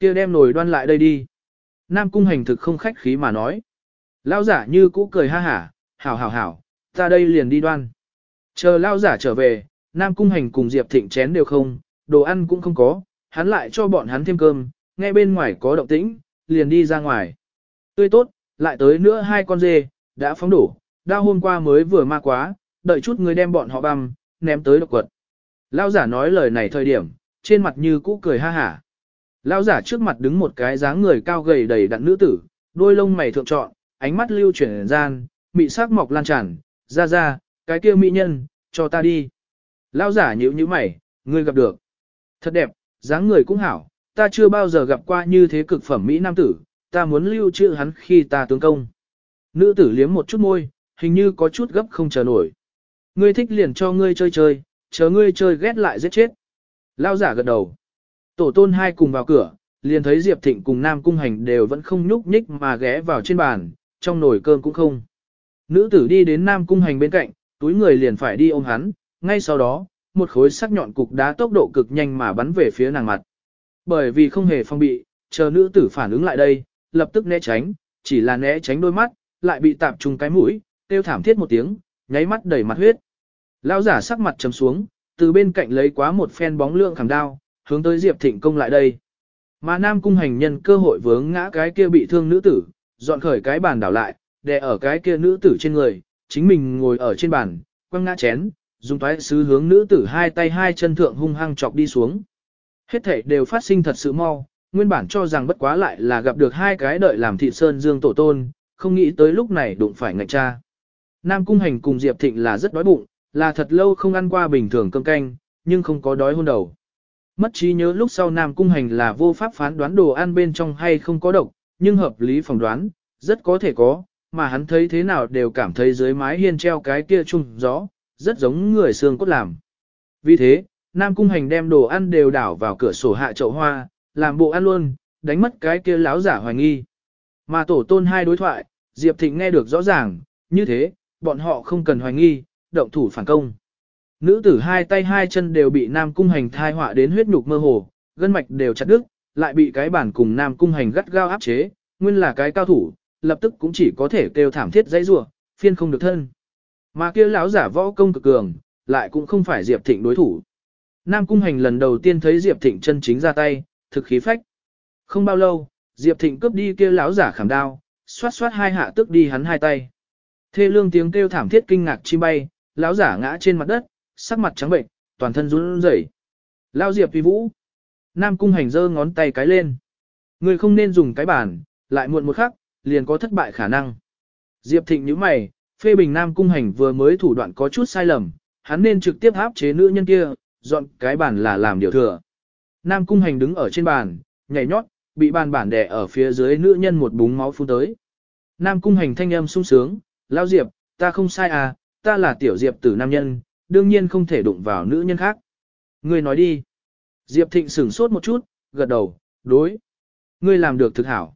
kia đem nồi đoan lại đây đi. Nam cung hành thực không khách khí mà nói. Lao giả như cũ cười ha hả, hảo hảo hảo, ta đây liền đi đoan. Chờ lao giả trở về, Nam cung hành cùng Diệp Thịnh chén đều không, đồ ăn cũng không có, hắn lại cho bọn hắn thêm cơm, nghe bên ngoài có động tĩnh, liền đi ra ngoài. Tươi tốt, lại tới nữa hai con dê, đã phóng đủ, đau hôm qua mới vừa ma quá, đợi chút người đem bọn họ băm, ném tới độc quật. Lao giả nói lời này thời điểm, trên mặt như cũ cười ha hả. Lão giả trước mặt đứng một cái dáng người cao gầy đầy đặn nữ tử, đôi lông mày thượng trọn, ánh mắt lưu chuyển gian, mị sắc mọc lan tràn, ra ra, cái kia mỹ nhân, cho ta đi. Lão giả nhíu nhíu mày, ngươi gặp được. Thật đẹp, dáng người cũng hảo, ta chưa bao giờ gặp qua như thế cực phẩm Mỹ nam tử, ta muốn lưu trữ hắn khi ta tướng công. Nữ tử liếm một chút môi, hình như có chút gấp không chờ nổi. Ngươi thích liền cho ngươi chơi chơi, chờ ngươi chơi ghét lại giết chết. Lao giả gật đầu. Tổ tôn hai cùng vào cửa, liền thấy Diệp Thịnh cùng Nam Cung Hành đều vẫn không nhúc nhích mà ghé vào trên bàn, trong nồi cơm cũng không. Nữ tử đi đến Nam Cung Hành bên cạnh, túi người liền phải đi ôm hắn, ngay sau đó, một khối sắc nhọn cục đá tốc độ cực nhanh mà bắn về phía nàng mặt. Bởi vì không hề phong bị, chờ nữ tử phản ứng lại đây, lập tức né tránh, chỉ là né tránh đôi mắt, lại bị tạp trùng cái mũi, tiêu thảm thiết một tiếng, nháy mắt đầy mặt huyết. Lão giả sắc mặt trầm xuống, từ bên cạnh lấy quá một phen bóng lượng khảm đao, hướng tới Diệp Thịnh công lại đây. Mà Nam cung hành nhân cơ hội vướng ngã cái kia bị thương nữ tử, dọn khởi cái bàn đảo lại, đè ở cái kia nữ tử trên người, chính mình ngồi ở trên bàn, quăng ngã chén, dùng toái sứ hướng nữ tử hai tay hai chân thượng hung hăng chọc đi xuống. Hết thể đều phát sinh thật sự mau, nguyên bản cho rằng bất quá lại là gặp được hai cái đợi làm thị sơn dương tổ tôn, không nghĩ tới lúc này đụng phải ngạch cha. Nam Cung Hành cùng Diệp Thịnh là rất đói bụng, là thật lâu không ăn qua bình thường cơm canh, nhưng không có đói hôn đầu. Mất trí nhớ lúc sau Nam Cung Hành là vô pháp phán đoán đồ ăn bên trong hay không có độc, nhưng hợp lý phỏng đoán, rất có thể có, mà hắn thấy thế nào đều cảm thấy dưới mái hiên treo cái kia chung gió, rất giống người xương cốt làm. Vì thế, Nam Cung Hành đem đồ ăn đều đảo vào cửa sổ hạ chậu hoa, làm bộ ăn luôn, đánh mất cái kia láo giả hoài nghi. Mà tổ tôn hai đối thoại, Diệp Thịnh nghe được rõ ràng, như thế, bọn họ không cần hoài nghi, động thủ phản công. Nữ tử hai tay hai chân đều bị Nam Cung Hành thai họa đến huyết nhục mơ hồ, gân mạch đều chặt đứt, lại bị cái bản cùng Nam Cung Hành gắt gao áp chế, nguyên là cái cao thủ, lập tức cũng chỉ có thể kêu thảm thiết dãy rủa, phiên không được thân. Mà kia lão giả võ công cực cường, lại cũng không phải Diệp Thịnh đối thủ. Nam Cung Hành lần đầu tiên thấy Diệp Thịnh chân chính ra tay, thực khí phách. Không bao lâu, Diệp Thịnh cướp đi kia lão giả khảm đao, xoát xoát hai hạ tức đi hắn hai tay. Thê lương tiếng kêu thảm thiết kinh ngạc chim bay, lão giả ngã trên mặt đất, sắc mặt trắng bệnh, toàn thân run rẩy. lao Diệp Vi Vũ. Nam Cung Hành giơ ngón tay cái lên. Người không nên dùng cái bàn, lại muộn một khắc, liền có thất bại khả năng. Diệp Thịnh nhíu mày, phê bình Nam Cung Hành vừa mới thủ đoạn có chút sai lầm, hắn nên trực tiếp áp chế nữ nhân kia, dọn cái bàn là làm điều thừa. Nam Cung Hành đứng ở trên bàn, nhảy nhót, bị bàn bản đè ở phía dưới nữ nhân một búng máu phun tới. Nam Cung Hành thanh âm sung sướng, lao Diệp, ta không sai à, ta là tiểu Diệp tử nam nhân, đương nhiên không thể đụng vào nữ nhân khác. Ngươi nói đi. Diệp Thịnh sửng sốt một chút, gật đầu, đối. Ngươi làm được thực hảo.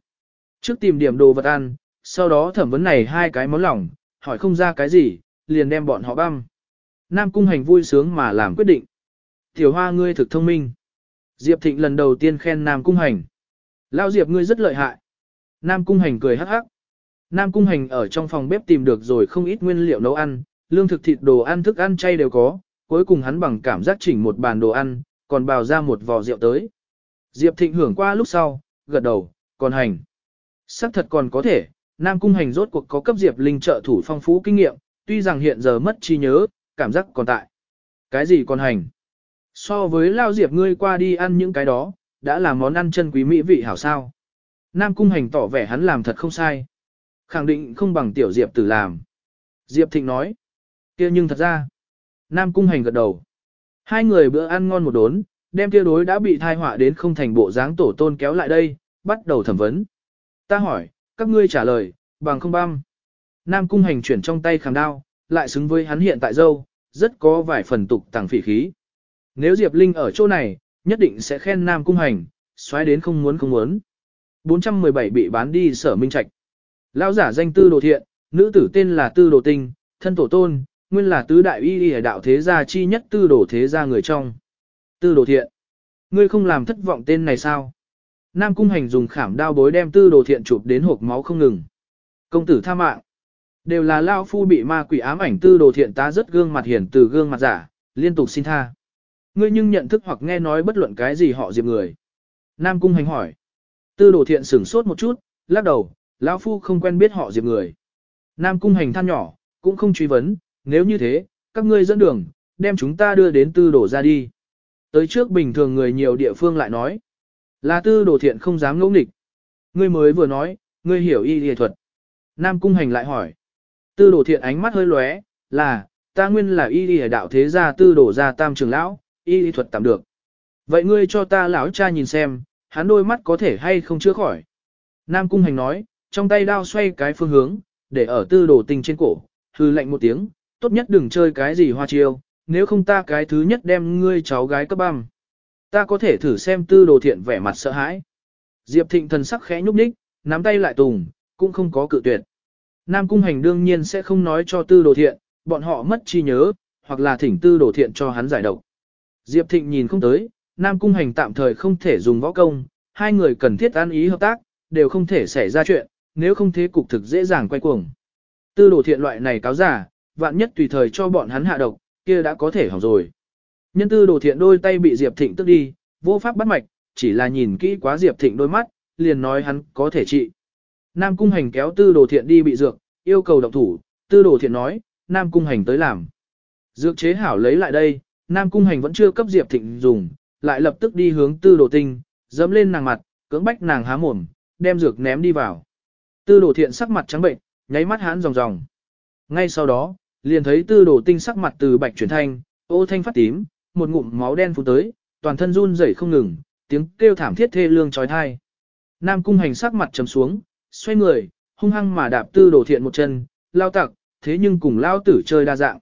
Trước tìm điểm đồ vật ăn, sau đó thẩm vấn này hai cái món lỏng, hỏi không ra cái gì, liền đem bọn họ băm. Nam Cung Hành vui sướng mà làm quyết định. Tiểu Hoa ngươi thực thông minh. Diệp Thịnh lần đầu tiên khen Nam Cung Hành. Lao Diệp ngươi rất lợi hại. Nam Cung Hành cười hắc hắc. Nam Cung Hành ở trong phòng bếp tìm được rồi không ít nguyên liệu nấu ăn, lương thực thịt đồ ăn thức ăn chay đều có, cuối cùng hắn bằng cảm giác chỉnh một bàn đồ ăn, còn bào ra một vò rượu tới. Diệp Thịnh hưởng qua lúc sau, gật đầu, còn hành. Sắc thật còn có thể, Nam Cung Hành rốt cuộc có cấp Diệp Linh trợ thủ phong phú kinh nghiệm, tuy rằng hiện giờ mất trí nhớ, cảm giác còn tại. Cái gì còn hành? So với Lao Diệp ngươi qua đi ăn những cái đó, đã là món ăn chân quý mỹ vị hảo sao. Nam Cung Hành tỏ vẻ hắn làm thật không sai. Khẳng định không bằng tiểu Diệp tử làm. Diệp Thịnh nói kia nhưng thật ra. Nam Cung Hành gật đầu. Hai người bữa ăn ngon một đốn, đem kia đối đã bị thai họa đến không thành bộ dáng tổ tôn kéo lại đây, bắt đầu thẩm vấn. Ta hỏi, các ngươi trả lời, bằng không băm. Nam Cung Hành chuyển trong tay khảm đao, lại xứng với hắn hiện tại dâu, rất có vài phần tục tàng phỉ khí. Nếu Diệp Linh ở chỗ này, nhất định sẽ khen Nam Cung Hành, xoáy đến không muốn không muốn. 417 bị bán đi sở minh trạch. Lão giả danh tư đồ thiện, nữ tử tên là tư đồ tinh, thân tổ tôn, nguyên là tứ đại y y đạo thế gia chi nhất tư đồ thế gia người trong. Tư đồ thiện. Ngươi không làm thất vọng tên này sao? Nam Cung Hành dùng khảm đao bối đem tư đồ thiện chụp đến hộp máu không ngừng. Công tử tha mạng. Đều là Lao Phu bị ma quỷ ám ảnh tư đồ thiện ta rất gương mặt hiển từ gương mặt giả, liên tục xin tha. Ngươi nhưng nhận thức hoặc nghe nói bất luận cái gì họ diệp người. Nam Cung Hành hỏi. Tư đồ thiện sửng sốt một chút, lắc đầu, lão Phu không quen biết họ diệp người. Nam Cung Hành than nhỏ, cũng không truy vấn, nếu như thế, các ngươi dẫn đường, đem chúng ta đưa đến tư đồ ra đi. Tới trước bình thường người nhiều địa phương lại nói. Là tư đồ thiện không dám ngẫu nghịch. Ngươi mới vừa nói, ngươi hiểu y y thuật. Nam Cung Hành lại hỏi. Tư đồ thiện ánh mắt hơi lóe, là, ta nguyên là y y đạo thế gia tư đồ gia tam trường lão, y y thuật tạm được. Vậy ngươi cho ta lão cha nhìn xem, hắn đôi mắt có thể hay không chữa khỏi. Nam Cung Hành nói, trong tay đao xoay cái phương hướng, để ở tư đồ tinh trên cổ, hư lệnh một tiếng, tốt nhất đừng chơi cái gì hoa chiêu, nếu không ta cái thứ nhất đem ngươi cháu gái cấp băm. Ta có thể thử xem tư đồ thiện vẻ mặt sợ hãi. Diệp thịnh thần sắc khẽ nhúc nhích, nắm tay lại tùng, cũng không có cự tuyệt. Nam cung hành đương nhiên sẽ không nói cho tư đồ thiện, bọn họ mất chi nhớ, hoặc là thỉnh tư đồ thiện cho hắn giải độc. Diệp thịnh nhìn không tới, Nam cung hành tạm thời không thể dùng võ công, hai người cần thiết an ý hợp tác, đều không thể xảy ra chuyện, nếu không thế cục thực dễ dàng quay cuồng. Tư đồ thiện loại này cáo giả, vạn nhất tùy thời cho bọn hắn hạ độc, kia đã có thể hỏng rồi. Nhân tư đồ thiện đôi tay bị Diệp Thịnh tức đi, vô pháp bắt mạch, chỉ là nhìn kỹ quá Diệp Thịnh đôi mắt, liền nói hắn có thể trị. Nam Cung Hành kéo tư đồ thiện đi bị dược, yêu cầu động thủ, tư đồ thiện nói, Nam Cung Hành tới làm. Dược chế hảo lấy lại đây, Nam Cung Hành vẫn chưa cấp Diệp Thịnh dùng, lại lập tức đi hướng tư đồ tinh, dẫm lên nàng mặt, cưỡng bách nàng há mồm, đem dược ném đi vào. Tư đồ thiện sắc mặt trắng bệnh, nháy mắt hãn ròng ròng. Ngay sau đó, liền thấy tư đồ tinh sắc mặt từ bạch chuyển thanh, ô thanh phát tím, một ngụm máu đen phun tới, toàn thân run rẩy không ngừng, tiếng kêu thảm thiết thê lương trói thai. Nam cung hành sắc mặt trầm xuống, xoay người, hung hăng mà đạp tư đồ thiện một chân, lao tặc, thế nhưng cùng lao tử chơi đa dạng.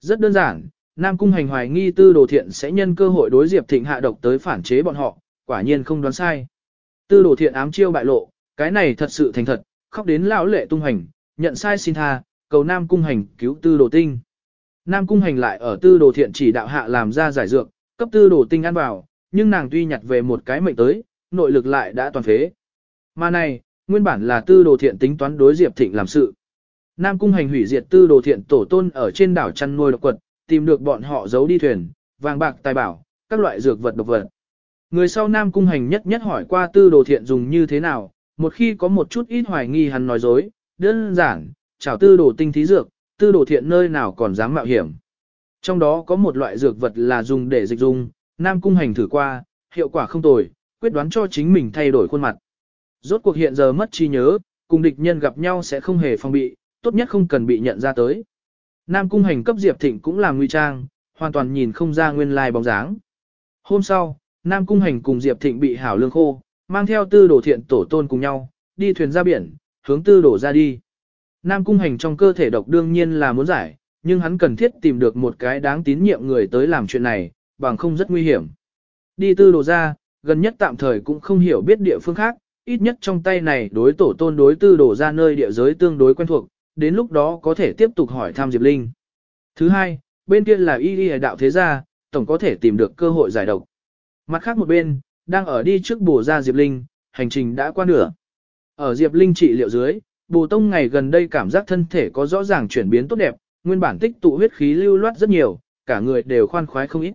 Rất đơn giản, Nam cung hành hoài nghi tư đồ thiện sẽ nhân cơ hội đối diệp thịnh hạ độc tới phản chế bọn họ, quả nhiên không đoán sai. Tư đồ thiện ám chiêu bại lộ, cái này thật sự thành thật, khóc đến lão lệ tung hành, nhận sai xin tha, cầu Nam cung hành cứu tư đồ tinh. Nam cung hành lại ở tư đồ thiện chỉ đạo hạ làm ra giải dược, cấp tư đồ tinh ăn vào, nhưng nàng tuy nhặt về một cái mệnh tới, nội lực lại đã toàn phế. Mà này, nguyên bản là tư đồ thiện tính toán đối Diệp Thịnh làm sự. Nam cung hành hủy diệt tư đồ thiện tổ tôn ở trên đảo chăn nuôi độc quật, tìm được bọn họ giấu đi thuyền, vàng bạc tài bảo, các loại dược vật độc vật. Người sau Nam cung hành nhất nhất hỏi qua tư đồ thiện dùng như thế nào, một khi có một chút ít hoài nghi hắn nói dối, đơn giản, chào tư đồ tinh thí dược, tư đồ thiện nơi nào còn dám mạo hiểm. Trong đó có một loại dược vật là dùng để dịch dung, Nam Cung Hành thử qua, hiệu quả không tồi, quyết đoán cho chính mình thay đổi khuôn mặt. Rốt cuộc hiện giờ mất trí nhớ, cùng địch nhân gặp nhau sẽ không hề phòng bị, tốt nhất không cần bị nhận ra tới. Nam Cung Hành cấp Diệp Thịnh cũng là nguy trang, hoàn toàn nhìn không ra nguyên lai bóng dáng. Hôm sau, Nam Cung Hành cùng Diệp Thịnh bị hảo lương khô, mang theo tư đồ thiện tổ tôn cùng nhau, đi thuyền ra biển, hướng tư đồ ra đi. Nam cung hành trong cơ thể độc đương nhiên là muốn giải, nhưng hắn cần thiết tìm được một cái đáng tín nhiệm người tới làm chuyện này, bằng không rất nguy hiểm. Đi tư đồ ra, gần nhất tạm thời cũng không hiểu biết địa phương khác, ít nhất trong tay này đối tổ tôn đối tư đổ ra nơi địa giới tương đối quen thuộc, đến lúc đó có thể tiếp tục hỏi thăm Diệp Linh. Thứ hai, bên kia là y y đạo thế gia, tổng có thể tìm được cơ hội giải độc. Mặt khác một bên, đang ở đi trước bổ ra Diệp Linh, hành trình đã qua nửa. Ở Diệp Linh trị liệu dưới, Bồ Tông ngày gần đây cảm giác thân thể có rõ ràng chuyển biến tốt đẹp, nguyên bản tích tụ huyết khí lưu loát rất nhiều, cả người đều khoan khoái không ít.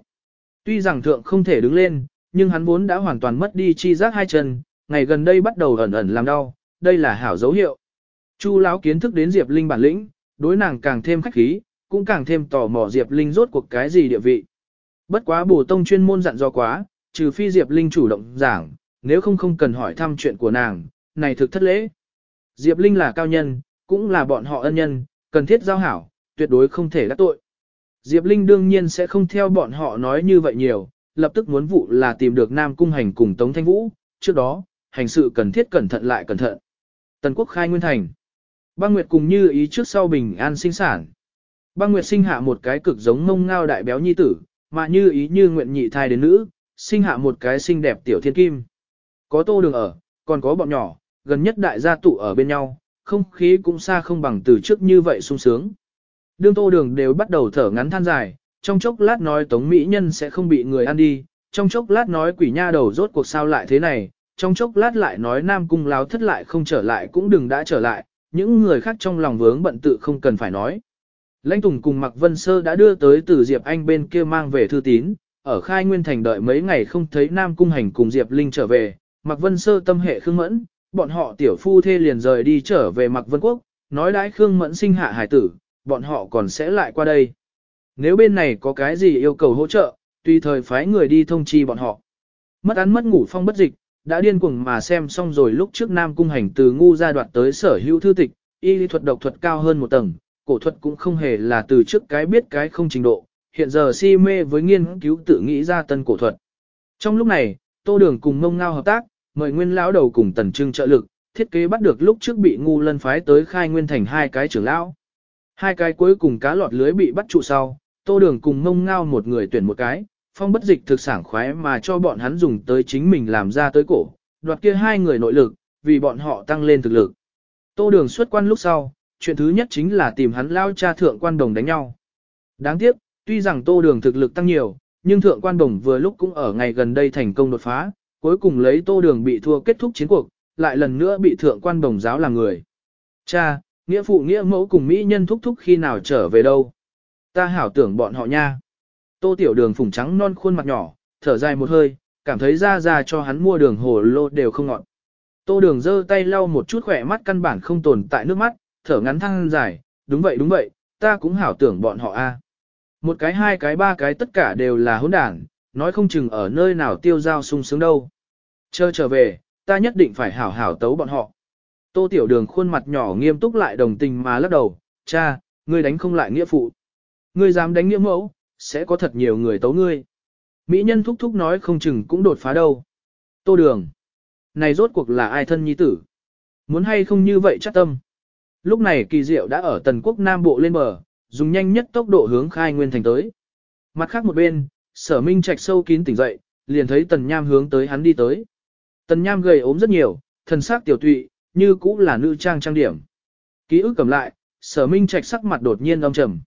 Tuy rằng thượng không thể đứng lên, nhưng hắn vốn đã hoàn toàn mất đi chi giác hai chân, ngày gần đây bắt đầu ẩn ẩn làm đau, đây là hảo dấu hiệu. Chu lão kiến thức đến Diệp Linh bản lĩnh, đối nàng càng thêm khách khí, cũng càng thêm tò mò Diệp Linh rốt cuộc cái gì địa vị. Bất quá Bồ Tông chuyên môn dặn dò quá, trừ phi Diệp Linh chủ động giảng, nếu không không cần hỏi thăm chuyện của nàng, này thực thất lễ. Diệp Linh là cao nhân, cũng là bọn họ ân nhân, cần thiết giao hảo, tuyệt đối không thể đắc tội. Diệp Linh đương nhiên sẽ không theo bọn họ nói như vậy nhiều, lập tức muốn vụ là tìm được Nam Cung Hành cùng Tống Thanh Vũ, trước đó, hành sự cần thiết cẩn thận lại cẩn thận. Tần Quốc khai nguyên thành. Băng Nguyệt cùng như ý trước sau bình an sinh sản. Băng Nguyệt sinh hạ một cái cực giống mông ngao đại béo nhi tử, mà như ý như nguyện nhị thai đến nữ, sinh hạ một cái xinh đẹp tiểu thiên kim. Có tô đường ở, còn có bọn nhỏ, gần nhất đại gia tụ ở bên nhau, không khí cũng xa không bằng từ trước như vậy sung sướng. Đương tô đường đều bắt đầu thở ngắn than dài, trong chốc lát nói tống mỹ nhân sẽ không bị người ăn đi, trong chốc lát nói quỷ nha đầu rốt cuộc sao lại thế này, trong chốc lát lại nói Nam Cung láo thất lại không trở lại cũng đừng đã trở lại, những người khác trong lòng vướng bận tự không cần phải nói. Lãnh Tùng cùng Mạc Vân Sơ đã đưa tới từ Diệp Anh bên kia mang về thư tín, ở khai nguyên thành đợi mấy ngày không thấy Nam Cung Hành cùng Diệp Linh trở về, Mạc Vân Sơ tâm hệ khương mẫn, bọn họ tiểu phu thê liền rời đi trở về Mạc Vân Quốc, nói đãi khương mẫn sinh hạ hải tử, bọn họ còn sẽ lại qua đây. Nếu bên này có cái gì yêu cầu hỗ trợ, tùy thời phái người đi thông chi bọn họ. Mất ăn mất ngủ phong bất dịch, đã điên cuồng mà xem xong rồi lúc trước Nam Cung Hành từ ngu gia đoạt tới sở hữu thư tịch, y lý thuật độc thuật cao hơn một tầng, cổ thuật cũng không hề là từ trước cái biết cái không trình độ, hiện giờ si mê với nghiên cứu tự nghĩ ra tân cổ thuật. Trong lúc này, Tô Đường cùng Mông Ngao hợp tác, mời Nguyên lão đầu cùng Tần Trưng trợ lực, thiết kế bắt được lúc trước bị ngu lân phái tới khai nguyên thành hai cái trưởng lão. Hai cái cuối cùng cá lọt lưới bị bắt trụ sau, Tô Đường cùng Mông Ngao một người tuyển một cái, phong bất dịch thực sản khoái mà cho bọn hắn dùng tới chính mình làm ra tới cổ, đoạt kia hai người nội lực, vì bọn họ tăng lên thực lực. Tô Đường xuất quan lúc sau, chuyện thứ nhất chính là tìm hắn lao cha thượng quan đồng đánh nhau. Đáng tiếc, tuy rằng Tô Đường thực lực tăng nhiều, nhưng thượng quan đồng vừa lúc cũng ở ngày gần đây thành công đột phá, cuối cùng lấy Tô Đường bị thua kết thúc chiến cuộc, lại lần nữa bị thượng quan đồng giáo làm người. Cha, nghĩa phụ nghĩa mẫu cùng Mỹ nhân thúc thúc khi nào trở về đâu? Ta hảo tưởng bọn họ nha. Tô tiểu đường phủng trắng non khuôn mặt nhỏ, thở dài một hơi, cảm thấy ra ra cho hắn mua đường hồ lô đều không ngọn. Tô đường giơ tay lau một chút khỏe mắt căn bản không tồn tại nước mắt, thở ngắn thăng dài, đúng vậy đúng vậy, ta cũng hảo tưởng bọn họ a. Một cái hai cái ba cái tất cả đều là hỗn đảng, nói không chừng ở nơi nào tiêu giao sung sướng đâu. Chờ trở về, ta nhất định phải hảo hảo tấu bọn họ. Tô tiểu đường khuôn mặt nhỏ nghiêm túc lại đồng tình mà lắc đầu, cha, ngươi đánh không lại nghĩa phụ. Ngươi dám đánh nghĩa mẫu, sẽ có thật nhiều người tấu ngươi. Mỹ nhân thúc thúc nói không chừng cũng đột phá đâu. Tô đường. Này rốt cuộc là ai thân nhi tử? Muốn hay không như vậy chắc tâm. Lúc này kỳ diệu đã ở tần quốc Nam Bộ lên bờ, dùng nhanh nhất tốc độ hướng khai nguyên thành tới. Mặt khác một bên, sở minh trạch sâu kín tỉnh dậy, liền thấy tần nham hướng tới hắn đi tới. Tần nham gầy ốm rất nhiều, thần sắc tiểu tụy, như cũ là nữ trang trang điểm. Ký ức cầm lại, sở minh trạch sắc mặt đột nhiên âm trầm.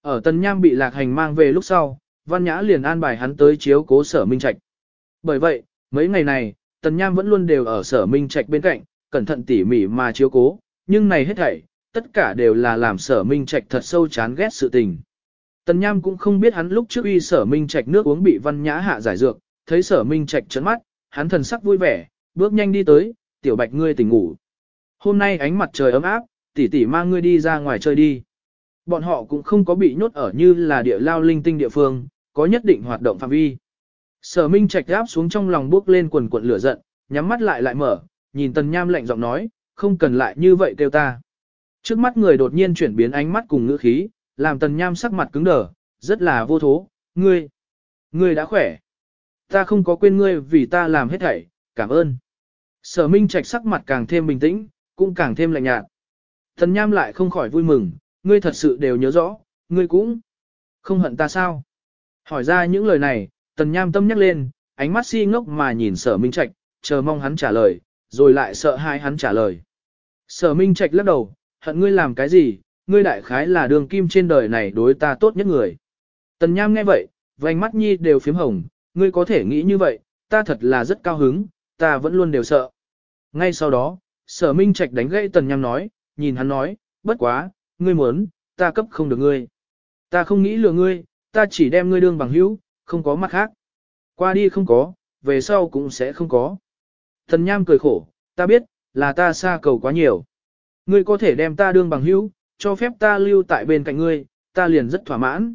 Ở tần nham bị lạc hành mang về lúc sau, văn nhã liền an bài hắn tới chiếu cố sở minh trạch. Bởi vậy, mấy ngày này, tần nham vẫn luôn đều ở sở minh trạch bên cạnh, cẩn thận tỉ mỉ mà chiếu cố, nhưng này hết thảy, tất cả đều là làm sở minh trạch thật sâu chán ghét sự tình. Tần Nham cũng không biết hắn lúc trước uy sở minh trạch nước uống bị văn nhã hạ giải dược, thấy sở minh trạch trấn mắt, hắn thần sắc vui vẻ, bước nhanh đi tới, tiểu bạch ngươi tỉnh ngủ. Hôm nay ánh mặt trời ấm áp, tỷ tỷ mang ngươi đi ra ngoài chơi đi. Bọn họ cũng không có bị nhốt ở như là địa lao linh tinh địa phương, có nhất định hoạt động phạm vi. Sở Minh Trạch áp xuống trong lòng bước lên quần cuộn lửa giận, nhắm mắt lại lại mở, nhìn Tần Nham lạnh giọng nói, không cần lại như vậy kêu ta. Trước mắt người đột nhiên chuyển biến ánh mắt cùng ngữ khí, làm Tần Nham sắc mặt cứng đờ, rất là vô thố, ngươi, ngươi đã khỏe. Ta không có quên ngươi vì ta làm hết thảy, cảm ơn. Sở Minh Trạch sắc mặt càng thêm bình tĩnh, cũng càng thêm lạnh nhạt. Tần Nham lại không khỏi vui mừng, ngươi thật sự đều nhớ rõ, ngươi cũng không hận ta sao? Hỏi ra những lời này, Tần Nham tâm nhắc lên, ánh mắt si ngốc mà nhìn Sở Minh Trạch, chờ mong hắn trả lời, rồi lại sợ hai hắn trả lời. Sở Minh Trạch lắc đầu, hận ngươi làm cái gì, ngươi đại khái là đường kim trên đời này đối ta tốt nhất người. Tần Nham nghe vậy, vành mắt nhi đều phím hồng, ngươi có thể nghĩ như vậy, ta thật là rất cao hứng, ta vẫn luôn đều sợ. Ngay sau đó, Sở Minh Trạch đánh gãy Tần Nham nói, nhìn hắn nói, bất quá, ngươi muốn, ta cấp không được ngươi. Ta không nghĩ lừa ngươi, ta chỉ đem ngươi đương bằng hữu, không có mặt khác. Qua đi không có, về sau cũng sẽ không có. Tần Nham cười khổ, ta biết, là ta xa cầu quá nhiều. Ngươi có thể đem ta đương bằng hữu, cho phép ta lưu tại bên cạnh ngươi, ta liền rất thỏa mãn.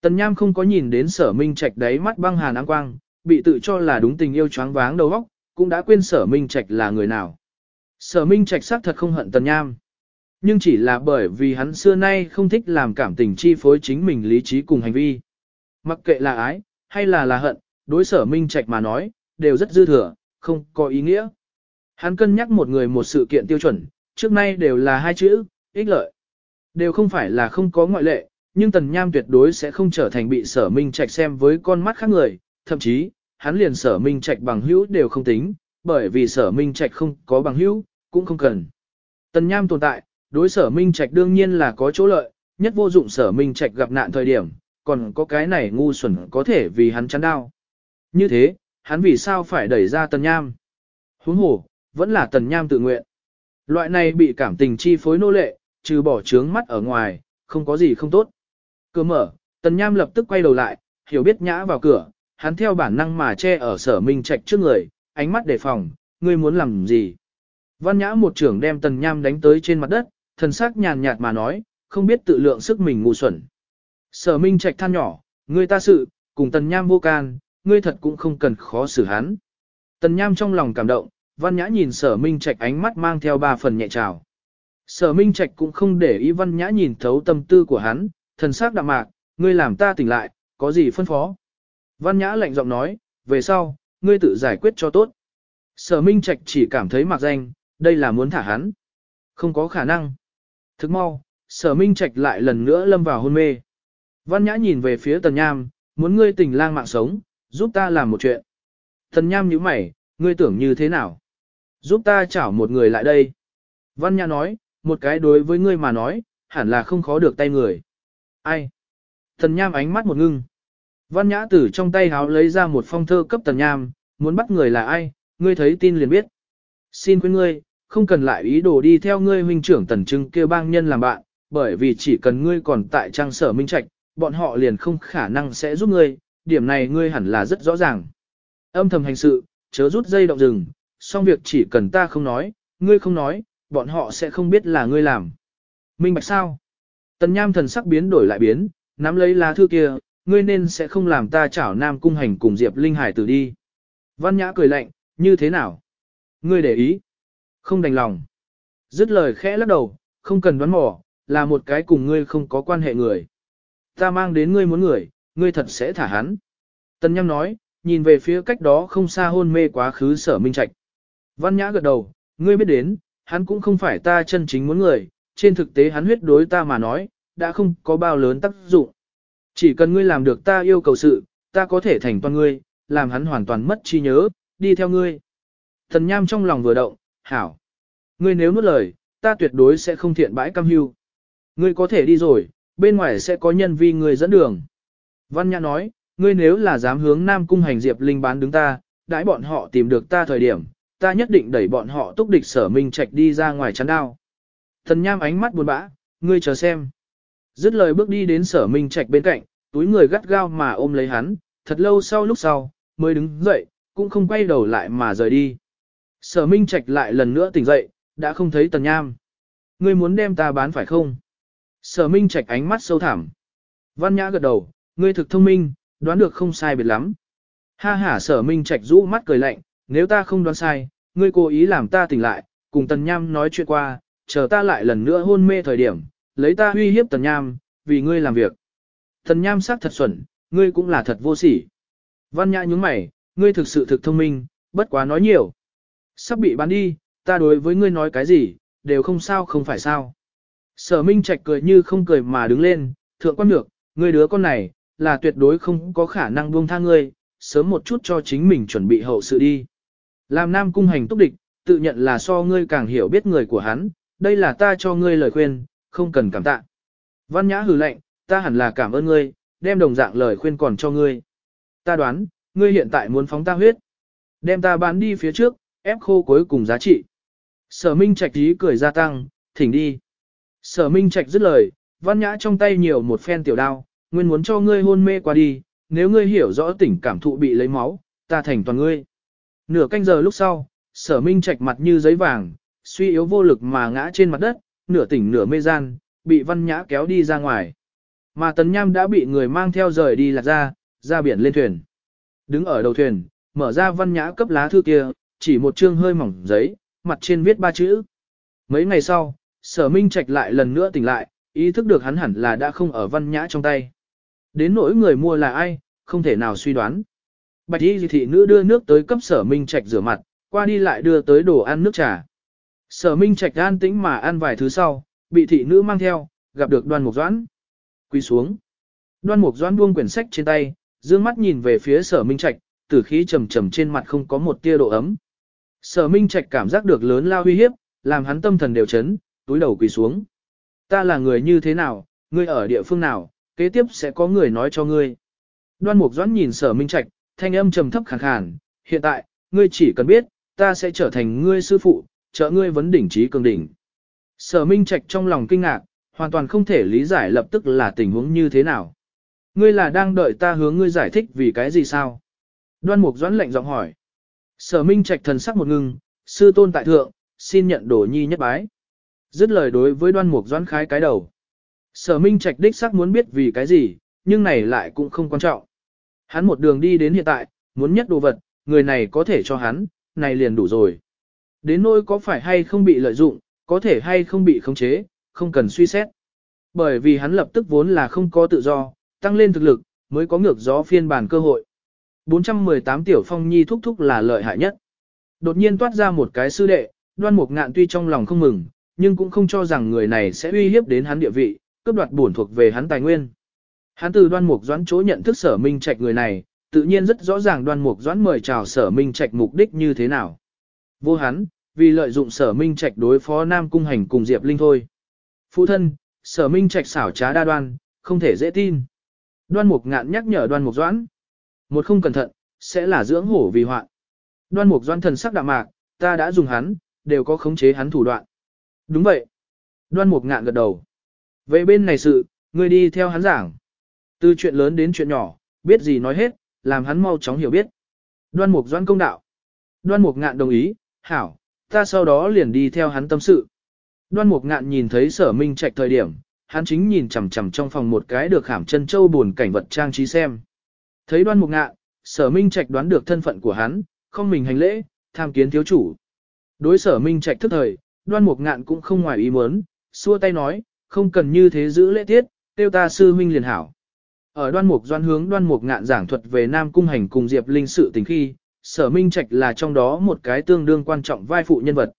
Tần Nham không có nhìn đến sở minh trạch đáy mắt băng hàn áng quang, bị tự cho là đúng tình yêu choáng váng đầu óc, cũng đã quên sở minh trạch là người nào. Sở minh trạch xác thật không hận Tần Nham. Nhưng chỉ là bởi vì hắn xưa nay không thích làm cảm tình chi phối chính mình lý trí cùng hành vi. Mặc kệ là ái, hay là là hận, đối sở minh trạch mà nói, đều rất dư thừa, không có ý nghĩa. Hắn cân nhắc một người một sự kiện tiêu chuẩn, trước nay đều là hai chữ, ích lợi. Đều không phải là không có ngoại lệ, nhưng Tần Nham tuyệt đối sẽ không trở thành bị sở minh trạch xem với con mắt khác người, thậm chí, hắn liền sở minh trạch bằng hữu đều không tính, bởi vì sở minh trạch không có bằng hữu, cũng không cần. Tần Nham tồn tại, đối sở minh trạch đương nhiên là có chỗ lợi, nhất vô dụng sở minh trạch gặp nạn thời điểm, còn có cái này ngu xuẩn có thể vì hắn chắn đau. Như thế, hắn vì sao phải đẩy ra Tần Nham? Huống hồ, vẫn là tần nham tự nguyện. Loại này bị cảm tình chi phối nô lệ, trừ bỏ trướng mắt ở ngoài, không có gì không tốt. Cửa mở, tần nham lập tức quay đầu lại, hiểu biết nhã vào cửa, hắn theo bản năng mà che ở sở minh trạch trước người, ánh mắt đề phòng, ngươi muốn làm gì. Văn nhã một trưởng đem tần nham đánh tới trên mặt đất, thần sắc nhàn nhạt mà nói, không biết tự lượng sức mình ngu xuẩn. Sở minh trạch than nhỏ, ngươi ta sự, cùng tần nham vô can, ngươi thật cũng không cần khó xử hắn. Tần nham trong lòng cảm động, văn nhã nhìn sở minh trạch ánh mắt mang theo ba phần nhẹ trào. Sở minh trạch cũng không để ý văn nhã nhìn thấu tâm tư của hắn, thần sắc đạm mạc, ngươi làm ta tỉnh lại, có gì phân phó. Văn nhã lạnh giọng nói, về sau, ngươi tự giải quyết cho tốt. Sở minh trạch chỉ cảm thấy mặc danh, đây là muốn thả hắn. Không có khả năng. Thức mau, sở minh trạch lại lần nữa lâm vào hôn mê. Văn nhã nhìn về phía tần nham, muốn ngươi tỉnh lang mạng sống, giúp ta làm một chuyện. Tần nham nhíu mày, ngươi tưởng như thế nào? Giúp ta chảo một người lại đây. Văn nhã nói, một cái đối với ngươi mà nói, hẳn là không khó được tay người. Ai? Tần nham ánh mắt một ngưng. Văn nhã tử trong tay háo lấy ra một phong thơ cấp tần nham, muốn bắt người là ai, ngươi thấy tin liền biết. Xin khuyên ngươi, không cần lại ý đồ đi theo ngươi huynh trưởng tần trưng kêu bang nhân làm bạn, bởi vì chỉ cần ngươi còn tại trang sở minh trạch, bọn họ liền không khả năng sẽ giúp ngươi, điểm này ngươi hẳn là rất rõ ràng. Âm thầm hành sự, chớ rút dây động rừng, xong việc chỉ cần ta không nói, ngươi không nói, bọn họ sẽ không biết là ngươi làm. Minh bạch sao? Tần nham thần sắc biến đổi lại biến, nắm lấy lá thư kia, ngươi nên sẽ không làm ta chảo nam cung hành cùng Diệp Linh Hải tử đi. Văn nhã cười lạnh, như thế nào? Ngươi để ý? Không đành lòng. Dứt lời khẽ lắc đầu, không cần đoán mò, là một cái cùng ngươi không có quan hệ người. Ta mang đến ngươi muốn người, ngươi thật sẽ thả hắn. Tần Nham nói, nhìn về phía cách đó không xa hôn mê quá khứ sở minh trạch. Văn nhã gật đầu, ngươi biết đến, hắn cũng không phải ta chân chính muốn người, trên thực tế hắn huyết đối ta mà nói, đã không có bao lớn tác dụng. Chỉ cần ngươi làm được ta yêu cầu sự, ta có thể thành toàn ngươi, làm hắn hoàn toàn mất trí nhớ, đi theo ngươi. Thần nham trong lòng vừa động, hảo. Ngươi nếu nuốt lời, ta tuyệt đối sẽ không thiện bãi cam hưu. Ngươi có thể đi rồi, bên ngoài sẽ có nhân vi ngươi dẫn đường. Văn Nhã nói, ngươi nếu là dám hướng Nam Cung hành Diệp Linh bán đứng ta, đãi bọn họ tìm được ta thời điểm, ta nhất định đẩy bọn họ túc địch sở minh trạch đi ra ngoài chắn đao. Thần nham ánh mắt buồn bã, ngươi chờ xem. Dứt lời bước đi đến sở minh trạch bên cạnh, túi người gắt gao mà ôm lấy hắn, thật lâu sau lúc sau, mới đứng dậy, cũng không quay đầu lại mà rời đi. Sở minh trạch lại lần nữa tỉnh dậy, đã không thấy tần nham. Ngươi muốn đem ta bán phải không? Sở minh trạch ánh mắt sâu thẳm. Văn nhã gật đầu, ngươi thực thông minh, đoán được không sai biệt lắm. Ha ha sở minh trạch rũ mắt cười lạnh, nếu ta không đoán sai, ngươi cố ý làm ta tỉnh lại, cùng tần nham nói chuyện qua, chờ ta lại lần nữa hôn mê thời điểm, lấy ta uy hiếp tần nham, vì ngươi làm việc. Tần nham sắc thật xuẩn, ngươi cũng là thật vô sỉ. Văn nhã nhướng mày, ngươi thực sự thực thông minh, bất quá nói nhiều. Sắp bị bán đi, ta đối với ngươi nói cái gì, đều không sao không phải sao. Sở Minh Trạch cười như không cười mà đứng lên, thượng quan nhược, ngươi đứa con này, là tuyệt đối không có khả năng buông tha ngươi, sớm một chút cho chính mình chuẩn bị hậu sự đi. Làm nam cung hành túc địch, tự nhận là so ngươi càng hiểu biết người của hắn, đây là ta cho ngươi lời khuyên, không cần cảm tạ. Văn nhã hừ lạnh, ta hẳn là cảm ơn ngươi, đem đồng dạng lời khuyên còn cho ngươi. Ta đoán, ngươi hiện tại muốn phóng ta huyết. Đem ta bán đi phía trước, ép khô cuối cùng giá trị. Sở Minh Trạch tí cười gia tăng, thỉnh đi. Sở Minh Trạch dứt lời, văn nhã trong tay nhiều một phen tiểu đao, nguyên muốn cho ngươi hôn mê qua đi, nếu ngươi hiểu rõ tình cảm thụ bị lấy máu, ta thành toàn ngươi. Nửa canh giờ lúc sau, sở Minh Trạch mặt như giấy vàng, suy yếu vô lực mà ngã trên mặt đất, nửa tỉnh nửa mê gian, bị văn nhã kéo đi ra ngoài. Mà tấn nham đã bị người mang theo rời đi lạc ra, ra biển lên thuyền. Đứng ở đầu thuyền, mở ra văn nhã cấp lá thư kia, chỉ một chương hơi mỏng giấy, mặt trên viết ba chữ. Mấy ngày sau, sở minh trạch lại lần nữa tỉnh lại, ý thức được hắn hẳn là đã không ở văn nhã trong tay. Đến nỗi người mua là ai, không thể nào suy đoán. Bạch y thị nữ đưa nước tới cấp sở minh trạch rửa mặt, qua đi lại đưa tới đồ ăn nước trà. Sở minh trạch an tĩnh mà ăn vài thứ sau, bị thị nữ mang theo, gặp được đoan mục doãn. quỳ xuống. Đoan mục doãn buông quyển sách trên tay, dương mắt nhìn về phía sở minh trạch, tử khí trầm trầm trên mặt không có một tia độ ấm. Sở Minh Trạch cảm giác được lớn lao uy hiếp, làm hắn tâm thần đều chấn, túi đầu quỳ xuống. Ta là người như thế nào, ngươi ở địa phương nào, kế tiếp sẽ có người nói cho ngươi. Đoan Mục Doãn nhìn Sở Minh Trạch, thanh âm trầm thấp khàn khàn, hiện tại, ngươi chỉ cần biết, ta sẽ trở thành ngươi sư phụ, trợ ngươi vấn đỉnh trí cường đỉnh. Sở Minh Trạch trong lòng kinh ngạc, hoàn toàn không thể lý giải lập tức là tình huống như thế nào. Ngươi là đang đợi ta hướng ngươi giải thích vì cái gì sao? Đoan Mục Doãn lệnh giọng hỏi. Sở Minh Trạch thần sắc một ngưng, sư tôn tại thượng, xin nhận đồ nhi nhất bái. Dứt lời đối với Đoan Mục Doãn khái cái đầu. Sở Minh Trạch đích xác muốn biết vì cái gì, nhưng này lại cũng không quan trọng. Hắn một đường đi đến hiện tại, muốn nhất đồ vật, người này có thể cho hắn, này liền đủ rồi. Đến nỗi có phải hay không bị lợi dụng, có thể hay không bị khống chế, không cần suy xét. Bởi vì hắn lập tức vốn là không có tự do, tăng lên thực lực, mới có ngược gió phiên bản cơ hội. 418 tiểu phong nhi thúc thúc là lợi hại nhất. Đột nhiên toát ra một cái sư đệ, đoan mục ngạn tuy trong lòng không mừng, nhưng cũng không cho rằng người này sẽ uy hiếp đến hắn địa vị, cướp đoạt bổn thuộc về hắn tài nguyên. Hắn từ đoan mục doãn chỗ nhận thức sở minh trạch người này, tự nhiên rất rõ ràng đoan mục doãn mời chào sở minh trạch mục đích như thế nào. Vô hắn, vì lợi dụng sở minh trạch đối phó Nam Cung Hành cùng Diệp Linh thôi. Phụ thân, sở minh trạch xảo trá đa đoan, không thể dễ tin. Đoan mục ngạn nhắc nhở đoan mục doãn. Một không cẩn thận, sẽ là dưỡng hổ vì hoạn. Đoan mục doãn thần sắc đạm mạc, ta đã dùng hắn, đều có khống chế hắn thủ đoạn. Đúng vậy. Đoan mục ngạn gật đầu. Về bên này sự, ngươi đi theo hắn giảng. Từ chuyện lớn đến chuyện nhỏ, biết gì nói hết, làm hắn mau chóng hiểu biết. Đoan mục doãn công đạo. Đoan mục ngạn đồng ý, hảo, ta sau đó liền đi theo hắn tâm sự. Đoan mục ngạn nhìn thấy sở minh trạch thời điểm, hắn chính nhìn chằm chằm trong phòng một cái được khảm chân châu buồn cảnh vật trang trí xem. Thấy đoan mục ngạn, sở minh trạch đoán được thân phận của hắn, không mình hành lễ, tham kiến thiếu chủ. Đối sở minh trạch thức thời, đoan mục ngạn cũng không ngoài ý muốn, xua tay nói, không cần như thế giữ lễ tiết, tiêu ta sư huynh liền hảo. Ở đoan mục doan hướng đoan mục ngạn giảng thuật về Nam Cung Hành cùng Diệp Linh sự tình khi, sở minh trạch là trong đó một cái tương đương quan trọng vai phụ nhân vật.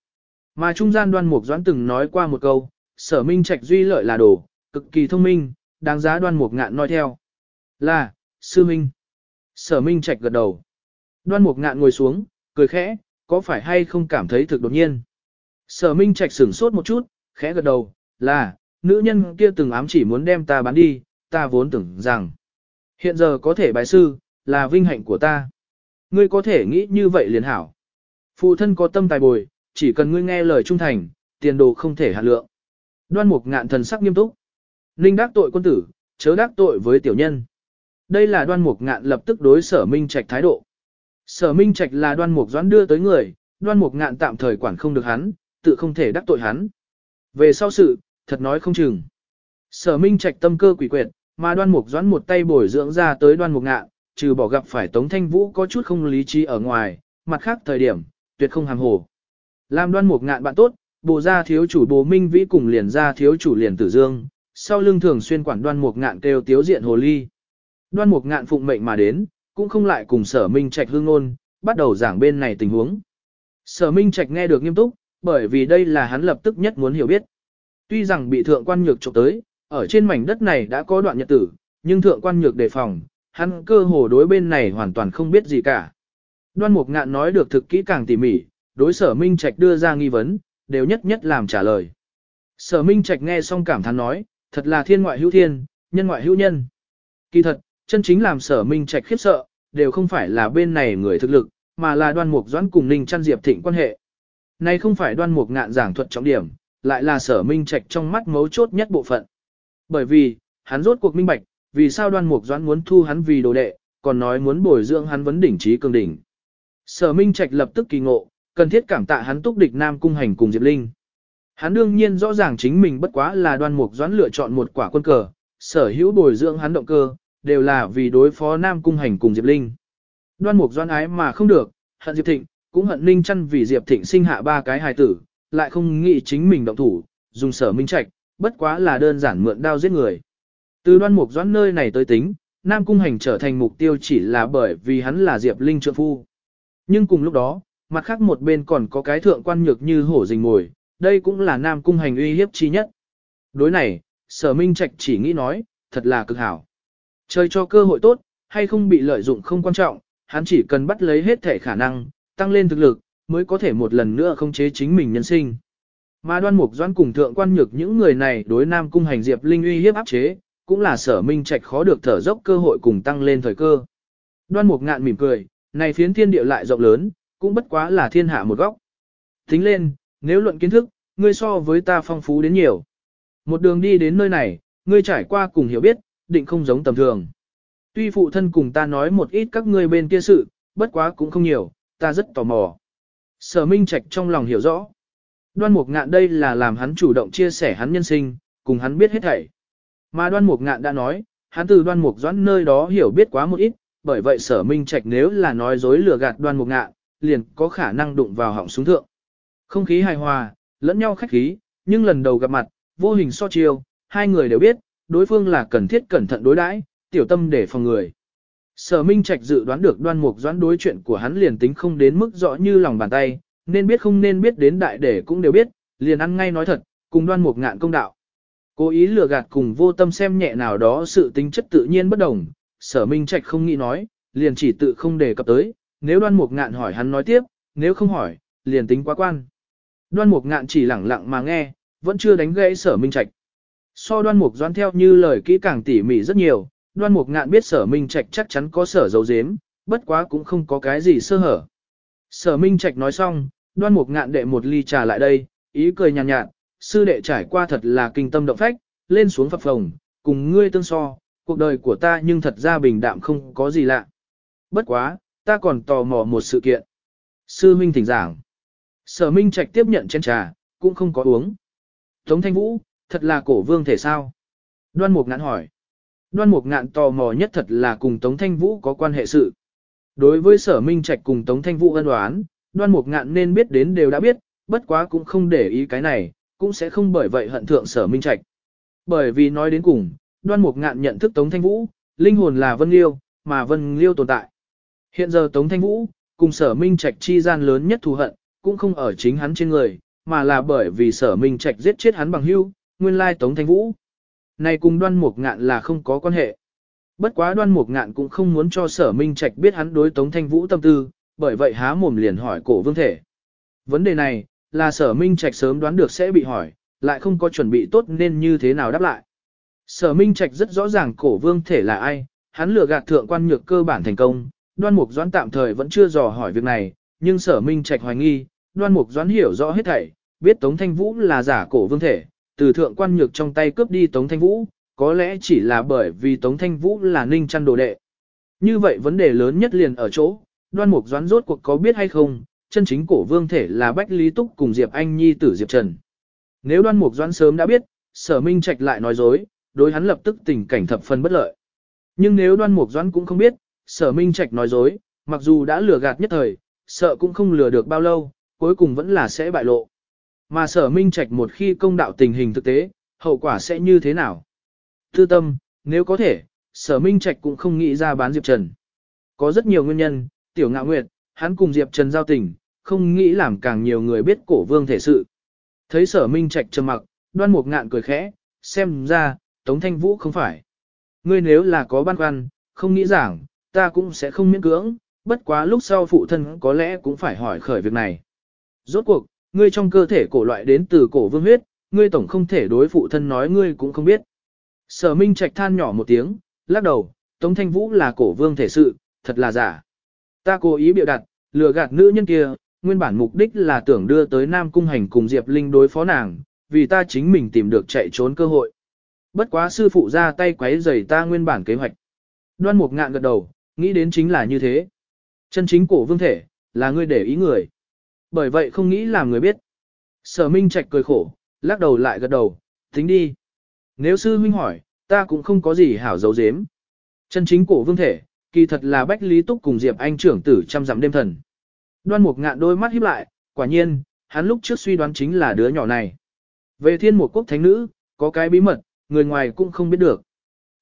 Mà trung gian đoan mục doãn từng nói qua một câu, sở minh trạch duy lợi là đồ, cực kỳ thông minh, đáng giá đoan mục ngạn nói theo. Là, sư minh. Sở minh trạch gật đầu. Đoan mục ngạn ngồi xuống, cười khẽ, có phải hay không cảm thấy thực đột nhiên. Sở minh trạch sửng sốt một chút, khẽ gật đầu, là, nữ nhân kia từng ám chỉ muốn đem ta bán đi, ta vốn tưởng rằng, hiện giờ có thể bài sư, là vinh hạnh của ta. Ngươi có thể nghĩ như vậy liền hảo. Phụ thân có tâm tài bồi, chỉ cần ngươi nghe lời trung thành, tiền đồ không thể hạ lượng. Đoan mục ngạn thần sắc nghiêm túc. Ninh đắc tội quân tử, chớ đắc tội với tiểu nhân. Đây là đoan mục ngạn lập tức đối sở minh trạch thái độ. Sở minh trạch là đoan mục doãn đưa tới người, đoan mục ngạn tạm thời quản không được hắn, tự không thể đắc tội hắn. Về sau sự, thật nói không chừng. Sở minh trạch tâm cơ quỷ quyệt, mà đoan mục doãn một tay bồi dưỡng ra tới đoan mục ngạn, trừ bỏ gặp phải Tống Thanh Vũ có chút không lý trí ở ngoài, mặt khác thời điểm, tuyệt không hàm hồ. Làm đoan mục ngạn bạn tốt, bồ ra thiếu chủ bồ minh vĩ cùng liền ra thiếu chủ liền tử dương, sau lưng thường xuyên quản đoan mục ngạn kêu tiếu diện hồ ly. Đoan mục ngạn phụng mệnh mà đến, cũng không lại cùng sở minh trạch hương ngôn, bắt đầu giảng bên này tình huống. Sở minh trạch nghe được nghiêm túc, bởi vì đây là hắn lập tức nhất muốn hiểu biết. Tuy rằng bị thượng quan nhược trộm tới, ở trên mảnh đất này đã có đoạn nhật tử, nhưng thượng quan nhược đề phòng, hắn cơ hồ đối bên này hoàn toàn không biết gì cả. Đoan Mục Ngạn nói được thực kỹ càng tỉ mỉ, đối sở Minh Trạch đưa ra nghi vấn, đều nhất nhất làm trả lời. Sở Minh Trạch nghe xong cảm thán nói, thật là thiên ngoại hữu thiên, nhân ngoại hữu nhân. Kỳ thật, chân chính làm sở Minh Trạch khiếp sợ, đều không phải là bên này người thực lực, mà là đoan mục doãn cùng Ninh Trăn Diệp Thịnh quan hệ. Này không phải đoan mục ngạn giảng thuật trọng điểm, lại là sở Minh Trạch trong mắt mấu chốt nhất bộ phận. Bởi vì, hắn rốt cuộc minh bạch, vì sao đoan mục doãn muốn thu hắn vì đồ đệ, còn nói muốn bồi dưỡng hắn vấn đỉnh trí cường đỉnh. Sở Minh Trạch lập tức kỳ ngộ, cần thiết cảm tạ hắn túc địch Nam Cung Hành cùng Diệp Linh. Hắn đương nhiên rõ ràng chính mình bất quá là đoan mục doãn lựa chọn một quả quân cờ, sở hữu bồi dưỡng hắn động cơ, đều là vì đối phó Nam Cung Hành cùng Diệp Linh. Đoan mục doãn ái mà không được, hận Diệp Thịnh, cũng hận Linh chăn vì Diệp Thịnh sinh hạ ba cái hài tử, lại không nghĩ chính mình động thủ, dùng sở Minh Trạch, bất quá là đơn giản mượn đao giết người. Từ đoan mục doãn nơi này tới tính, Nam Cung Hành trở thành mục tiêu chỉ là bởi vì hắn là Diệp Linh trượng phu. Nhưng cùng lúc đó, mặt khác một bên còn có cái thượng quan nhược như hổ rình ngồi, đây cũng là Nam Cung Hành uy hiếp chi nhất. Đối này, sở minh trạch chỉ nghĩ nói, thật là cực hảo. Chơi cho cơ hội tốt, hay không bị lợi dụng không quan trọng, hắn chỉ cần bắt lấy hết thể khả năng, tăng lên thực lực, mới có thể một lần nữa không chế chính mình nhân sinh. Mà đoan mục doan cùng thượng quan nhược những người này đối Nam Cung Hành Diệp Linh uy hiếp áp chế, cũng là sở minh trạch khó được thở dốc cơ hội cùng tăng lên thời cơ. Đoan mục ngạn mỉm cười, này phiến thiên địa lại rộng lớn, cũng bất quá là thiên hạ một góc. Tính lên, nếu luận kiến thức, ngươi so với ta phong phú đến nhiều. Một đường đi đến nơi này, ngươi trải qua cùng hiểu biết, định không giống tầm thường. Tuy phụ thân cùng ta nói một ít các ngươi bên kia sự, bất quá cũng không nhiều, ta rất tò mò. Sở Minh Trạch trong lòng hiểu rõ. Đoan Mục Ngạn đây là làm hắn chủ động chia sẻ hắn nhân sinh, cùng hắn biết hết thảy. Mà Đoan Mục Ngạn đã nói, hắn từ Đoan Mục Doãn nơi đó hiểu biết quá một ít, bởi vậy Sở Minh Trạch nếu là nói dối lừa gạt Đoan Mục Ngạn, liền có khả năng đụng vào họng súng thượng. Không khí hài hòa, lẫn nhau khách khí, nhưng lần đầu gặp mặt, vô hình so chiêu, hai người đều biết, đối phương là cần thiết cẩn thận đối đãi, tiểu tâm để phòng người. Sở Minh Trạch dự đoán được đoan mục doãn đối chuyện của hắn liền tính không đến mức rõ như lòng bàn tay, nên biết không nên biết đến đại để cũng đều biết, liền ăn ngay nói thật, cùng đoan mục ngạn công đạo. Cố ý lừa gạt cùng vô tâm xem nhẹ nào đó sự tính chất tự nhiên bất đồng, sở Minh Trạch không nghĩ nói, liền chỉ tự không đề cập tới, nếu đoan mục ngạn hỏi hắn nói tiếp, nếu không hỏi, liền tính quá quan. Đoan mục ngạn chỉ lẳng lặng mà nghe, vẫn chưa đánh gãy sở Minh Trạch. So đoan mục doãn theo như lời kỹ càng tỉ mỉ rất nhiều, đoan mục ngạn biết sở minh trạch chắc chắn có sở dấu dếm, bất quá cũng không có cái gì sơ hở. Sở minh trạch nói xong, đoan mục ngạn đệ một ly trà lại đây, ý cười nhàn nhạt, nhạt, sư đệ trải qua thật là kinh tâm động phách, lên xuống phập phồng, cùng ngươi tương so, cuộc đời của ta nhưng thật ra bình đạm không có gì lạ. Bất quá, ta còn tò mò một sự kiện. Sư minh thỉnh giảng. Sở minh trạch tiếp nhận chén trà, cũng không có uống. Tống thanh vũ, thật là cổ vương thể sao? Đoan mục ngạn hỏi. Đoan Mục Ngạn tò mò nhất thật là cùng Tống Thanh Vũ có quan hệ sự. Đối với Sở Minh Trạch cùng Tống Thanh Vũ ân đoán, Đoan Mục Ngạn nên biết đến đều đã biết, bất quá cũng không để ý cái này, cũng sẽ không bởi vậy hận thượng Sở Minh Trạch. Bởi vì nói đến cùng, Đoan Mục Ngạn nhận thức Tống Thanh Vũ, linh hồn là Vân Liêu, mà Vân Liêu tồn tại. Hiện giờ Tống Thanh Vũ, cùng Sở Minh Trạch chi gian lớn nhất thù hận, cũng không ở chính hắn trên người, mà là bởi vì Sở Minh Trạch giết chết hắn bằng hưu, nguyên lai Tống Thanh Vũ này cùng đoan mục ngạn là không có quan hệ. Bất quá đoan mục ngạn cũng không muốn cho sở minh trạch biết hắn đối tống thanh vũ tâm tư, bởi vậy há mồm liền hỏi cổ vương thể. Vấn đề này, là sở minh trạch sớm đoán được sẽ bị hỏi, lại không có chuẩn bị tốt nên như thế nào đáp lại. Sở minh trạch rất rõ ràng cổ vương thể là ai, hắn lừa gạt thượng quan nhược cơ bản thành công, đoan mục doãn tạm thời vẫn chưa dò hỏi việc này, nhưng sở minh trạch hoài nghi, đoan mục doãn hiểu rõ hết thảy, biết tống thanh vũ là giả cổ vương thể, từ thượng quan nhược trong tay cướp đi Tống Thanh Vũ, có lẽ chỉ là bởi vì Tống Thanh Vũ là ninh chăn đồ đệ. Như vậy vấn đề lớn nhất liền ở chỗ, đoan mục doãn rốt cuộc có biết hay không, chân chính cổ vương thể là Bách Lý Túc cùng Diệp Anh Nhi tử Diệp Trần. Nếu đoan mục doãn sớm đã biết, sở minh trạch lại nói dối, đối hắn lập tức tình cảnh thập phần bất lợi. Nhưng nếu đoan mục doãn cũng không biết, sở minh trạch nói dối, mặc dù đã lừa gạt nhất thời, sợ cũng không lừa được bao lâu, cuối cùng vẫn là sẽ bại lộ. Mà sở minh trạch một khi công đạo tình hình thực tế, hậu quả sẽ như thế nào? Tư tâm, nếu có thể, sở minh trạch cũng không nghĩ ra bán Diệp Trần. Có rất nhiều nguyên nhân, tiểu ngạo nguyệt, hắn cùng Diệp Trần giao tình, không nghĩ làm càng nhiều người biết cổ vương thể sự. Thấy sở minh trạch trầm mặc, đoan một ngạn cười khẽ, xem ra, Tống Thanh Vũ không phải. Ngươi nếu là có băn khoăn, không nghĩ giảng, ta cũng sẽ không miễn cưỡng, bất quá lúc sau phụ thân có lẽ cũng phải hỏi khởi việc này. Rốt cuộc, ngươi trong cơ thể cổ loại đến từ cổ vương huyết, ngươi tổng không thể đối phụ thân nói ngươi cũng không biết. Sở Minh Trạch than nhỏ một tiếng, lắc đầu, Tống Thanh Vũ là cổ vương thể sự, thật là giả. Ta cố ý biểu đặt, lừa gạt nữ nhân kia, nguyên bản mục đích là tưởng đưa tới Nam Cung Hành cùng Diệp Linh đối phó nàng, vì ta chính mình tìm được chạy trốn cơ hội. Bất quá sư phụ ra tay quấy rầy ta nguyên bản kế hoạch. Đoan Mục ngạn gật đầu, nghĩ đến chính là như thế. Chân chính cổ vương thể, là ngươi để ý người. Bởi vậy không nghĩ làm người biết. Sở Minh Trạch cười khổ, lắc đầu lại gật đầu, tính đi. Nếu sư huynh hỏi, ta cũng không có gì hảo dấu dếm. Chân chính cổ vương thể, kỳ thật là Bách Lý Túc cùng Diệp Anh trưởng tử chăm dặm đêm thần. Đoan Mục ngạn đôi mắt híp lại, quả nhiên, hắn lúc trước suy đoán chính là đứa nhỏ này. Về thiên một quốc thánh nữ, có cái bí mật, người ngoài cũng không biết được.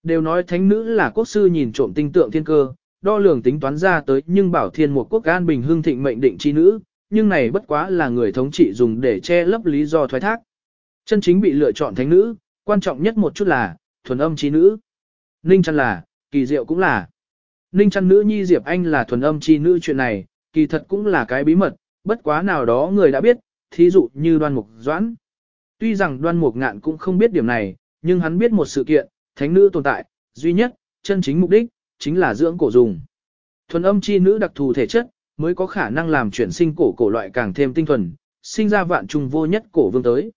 Đều nói thánh nữ là quốc sư nhìn trộm tinh tượng thiên cơ, đo lường tính toán ra tới nhưng bảo thiên một quốc an bình hương thịnh mệnh định chi nữ, nhưng này bất quá là người thống trị dùng để che lấp lý do thoái thác. Chân chính bị lựa chọn thánh nữ, quan trọng nhất một chút là, thuần âm chi nữ. Ninh chăn là, kỳ diệu cũng là. Ninh chăn nữ nhi Diệp Anh là thuần âm chi nữ chuyện này, kỳ thật cũng là cái bí mật, bất quá nào đó người đã biết, thí dụ như đoan mục doãn. Tuy rằng đoan mục ngạn cũng không biết điểm này, nhưng hắn biết một sự kiện, thánh nữ tồn tại, duy nhất, chân chính mục đích, chính là dưỡng cổ dùng. Thuần âm chi nữ đặc thù thể chất, mới có khả năng làm chuyển sinh cổ cổ loại càng thêm tinh thuần, sinh ra vạn trùng vô nhất cổ vương tới.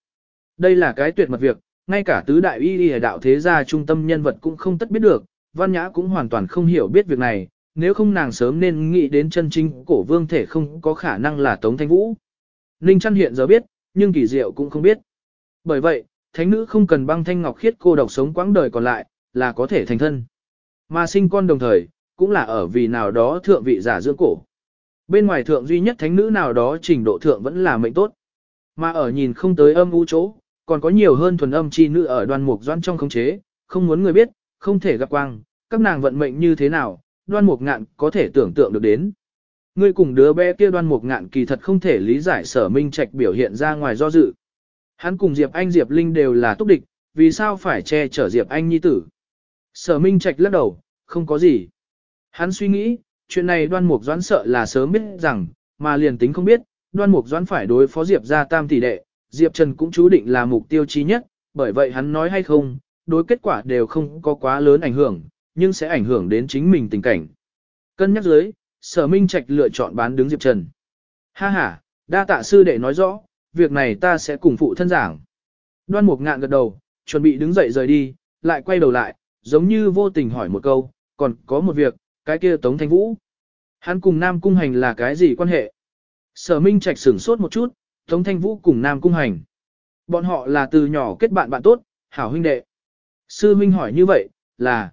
Đây là cái tuyệt mật việc, ngay cả tứ đại y y đạo thế gia trung tâm nhân vật cũng không tất biết được, văn nhã cũng hoàn toàn không hiểu biết việc này, nếu không nàng sớm nên nghĩ đến chân chính cổ vương thể không có khả năng là Tống Thanh Vũ. Ninh Trăn hiện giờ biết, nhưng kỳ diệu cũng không biết. Bởi vậy, thánh nữ không cần băng thanh ngọc khiết cô độc sống quãng đời còn lại, là có thể thành thân. Mà sinh con đồng thời, cũng là ở vì nào đó thượng vị giả dưỡng cổ. Bên ngoài thượng duy nhất thánh nữ nào đó trình độ thượng vẫn là mệnh tốt. Mà ở nhìn không tới âm u chỗ, còn có nhiều hơn thuần âm chi nữ ở đoan mục doan trong khống chế, không muốn người biết, không thể gặp quang, các nàng vận mệnh như thế nào, đoan mục ngạn có thể tưởng tượng được đến. Ngươi cùng đứa bé kia đoan mục ngạn kỳ thật không thể lý giải sở minh trạch biểu hiện ra ngoài do dự. Hắn cùng Diệp Anh Diệp Linh đều là túc địch, vì sao phải che chở Diệp Anh nhi tử. Sở minh trạch lắc đầu, không có gì. Hắn suy nghĩ, chuyện này đoan mục doãn sợ là sớm biết rằng, mà liền tính không biết, đoan mục doãn phải đối phó Diệp ra tam tỷ đệ, Diệp Trần cũng chú định là mục tiêu chí nhất, bởi vậy hắn nói hay không, đối kết quả đều không có quá lớn ảnh hưởng, nhưng sẽ ảnh hưởng đến chính mình tình cảnh. Cân nhắc dưới, sở minh trạch lựa chọn bán đứng Diệp Trần. Ha ha, đa tạ sư đệ nói rõ, việc này ta sẽ cùng phụ thân giảng. Đoan mục ngạn gật đầu, chuẩn bị đứng dậy rời đi, lại quay đầu lại, giống như vô tình hỏi một câu, còn có một việc, cái kia Tống Thanh Vũ. Hắn cùng Nam Cung Hành là cái gì quan hệ? Sở Minh Trạch sửng sốt một chút, Tống Thanh Vũ cùng Nam Cung Hành. Bọn họ là từ nhỏ kết bạn bạn tốt, hảo huynh đệ. Sư Minh hỏi như vậy, là...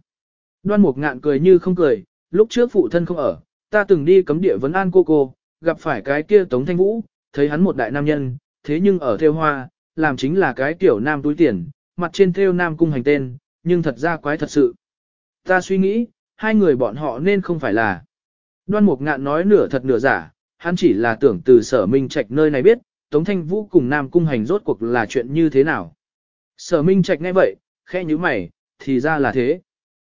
Đoan Mục ngạn cười như không cười, lúc trước phụ thân không ở, ta từng đi cấm địa vấn an cô cô, gặp phải cái kia Tống Thanh Vũ, thấy hắn một đại nam nhân, thế nhưng ở theo hoa, làm chính là cái tiểu nam túi tiền, mặt trên theo nam cung hành tên, nhưng thật ra quái thật sự. Ta suy nghĩ, hai người bọn họ nên không phải là. Đoan Mục Ngạn nói nửa thật nửa giả, hắn chỉ là tưởng từ sở minh trạch nơi này biết, Tống Thanh Vũ cùng Nam Cung Hành rốt cuộc là chuyện như thế nào. Sở minh trạch nghe vậy, khe như mày, thì ra là thế.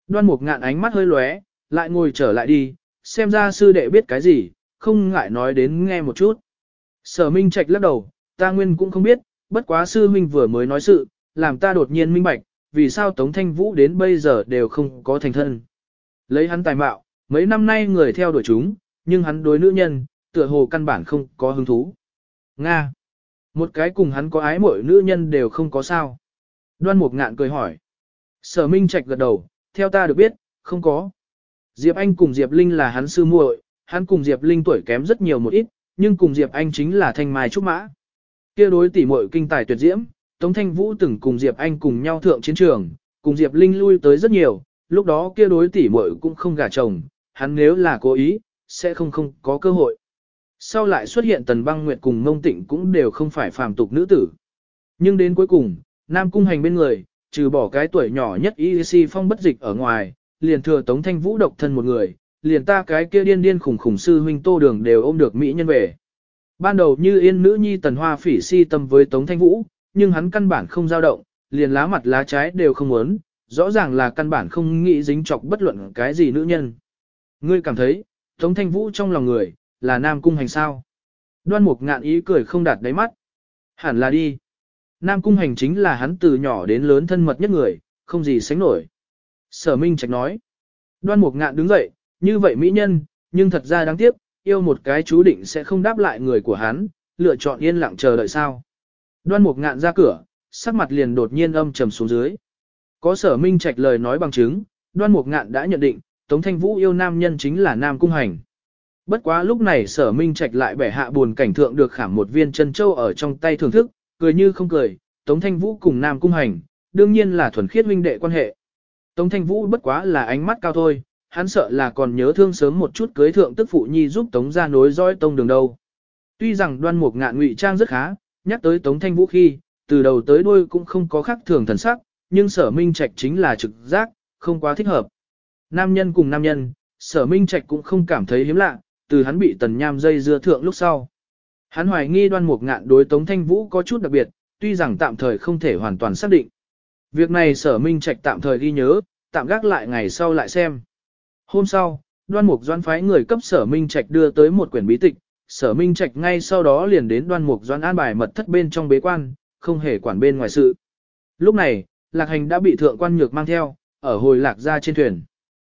Đoan Mục Ngạn ánh mắt hơi lóe, lại ngồi trở lại đi, xem ra sư đệ biết cái gì, không ngại nói đến nghe một chút. Sở minh trạch lắc đầu, ta nguyên cũng không biết, bất quá sư minh vừa mới nói sự, làm ta đột nhiên minh bạch, vì sao Tống Thanh Vũ đến bây giờ đều không có thành thân. Lấy hắn tài mạo, mấy năm nay người theo đuổi chúng, nhưng hắn đối nữ nhân, tựa hồ căn bản không có hứng thú. Nga. Một cái cùng hắn có ái mỗi nữ nhân đều không có sao. Đoan Mục Ngạn cười hỏi. Sở Minh Trạch gật đầu, theo ta được biết, không có. Diệp Anh cùng Diệp Linh là hắn sư muội, hắn cùng Diệp Linh tuổi kém rất nhiều một ít, nhưng cùng Diệp Anh chính là thanh mai trúc mã. Kia đối tỷ muội kinh tài tuyệt diễm, Tống Thanh Vũ từng cùng Diệp Anh cùng nhau thượng chiến trường, cùng Diệp Linh lui tới rất nhiều, lúc đó kia đối tỷ muội cũng không gả chồng, hắn nếu là cố ý, sẽ không không có cơ hội. Sau lại xuất hiện Tần Băng Nguyệt cùng Mông Tịnh cũng đều không phải phàm tục nữ tử. Nhưng đến cuối cùng, Nam Cung Hành bên người, trừ bỏ cái tuổi nhỏ nhất Y Si Phong bất dịch ở ngoài, liền thừa Tống Thanh Vũ độc thân một người, liền ta cái kia điên điên khủng khủng sư huynh Tô Đường đều ôm được mỹ nhân về. Ban đầu như yên nữ nhi Tần Hoa Phỉ si tâm với Tống Thanh Vũ, nhưng hắn căn bản không dao động, liền lá mặt lá trái đều không muốn, rõ ràng là căn bản không nghĩ dính chọc bất luận cái gì nữ nhân. Ngươi cảm thấy, Tống Thanh Vũ trong lòng người, là Nam Cung Hành sao? Đoan Mục ngạn ý cười không đạt đáy mắt. Hẳn là đi. Nam Cung Hành chính là hắn từ nhỏ đến lớn thân mật nhất người, không gì sánh nổi. Sở Minh Trạch nói. Đoan Mục ngạn đứng dậy, như vậy mỹ nhân, nhưng thật ra đáng tiếc, yêu một cái chú định sẽ không đáp lại người của hắn, lựa chọn yên lặng chờ đợi sao. Đoan Mục ngạn ra cửa, sắc mặt liền đột nhiên âm trầm xuống dưới. Có sở minh trạch lời nói bằng chứng, đoan mục ngạn đã nhận định, Tống Thanh Vũ yêu nam nhân chính là nam cung hành. Bất quá lúc này sở minh trạch lại bẻ hạ buồn cảnh thượng được khảm một viên chân châu ở trong tay thưởng thức, cười như không cười, Tống Thanh Vũ cùng nam cung hành, đương nhiên là thuần khiết huynh đệ quan hệ. Tống Thanh Vũ bất quá là ánh mắt cao thôi, hắn sợ là còn nhớ thương sớm một chút cưới thượng tức phụ nhi giúp Tống ra nối dõi tông đường đâu. Tuy rằng đoan mục ngạn ngụy trang rất khá, nhắc tới Tống Thanh Vũ khi, từ đầu tới đuôi cũng không có khác thường thần sắc, nhưng sở minh trạch chính là trực giác, không quá thích hợp. Nam nhân cùng nam nhân, sở minh trạch cũng không cảm thấy hiếm lạ, từ hắn bị tần nham dây dưa thượng lúc sau. Hắn hoài nghi đoan mục ngạn đối tống thanh vũ có chút đặc biệt, tuy rằng tạm thời không thể hoàn toàn xác định. Việc này sở minh trạch tạm thời ghi nhớ, tạm gác lại ngày sau lại xem. Hôm sau, đoan mục doan phái người cấp sở minh trạch đưa tới một quyển bí tịch, sở minh trạch ngay sau đó liền đến đoan mục doan an bài mật thất bên trong bế quan, không hề quản bên ngoài sự. Lúc này, lạc hành đã bị thượng quan nhược mang theo, ở hồi lạc ra trên thuyền.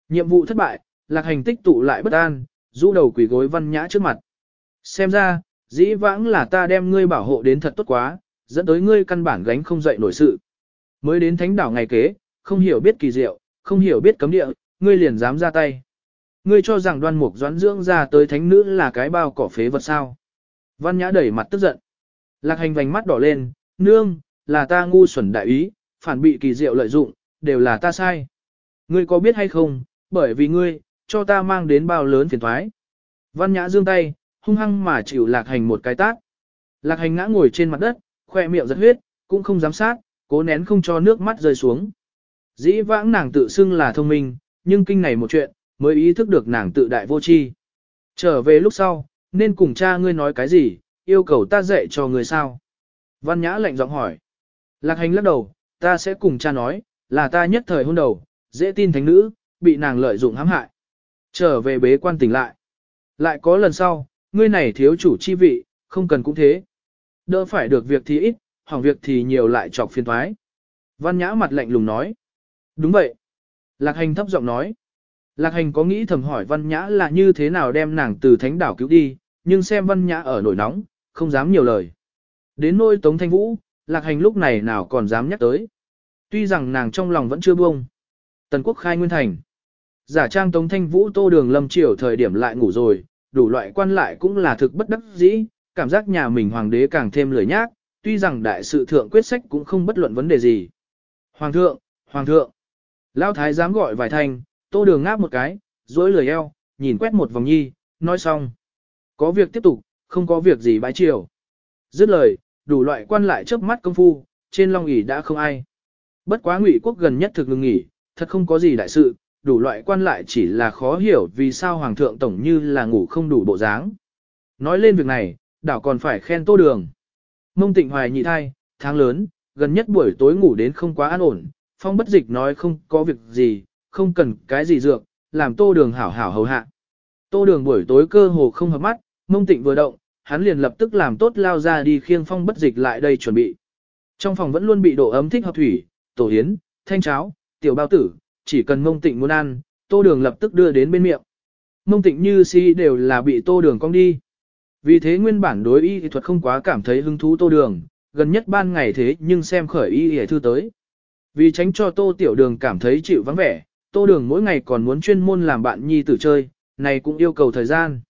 Nhiệm vụ thất bại, lạc hành tích tụ lại bất an, rũ đầu quỳ gối văn nhã trước mặt. Xem ra, dĩ vãng là ta đem ngươi bảo hộ đến thật tốt quá, dẫn tới ngươi căn bản gánh không dậy nổi sự. Mới đến thánh đảo ngày kế, không hiểu biết kỳ diệu, không hiểu biết cấm địa, ngươi liền dám ra tay. Ngươi cho rằng đoan mục doãn dưỡng ra tới thánh nữ là cái bao cỏ phế vật sao. Văn nhã đẩy mặt tức giận. Lạc hành vành mắt đỏ lên, nương, là ta ngu xuẩn đại ý, phản bị kỳ diệu lợi dụng, đều là ta sai. Ngươi có biết hay không, bởi vì ngươi, cho ta mang đến bao lớn phiền thoái. Văn nhã dương tay, hung hăng mà chịu lạc hành một cái tát. Lạc hành ngã ngồi trên mặt đất, khoe miệng giật huyết, cũng không dám sát, cố nén không cho nước mắt rơi xuống. Dĩ vãng nàng tự xưng là thông minh, nhưng kinh này một chuyện, mới ý thức được nàng tự đại vô tri. Trở về lúc sau, nên cùng cha ngươi nói cái gì, yêu cầu ta dạy cho ngươi sao? Văn Nhã lạnh giọng hỏi. Lạc hành lắc đầu, ta sẽ cùng cha nói, là ta nhất thời hôn đầu, dễ tin thánh nữ, bị nàng lợi dụng hãm hại. Trở về bế quan tỉnh lại. Lại có lần sau, ngươi này thiếu chủ chi vị, không cần cũng thế. Đỡ phải được việc thì ít, hỏng việc thì nhiều lại chọc phiền thoái. Văn Nhã mặt lạnh lùng nói. Đúng vậy. Lạc hành thấp giọng nói. Lạc hành có nghĩ thầm hỏi văn nhã là như thế nào đem nàng từ thánh đảo cứu đi, nhưng xem văn nhã ở nổi nóng, không dám nhiều lời. Đến nôi tống thanh vũ, lạc hành lúc này nào còn dám nhắc tới. Tuy rằng nàng trong lòng vẫn chưa buông. Tần quốc khai nguyên thành. Giả trang tống thanh vũ tô đường lâm triều thời điểm lại ngủ rồi, đủ loại quan lại cũng là thực bất đắc dĩ, cảm giác nhà mình hoàng đế càng thêm lười nhác, tuy rằng đại sự thượng quyết sách cũng không bất luận vấn đề gì. Hoàng thượng, hoàng thượng. Lão thái dám gọi vài thanh, tô đường ngáp một cái, duỗi lười eo, nhìn quét một vòng nhi, nói xong. Có việc tiếp tục, không có việc gì bãi chiều. Dứt lời, đủ loại quan lại chớp mắt công phu, trên long ỷ đã không ai. Bất quá ngụy quốc gần nhất thực ngừng nghỉ, thật không có gì đại sự, đủ loại quan lại chỉ là khó hiểu vì sao hoàng thượng tổng như là ngủ không đủ bộ dáng. Nói lên việc này, đảo còn phải khen tô đường. Mông tịnh hoài nhị thai, tháng lớn, gần nhất buổi tối ngủ đến không quá an ổn, phong bất dịch nói không có việc gì, không cần cái gì dược, làm tô đường hảo hảo hầu hạ. Tô đường buổi tối cơ hồ không hợp mắt, mông tịnh vừa động, hắn liền lập tức làm tốt lao ra đi khiêng phong bất dịch lại đây chuẩn bị. Trong phòng vẫn luôn bị độ ấm thích hợp thủy, tổ yến, thanh cháo, tiểu bao tử, chỉ cần mông tịnh muốn ăn, tô đường lập tức đưa đến bên miệng. Mông tịnh như si đều là bị tô đường cong đi. Vì thế nguyên bản đối y thuật không quá cảm thấy hứng thú tô đường, gần nhất ban ngày thế nhưng xem khởi y hề thư tới. Vì tránh cho tô tiểu đường cảm thấy chịu vắng vẻ, tô đường mỗi ngày còn muốn chuyên môn làm bạn nhi tử chơi, này cũng yêu cầu thời gian.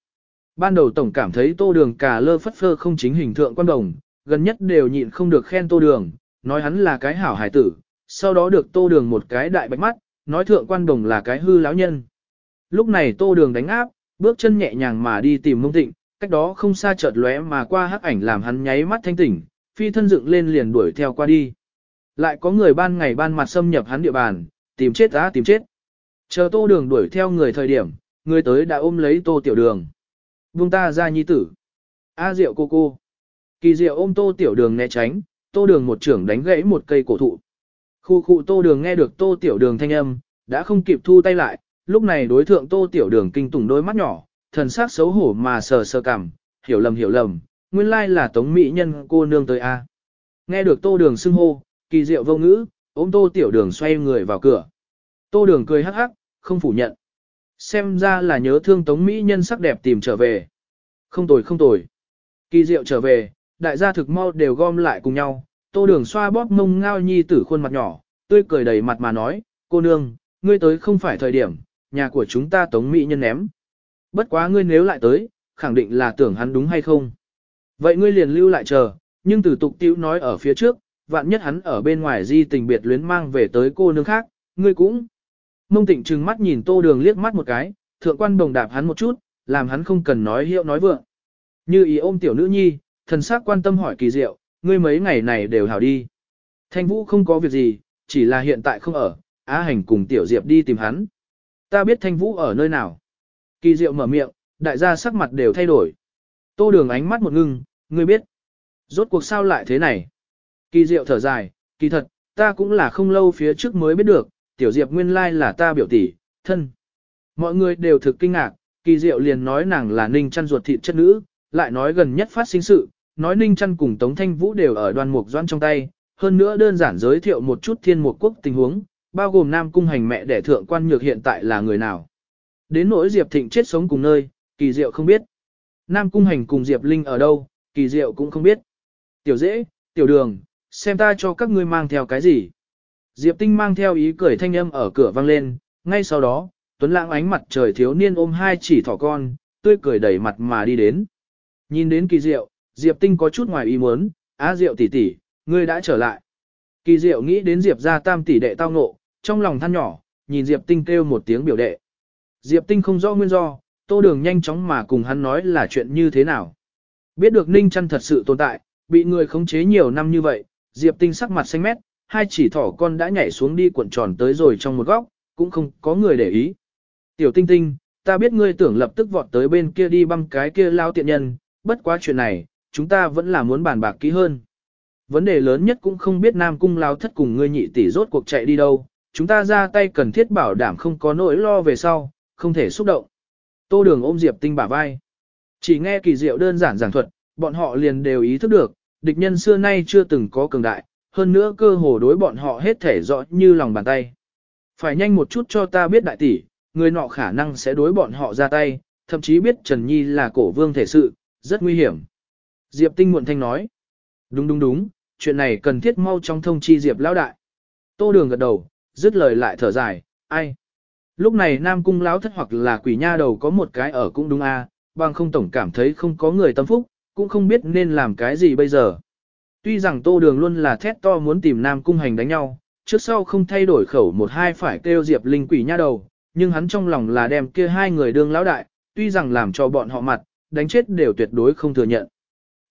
Ban đầu tổng cảm thấy tô đường cả lơ phất phơ không chính hình thượng quan đồng, gần nhất đều nhịn không được khen tô đường, nói hắn là cái hảo hải tử, sau đó được tô đường một cái đại bạch mắt, nói thượng quan đồng là cái hư lão nhân. Lúc này tô đường đánh áp, bước chân nhẹ nhàng mà đi tìm mông tịnh, cách đó không xa chợt lóe mà qua hắc ảnh làm hắn nháy mắt thanh tỉnh, phi thân dựng lên liền đuổi theo qua đi. Lại có người ban ngày ban mặt xâm nhập hắn địa bàn, tìm chết á tìm chết. Chờ tô đường đuổi theo người thời điểm, người tới đã ôm lấy tô tiểu đường. Vương ta ra nhi tử. A diệu cô cô. Kỳ diệu ôm tô tiểu đường né tránh, tô đường một trưởng đánh gãy một cây cổ thụ. Khu khu tô đường nghe được tô tiểu đường thanh âm, đã không kịp thu tay lại, lúc này đối thượng tô tiểu đường kinh tủng đôi mắt nhỏ, thần sắc xấu hổ mà sờ sờ cằm, hiểu lầm hiểu lầm, nguyên lai là tống mỹ nhân cô nương tới A. Nghe được tô đường xưng hô, kỳ diệu vô ngữ, ôm tô tiểu đường xoay người vào cửa. Tô đường cười hắc hắc, không phủ nhận. Xem ra là nhớ thương tống mỹ nhân sắc đẹp tìm trở về. Không tồi không tồi. Kỳ diệu trở về, đại gia thực mau đều gom lại cùng nhau, tô đường xoa bóp mông ngao nhi tử khuôn mặt nhỏ, tươi cười đầy mặt mà nói, cô nương, ngươi tới không phải thời điểm, nhà của chúng ta tống mỹ nhân ném. Bất quá ngươi nếu lại tới, khẳng định là tưởng hắn đúng hay không. Vậy ngươi liền lưu lại chờ, nhưng từ tục tiểu nói ở phía trước, vạn nhất hắn ở bên ngoài di tình biệt luyến mang về tới cô nương khác, ngươi cũng. Mông tịnh trừng mắt nhìn tô đường liếc mắt một cái, thượng quan đồng đạp hắn một chút, làm hắn không cần nói hiệu nói vượng. Như ý ôm tiểu nữ nhi, thần sắc quan tâm hỏi kỳ diệu, ngươi mấy ngày này đều hảo đi. Thanh vũ không có việc gì, chỉ là hiện tại không ở, á hành cùng tiểu diệp đi tìm hắn. Ta biết thanh vũ ở nơi nào. Kỳ diệu mở miệng, đại gia sắc mặt đều thay đổi. Tô đường ánh mắt một ngưng, ngươi biết. Rốt cuộc sao lại thế này? Kỳ diệu thở dài, kỳ thật, ta cũng là không lâu phía trước mới biết được, tiểu diệp nguyên lai là ta biểu tỷ, thân. Mọi người đều thực kinh ngạc, kỳ diệu liền nói nàng là ninh chăn ruột thịt chất nữ, lại nói gần nhất phát sinh sự, nói ninh Trăn cùng Tống Thanh Vũ đều ở đoàn mục doan trong tay, hơn nữa đơn giản giới thiệu một chút thiên mục quốc tình huống, bao gồm nam cung hành mẹ đẻ thượng quan nhược hiện tại là người nào. Đến nỗi diệp thịnh chết sống cùng nơi, Kỳ Diệu không biết. Nam Cung Hành cùng Diệp Linh ở đâu, Kỳ Diệu cũng không biết. Tiểu dễ, tiểu đường, xem ta cho các ngươi mang theo cái gì. Diệp Tinh mang theo ý cười thanh âm ở cửa vang lên, ngay sau đó, Tuấn Lãng ánh mặt trời thiếu niên ôm hai chỉ thỏ con, tươi cười đẩy mặt mà đi đến. Nhìn đến kỳ diệu, Diệp Tinh có chút ngoài ý muốn, á diệu tỷ tỷ, ngươi đã trở lại. Kỳ diệu nghĩ đến Diệp Gia tam tỷ đệ tao ngộ, trong lòng than nhỏ, nhìn Diệp Tinh kêu một tiếng biểu đệ. Diệp Tinh không rõ nguyên do, tô đường nhanh chóng mà cùng hắn nói là chuyện như thế nào. Biết được Ninh Chân thật sự tồn tại, bị người khống chế nhiều năm như vậy, Diệp Tinh sắc mặt xanh mét, hai chỉ thỏ con đã nhảy xuống đi cuộn tròn tới rồi trong một góc, cũng không có người để ý. Tiểu Tinh Tinh, ta biết ngươi tưởng lập tức vọt tới bên kia đi băm cái kia lao tiện nhân, bất quá chuyện này, chúng ta vẫn là muốn bàn bạc kỹ hơn. Vấn đề lớn nhất cũng không biết Nam Cung lao thất cùng ngươi nhị tỷ rốt cuộc chạy đi đâu, chúng ta ra tay cần thiết bảo đảm không có nỗi lo về sau, không thể xúc động. Tô đường ôm Diệp Tinh bả vai. Chỉ nghe kỳ diệu đơn giản giảng thuật, bọn họ liền đều ý thức được, địch nhân xưa nay chưa từng có cường đại, hơn nữa cơ hồ đối bọn họ hết thể rõ như lòng bàn tay. Phải nhanh một chút cho ta biết đại tỷ, người nọ khả năng sẽ đối bọn họ ra tay, thậm chí biết Trần Nhi là cổ vương thể sự, rất nguy hiểm. Diệp Tinh muộn thanh nói. Đúng đúng đúng, chuyện này cần thiết mau trong thông chi Diệp lão đại. Tô đường gật đầu, dứt lời lại thở dài, ai. Lúc này Nam Cung lão thất hoặc là quỷ nha đầu có một cái ở cũng đúng a, à, bằng không tổng cảm thấy không có người tâm phúc, cũng không biết nên làm cái gì bây giờ. Tuy rằng Tô Đường luôn là thét to muốn tìm Nam Cung Hành đánh nhau, trước sau không thay đổi khẩu một hai phải kêu Diệp Linh quỷ nha đầu, nhưng hắn trong lòng là đem kia hai người đương lão đại, tuy rằng làm cho bọn họ mặt, đánh chết đều tuyệt đối không thừa nhận.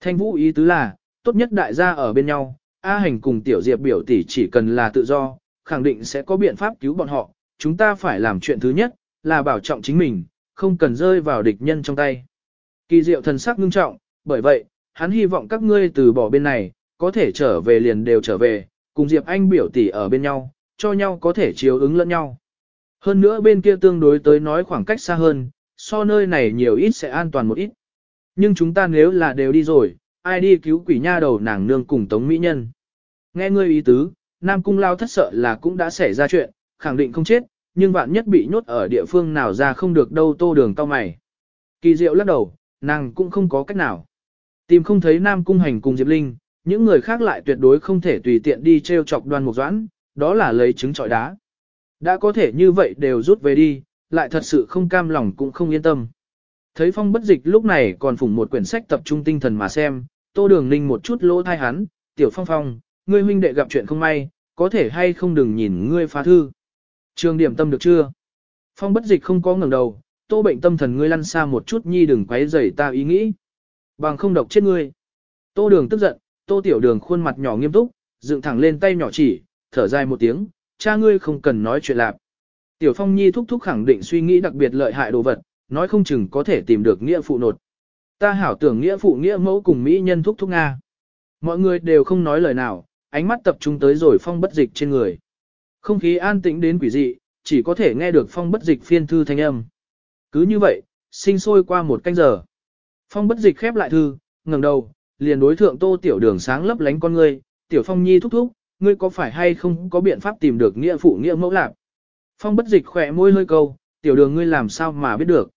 Thanh Vũ ý tứ là, tốt nhất đại gia ở bên nhau, A Hành cùng Tiểu Diệp biểu tỷ chỉ cần là tự do, khẳng định sẽ có biện pháp cứu bọn họ, chúng ta phải làm chuyện thứ nhất, là bảo trọng chính mình, không cần rơi vào địch nhân trong tay. Kỳ diệu thần sắc ngưng trọng, bởi vậy, hắn hy vọng các ngươi từ bỏ bên này, có thể trở về liền đều trở về, cùng Diệp Anh biểu tỷ ở bên nhau, cho nhau có thể chiếu ứng lẫn nhau. Hơn nữa bên kia tương đối tới nói khoảng cách xa hơn, so nơi này nhiều ít sẽ an toàn một ít. Nhưng chúng ta nếu là đều đi rồi, ai đi cứu quỷ nha đầu nàng nương cùng tống mỹ nhân. Nghe ngươi ý tứ, Nam Cung Lao thất sợ là cũng đã xảy ra chuyện, khẳng định không chết, nhưng vạn nhất bị nhốt ở địa phương nào ra không được đâu tô đường cao mày. Kỳ diệu lắc đầu, nàng cũng không có cách nào. Tìm không thấy Nam Cung Hành cùng Diệp Linh, những người khác lại tuyệt đối không thể tùy tiện đi treo chọc đoan mục doãn, đó là lấy trứng trọi đá. Đã có thể như vậy đều rút về đi, lại thật sự không cam lòng cũng không yên tâm. Thấy phong bất dịch lúc này còn phủng một quyển sách tập trung tinh thần mà xem, tô đường ninh một chút lỗ thai hắn, tiểu phong phong, ngươi huynh đệ gặp chuyện không may, có thể hay không đừng nhìn ngươi phá thư. Trường điểm tâm được chưa? Phong bất dịch không có ngẩng đầu, tô bệnh tâm thần ngươi lăn xa một chút nhi đừng quấy rầy ta ý nghĩ. Bằng không độc chết ngươi. Tô đường tức giận, tô tiểu đường khuôn mặt nhỏ nghiêm túc, dựng thẳng lên tay nhỏ chỉ, thở dài một tiếng, cha ngươi không cần nói chuyện lạp. Tiểu phong nhi thúc thúc khẳng định suy nghĩ đặc biệt lợi hại đồ vật, nói không chừng có thể tìm được nghĩa phụ nột. Ta hảo tưởng nghĩa phụ nghĩa mẫu cùng mỹ nhân thúc thúc Nga. Mọi người đều không nói lời nào, ánh mắt tập trung tới rồi phong bất dịch trên người. Không khí an tĩnh đến quỷ dị, chỉ có thể nghe được phong bất dịch phiên thư thanh âm. Cứ như vậy, sinh sôi qua một canh giờ. Phong bất dịch khép lại thư, ngẩng đầu, liền đối thượng tô tiểu đường sáng lấp lánh con ngươi, tiểu phong nhi thúc thúc, ngươi có phải hay không có biện pháp tìm được nghĩa phụ nghĩa mẫu lạc. Phong bất dịch khỏe môi hơi câu, tiểu đường ngươi làm sao mà biết được.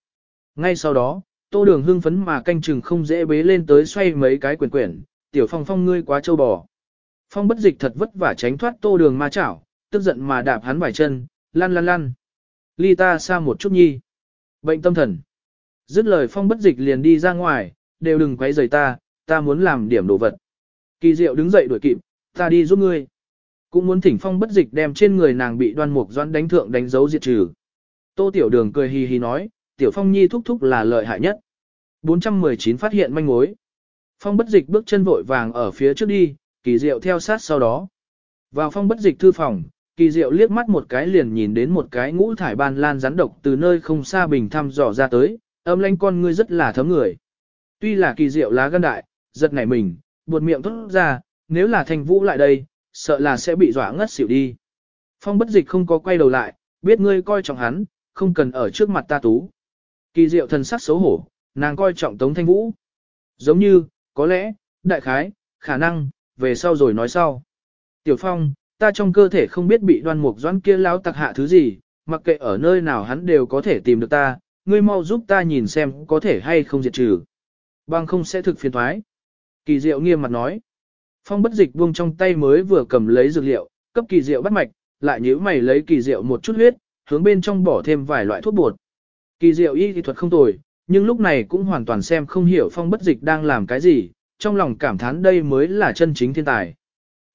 Ngay sau đó, tô đường hưng phấn mà canh chừng không dễ bế lên tới xoay mấy cái quyển quyển, tiểu phong phong ngươi quá trâu bò. Phong bất dịch thật vất vả tránh thoát tô đường ma chảo, tức giận mà đạp hắn vài chân, lăn lăn lăn. Ly ta xa một chút nhi. Bệnh tâm thần. Dứt lời phong bất dịch liền đi ra ngoài, đều đừng quấy rầy ta, ta muốn làm điểm đồ vật. Kỳ diệu đứng dậy đuổi kịp, ta đi giúp ngươi. Cũng muốn thỉnh phong bất dịch đem trên người nàng bị đoan mục doãn đánh thượng đánh dấu diệt trừ. Tô tiểu đường cười hì hì nói, tiểu phong nhi thúc thúc là lợi hại nhất. 419 phát hiện manh mối. Phong bất dịch bước chân vội vàng ở phía trước đi, kỳ diệu theo sát sau đó. Vào phong bất dịch thư phòng, kỳ diệu liếc mắt một cái liền nhìn đến một cái ngũ thải ban lan rắn độc từ nơi không xa bình thăm dò ra tới, âm lanh con ngươi rất là thấm người. Tuy là kỳ diệu lá gan đại, giật nảy mình, buột miệng thốt ra, nếu là thành vũ lại đây, sợ là sẽ bị dọa ngất xỉu đi. Phong bất dịch không có quay đầu lại, biết ngươi coi trọng hắn, không cần ở trước mặt ta tú. Kỳ diệu thần sắc xấu hổ, nàng coi trọng Tống Thanh Vũ. Giống như, có lẽ, đại khái, khả năng, về sau rồi nói sau. Tiểu Phong, ta trong cơ thể không biết bị đoan mục doãn kia lão tặc hạ thứ gì, mặc kệ ở nơi nào hắn đều có thể tìm được ta, ngươi mau giúp ta nhìn xem có thể hay không diệt trừ. Bằng không sẽ thực phiền thoái. Kỳ diệu nghiêm mặt nói. Phong bất dịch buông trong tay mới vừa cầm lấy dược liệu, cấp kỳ diệu bắt mạch, lại nhíu mày lấy kỳ diệu một chút huyết, hướng bên trong bỏ thêm vài loại thuốc bột. Kỳ diệu y kỹ thuật không tồi, nhưng lúc này cũng hoàn toàn xem không hiểu phong bất dịch đang làm cái gì, trong lòng cảm thán đây mới là chân chính thiên tài.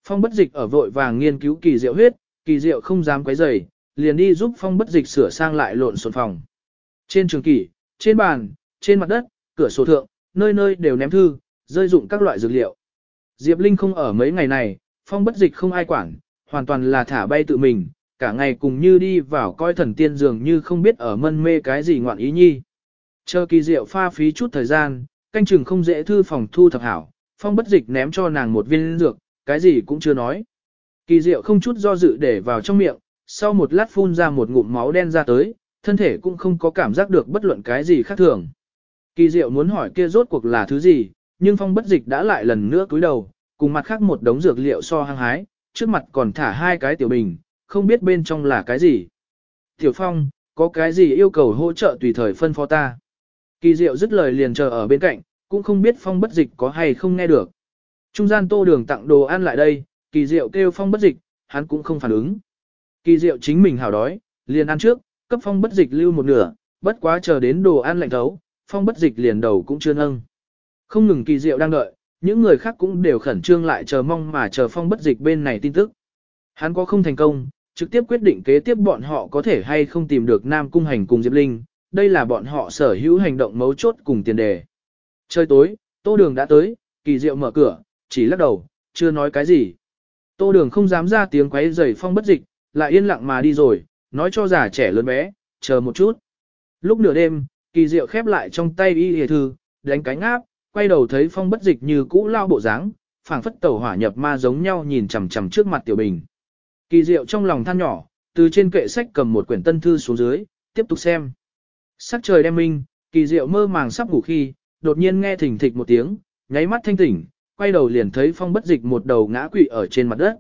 Phong bất dịch ở vội vàng nghiên cứu kỳ diệu huyết, kỳ diệu không dám quấy rầy, liền đi giúp phong bất dịch sửa sang lại lộn xộn phòng. Trên trường kỷ, trên bàn, trên mặt đất, cửa sổ thượng, nơi nơi đều ném thư, rơi dụng các loại dược liệu. Diệp Linh không ở mấy ngày này, phong bất dịch không ai quản, hoàn toàn là thả bay tự mình, cả ngày cùng như đi vào coi thần tiên dường như không biết ở mân mê cái gì ngoạn ý nhi. Chờ kỳ diệu pha phí chút thời gian, canh chừng không dễ thư phòng thu thập hảo, phong bất dịch ném cho nàng một viên dược, cái gì cũng chưa nói. Kỳ diệu không chút do dự để vào trong miệng, sau một lát phun ra một ngụm máu đen ra tới, thân thể cũng không có cảm giác được bất luận cái gì khác thường. Kỳ diệu muốn hỏi kia rốt cuộc là thứ gì, nhưng phong bất dịch đã lại lần nữa cúi đầu, cùng mặt khác một đống dược liệu so hăng hái, trước mặt còn thả hai cái tiểu bình, không biết bên trong là cái gì. Tiểu phong, có cái gì yêu cầu hỗ trợ tùy thời phân phó ta. Kỳ diệu dứt lời liền chờ ở bên cạnh, cũng không biết phong bất dịch có hay không nghe được. Trung gian tô đường tặng đồ ăn lại đây, kỳ diệu kêu phong bất dịch, hắn cũng không phản ứng. Kỳ diệu chính mình hào đói, liền ăn trước, cấp phong bất dịch lưu một nửa, bất quá chờ đến đồ ăn lạnh thấu, phong bất dịch liền đầu cũng chưa nâng. Không ngừng kỳ diệu đang đợi, những người khác cũng đều khẩn trương lại chờ mong mà chờ phong bất dịch bên này tin tức. Hắn có không thành công, trực tiếp quyết định kế tiếp bọn họ có thể hay không tìm được Nam Cung Hành cùng Diệp Linh, đây là bọn họ sở hữu hành động mấu chốt cùng tiền đề. Trời tối, tô đường đã tới, kỳ diệu mở cửa, chỉ lắc đầu, chưa nói cái gì. Tô đường không dám ra tiếng quấy rầy phong bất dịch, lại yên lặng mà đi rồi, nói cho già trẻ lớn bé, chờ một chút. Lúc nửa đêm, kỳ diệu khép lại trong tay y hề thư, đánh cánh áp, quay đầu thấy phong bất dịch như cũ lao bộ dáng, phảng phất tẩu hỏa nhập ma giống nhau nhìn chằm chằm trước mặt tiểu bình. Kỳ diệu trong lòng than nhỏ, từ trên kệ sách cầm một quyển tân thư xuống dưới, tiếp tục xem. Sắc trời đem minh, kỳ diệu mơ màng sắp ngủ khi, đột nhiên nghe thỉnh thịch một tiếng, nháy mắt thanh tỉnh, quay đầu liền thấy phong bất dịch một đầu ngã quỵ ở trên mặt đất.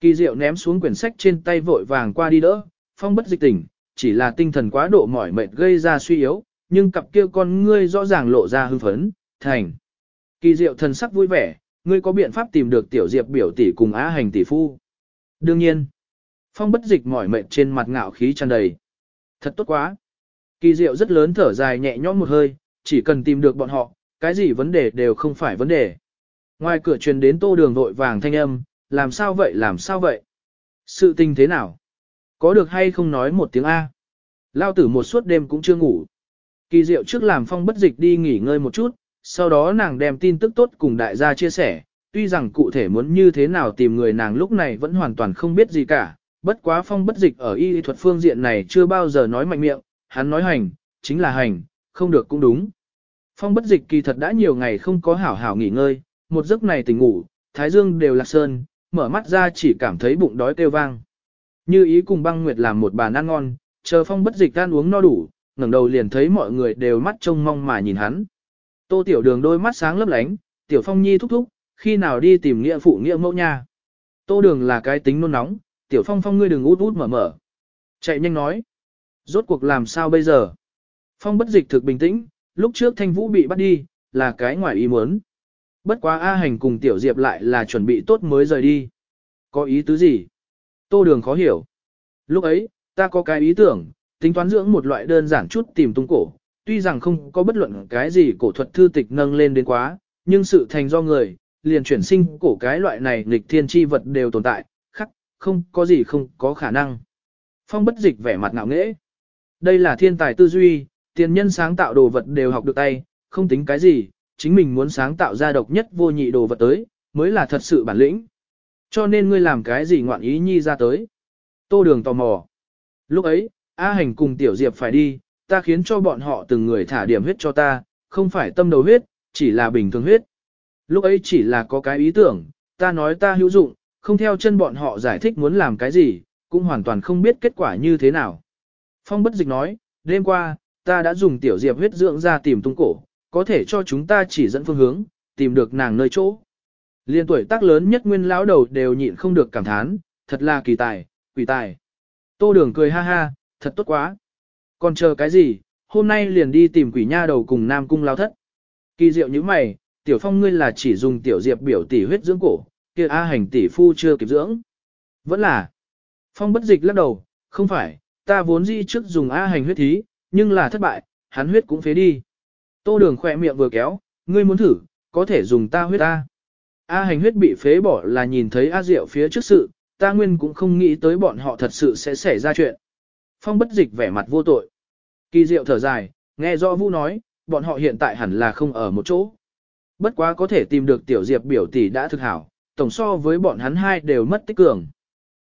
Kỳ diệu ném xuống quyển sách trên tay vội vàng qua đi đỡ, phong bất dịch tỉnh, chỉ là tinh thần quá độ mỏi mệt gây ra suy yếu, nhưng cặp kia con ngươi rõ ràng lộ ra hưng phấn, thành. Kỳ diệu thần sắc vui vẻ, ngươi có biện pháp tìm được tiểu diệp biểu tỷ cùng á hành tỷ phu. Đương nhiên, phong bất dịch mỏi mệt trên mặt ngạo khí tràn đầy. Thật tốt quá. Kỳ diệu rất lớn thở dài nhẹ nhõm một hơi, chỉ cần tìm được bọn họ, cái gì vấn đề đều không phải vấn đề. Ngoài cửa truyền đến tô đường vội vàng thanh âm, làm sao vậy làm sao vậy? Sự tình thế nào? Có được hay không nói một tiếng A? Lao tử một suốt đêm cũng chưa ngủ. Kỳ diệu trước làm phong bất dịch đi nghỉ ngơi một chút, sau đó nàng đem tin tức tốt cùng đại gia chia sẻ, tuy rằng cụ thể muốn như thế nào tìm người nàng lúc này vẫn hoàn toàn không biết gì cả, bất quá phong bất dịch ở y thuật phương diện này chưa bao giờ nói mạnh miệng, hắn nói hành, chính là hành, không được cũng đúng. Phong bất dịch kỳ thật đã nhiều ngày không có hảo hảo nghỉ ngơi, một giấc này tỉnh ngủ, thái dương đều lạc sơn, mở mắt ra chỉ cảm thấy bụng đói kêu vang. Như ý cùng băng nguyệt làm một bàn ăn ngon, chờ phong bất dịch ăn uống no đủ, ngẩng đầu liền thấy mọi người đều mắt trông mong mà nhìn hắn. Tô tiểu đường đôi mắt sáng lấp lánh, tiểu phong nhi thúc thúc, khi nào đi tìm nghĩa phụ nghĩa mẫu nha. Tô đường là cái tính nôn nóng, tiểu phong phong ngươi đừng út út mở mở. Chạy nhanh nói. Rốt cuộc làm sao bây giờ? Phong bất dịch thực bình tĩnh, lúc trước thanh vũ bị bắt đi, là cái ngoài ý muốn. Bất quá A hành cùng tiểu diệp lại là chuẩn bị tốt mới rời đi. Có ý tứ gì? Tô đường khó hiểu. Lúc ấy, ta có cái ý tưởng, tính toán dưỡng một loại đơn giản chút tìm tung cổ. Tuy rằng không có bất luận cái gì cổ thuật thư tịch nâng lên đến quá, nhưng sự thành do người, liền chuyển sinh cổ cái loại này nghịch thiên chi vật đều tồn tại, khắc, không có gì không có khả năng. Phong bất dịch vẻ mặt ngạo nghễ. Đây là thiên tài tư duy, tiền nhân sáng tạo đồ vật đều học được tay, không tính cái gì, chính mình muốn sáng tạo ra độc nhất vô nhị đồ vật tới, mới là thật sự bản lĩnh. Cho nên ngươi làm cái gì ngoạn ý nhi ra tới. Tô đường tò mò. Lúc ấy, A hành cùng tiểu diệp phải đi, ta khiến cho bọn họ từng người thả điểm huyết cho ta, không phải tâm đầu huyết, chỉ là bình thường huyết. Lúc ấy chỉ là có cái ý tưởng, ta nói ta hữu dụng, không theo chân bọn họ giải thích muốn làm cái gì, cũng hoàn toàn không biết kết quả như thế nào. Phong bất dịch nói, đêm qua, ta đã dùng tiểu diệp huyết dưỡng ra tìm tung cổ, có thể cho chúng ta chỉ dẫn phương hướng, tìm được nàng nơi chỗ. Liên tuổi tác lớn nhất nguyên lão đầu đều nhịn không được cảm thán, thật là kỳ tài, quỷ tài. Tô đường cười ha ha, thật tốt quá. Còn chờ cái gì, hôm nay liền đi tìm quỷ nha đầu cùng Nam Cung lao thất. Kỳ diệu như mày, tiểu phong ngươi là chỉ dùng tiểu diệp biểu tỷ huyết dưỡng cổ, kia A hành tỷ phu chưa kịp dưỡng. Vẫn là. Phong bất dịch lắc đầu, không phải, ta vốn dĩ trước dùng A hành huyết thí, nhưng là thất bại, hắn huyết cũng phế đi. Tô đường khỏe miệng vừa kéo, ngươi muốn thử, có thể dùng ta huyết A. A hành huyết bị phế bỏ là nhìn thấy A diệu phía trước sự, ta nguyên cũng không nghĩ tới bọn họ thật sự sẽ xảy ra chuyện. Phong bất dịch vẻ mặt vô tội. Kỳ diệu thở dài, nghe rõ Vũ nói, bọn họ hiện tại hẳn là không ở một chỗ. Bất quá có thể tìm được tiểu diệp biểu tỷ đã thực hảo, tổng so với bọn hắn hai đều mất tích cường.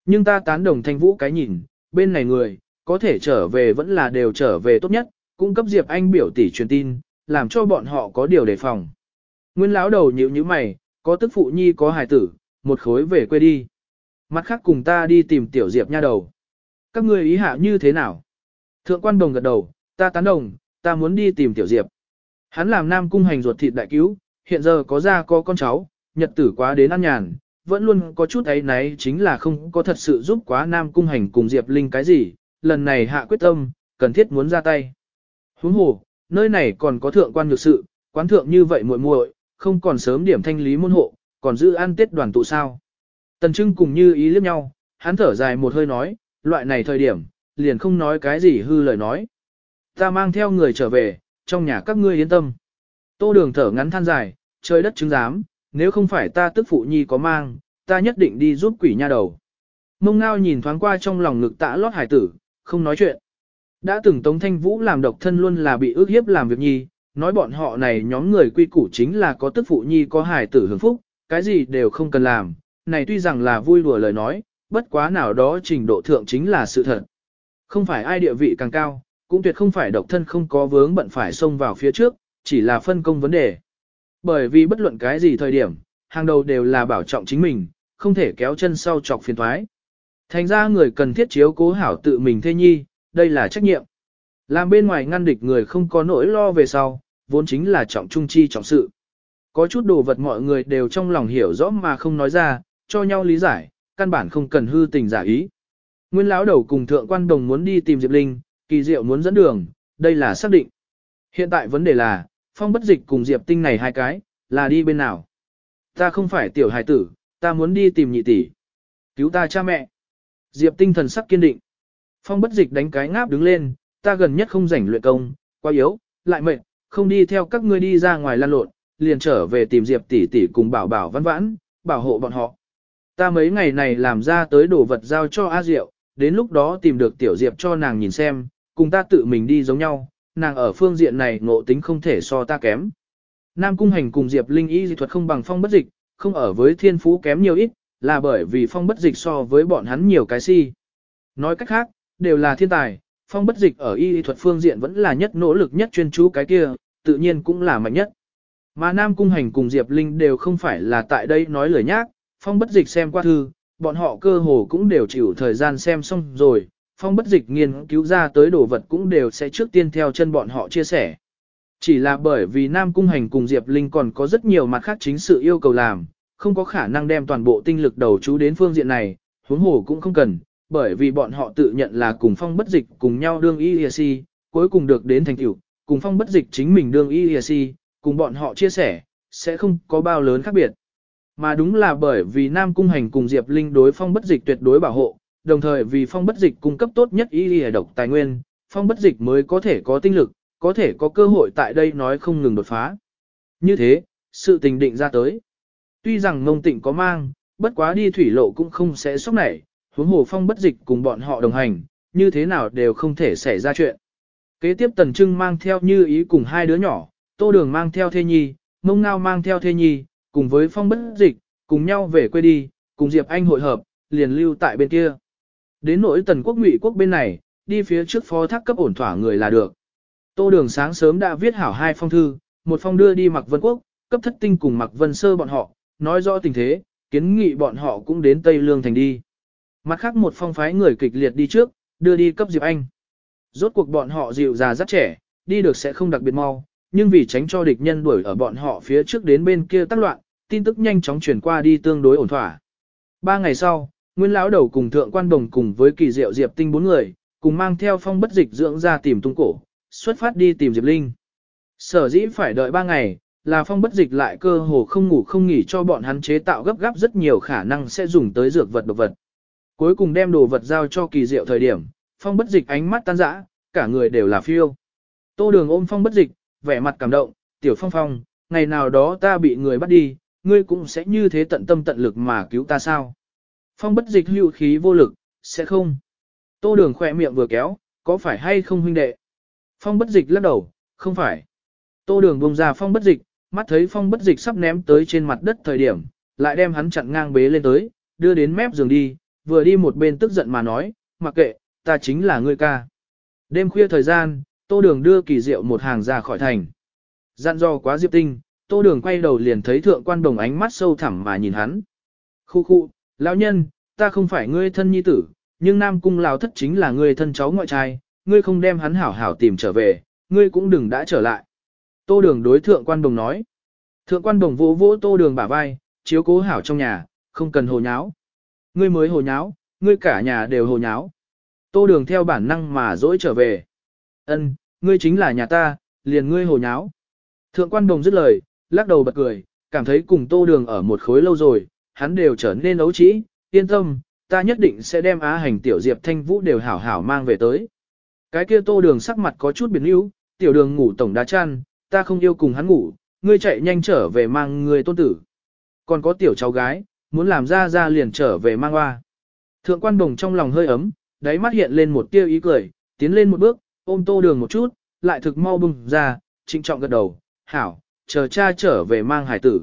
Nhưng ta tán đồng thanh vũ cái nhìn, bên này người, có thể trở về vẫn là đều trở về tốt nhất, cung cấp diệp anh biểu tỷ truyền tin, làm cho bọn họ có điều đề phòng. Nguyên lão đầu nhíu nhíu mày, có tức phụ nhi có hài tử, một khối về quê đi. Mặt khác cùng ta đi tìm tiểu diệp nha đầu. Các ngươi ý hạ như thế nào? Thượng quan đồng gật đầu, ta tán đồng, ta muốn đi tìm tiểu diệp. Hắn làm nam cung hành ruột thịt đại cứu, hiện giờ có ra có con cháu, nhật tử quá đến ăn nhàn, vẫn luôn có chút ấy náy chính là không có thật sự giúp quá nam cung hành cùng Diệp Linh cái gì, lần này hạ quyết tâm, cần thiết muốn ra tay. Huống hồ, nơi này còn có thượng quan nhược sự, quán thượng như vậy muội muội, không còn sớm điểm thanh lý môn hộ, còn giữ ăn tết đoàn tụ sao. Tần Trưng cùng như ý liếc nhau, hắn thở dài một hơi nói, loại này thời điểm, liền không nói cái gì hư lời nói. Ta mang theo người trở về, trong nhà các ngươi yên tâm. Tô đường thở ngắn than dài, trời đất chứng giám, nếu không phải ta tức phụ nhi có mang, ta nhất định đi giúp quỷ nha đầu. Mông ngao nhìn thoáng qua trong lòng ngực tạ lót hải tử, không nói chuyện. Đã từng Tống Thanh Vũ làm độc thân luôn là bị ước hiếp làm việc nhi, nói bọn họ này nhóm người quy củ chính là có tức phụ nhi có hải tử hưởng phúc, cái gì đều không cần làm, này tuy rằng là vui đùa lời nói, bất quá nào đó trình độ thượng chính là sự thật. Không phải ai địa vị càng cao, cũng tuyệt không phải độc thân không có vướng bận phải xông vào phía trước, chỉ là phân công vấn đề. Bởi vì bất luận cái gì thời điểm, hàng đầu đều là bảo trọng chính mình, không thể kéo chân sau chọc phiền thoái. Thành ra người cần thiết chiếu cố hảo tự mình thê nhi, đây là trách nhiệm. Làm bên ngoài ngăn địch người không có nỗi lo về sau, vốn chính là trọng trung chi trọng sự. Có chút đồ vật mọi người đều trong lòng hiểu rõ mà không nói ra, cho nhau lý giải, căn bản không cần hư tình giả ý. Nguyên lão đầu cùng thượng quan đồng muốn đi tìm Diệp Linh, kỳ diệu muốn dẫn đường, đây là xác định. Hiện tại vấn đề là, phong bất dịch cùng Diệp Tinh này hai cái, là đi bên nào? Ta không phải tiểu hài tử, ta muốn đi tìm nhị tỷ. Cứu ta cha mẹ. Diệp Tinh thần sắc kiên định. Phong bất dịch đánh cái ngáp đứng lên, ta gần nhất không rảnh luyện công, quá yếu, lại mệt, không đi theo các ngươi đi ra ngoài lan lộn, liền trở về tìm Diệp tỷ tỷ cùng bảo bảo văn vãn, bảo hộ bọn họ. Ta mấy ngày này làm ra tới đồ vật giao cho A Diệu, đến lúc đó tìm được tiểu Diệp cho nàng nhìn xem, cùng ta tự mình đi giống nhau, nàng ở phương diện này ngộ tính không thể so ta kém. Nam Cung Hành cùng Diệp Linh y dị thuật không bằng phong bất dịch, không ở với thiên phú kém nhiều ít, là bởi vì phong bất dịch so với bọn hắn nhiều cái si. Nói cách khác, đều là thiên tài, phong bất dịch ở y thuật phương diện vẫn là nhất nỗ lực nhất chuyên chú cái kia, tự nhiên cũng là mạnh nhất. Mà Nam Cung Hành cùng Diệp Linh đều không phải là tại đây nói lời nhác, phong bất dịch xem qua thư, bọn họ cơ hồ cũng đều chịu thời gian xem xong rồi, phong bất dịch nghiên cứu ra tới đồ vật cũng đều sẽ trước tiên theo chân bọn họ chia sẻ. Chỉ là bởi vì Nam Cung Hành cùng Diệp Linh còn có rất nhiều mặt khác chính sự yêu cầu làm, không có khả năng đem toàn bộ tinh lực đầu chú đến phương diện này, huống hồ cũng không cần, bởi vì bọn họ tự nhận là cùng phong bất dịch cùng nhau đương ESC, cuối cùng được đến thành tựu, cùng phong bất dịch chính mình đương ESC, cùng bọn họ chia sẻ, sẽ không có bao lớn khác biệt. Mà đúng là bởi vì Nam Cung Hành cùng Diệp Linh đối phong bất dịch tuyệt đối bảo hộ, đồng thời vì phong bất dịch cung cấp tốt nhất y lìa độc tài nguyên, phong bất dịch mới có thể có tinh lực, có thể có cơ hội tại đây nói không ngừng đột phá. Như thế, sự tình định ra tới. Tuy rằng ngông tịnh có mang, bất quá đi thủy lộ cũng không sẽ sốc nảy, huống hồ phong bất dịch cùng bọn họ đồng hành, như thế nào đều không thể xảy ra chuyện. Kế tiếp tần trưng mang theo như ý cùng hai đứa nhỏ, tô đường mang theo thê nhi, mông ngao mang theo thê nhi, cùng với phong bất dịch, cùng nhau về quê đi, cùng Diệp Anh hội hợp, liền lưu tại bên kia. Đến nỗi tần quốc ngụy quốc bên này, đi phía trước phó thác cấp ổn thỏa người là được. Tô đường sáng sớm đã viết hảo hai phong thư, một phong đưa đi Mạc Vân Quốc, cấp thất tinh cùng Mạc Vân Sơ bọn họ, nói rõ tình thế, kiến nghị bọn họ cũng đến Tây Lương Thành đi. Mặt khác một phong phái người kịch liệt đi trước, đưa đi cấp Diệp Anh. Rốt cuộc bọn họ dịu già rất trẻ, đi được sẽ không đặc biệt mau, nhưng vì tránh cho địch nhân đuổi ở bọn họ phía trước đến bên kia tác loạn, tin tức nhanh chóng truyền qua đi tương đối ổn thỏa. Ba ngày sau, Nguyên lão đầu cùng thượng quan đồng cùng với kỳ diệu diệp tinh bốn người, cùng mang theo phong bất dịch dưỡng ra tìm tung cổ, xuất phát đi tìm Diệp Linh. Sở dĩ phải đợi ba ngày, là phong bất dịch lại cơ hồ không ngủ không nghỉ cho bọn hắn chế tạo gấp gáp rất nhiều khả năng sẽ dùng tới dược vật độc vật. Cuối cùng đem đồ vật giao cho kỳ diệu thời điểm, phong bất dịch ánh mắt tan rã, cả người đều là phiêu. Tô đường ôm phong bất dịch, vẻ mặt cảm động, tiểu phong phong, ngày nào đó ta bị người bắt đi, ngươi cũng sẽ như thế tận tâm tận lực mà cứu ta sao. Phong bất dịch hữu khí vô lực, sẽ không. Tô đường khỏe miệng vừa kéo, có phải hay không huynh đệ? Phong bất dịch lắc đầu, không phải. Tô đường vùng ra phong bất dịch, mắt thấy phong bất dịch sắp ném tới trên mặt đất thời điểm, lại đem hắn chặn ngang bế lên tới, đưa đến mép giường đi, vừa đi một bên tức giận mà nói, mặc kệ, ta chính là ngươi ca. Đêm khuya thời gian, tô đường đưa kỳ diệu một hàng ra khỏi thành. Dặn dò quá diệp tinh, tô đường quay đầu liền thấy thượng quan đồng ánh mắt sâu thẳm mà nhìn hắn. Khu khu, lão nhân, ta không phải ngươi thân nhi tử, nhưng nam cung lão thất chính là ngươi thân cháu ngoại trai, ngươi không đem hắn hảo hảo tìm trở về, ngươi cũng đừng đã trở lại. Tô đường đối thượng quan đồng nói. Thượng quan đồng vỗ vỗ tô đường bả vai, chiếu cố hảo trong nhà, không cần hồ nháo. Ngươi mới hồ nháo, ngươi cả nhà đều hồ nháo. Tô đường theo bản năng mà dỗi trở về. Ân, ngươi chính là nhà ta, liền ngươi hồ nháo. Thượng quan đồng dứt lời, lắc đầu bật cười, cảm thấy cùng tô đường ở một khối lâu rồi, hắn đều trở nên ấu trĩ, yên tâm, ta nhất định sẽ đem á hành tiểu diệp thanh vũ đều hảo hảo mang về tới. Cái kia tô đường sắc mặt có chút biến yếu, tiểu đường ngủ tổng đá chăn, ta không yêu cùng hắn ngủ, ngươi chạy nhanh trở về mang người tôn tử. Còn có tiểu cháu gái, muốn làm ra ra liền trở về mang hoa. Thượng quan đồng trong lòng hơi ấm, đáy mắt hiện lên một tia ý cười, tiến lên một bước, ôm tô đường một chút, lại thực mau bùng ra, trinh trọng gật đầu, hảo, chờ cha trở về mang hải tử.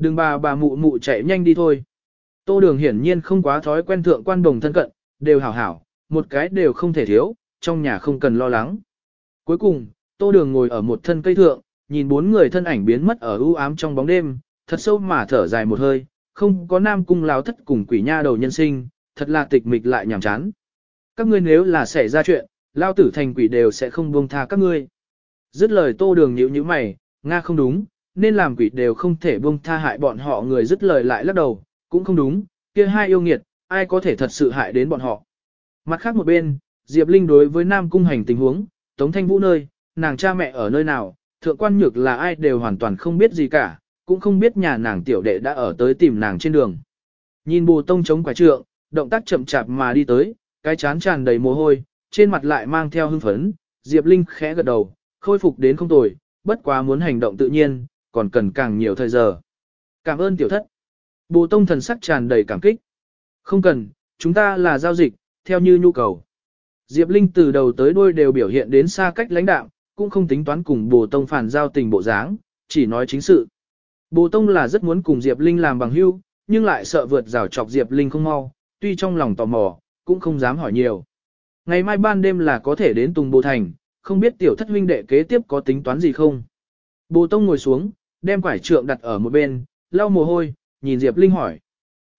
Đừng bà bà mụ mụ chạy nhanh đi thôi. Tô đường hiển nhiên không quá thói quen thượng quan đồng thân cận, đều hảo hảo, một cái đều không thể thiếu, trong nhà không cần lo lắng. Cuối cùng, tô đường ngồi ở một thân cây thượng, nhìn bốn người thân ảnh biến mất ở u ám trong bóng đêm, thật sâu mà thở dài một hơi, không có nam cung láo thất cùng quỷ nha đầu nhân sinh, thật là tịch mịch lại nhàm chán. Các ngươi nếu là xảy ra chuyện, lao tử thành quỷ đều sẽ không buông tha các ngươi. Dứt lời tô đường nhíu như mày, Nga không đúng, nên làm quỷ đều không thể buông tha hại bọn họ người dứt lời lại lắc đầu, cũng không đúng, kia hai yêu nghiệt, ai có thể thật sự hại đến bọn họ. Mặt khác một bên, Diệp Linh đối với Nam Cung hành tình huống, Tống Thanh Vũ nơi, nàng cha mẹ ở nơi nào, thượng quan nhược là ai đều hoàn toàn không biết gì cả, cũng không biết nhà nàng tiểu đệ đã ở tới tìm nàng trên đường. Nhìn bù tông chống quả trượng, động tác chậm chạp mà đi tới, cái chán tràn đầy mồ hôi, trên mặt lại mang theo hưng phấn, Diệp Linh khẽ gật đầu, khôi phục đến không tồi, bất quá muốn hành động tự nhiên, còn cần càng nhiều thời giờ. Cảm ơn tiểu thất. Bồ tông thần sắc tràn đầy cảm kích. Không cần, chúng ta là giao dịch, theo như nhu cầu. Diệp Linh từ đầu tới đuôi đều biểu hiện đến xa cách lãnh đạo, cũng không tính toán cùng bồ tông phản giao tình bộ dáng, chỉ nói chính sự. Bồ tông là rất muốn cùng Diệp Linh làm bằng hữu, nhưng lại sợ vượt rào chọc Diệp Linh không mau, tuy trong lòng tò mò, cũng không dám hỏi nhiều. Ngày mai ban đêm là có thể đến Tùng Bồ Thành, không biết tiểu thất huynh đệ kế tiếp có tính toán gì không. Bồ Tông ngồi xuống, đem quải trượng đặt ở một bên, lau mồ hôi, nhìn Diệp Linh hỏi.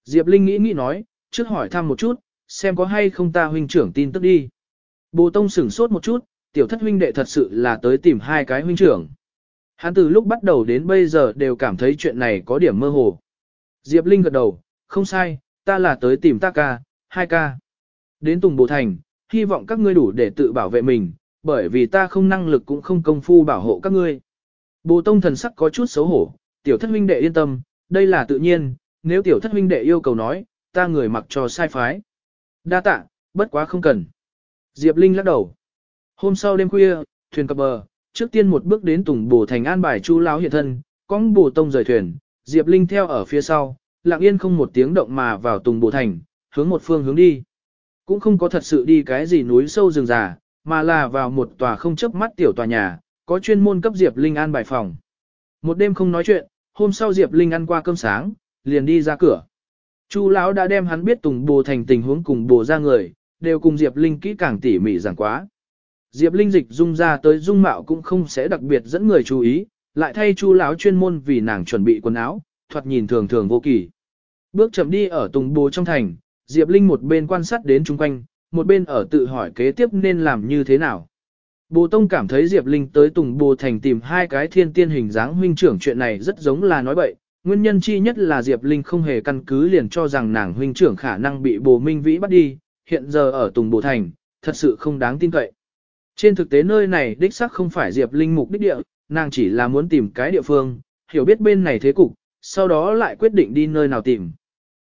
Diệp Linh nghĩ nghĩ nói, trước hỏi thăm một chút, xem có hay không ta huynh trưởng tin tức đi. Bồ Tông sửng sốt một chút, tiểu thất huynh đệ thật sự là tới tìm hai cái huynh trưởng. Hắn từ lúc bắt đầu đến bây giờ đều cảm thấy chuyện này có điểm mơ hồ. Diệp Linh gật đầu, không sai, ta là tới tìm ta ca, hai ca. Đến Tùng Bồ Thành, hy vọng các ngươi đủ để tự bảo vệ mình, bởi vì ta không năng lực cũng không công phu bảo hộ các ngươi. Bồ Tông thần sắc có chút xấu hổ, tiểu thất huynh đệ yên tâm, đây là tự nhiên, nếu tiểu thất huynh đệ yêu cầu nói, ta người mặc cho sai phái. Đa tạ, bất quá không cần. Diệp Linh lắc đầu. Hôm sau đêm khuya, thuyền cập bờ, trước tiên một bước đến Tùng Bồ Thành an bài chu lão hiện thân, con Bồ Tông rời thuyền, Diệp Linh theo ở phía sau, lặng yên không một tiếng động mà vào Tùng Bồ Thành, hướng một phương hướng đi. Cũng không có thật sự đi cái gì núi sâu rừng già, mà là vào một tòa không chớp mắt tiểu tòa nhà, có chuyên môn cấp Diệp Linh an bài phòng. Một đêm không nói chuyện, hôm sau Diệp Linh ăn qua cơm sáng, liền đi ra cửa. Chu lão đã đem hắn biết Tùng Bồ thành tình huống cùng bồ ra người, đều cùng Diệp Linh kỹ càng tỉ mỉ giảng quá. Diệp Linh dịch dung ra tới dung mạo cũng không sẽ đặc biệt dẫn người chú ý, lại thay Chu lão chuyên môn vì nàng chuẩn bị quần áo, thoạt nhìn thường thường vô kỳ. Bước chậm đi ở Tùng Bồ trong thành, Diệp Linh một bên quan sát đến chung quanh, một bên ở tự hỏi kế tiếp nên làm như thế nào. Bồ Tông cảm thấy Diệp Linh tới Tùng Bồ Thành tìm hai cái thiên tiên hình dáng huynh trưởng chuyện này rất giống là nói bậy. Nguyên nhân chi nhất là Diệp Linh không hề căn cứ liền cho rằng nàng huynh trưởng khả năng bị Bồ Minh Vĩ bắt đi, hiện giờ ở Tùng Bồ Thành, thật sự không đáng tin cậy. Trên thực tế nơi này đích xác không phải Diệp Linh mục đích địa, nàng chỉ là muốn tìm cái địa phương, hiểu biết bên này thế cục, sau đó lại quyết định đi nơi nào tìm.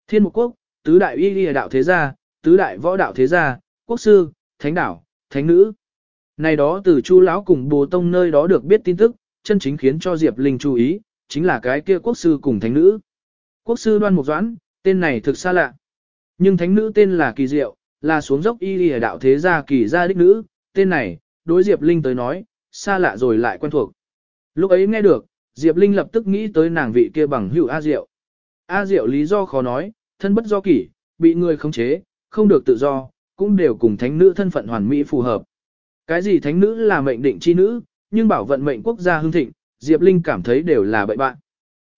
Thiên mục quốc, tứ đại y lìa đạo thế gia, tứ đại võ đạo thế gia, quốc sư, thánh đảo, thánh nữ. Này đó từ Chu lão cùng Bồ Tông nơi đó được biết tin tức, chân chính khiến cho Diệp Linh chú ý, chính là cái kia quốc sư cùng thánh nữ. Quốc sư Đoan Mục Doãn, tên này thực xa lạ. Nhưng thánh nữ tên là Kỳ Diệu, là xuống dốc y lìa đạo thế gia kỳ gia đích nữ, tên này, đối Diệp Linh tới nói, xa lạ rồi lại quen thuộc. Lúc ấy nghe được, Diệp Linh lập tức nghĩ tới nàng vị kia bằng hữu A Diệu. A Diệu lý do khó nói, thân bất do kỷ, bị người khống chế, không được tự do, cũng đều cùng thánh nữ thân phận hoàn mỹ phù hợp. Cái gì thánh nữ là mệnh định chi nữ, nhưng bảo vận mệnh quốc gia hưng thịnh, Diệp Linh cảm thấy đều là bậy bạn.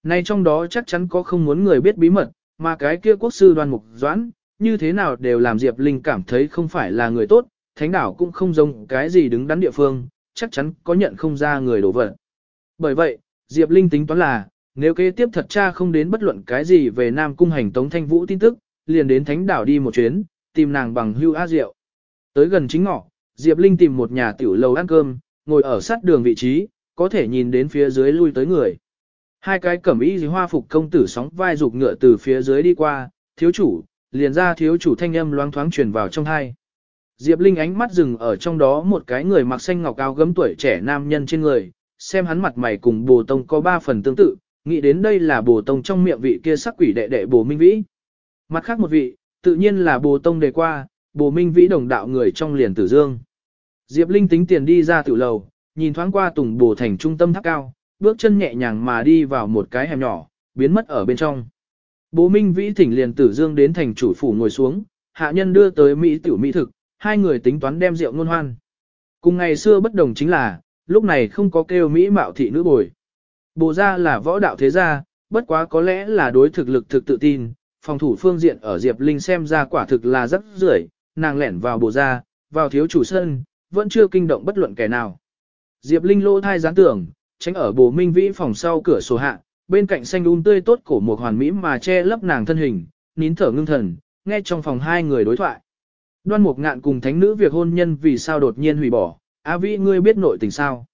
Nay trong đó chắc chắn có không muốn người biết bí mật, mà cái kia quốc sư đoan mục doãn, như thế nào đều làm Diệp Linh cảm thấy không phải là người tốt, thánh đảo cũng không giống cái gì đứng đắn địa phương, chắc chắn có nhận không ra người đổ vật. Bởi vậy, Diệp Linh tính toán là, nếu kế tiếp thật cha không đến bất luận cái gì về Nam Cung hành Tống Thanh Vũ tin tức, liền đến thánh đảo đi một chuyến, tìm nàng bằng hưu a diệu Tới gần chính ngọ, Diệp Linh tìm một nhà tiểu lầu ăn cơm, ngồi ở sát đường vị trí, có thể nhìn đến phía dưới lui tới người. Hai cái cẩm y hoa phục công tử sóng vai rục ngựa từ phía dưới đi qua, thiếu chủ, liền ra thiếu chủ thanh âm loáng thoáng truyền vào trong hai. Diệp Linh ánh mắt dừng ở trong đó một cái người mặc xanh ngọc áo gấm tuổi trẻ nam nhân trên người, xem hắn mặt mày cùng bồ tông có ba phần tương tự, nghĩ đến đây là bồ tông trong miệng vị kia sắc quỷ đệ đệ bồ minh vĩ. Mặt khác một vị, tự nhiên là bồ tông đề qua, bồ minh vĩ đồng đạo người trong liền tử dương. Diệp Linh tính tiền đi ra tiểu lầu, nhìn thoáng qua tùng bồ thành trung tâm tháp cao, bước chân nhẹ nhàng mà đi vào một cái hẻm nhỏ, biến mất ở bên trong. Bố Minh Vĩ thỉnh liền tử dương đến thành chủ phủ ngồi xuống, hạ nhân đưa tới Mỹ tiểu Mỹ thực, hai người tính toán đem rượu ngôn hoan. Cùng ngày xưa bất đồng chính là, lúc này không có kêu Mỹ mạo thị nữ bồi. Bồ ra là võ đạo thế gia, bất quá có lẽ là đối thực lực thực tự tin, phòng thủ phương diện ở Diệp Linh xem ra quả thực là rất rưởi, nàng lẻn vào bộ ra, vào thiếu chủ sân, vẫn chưa kinh động bất luận kẻ nào. Diệp Linh lỗ thai gián tưởng, tránh ở bồ minh vĩ phòng sau cửa sổ hạ, bên cạnh xanh un um tươi tốt cổ một hoàn mỹ mà che lấp nàng thân hình, nín thở ngưng thần, nghe trong phòng hai người đối thoại. Đoan Mục Ngạn cùng thánh nữ việc hôn nhân vì sao đột nhiên hủy bỏ, A Vĩ ngươi biết nội tình sao?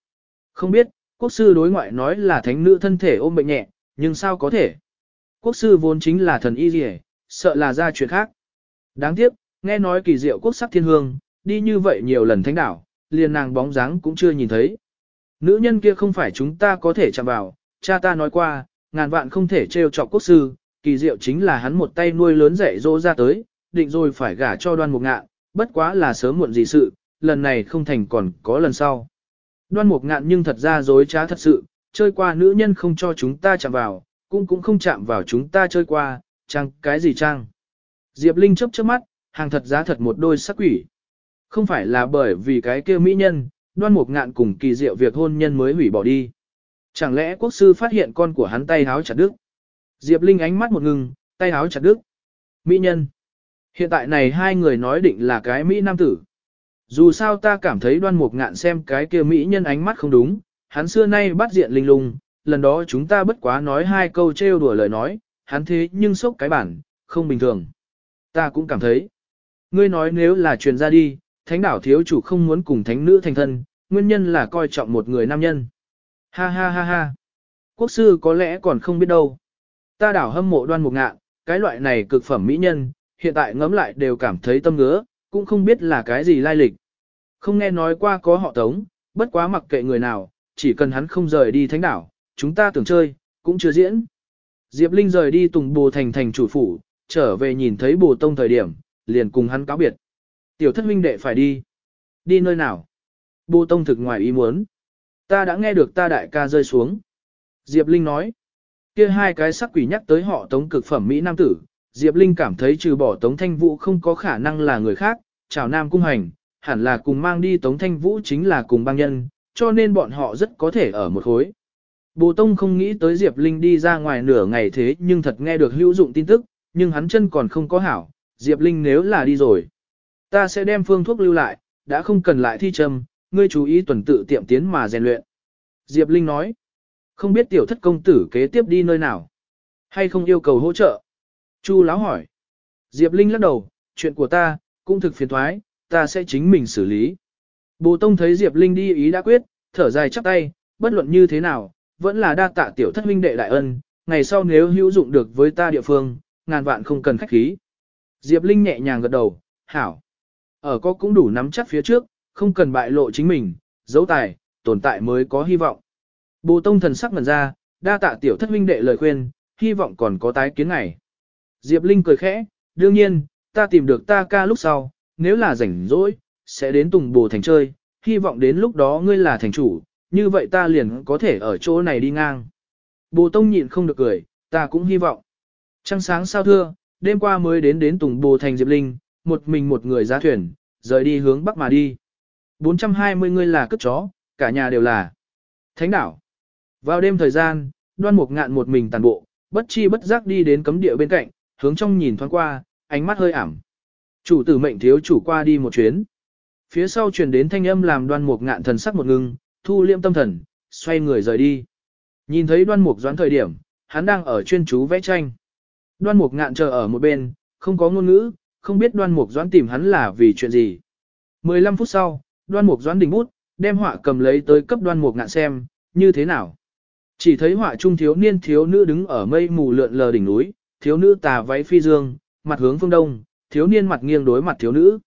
Không biết, quốc sư đối ngoại nói là thánh nữ thân thể ôm bệnh nhẹ, nhưng sao có thể? Quốc sư vốn chính là thần y rìa, sợ là ra chuyện khác. Đáng tiếc, nghe nói kỳ diệu quốc sắc thiên hương, đi như vậy nhiều lần thánh đảo, liền nàng bóng dáng cũng chưa nhìn thấy. Nữ nhân kia không phải chúng ta có thể chạm vào, cha ta nói qua, ngàn vạn không thể trêu chọc quốc sư, kỳ diệu chính là hắn một tay nuôi lớn dạy dỗ ra tới, định rồi phải gả cho đoan mục ngạn, bất quá là sớm muộn gì sự, lần này không thành còn có lần sau. Đoan mục ngạn nhưng thật ra dối trá thật sự, chơi qua nữ nhân không cho chúng ta chạm vào, cũng cũng không chạm vào chúng ta chơi qua, chăng cái gì chăng. Diệp Linh chớp chớp mắt, hàng thật giá thật một đôi sắc quỷ. Không phải là bởi vì cái kia mỹ nhân, đoan mục ngạn cùng kỳ diệu việc hôn nhân mới hủy bỏ đi. Chẳng lẽ quốc sư phát hiện con của hắn tay háo chặt đứt? Diệp Linh ánh mắt một ngừng, tay háo chặt đứt. Mỹ nhân. Hiện tại này hai người nói định là cái Mỹ nam tử. Dù sao ta cảm thấy đoan mục ngạn xem cái kia Mỹ nhân ánh mắt không đúng, hắn xưa nay bắt diện linh lung, lần đó chúng ta bất quá nói hai câu trêu đùa lời nói, hắn thế nhưng sốc cái bản, không bình thường. Ta cũng cảm thấy. Ngươi nói nếu là truyền ra đi, thánh đảo thiếu chủ không muốn cùng thánh nữ thành thân, nguyên nhân là coi trọng một người nam nhân. Ha ha ha ha. Quốc sư có lẽ còn không biết đâu. Ta đảo hâm mộ đoan mục ngạn, cái loại này cực phẩm mỹ nhân, hiện tại ngẫm lại đều cảm thấy tâm ngứa, cũng không biết là cái gì lai lịch. Không nghe nói qua có họ tống, bất quá mặc kệ người nào, chỉ cần hắn không rời đi thánh đảo, chúng ta tưởng chơi, cũng chưa diễn. Diệp Linh rời đi Tùng Bồ Thành thành chủ phủ, trở về nhìn thấy Bồ Tông thời điểm, liền cùng hắn cáo biệt. Tiểu thất huynh đệ phải đi. Đi nơi nào? Bô Tông thực ngoài ý muốn. Ta đã nghe được ta đại ca rơi xuống. Diệp Linh nói. Kia hai cái sắc quỷ nhắc tới họ tống cực phẩm Mỹ Nam tử. Diệp Linh cảm thấy trừ bỏ tống thanh vũ không có khả năng là người khác. Chào Nam Cung Hành, hẳn là cùng mang đi tống thanh vũ chính là cùng băng nhân, cho nên bọn họ rất có thể ở một khối. Bồ Tông không nghĩ tới Diệp Linh đi ra ngoài nửa ngày thế nhưng thật nghe được hữu dụng tin tức, nhưng hắn chân còn không có hảo, Diệp Linh nếu là đi rồi. Ta sẽ đem phương thuốc lưu lại, đã không cần lại thi châm, ngươi chú ý tuần tự tiệm tiến mà rèn luyện. Diệp Linh nói, không biết tiểu thất công tử kế tiếp đi nơi nào, hay không yêu cầu hỗ trợ. Chu Láo hỏi, Diệp Linh lắc đầu, chuyện của ta, cũng thực phiền thoái, ta sẽ chính mình xử lý. Bồ Tông thấy Diệp Linh đi ý đã quyết, thở dài chắp tay, bất luận như thế nào, vẫn là đa tạ tiểu thất huynh đệ đại ân, ngày sau nếu hữu dụng được với ta địa phương, ngàn vạn không cần khách khí. Diệp Linh nhẹ nhàng gật đầu, hảo. Ở có cũng đủ nắm chắc phía trước, không cần bại lộ chính mình, dấu tài, tồn tại mới có hy vọng. Bồ Tông thần sắc ngần ra, đa tạ tiểu thất huynh đệ lời khuyên, hy vọng còn có tái kiến ngày. Diệp Linh cười khẽ, đương nhiên, ta tìm được ta ca lúc sau, nếu là rảnh rỗi, sẽ đến Tùng Bồ Thành chơi, hy vọng đến lúc đó ngươi là thành chủ, như vậy ta liền có thể ở chỗ này đi ngang. Bồ Tông nhịn không được cười, ta cũng hy vọng. Trăng sáng sao thưa, đêm qua mới đến đến Tùng Bồ Thành Diệp Linh, một mình một người ra thuyền, rời đi hướng bắc mà đi. 420 người là cất chó, cả nhà đều là. Thánh đảo. Vào đêm thời gian, đoan mục ngạn một mình tàn bộ, bất chi bất giác đi đến cấm địa bên cạnh, hướng trong nhìn thoáng qua, ánh mắt hơi ảm. Chủ tử mệnh thiếu chủ qua đi một chuyến. Phía sau truyền đến thanh âm làm đoan mục ngạn thần sắc một ngưng, thu liêm tâm thần, xoay người rời đi. Nhìn thấy đoan mục doãn thời điểm, hắn đang ở chuyên chú vẽ tranh. Đoan mục ngạn chờ ở một bên, không có ngôn ngữ, không biết đoan mục doãn tìm hắn là vì chuyện gì. 15 phút sau, đoan mục doãn đình bút, đem họa cầm lấy tới cấp đoan mục ngạn xem, như thế nào. Chỉ thấy họa trung thiếu niên thiếu nữ đứng ở mây mù lượn lờ đỉnh núi, thiếu nữ tà váy phi dương, mặt hướng phương đông, thiếu niên mặt nghiêng đối mặt thiếu nữ.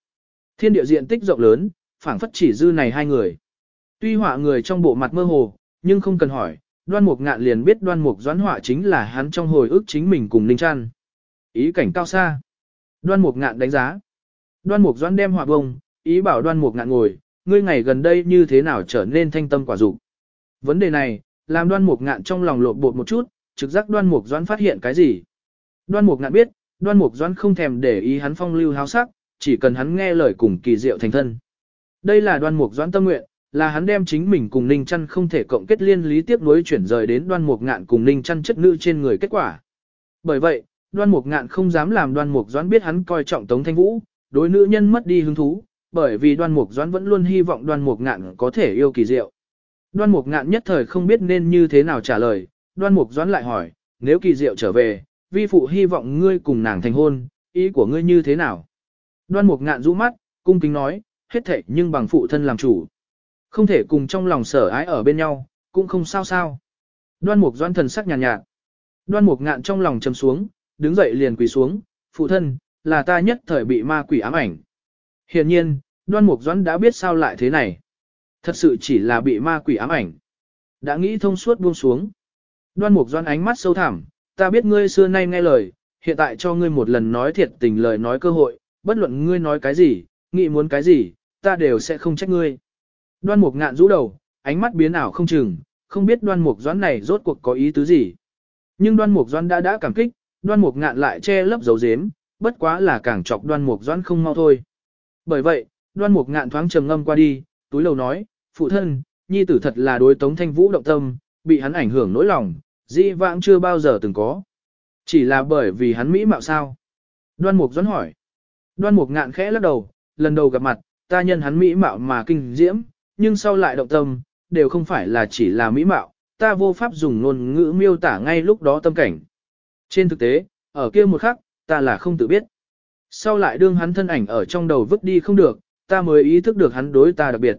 Thiên địa diện tích rộng lớn, phảng phất chỉ dư này hai người. Tuy họa người trong bộ mặt mơ hồ, nhưng không cần hỏi, đoan mục ngạn liền biết đoan mục doãn họa chính là hắn trong hồi ức chính mình cùng Ninh Trăn. Ý cảnh cao xa. Đoan mục ngạn đánh giá. Đoan mục doãn đem họa bông, ý bảo đoan mục ngạn ngồi, ngươi ngày gần đây như thế nào trở nên thanh tâm quả dục Vấn đề này, làm đoan mục ngạn trong lòng lộn bột một chút, trực giác đoan mục doãn phát hiện cái gì. Đoan mục ngạn biết, đoan mục doãn không thèm để ý hắn phong lưu háo sắc, chỉ cần hắn nghe lời cùng kỳ diệu thành thân. Đây là đoan mục doãn tâm nguyện, là hắn đem chính mình cùng Ninh Chăn không thể cộng kết liên lý tiếp nối chuyển rời đến đoan mục ngạn cùng Ninh Chăn chất nữ trên người kết quả. Bởi vậy, đoan mục ngạn không dám làm đoan mục doãn biết hắn coi trọng Tống Thanh Vũ, đối nữ nhân mất đi hứng thú, bởi vì đoan mục doãn vẫn luôn hy vọng đoan mục ngạn có thể yêu kỳ diệu. Đoan mục ngạn nhất thời không biết nên như thế nào trả lời, đoan mục doãn lại hỏi, nếu kỳ diệu trở về, vi phụ hy vọng ngươi cùng nàng thành hôn, ý của ngươi như thế nào? Đoan mục ngạn rũ mắt, cung kính nói, hết thệ nhưng bằng phụ thân làm chủ. Không thể cùng trong lòng sở ái ở bên nhau, cũng không sao sao. Đoan mục doan thần sắc nhàn nhạt, nhạt. Đoan mục ngạn trong lòng chầm xuống, đứng dậy liền quỳ xuống, phụ thân, là ta nhất thời bị ma quỷ ám ảnh. Hiện nhiên, đoan mục Doan đã biết sao lại thế này. Thật sự chỉ là bị ma quỷ ám ảnh. Đã nghĩ thông suốt buông xuống. Đoan mục Doan ánh mắt sâu thẳm, ta biết ngươi xưa nay nghe lời, hiện tại cho ngươi một lần nói thiệt tình lời nói cơ hội, bất luận ngươi nói cái gì, nghĩ muốn cái gì, ta đều sẽ không trách ngươi. Đoan mục ngạn rũ đầu, ánh mắt biến ảo không chừng, không biết đoan mục doãn này rốt cuộc có ý tứ gì. Nhưng đoan mục doãn đã đã cảm kích, đoan mục ngạn lại che lấp dấu dếm, bất quá là càng chọc đoan mục doãn không mau thôi. Bởi vậy, đoan mục ngạn thoáng trầm ngâm qua đi, túi lầu nói, phụ thân, nhi tử thật là đối tống thanh vũ động tâm, bị hắn ảnh hưởng nỗi lòng, di vãng chưa bao giờ từng có. Chỉ là bởi vì hắn mỹ mạo sao? Đoan mục doãn hỏi. Đoan mục ngạn khẽ lắc đầu, lần đầu gặp mặt, ta nhân hắn mỹ mạo mà kinh diễm, nhưng sau lại động tâm, đều không phải là chỉ là mỹ mạo, ta vô pháp dùng ngôn ngữ miêu tả ngay lúc đó tâm cảnh. Trên thực tế, ở kia một khắc, ta là không tự biết. Sau lại đương hắn thân ảnh ở trong đầu vứt đi không được, ta mới ý thức được hắn đối ta đặc biệt.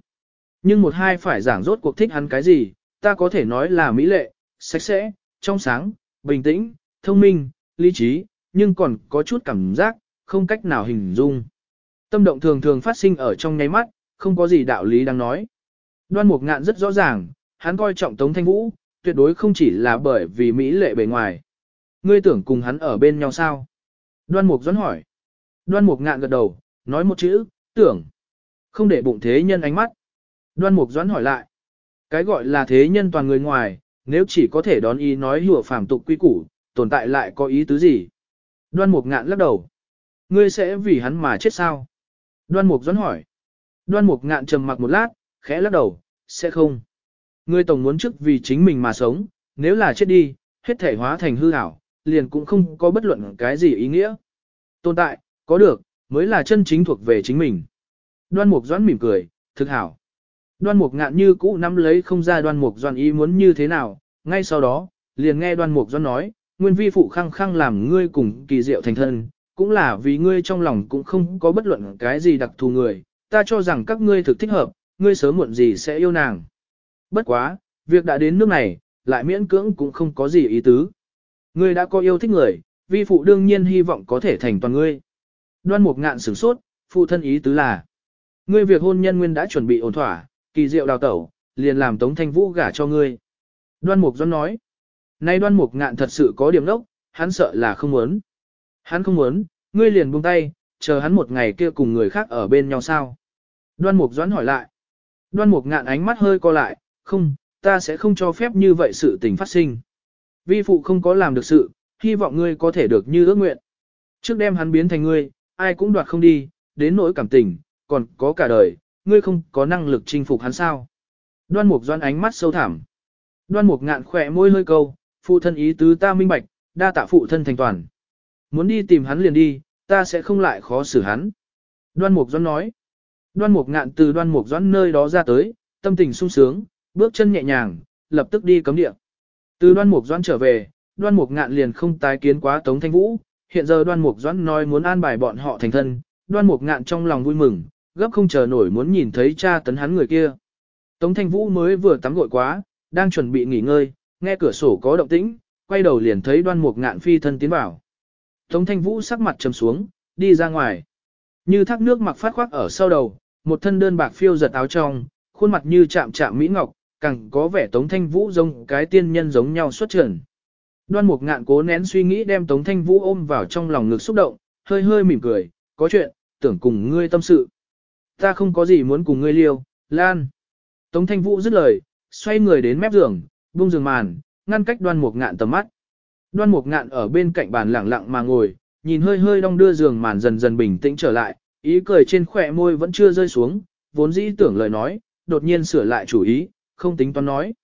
Nhưng một hai phải giảng rốt cuộc thích hắn cái gì, ta có thể nói là mỹ lệ, sạch sẽ, trong sáng, bình tĩnh, thông minh, lý trí, nhưng còn có chút cảm giác, không cách nào hình dung. Tâm động thường thường phát sinh ở trong nháy mắt, không có gì đạo lý đang nói. Đoan Mục Ngạn rất rõ ràng, hắn coi trọng Tống Thanh Vũ, tuyệt đối không chỉ là bởi vì mỹ lệ bề ngoài. Ngươi tưởng cùng hắn ở bên nhau sao? Đoan Mục Doãn hỏi. Đoan Mục Ngạn gật đầu, nói một chữ, tưởng. Không để bụng thế nhân ánh mắt. Đoan Mục Doãn hỏi lại. Cái gọi là thế nhân toàn người ngoài, nếu chỉ có thể đón ý nói hùa phàm tục quy củ, tồn tại lại có ý tứ gì? Đoan Mục Ngạn lắc đầu. Ngươi sẽ vì hắn mà chết sao? Đoan Mục Doãn hỏi. Đoan Mục Ngạn trầm mặc một lát, khẽ lắc đầu, sẽ không. Ngươi tổng muốn trước vì chính mình mà sống, nếu là chết đi, hết thể hóa thành hư ảo, liền cũng không có bất luận cái gì ý nghĩa. Tồn tại, có được, mới là chân chính thuộc về chính mình. Đoan Mục Doãn mỉm cười, thực hảo. Đoan Mục ngạn như cũ nắm lấy không ra Đoan Mục Doãn ý muốn như thế nào, ngay sau đó, liền nghe Đoan Mục Doãn nói, nguyên vi phụ khăng khăng làm ngươi cùng kỳ diệu thành thân, cũng là vì ngươi trong lòng cũng không có bất luận cái gì đặc thù người, ta cho rằng các ngươi thực thích hợp, ngươi sớm muộn gì sẽ yêu nàng. Bất quá, việc đã đến nước này, lại miễn cưỡng cũng không có gì ý tứ. Ngươi đã có yêu thích người, vi phụ đương nhiên hy vọng có thể thành toàn ngươi. Đoan mục ngạn sửng sốt, phụ thân ý tứ là. Ngươi việc hôn nhân nguyên đã chuẩn bị ổn thỏa, kỳ diệu đào tẩu, liền làm tống thanh vũ gả cho ngươi. Đoan mục doan nói. Nay đoan mục ngạn thật sự có điểm đốc, hắn sợ là không muốn. Hắn không muốn, ngươi liền buông tay, chờ hắn một ngày kia cùng người khác ở bên nhau sao. Đoan mục doãn hỏi lại. Đoan mục ngạn ánh mắt hơi co lại, không, ta sẽ không cho phép như vậy sự tình phát sinh. Vi phụ không có làm được sự, hy vọng ngươi có thể được như ước nguyện. Trước đêm hắn biến thành ngươi, ai cũng đoạt không đi, đến nỗi cảm tình, còn có cả đời, ngươi không có năng lực chinh phục hắn sao. Đoan mục doan ánh mắt sâu thẳm. Đoan mục ngạn khỏe môi hơi câu, phụ thân ý tứ ta minh bạch, đa tạ phụ thân thành toàn. Muốn đi tìm hắn liền đi, ta sẽ không lại khó xử hắn. Đoan mục doan nói. Đoan mục ngạn từ đoan mục Doãn nơi đó ra tới, tâm tình sung sướng, bước chân nhẹ nhàng, lập tức đi cấm địa. Từ đoan mục Doãn trở về, đoan mục ngạn liền không tái kiến quá Tống Thanh Vũ, hiện giờ đoan mục Doãn nói muốn an bài bọn họ thành thân, đoan mục ngạn trong lòng vui mừng, gấp không chờ nổi muốn nhìn thấy cha tấn hắn người kia. Tống Thanh Vũ mới vừa tắm gội quá, đang chuẩn bị nghỉ ngơi, nghe cửa sổ có động tĩnh, quay đầu liền thấy đoan mục ngạn phi thân tiến vào. Tống Thanh Vũ sắc mặt trầm xuống, đi ra ngoài. Như thác nước mặc phát khoác ở sau đầu, một thân đơn bạc phiêu giật áo trong, khuôn mặt như chạm chạm mỹ ngọc, càng có vẻ Tống Thanh Vũ giống cái tiên nhân giống nhau xuất trần. Đoan Mục Ngạn cố nén suy nghĩ đem Tống Thanh Vũ ôm vào trong lòng ngực xúc động, hơi hơi mỉm cười, có chuyện, tưởng cùng ngươi tâm sự. Ta không có gì muốn cùng ngươi liêu, Lan. Tống Thanh Vũ dứt lời, xoay người đến mép giường, buông giường màn, ngăn cách Đoan Mục Ngạn tầm mắt. Đoan Mục Ngạn ở bên cạnh bàn lặng lặng mà ngồi, nhìn hơi hơi đong đưa giường màn dần dần bình tĩnh trở lại, ý cười trên khỏe môi vẫn chưa rơi xuống, vốn dĩ tưởng lời nói, đột nhiên sửa lại chủ ý, không tính toán nói.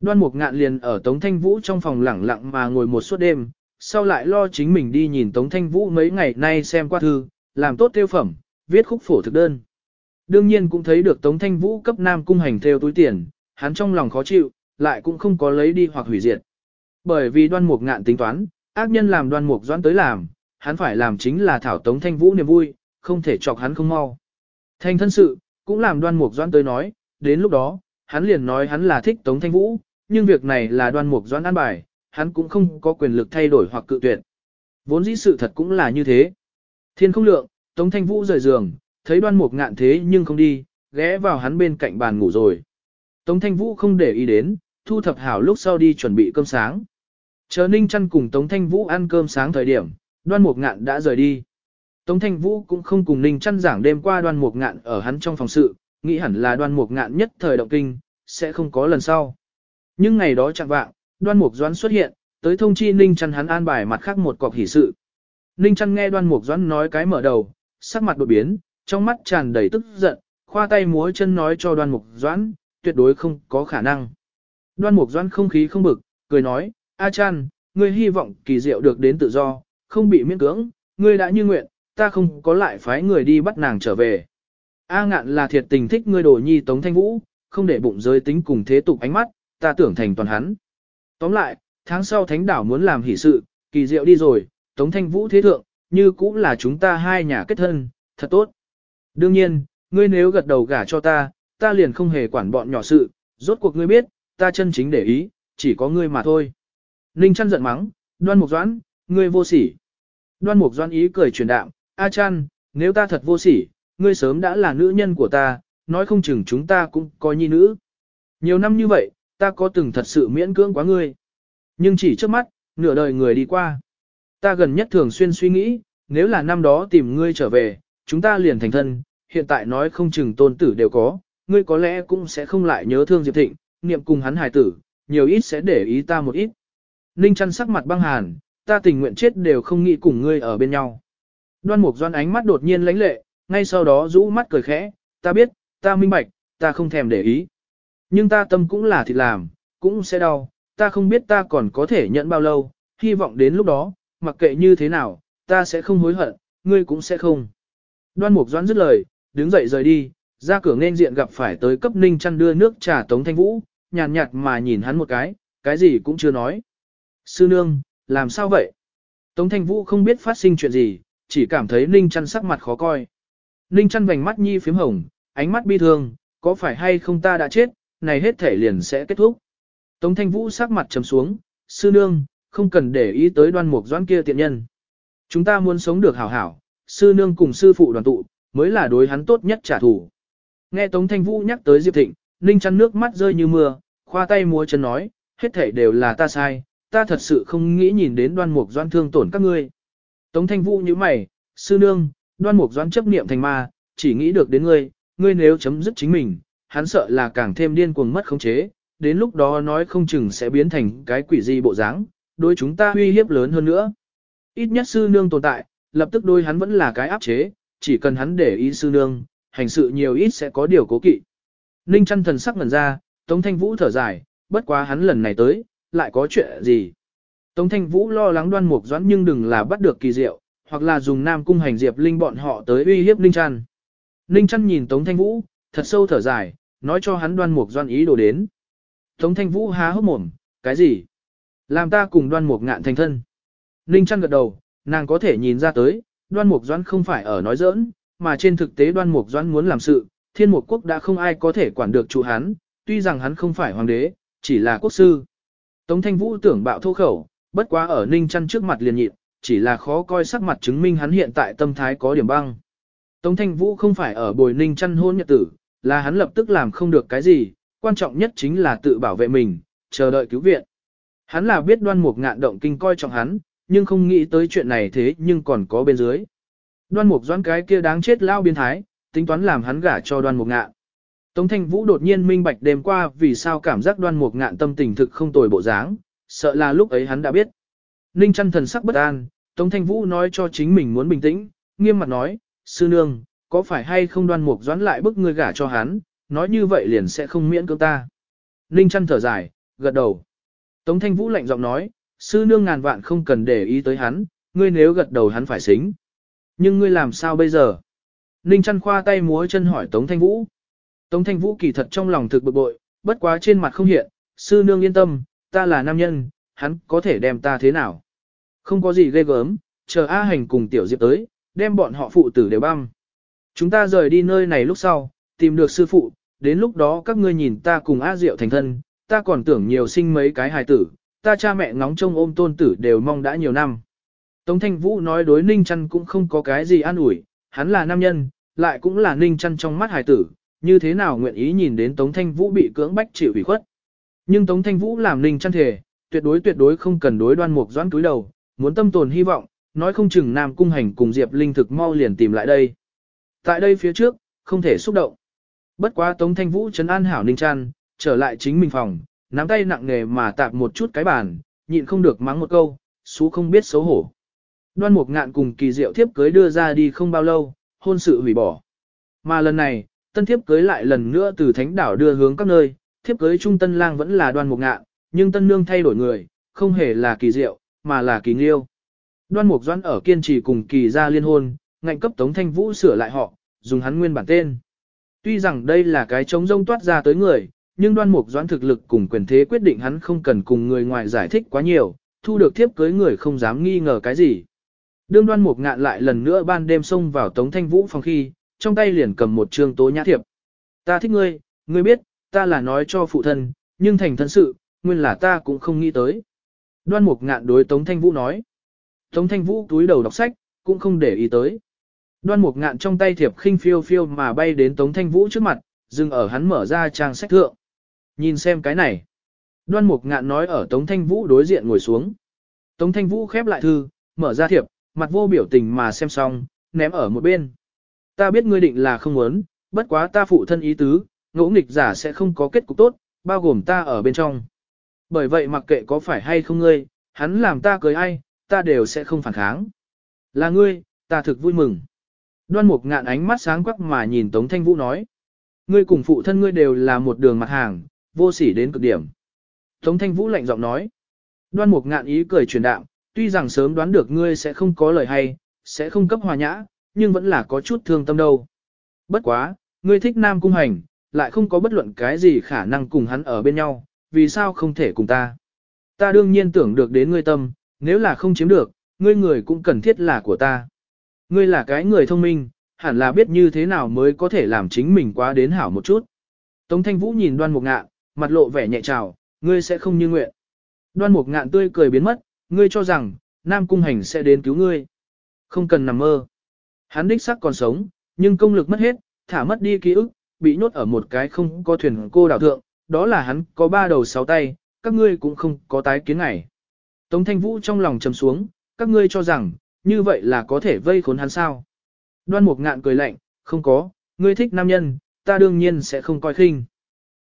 Đoan Mục Ngạn liền ở Tống Thanh Vũ trong phòng lẳng lặng mà ngồi một suốt đêm, sau lại lo chính mình đi nhìn Tống Thanh Vũ mấy ngày nay xem qua thư, làm tốt tiêu phẩm, viết khúc phổ thực đơn. Đương nhiên cũng thấy được Tống Thanh Vũ cấp nam cung hành theo túi tiền, hắn trong lòng khó chịu, lại cũng không có lấy đi hoặc hủy diệt. Bởi vì đoan mục ngạn tính toán, ác nhân làm đoan mục doãn tới làm, hắn phải làm chính là thảo Tống Thanh Vũ niềm vui, không thể chọc hắn không mau. Thanh thân sự, cũng làm đoan mục doãn tới nói, đến lúc đó, hắn liền nói hắn là thích Tống Thanh Vũ, nhưng việc này là đoan mục doãn an bài, hắn cũng không có quyền lực thay đổi hoặc cự tuyệt. Vốn dĩ sự thật cũng là như thế. Thiên không lượng, Tống Thanh Vũ rời giường, thấy đoan mục ngạn thế nhưng không đi, ghé vào hắn bên cạnh bàn ngủ rồi. Tống Thanh Vũ không để ý đến, thu thập hảo lúc sau đi chuẩn bị cơm sáng. Chờ Ninh chăn cùng Tống Thanh Vũ ăn cơm sáng thời điểm, đoan mục ngạn đã rời đi. Tống Thanh Vũ cũng không cùng Ninh chăn giảng đêm qua đoan mục ngạn ở hắn trong phòng sự, nghĩ hẳn là đoan mục ngạn nhất thời động kinh, sẽ không có lần sau. Nhưng ngày đó chẳng vạng, đoan mục doãn xuất hiện, tới thông chi Ninh chăn hắn an bài mặt khác một cọc hỷ sự. Ninh chăn nghe đoan mục doãn nói cái mở đầu, sắc mặt đột biến, trong mắt tràn đầy tức giận, khoa tay múa chân nói cho đoan mục doãn, tuyệt đối không có khả năng. Đoan mục doãn không khí không bực, cười nói, A chăn, ngươi hy vọng kỳ diệu được đến tự do, không bị miễn cưỡng, ngươi đã như nguyện, ta không có lại phái người đi bắt nàng trở về. A ngạn là thiệt tình thích ngươi đồ nhi tống thanh vũ, không để bụng giới tính cùng thế tục ánh mắt, ta tưởng thành toàn hắn. Tóm lại, tháng sau thánh đảo muốn làm hỷ sự, kỳ diệu đi rồi, tống thanh vũ thế thượng, như cũng là chúng ta hai nhà kết thân, thật tốt. Đương nhiên, ngươi nếu gật đầu gả cho ta, ta liền không hề quản bọn nhỏ sự, rốt cuộc ngươi biết, ta chân chính để ý, chỉ có ngươi mà thôi. Ninh chăn giận mắng, đoan mục doãn, ngươi vô sỉ. Đoan mục doãn ý cười truyền đạm, A chăn, nếu ta thật vô sỉ, ngươi sớm đã là nữ nhân của ta, nói không chừng chúng ta cũng có nhi nữ. Nhiều năm như vậy, ta có từng thật sự miễn cưỡng quá ngươi. Nhưng chỉ trước mắt, nửa đời người đi qua. Ta gần nhất thường xuyên suy nghĩ, nếu là năm đó tìm ngươi trở về, chúng ta liền thành thân, hiện tại nói không chừng tôn tử đều có, ngươi có lẽ cũng sẽ không lại nhớ thương Diệp Thịnh, niệm cùng hắn hài tử, nhiều ít sẽ để ý ta một ít. Ninh chăn sắc mặt băng hàn, ta tình nguyện chết đều không nghĩ cùng ngươi ở bên nhau. Đoan mục doan ánh mắt đột nhiên lánh lệ, ngay sau đó rũ mắt cười khẽ, ta biết, ta minh bạch, ta không thèm để ý. Nhưng ta tâm cũng là thịt làm, cũng sẽ đau, ta không biết ta còn có thể nhận bao lâu, hy vọng đến lúc đó, mặc kệ như thế nào, ta sẽ không hối hận, ngươi cũng sẽ không. Đoan mục Doan dứt lời, đứng dậy rời đi, ra cửa nên diện gặp phải tới cấp ninh chăn đưa nước trà tống thanh vũ, nhàn nhạt, mà nhìn hắn một cái, cái gì cũng chưa nói. Sư nương, làm sao vậy? Tống thanh vũ không biết phát sinh chuyện gì, chỉ cảm thấy ninh chăn sắc mặt khó coi. Ninh chăn vành mắt nhi phím hồng, ánh mắt bi thương, có phải hay không ta đã chết, này hết thể liền sẽ kết thúc. Tống thanh vũ sắc mặt trầm xuống, sư nương, không cần để ý tới đoan mục doãn kia tiện nhân. Chúng ta muốn sống được hảo hảo, sư nương cùng sư phụ đoàn tụ, mới là đối hắn tốt nhất trả thù. Nghe Tống Thanh Vũ nhắc tới Diệp Thịnh, Ninh chăn nước mắt rơi như mưa, khoa tay múa chân nói, hết thể đều là ta sai, ta thật sự không nghĩ nhìn đến đoan mục doãn thương tổn các ngươi. Tống Thanh Vũ như mày, sư nương, đoan mục doãn chấp niệm thành ma, chỉ nghĩ được đến ngươi, ngươi nếu chấm dứt chính mình, hắn sợ là càng thêm điên cuồng mất khống chế, đến lúc đó nói không chừng sẽ biến thành cái quỷ gì bộ dáng, đối chúng ta uy hiếp lớn hơn nữa. Ít nhất sư nương tồn tại, lập tức đôi hắn vẫn là cái áp chế, chỉ cần hắn để ý sư nương, hành sự nhiều ít sẽ có điều cố kỵ. Ninh chăn thần sắc ngần ra, Tống Thanh Vũ thở dài, bất quá hắn lần này tới, lại có chuyện gì. Tống Thanh Vũ lo lắng đoan mục doãn nhưng đừng là bắt được kỳ diệu, hoặc là dùng nam cung hành diệp linh bọn họ tới uy hiếp Ninh Trăn. Ninh Trăn nhìn Tống Thanh Vũ, thật sâu thở dài, nói cho hắn đoan mục doãn ý đồ đến. Tống Thanh Vũ há hốc mồm, cái gì? Làm ta cùng đoan mục ngạn thành thân. Ninh Trăn gật đầu, nàng có thể nhìn ra tới, đoan mục doãn không phải ở nói giỡn, mà trên thực tế đoan mục doãn muốn làm sự, thiên mục quốc đã không ai có thể quản được chủ hắn, tuy rằng hắn không phải hoàng đế, chỉ là quốc sư. Tống thanh vũ tưởng bạo thô khẩu, bất quá ở ninh chăn trước mặt liền nhịn, chỉ là khó coi sắc mặt chứng minh hắn hiện tại tâm thái có điểm băng. Tống thanh vũ không phải ở bồi ninh chăn hôn nhật tử, là hắn lập tức làm không được cái gì, quan trọng nhất chính là tự bảo vệ mình, chờ đợi cứu viện. Hắn là biết đoan mục ngạn động kinh coi trọng hắn, nhưng không nghĩ tới chuyện này thế nhưng còn có bên dưới. Đoan mục doãn cái kia đáng chết lao biến thái, tính toán làm hắn gả cho đoan mục ngạn. Tống thanh vũ đột nhiên minh bạch đêm qua vì sao cảm giác đoan mục ngạn tâm tình thực không tồi bộ dáng, sợ là lúc ấy hắn đã biết. Ninh chăn thần sắc bất an, Tống thanh vũ nói cho chính mình muốn bình tĩnh, nghiêm mặt nói, sư nương, có phải hay không đoan mục doãn lại bức ngươi gả cho hắn, nói như vậy liền sẽ không miễn cưỡng ta. Ninh chăn thở dài, gật đầu. Tống thanh vũ lạnh giọng nói, sư nương ngàn vạn không cần để ý tới hắn, ngươi nếu gật đầu hắn phải xính. Nhưng ngươi làm sao bây giờ? Ninh chăn khoa tay múa chân hỏi Tống Thanh Vũ. Tống Thanh Vũ kỳ thật trong lòng thực bực bội, bất quá trên mặt không hiện, sư nương yên tâm, ta là nam nhân, hắn có thể đem ta thế nào? Không có gì ghê gớm, chờ A Hành cùng Tiểu Diệp tới, đem bọn họ phụ tử đều băm. Chúng ta rời đi nơi này lúc sau, tìm được sư phụ, đến lúc đó các ngươi nhìn ta cùng A Diệu thành thân, ta còn tưởng nhiều sinh mấy cái hài tử, ta cha mẹ ngóng trông ôm tôn tử đều mong đã nhiều năm. Tống Thanh Vũ nói đối Ninh Trăn cũng không có cái gì an ủi, hắn là nam nhân, lại cũng là Ninh Trăn trong mắt hài tử, như thế nào nguyện ý nhìn đến Tống Thanh Vũ bị cưỡng bách chịu ủy khuất. Nhưng Tống Thanh Vũ làm Ninh Chăn thể, tuyệt đối tuyệt đối không cần đối đoan mục doãn túi đầu, muốn tâm tồn hy vọng, nói không chừng Nam Cung Hành cùng Diệp Linh thực mau liền tìm lại đây. Tại đây phía trước, không thể xúc động. Bất quá Tống Thanh Vũ trấn an hảo Ninh Chăn, trở lại chính mình phòng, nắm tay nặng nề mà tạp một chút cái bàn, nhịn không được mắng một câu, xú không biết xấu hổ. Đoan Mục Ngạn cùng kỳ diệu thiếp cưới đưa ra đi không bao lâu, hôn sự hủy bỏ. Mà lần này, tân thiếp cưới lại lần nữa từ thánh đảo đưa hướng các nơi, thiếp cưới trung tân lang vẫn là Đoan Mục Ngạn, nhưng tân nương thay đổi người, không hề là kỳ diệu, mà là kỳ nghiêu. Đoan Mục Doãn ở kiên trì cùng kỳ gia liên hôn, ngạnh cấp Tống Thanh Vũ sửa lại họ, dùng hắn nguyên bản tên. Tuy rằng đây là cái trống rông toát ra tới người, nhưng Đoan Mục Doãn thực lực cùng quyền thế quyết định hắn không cần cùng người ngoài giải thích quá nhiều, thu được thiếp cưới người không dám nghi ngờ cái gì. Đương đoan mục ngạn lại lần nữa ban đêm xông vào Tống Thanh Vũ phòng khi, trong tay liền cầm một trương tố nhã thiệp. Ta thích ngươi, ngươi biết, ta là nói cho phụ thân, nhưng thành thân sự, nguyên là ta cũng không nghĩ tới. Đoan mục ngạn đối Tống Thanh Vũ nói. Tống Thanh Vũ túi đầu đọc sách, cũng không để ý tới. Đoan mục ngạn trong tay thiệp khinh phiêu phiêu mà bay đến Tống Thanh Vũ trước mặt, dừng ở hắn mở ra trang sách thượng. Nhìn xem cái này. Đoan mục ngạn nói ở Tống Thanh Vũ đối diện ngồi xuống. Tống Thanh Vũ khép lại thư, mở ra thiệp, mặt vô biểu tình mà xem xong, ném ở một bên. Ta biết ngươi định là không muốn, bất quá ta phụ thân ý tứ, ngỗ nghịch giả sẽ không có kết cục tốt, bao gồm ta ở bên trong. Bởi vậy mặc kệ có phải hay không ngươi, hắn làm ta cưới ai, ta đều sẽ không phản kháng. Là ngươi, ta thực vui mừng. Đoan mục ngạn ánh mắt sáng quắc mà nhìn Tống Thanh Vũ nói. Ngươi cùng phụ thân ngươi đều là một đường mặt hàng, vô sỉ đến cực điểm. Tống Thanh Vũ lạnh giọng nói. Đoan mục ngạn ý cười truyền đạo, tuy rằng sớm đoán được ngươi sẽ không có lời hay, sẽ không cấp hòa nhã, nhưng vẫn là có chút thương tâm đâu. Bất quá, ngươi thích nam cung hành, lại không có bất luận cái gì khả năng cùng hắn ở bên nhau, vì sao không thể cùng ta. Ta đương nhiên tưởng được đến ngươi tâm, nếu là không chiếm được, ngươi người cũng cần thiết là của ta. Ngươi là cái người thông minh, hẳn là biết như thế nào mới có thể làm chính mình quá đến hảo một chút. Tống Thanh Vũ nhìn đoan mục ngạn, mặt lộ vẻ nhẹ trào, ngươi sẽ không như nguyện. Đoan mục ngạn tươi cười biến mất, ngươi cho rằng, Nam Cung Hành sẽ đến cứu ngươi. Không cần nằm mơ. Hắn đích sắc còn sống, nhưng công lực mất hết, thả mất đi ký ức, bị nhốt ở một cái không có thuyền cô đảo thượng, đó là hắn có ba đầu sáu tay, các ngươi cũng không có tái kiến ngày. Tống Thanh Vũ trong lòng trầm xuống, các ngươi cho rằng, như vậy là có thể vây khốn hắn sao. Đoan Mục Ngạn cười lạnh, không có, ngươi thích nam nhân, ta đương nhiên sẽ không coi khinh.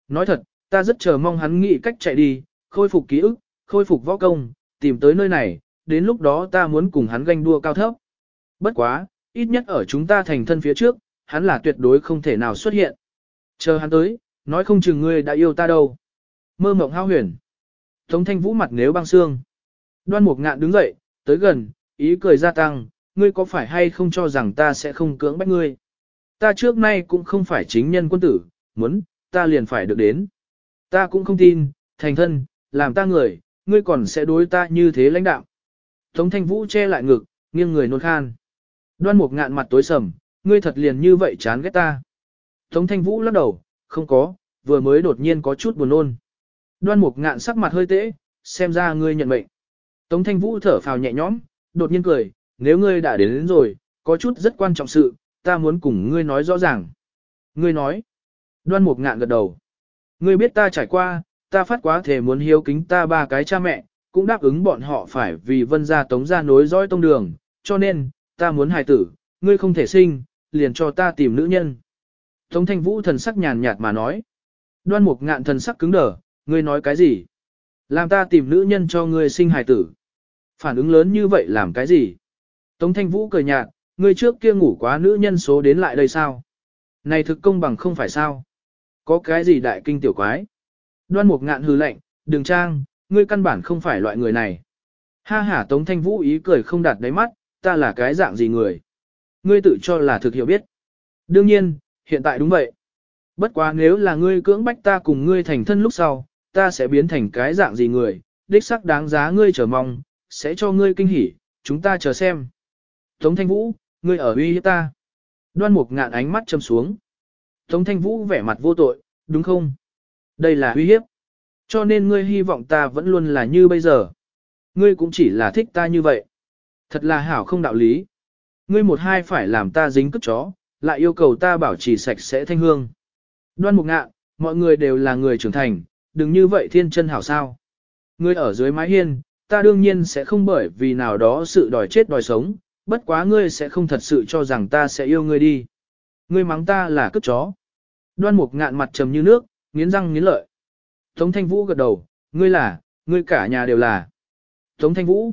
Nói thật, ta rất chờ mong hắn nghĩ cách chạy đi, khôi phục ký ức, khôi phục võ công, tìm tới nơi này, đến lúc đó ta muốn cùng hắn ganh đua cao thấp. Bất quá, ít nhất ở chúng ta thành thân phía trước, hắn là tuyệt đối không thể nào xuất hiện. Chờ hắn tới, nói không chừng ngươi đã yêu ta đâu. Mơ mộng hao huyền. Tống thanh vũ mặt nếu băng xương. Đoan mục ngạn đứng dậy, tới gần, ý cười gia tăng, ngươi có phải hay không cho rằng ta sẽ không cưỡng bách ngươi. Ta trước nay cũng không phải chính nhân quân tử, muốn, ta liền phải được đến. Ta cũng không tin, thành thân, làm ta người, ngươi còn sẽ đối ta như thế lãnh đạo. Tống thanh vũ che lại ngực, nghiêng người nôn khan. Đoan mục ngạn mặt tối sầm, ngươi thật liền như vậy chán ghét ta. Tống thanh vũ lắc đầu, không có, vừa mới đột nhiên có chút buồn nôn. Đoan mục ngạn sắc mặt hơi tễ, xem ra ngươi nhận mệnh. Tống thanh vũ thở phào nhẹ nhõm, đột nhiên cười, nếu ngươi đã đến, đến rồi, có chút rất quan trọng sự, ta muốn cùng ngươi nói rõ ràng. Ngươi nói. Đoan mục ngạn gật đầu. Ngươi biết ta trải qua, ta phát quá thể muốn hiếu kính ta ba cái cha mẹ, cũng đáp ứng bọn họ phải vì vân gia tống gia nối dõi tông đường, cho nên, ta muốn hài tử, ngươi không thể sinh, liền cho ta tìm nữ nhân. Tống thanh vũ thần sắc nhàn nhạt mà nói. Đoan mục ngạn thần sắc cứng đờ, ngươi nói cái gì? Làm ta tìm nữ nhân cho ngươi sinh hài tử. Phản ứng lớn như vậy làm cái gì? Tống thanh vũ cười nhạt, ngươi trước kia ngủ quá nữ nhân số đến lại đây sao? Này thực công bằng không phải sao? Có cái gì đại kinh tiểu quái? Đoan mục ngạn hư lệnh, đừng trang, ngươi căn bản không phải loại người này. Ha ha Tống Thanh Vũ ý cười không đạt đáy mắt, ta là cái dạng gì người? Ngươi tự cho là thực hiểu biết. Đương nhiên, hiện tại đúng vậy. Bất quá nếu là ngươi cưỡng bách ta cùng ngươi thành thân lúc sau, ta sẽ biến thành cái dạng gì người, đích sắc đáng giá ngươi chờ mong, sẽ cho ngươi kinh hỉ, chúng ta chờ xem. Tống Thanh Vũ, ngươi ở uy hiếp ta. Đoan Mục ngạn ánh mắt châm xuống. Tống Thanh Vũ vẻ mặt vô tội, đúng không? Đây là uy hiếp. Cho nên ngươi hy vọng ta vẫn luôn là như bây giờ. Ngươi cũng chỉ là thích ta như vậy. Thật là hảo không đạo lý. Ngươi một hai phải làm ta dính cất chó, lại yêu cầu ta bảo trì sạch sẽ thanh hương. Đoan mục ngạ, mọi người đều là người trưởng thành, đừng như vậy thiên chân hảo sao. Ngươi ở dưới mái hiên, ta đương nhiên sẽ không bởi vì nào đó sự đòi chết đòi sống, bất quá ngươi sẽ không thật sự cho rằng ta sẽ yêu ngươi đi. Ngươi mắng ta là cướp chó. Đoan mục ngạn mặt trầm như nước, nghiến răng nghiến lợi. Tống thanh vũ gật đầu, ngươi là, ngươi cả nhà đều là. Tống thanh vũ.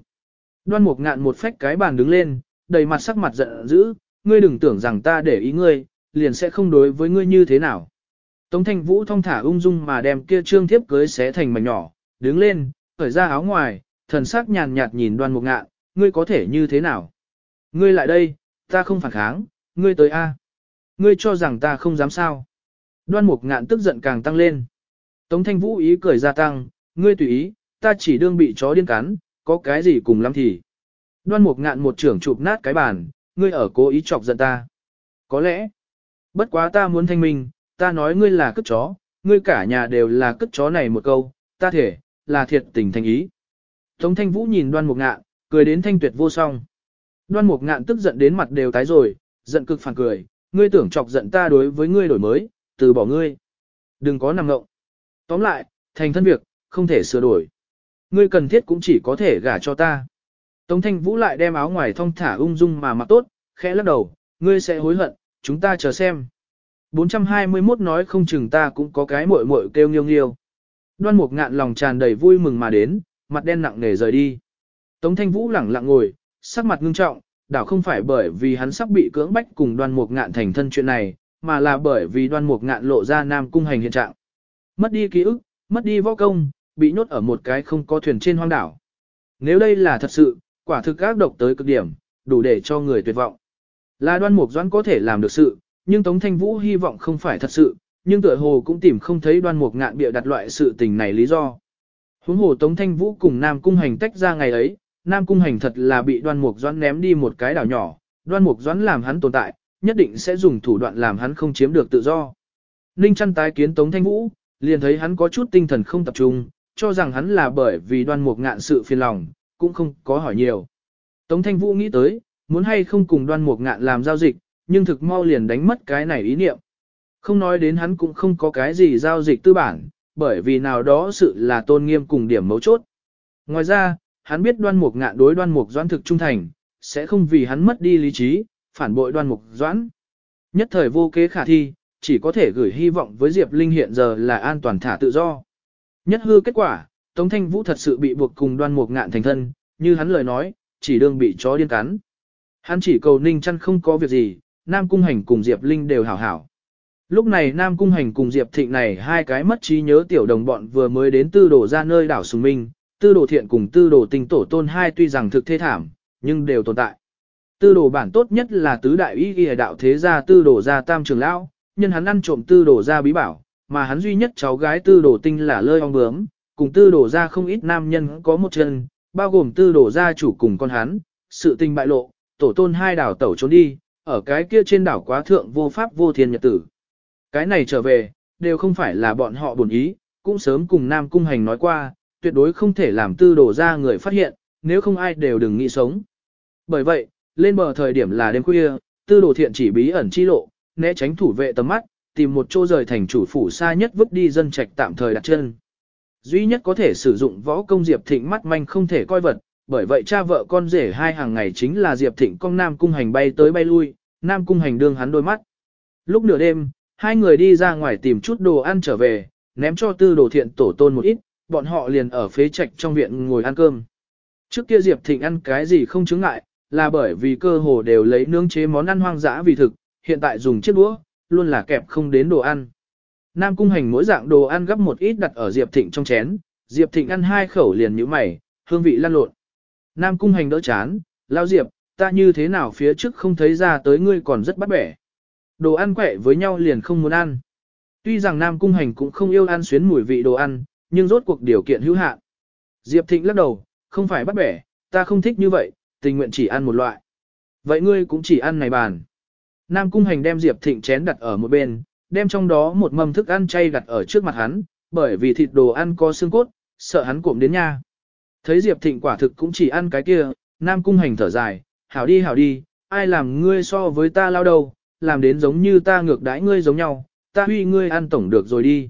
Đoan mục ngạn một phách cái bàn đứng lên, đầy mặt sắc mặt giận dữ, ngươi đừng tưởng rằng ta để ý ngươi, liền sẽ không đối với ngươi như thế nào. Tống thanh vũ thong thả ung dung mà đem kia trương thiếp cưới xé thành mảnh nhỏ, đứng lên, khởi ra áo ngoài, thần sắc nhàn nhạt nhìn đoan mục ngạn, ngươi có thể như thế nào? Ngươi lại đây, ta không phản kháng, ngươi tới A. Ngươi cho rằng ta không dám sao. Đoan mục ngạn tức giận càng tăng lên. Tống thanh vũ ý cười gia tăng, ngươi tùy ý, ta chỉ đương bị chó điên cắn, có cái gì cùng lắm thì. Đoan mục ngạn một trưởng chụp nát cái bàn, ngươi ở cố ý chọc giận ta. Có lẽ, bất quá ta muốn thanh minh, ta nói ngươi là cất chó, ngươi cả nhà đều là cất chó này một câu, ta thể, là thiệt tình thành ý. Tống thanh vũ nhìn đoan mục ngạn, cười đến thanh tuyệt vô song. Đoan mục ngạn tức giận đến mặt đều tái rồi, giận cực phản cười, ngươi tưởng chọc giận ta đối với ngươi đổi mới, từ bỏ ngươi. Đừng có nằm ngộng. Tóm lại, thành thân việc, không thể sửa đổi. Ngươi cần thiết cũng chỉ có thể gả cho ta. Tống thanh vũ lại đem áo ngoài thong thả ung dung mà mặc tốt, khẽ lắc đầu, ngươi sẽ hối hận, chúng ta chờ xem. 421 nói không chừng ta cũng có cái muội muội kêu nghiêu nghiêu. Đoan mục ngạn lòng tràn đầy vui mừng mà đến, mặt đen nặng nề rời đi. Tống thanh vũ lẳng lặng ngồi, sắc mặt ngưng trọng, đảo không phải bởi vì hắn sắp bị cưỡng bách cùng đoan mục ngạn thành thân chuyện này, mà là bởi vì đoan mục ngạn lộ ra nam cung hành hiện trạng. Mất đi ký ức, mất đi võ công, bị nhốt ở một cái không có thuyền trên hoang đảo. Nếu đây là thật sự, quả thực các độc tới cực điểm, đủ để cho người tuyệt vọng. Là đoan mục doãn có thể làm được sự, nhưng Tống Thanh Vũ hy vọng không phải thật sự, nhưng tựa hồ cũng tìm không thấy đoan mục ngạn bịa đặt loại sự tình này lý do. Huống hồ Tống Thanh Vũ cùng Nam Cung Hành tách ra ngày ấy, Nam Cung Hành thật là bị đoan mục doãn ném đi một cái đảo nhỏ, đoan mục doãn làm hắn tồn tại, nhất định sẽ dùng thủ đoạn làm hắn không chiếm được tự do. Ninh chăn tái kiến Tống Thanh Vũ, liền thấy hắn có chút tinh thần không tập trung, cho rằng hắn là bởi vì đoan mục ngạn sự phiền lòng, cũng không có hỏi nhiều. Tống Thanh Vũ nghĩ tới, muốn hay không cùng đoan mục ngạn làm giao dịch, nhưng thực mau liền đánh mất cái này ý niệm. Không nói đến hắn cũng không có cái gì giao dịch tư bản, bởi vì nào đó sự là tôn nghiêm cùng điểm mấu chốt. Ngoài ra, hắn biết đoan mục ngạn đối đoan mục doãn thực trung thành, sẽ không vì hắn mất đi lý trí, phản bội đoan mục doãn. Nhất thời vô kế khả thi, chỉ có thể gửi hy vọng với Diệp Linh hiện giờ là an toàn thả tự do. Nhất hư kết quả, Tống Thanh Vũ thật sự bị buộc cùng đoan mục ngạn thành thân, như hắn lời nói, chỉ đương bị chó điên cắn. Hắn chỉ cầu Ninh chăn không có việc gì, Nam Cung Hành cùng Diệp Linh đều hảo hảo. Lúc này Nam Cung Hành cùng Diệp Thịnh này hai cái mất trí nhớ tiểu đồng bọn vừa mới đến tư đổ ra nơi đảo Sùng Minh, tư đồ thiện cùng tư đồ tình tổ tôn hai tuy rằng thực thê thảm, nhưng đều tồn tại. Tư đồ bản tốt nhất là tứ đại ý ghi đạo thế gia tư đồ gia tam trường lão, nhân hắn ăn trộm tư đồ gia bí bảo, mà hắn duy nhất cháu gái tư đồ tinh là lơi ong bướm, cùng tư đổ ra không ít nam nhân có một chân, bao gồm tư đổ ra chủ cùng con hắn, sự tình bại lộ, tổ tôn hai đảo tẩu trốn đi, ở cái kia trên đảo quá thượng vô pháp vô thiên nhật tử. Cái này trở về, đều không phải là bọn họ buồn ý, cũng sớm cùng Nam Cung Hành nói qua, tuyệt đối không thể làm tư đổ ra người phát hiện, nếu không ai đều đừng nghĩ sống. Bởi vậy, lên bờ thời điểm là đêm khuya, tư đồ thiện chỉ bí ẩn chi lộ, né tránh thủ vệ tầm mắt, tìm một chỗ rời thành chủ phủ xa nhất vứt đi dân trạch tạm thời đặt chân. Duy nhất có thể sử dụng võ công Diệp Thịnh mắt manh không thể coi vật, bởi vậy cha vợ con rể hai hàng ngày chính là Diệp Thịnh con Nam Cung Hành bay tới bay lui, Nam Cung Hành đương hắn đôi mắt. Lúc nửa đêm, hai người đi ra ngoài tìm chút đồ ăn trở về, ném cho tư đồ thiện tổ tôn một ít, bọn họ liền ở phế trạch trong viện ngồi ăn cơm. Trước kia Diệp Thịnh ăn cái gì không chứng ngại, là bởi vì cơ hồ đều lấy nướng chế món ăn hoang dã vì thực, hiện tại dùng chiếc đũa, luôn là kẹp không đến đồ ăn. Nam Cung Hành mỗi dạng đồ ăn gấp một ít đặt ở Diệp Thịnh trong chén, Diệp Thịnh ăn hai khẩu liền nhíu mày, hương vị lăn lộn. Nam Cung Hành đỡ chán, lao Diệp, ta như thế nào phía trước không thấy ra tới ngươi còn rất bắt bẻ. Đồ ăn quẹ với nhau liền không muốn ăn. Tuy rằng Nam Cung Hành cũng không yêu ăn xuyến mùi vị đồ ăn, nhưng rốt cuộc điều kiện hữu hạn. Diệp Thịnh lắc đầu, không phải bắt bẻ, ta không thích như vậy, tình nguyện chỉ ăn một loại. Vậy ngươi cũng chỉ ăn này bàn. Nam Cung Hành đem Diệp Thịnh chén đặt ở một bên, đem trong đó một mâm thức ăn chay đặt ở trước mặt hắn, bởi vì thịt đồ ăn có xương cốt, sợ hắn cộm đến nha. Thấy Diệp Thịnh quả thực cũng chỉ ăn cái kia, Nam Cung Hành thở dài, hảo đi hảo đi, ai làm ngươi so với ta lao đầu, làm đến giống như ta ngược đãi ngươi giống nhau, ta huy ngươi ăn tổng được rồi đi.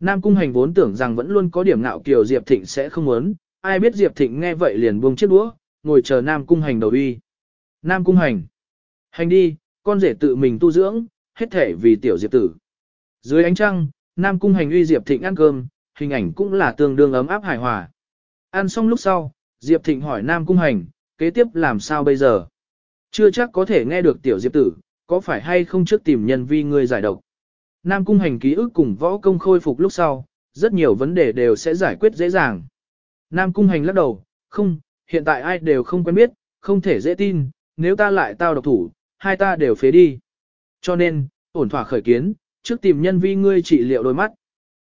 Nam Cung Hành vốn tưởng rằng vẫn luôn có điểm ngạo kiều Diệp Thịnh sẽ không muốn, ai biết Diệp Thịnh nghe vậy liền buông chiếc đũa, ngồi chờ Nam Cung Hành đầu uy. Nam Cung Hành. Hành đi, con rể tự mình tu dưỡng, hết thể vì tiểu Diệp tử. Dưới ánh trăng, Nam Cung Hành uy Diệp Thịnh ăn cơm, hình ảnh cũng là tương đương ấm áp hài hòa. Ăn xong lúc sau, Diệp Thịnh hỏi Nam Cung Hành, kế tiếp làm sao bây giờ? Chưa chắc có thể nghe được tiểu Diệp tử, có phải hay không trước tìm nhân vi người giải độc? Nam cung hành ký ức cùng võ công khôi phục lúc sau, rất nhiều vấn đề đều sẽ giải quyết dễ dàng. Nam cung hành lắc đầu, không, hiện tại ai đều không quen biết, không thể dễ tin, nếu ta lại tao độc thủ, hai ta đều phế đi. Cho nên, ổn thỏa khởi kiến, trước tìm nhân vi ngươi trị liệu đôi mắt.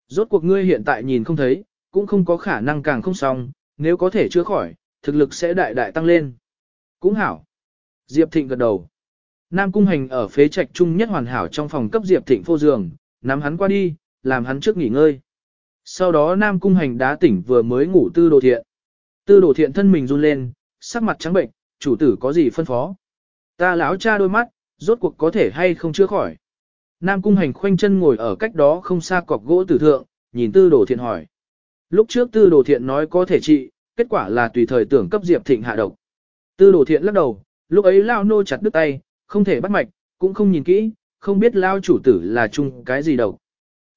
Rốt cuộc ngươi hiện tại nhìn không thấy, cũng không có khả năng càng không xong, nếu có thể chữa khỏi, thực lực sẽ đại đại tăng lên. Cũng hảo. Diệp Thịnh gật đầu. Nam Cung Hành ở phế trạch trung nhất hoàn hảo trong phòng cấp Diệp Thịnh phô giường, nắm hắn qua đi, làm hắn trước nghỉ ngơi. Sau đó Nam Cung Hành đá tỉnh vừa mới ngủ tư đồ thiện. Tư đồ thiện thân mình run lên, sắc mặt trắng bệnh, chủ tử có gì phân phó. Ta lão cha đôi mắt, rốt cuộc có thể hay không chữa khỏi. Nam Cung Hành khoanh chân ngồi ở cách đó không xa cọc gỗ tử thượng, nhìn tư đồ thiện hỏi. Lúc trước tư đồ thiện nói có thể trị, kết quả là tùy thời tưởng cấp Diệp Thịnh hạ độc. Tư đồ thiện lắc đầu, lúc ấy lao nô chặt đứt tay, không thể bắt mạch, cũng không nhìn kỹ, không biết lao chủ tử là chung cái gì đâu.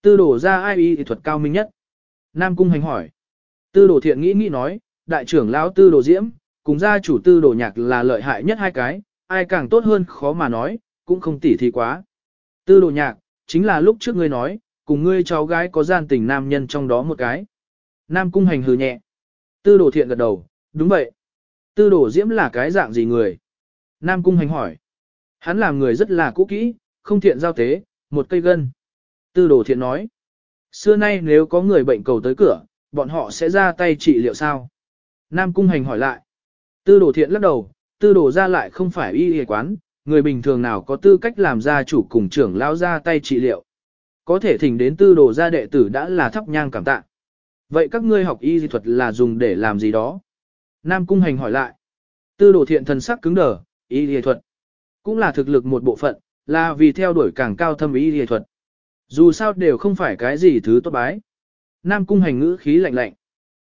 Tư đồ ra ai y thuật cao minh nhất. Nam cung hành hỏi. Tư đồ thiện nghĩ nghĩ nói, đại trưởng lão tư đồ diễm, cùng gia chủ tư đồ nhạc là lợi hại nhất hai cái, ai càng tốt hơn khó mà nói, cũng không tỉ thì quá. Tư đồ nhạc, chính là lúc trước ngươi nói, cùng ngươi cháu gái có gian tình nam nhân trong đó một cái. Nam cung hành hừ nhẹ. Tư đồ thiện gật đầu, đúng vậy. Tư đồ diễm là cái dạng gì người? Nam cung hành hỏi. Hắn làm người rất là cũ kỹ, không thiện giao tế, một cây gân. Tư đồ thiện nói, xưa nay nếu có người bệnh cầu tới cửa, bọn họ sẽ ra tay trị liệu sao? Nam Cung Hành hỏi lại. Tư đồ thiện lắc đầu, tư đồ ra lại không phải y y quán, người bình thường nào có tư cách làm gia chủ cùng trưởng lao ra tay trị liệu. Có thể thỉnh đến tư đồ gia đệ tử đã là thắp nhang cảm tạ. Vậy các ngươi học y dị thuật là dùng để làm gì đó? Nam Cung Hành hỏi lại. Tư đồ thiện thần sắc cứng đờ, y dị thuật. Cũng là thực lực một bộ phận, là vì theo đuổi càng cao thâm y dị thuật. Dù sao đều không phải cái gì thứ tốt bái. Nam Cung Hành ngữ khí lạnh lạnh.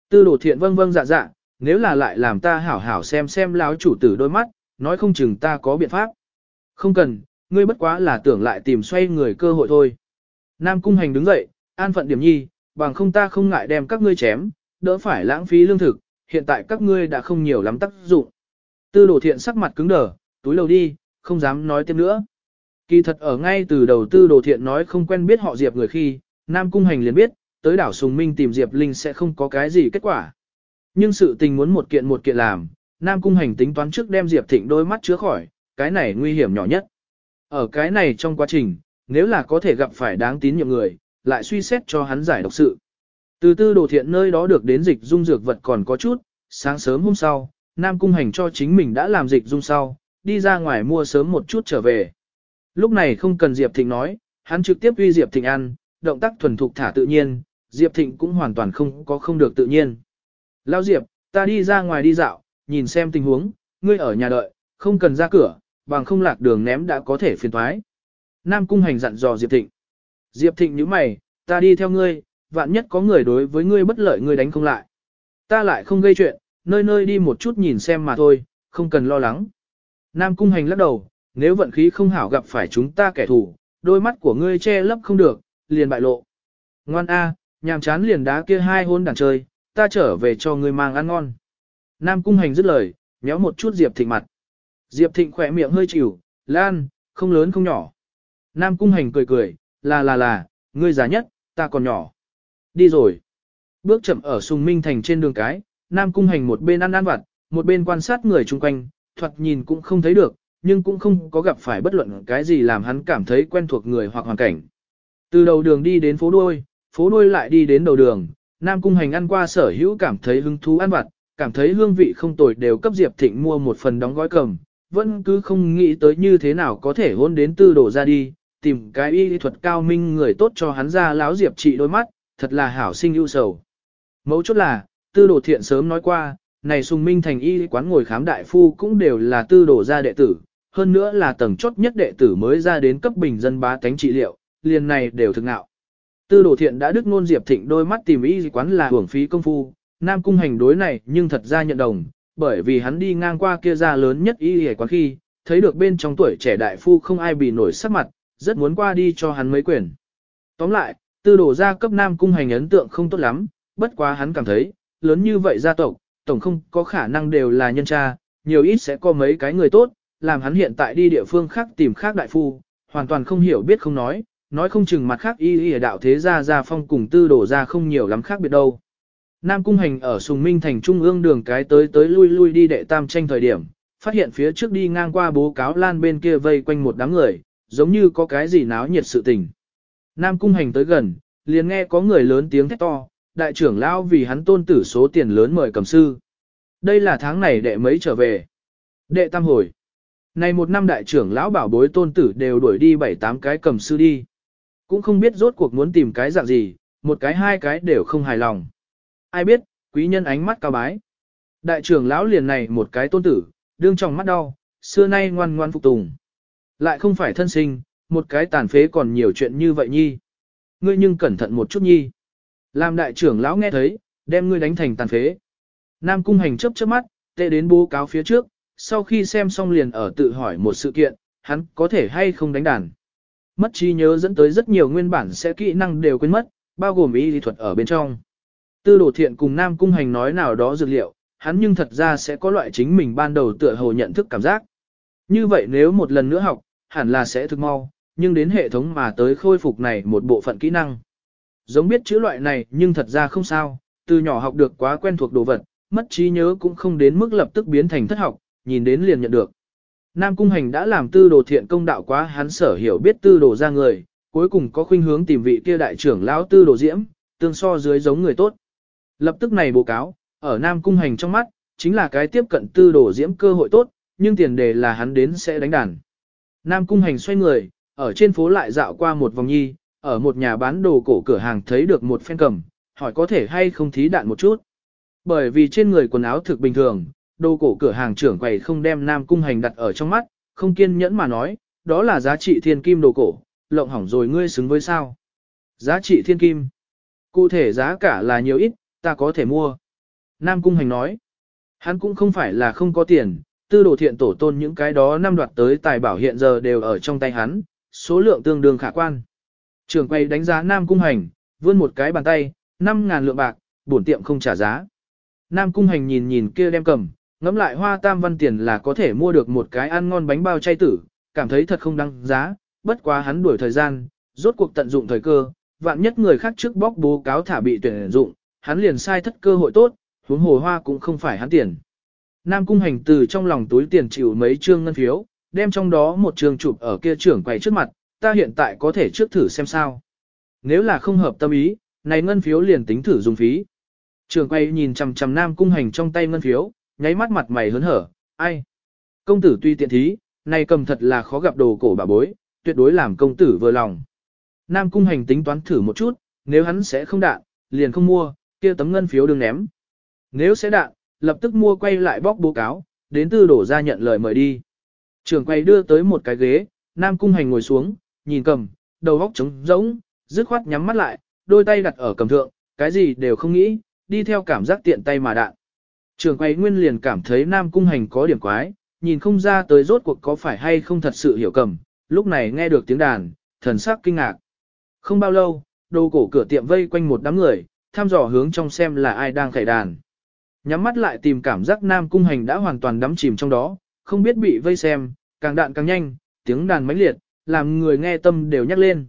Tư đồ thiện vâng vâng dạ dạ, nếu là lại làm ta hảo hảo xem xem lão chủ tử đôi mắt, nói không chừng ta có biện pháp. Không cần, ngươi bất quá là tưởng lại tìm xoay người cơ hội thôi. Nam Cung Hành đứng dậy, an phận điểm nhi, bằng không ta không ngại đem các ngươi chém, đỡ phải lãng phí lương thực, hiện tại các ngươi đã không nhiều lắm tác dụng. Tư đồ thiện sắc mặt cứng đờ, túi lầu đi, không dám nói tiếp nữa. Kỳ thật ở ngay từ đầu tư đồ thiện nói không quen biết họ Diệp người khi, Nam Cung Hành liền biết, tới đảo Sùng Minh tìm Diệp Linh sẽ không có cái gì kết quả. Nhưng sự tình muốn một kiện một kiện làm, Nam Cung Hành tính toán trước đem Diệp Thịnh đôi mắt chứa khỏi, cái này nguy hiểm nhỏ nhất. Ở cái này trong quá trình, nếu là có thể gặp phải đáng tín nhiệm người, lại suy xét cho hắn giải độc sự. Từ tư đồ thiện nơi đó được đến dịch dung dược vật còn có chút, sáng sớm hôm sau, Nam Cung Hành cho chính mình đã làm dịch dung sau, đi ra ngoài mua sớm một chút trở về. Lúc này không cần Diệp Thịnh nói, hắn trực tiếp uy Diệp Thịnh ăn, động tác thuần thục thả tự nhiên, Diệp Thịnh cũng hoàn toàn không có không được tự nhiên. Lao Diệp, ta đi ra ngoài đi dạo, nhìn xem tình huống, ngươi ở nhà đợi, không cần ra cửa, bằng không lạc đường ném đã có thể phiền thoái. Nam Cung Hành dặn dò Diệp Thịnh. Diệp Thịnh nhíu mày, ta đi theo ngươi, vạn nhất có người đối với ngươi bất lợi ngươi đánh không lại. Ta lại không gây chuyện, nơi nơi đi một chút nhìn xem mà thôi, không cần lo lắng. Nam Cung Hành lắc đầu, nếu vận khí không hảo gặp phải chúng ta kẻ thù, đôi mắt của ngươi che lấp không được, liền bại lộ. Ngoan A, nhàm chán liền đá kia hai hôn đàn chơi, ta trở về cho ngươi mang ăn ngon. Nam Cung Hành dứt lời, méo một chút Diệp Thịnh mặt. Diệp Thịnh khỏe miệng hơi chịu, lan, không lớn không nhỏ. Nam Cung Hành cười cười, là là là, ngươi già nhất, ta còn nhỏ. Đi rồi. Bước chậm ở Sùng Minh Thành trên đường cái, Nam Cung Hành một bên ăn ăn vặt, một bên quan sát người chung quanh, thoạt nhìn cũng không thấy được, nhưng cũng không có gặp phải bất luận cái gì làm hắn cảm thấy quen thuộc người hoặc hoàn cảnh. Từ đầu đường đi đến phố đuôi, phố đuôi lại đi đến đầu đường, Nam Cung Hành ăn qua sở hữu cảm thấy hứng thú ăn vặt, cảm thấy hương vị không tồi đều cấp Diệp Thịnh mua một phần đóng gói cầm, vẫn cứ không nghĩ tới như thế nào có thể hôn đến tư đổ ra đi, tìm cái y thuật cao minh người tốt cho hắn ra láo Diệp trị đôi mắt, thật là hảo sinh ưu sầu. Mấu chốt là, tư đồ thiện sớm nói qua, này sùng minh thành y quán ngồi khám đại phu cũng đều là tư đồ gia đệ tử, hơn nữa là tầng chốt nhất đệ tử mới ra đến cấp bình dân bá tánh trị liệu, liền này đều thực nạo. Tư đồ thiện đã đức nôn Diệp Thịnh đôi mắt tìm y quán là hưởng phí công phu, Nam Cung hành đối này nhưng thật ra nhận đồng, bởi vì hắn đi ngang qua kia ra lớn nhất y y quán khi, thấy được bên trong tuổi trẻ đại phu không ai bị nổi sắc mặt, rất muốn qua đi cho hắn mấy quyển. Tóm lại, tư đồ gia cấp Nam Cung hành ấn tượng không tốt lắm, bất quá hắn cảm thấy, lớn như vậy gia tộc, tổng không có khả năng đều là nhân cha, nhiều ít sẽ có mấy cái người tốt, làm hắn hiện tại đi địa phương khác tìm khác đại phu, hoàn toàn không hiểu biết không nói, nói không chừng mặt khác y y đạo thế gia gia phong cùng tư đổ ra không nhiều lắm khác biệt đâu. Nam Cung Hành ở Sùng Minh thành trung ương đường cái tới tới lui lui đi đệ tam tranh thời điểm, phát hiện phía trước đi ngang qua bố cáo lan bên kia vây quanh một đám người, giống như có cái gì náo nhiệt sự tình. Nam Cung Hành tới gần, liền nghe có người lớn tiếng thét to, đại trưởng lão vì hắn tôn tử số tiền lớn mời cầm sư. Đây là tháng này đệ mấy trở về. Đệ tam hồi. Này một năm đại trưởng lão bảo bối tôn tử đều đuổi đi bảy tám cái cầm sư đi. Cũng không biết rốt cuộc muốn tìm cái dạng gì, một cái hai cái đều không hài lòng. Ai biết, quý nhân ánh mắt cao bái. Đại trưởng lão liền này một cái tôn tử, đương trong mắt đau, xưa nay ngoan ngoan phục tùng. Lại không phải thân sinh, một cái tàn phế còn nhiều chuyện như vậy nhi. Ngươi nhưng cẩn thận một chút nhi. Làm đại trưởng lão nghe thấy, đem ngươi đánh thành tàn phế. Nam cung hành chấp chớp mắt, tệ đến bố cáo phía trước, sau khi xem xong liền ở tự hỏi một sự kiện, hắn có thể hay không đánh đàn. Mất trí nhớ dẫn tới rất nhiều nguyên bản sẽ kỹ năng đều quên mất, bao gồm y lý thuật ở bên trong. Tư đồ thiện cùng Nam cung hành nói nào đó dược liệu, hắn nhưng thật ra sẽ có loại chính mình ban đầu tựa hồ nhận thức cảm giác. Như vậy nếu một lần nữa học, hẳn là sẽ thực mau, nhưng đến hệ thống mà tới khôi phục này một bộ phận kỹ năng. Giống biết chữ loại này nhưng thật ra không sao, từ nhỏ học được quá quen thuộc đồ vật, mất trí nhớ cũng không đến mức lập tức biến thành thất học, nhìn đến liền nhận được. Nam Cung Hành đã làm tư đồ thiện công đạo quá hắn sở hiểu biết tư đồ ra người, cuối cùng có khuynh hướng tìm vị kia đại trưởng lão tư đồ diễm, tương so dưới giống người tốt. Lập tức này bố cáo, ở Nam Cung Hành trong mắt, chính là cái tiếp cận tư đồ diễm cơ hội tốt, nhưng tiền đề là hắn đến sẽ đánh đàn. Nam Cung Hành xoay người, ở trên phố lại dạo qua một vòng nhi, ở một nhà bán đồ cổ cửa hàng thấy được một phen cầm, hỏi có thể hay không thí đạn một chút. Bởi vì trên người quần áo thực bình thường, đồ cổ cửa hàng trưởng quầy không đem Nam Cung Hành đặt ở trong mắt, không kiên nhẫn mà nói, đó là giá trị thiên kim đồ cổ, lộng hỏng rồi ngươi xứng với sao. Giá trị thiên kim. Cụ thể giá cả là nhiều ít, ta có thể mua. Nam Cung Hành nói, hắn cũng không phải là không có tiền, tư đồ thiện tổ tôn những cái đó năm đoạt tới tài bảo hiện giờ đều ở trong tay hắn, số lượng tương đương khả quan. Trường quầy đánh giá Nam Cung Hành, vươn một cái bàn tay, 5.000 lượng bạc, bổn tiệm không trả giá. Nam Cung Hành nhìn nhìn kia đem cầm, ngẫm lại hoa tam văn tiền là có thể mua được một cái ăn ngon bánh bao chay tử, cảm thấy thật không đăng giá, bất quá hắn đuổi thời gian, rốt cuộc tận dụng thời cơ, vạn nhất người khác trước bóc bố cáo thả bị tuyển dụng, hắn liền sai thất cơ hội tốt, huống hồ hoa cũng không phải hắn tiền. Nam Cung Hành từ trong lòng túi tiền chịu mấy trương ngân phiếu, đem trong đó một trường chụp ở kia trưởng quầy trước mặt, ta hiện tại có thể trước thử xem sao. Nếu là không hợp tâm ý, này ngân phiếu liền tính thử dùng phí. Trường quay nhìn chằm chằm Nam Cung Hành trong tay ngân phiếu, nháy mắt mặt mày hớn hở, ai? Công tử tuy tiện thí, này cầm thật là khó gặp đồ cổ bà bối, tuyệt đối làm công tử vừa lòng. Nam Cung Hành tính toán thử một chút, nếu hắn sẽ không đạn, liền không mua, kia tấm ngân phiếu đừng ném. Nếu sẽ đạn, lập tức mua quay lại bóc bố cáo, đến tư đổ ra nhận lời mời đi. Trường quay đưa tới một cái ghế, Nam Cung Hành ngồi xuống, nhìn cầm, đầu góc trống rỗng, dứt khoát nhắm mắt lại, đôi tay đặt ở cầm thượng, cái gì đều không nghĩ, đi theo cảm giác tiện tay mà đạn. Trường quay nguyên liền cảm thấy Nam Cung Hành có điểm quái, nhìn không ra tới rốt cuộc có phải hay không thật sự hiểu cầm, lúc này nghe được tiếng đàn, thần sắc kinh ngạc. Không bao lâu, đồ cổ cửa tiệm vây quanh một đám người, thăm dò hướng trong xem là ai đang khải đàn. Nhắm mắt lại tìm cảm giác Nam Cung Hành đã hoàn toàn đắm chìm trong đó, không biết bị vây xem, càng đạn càng nhanh, tiếng đàn mãnh liệt, làm người nghe tâm đều nhắc lên.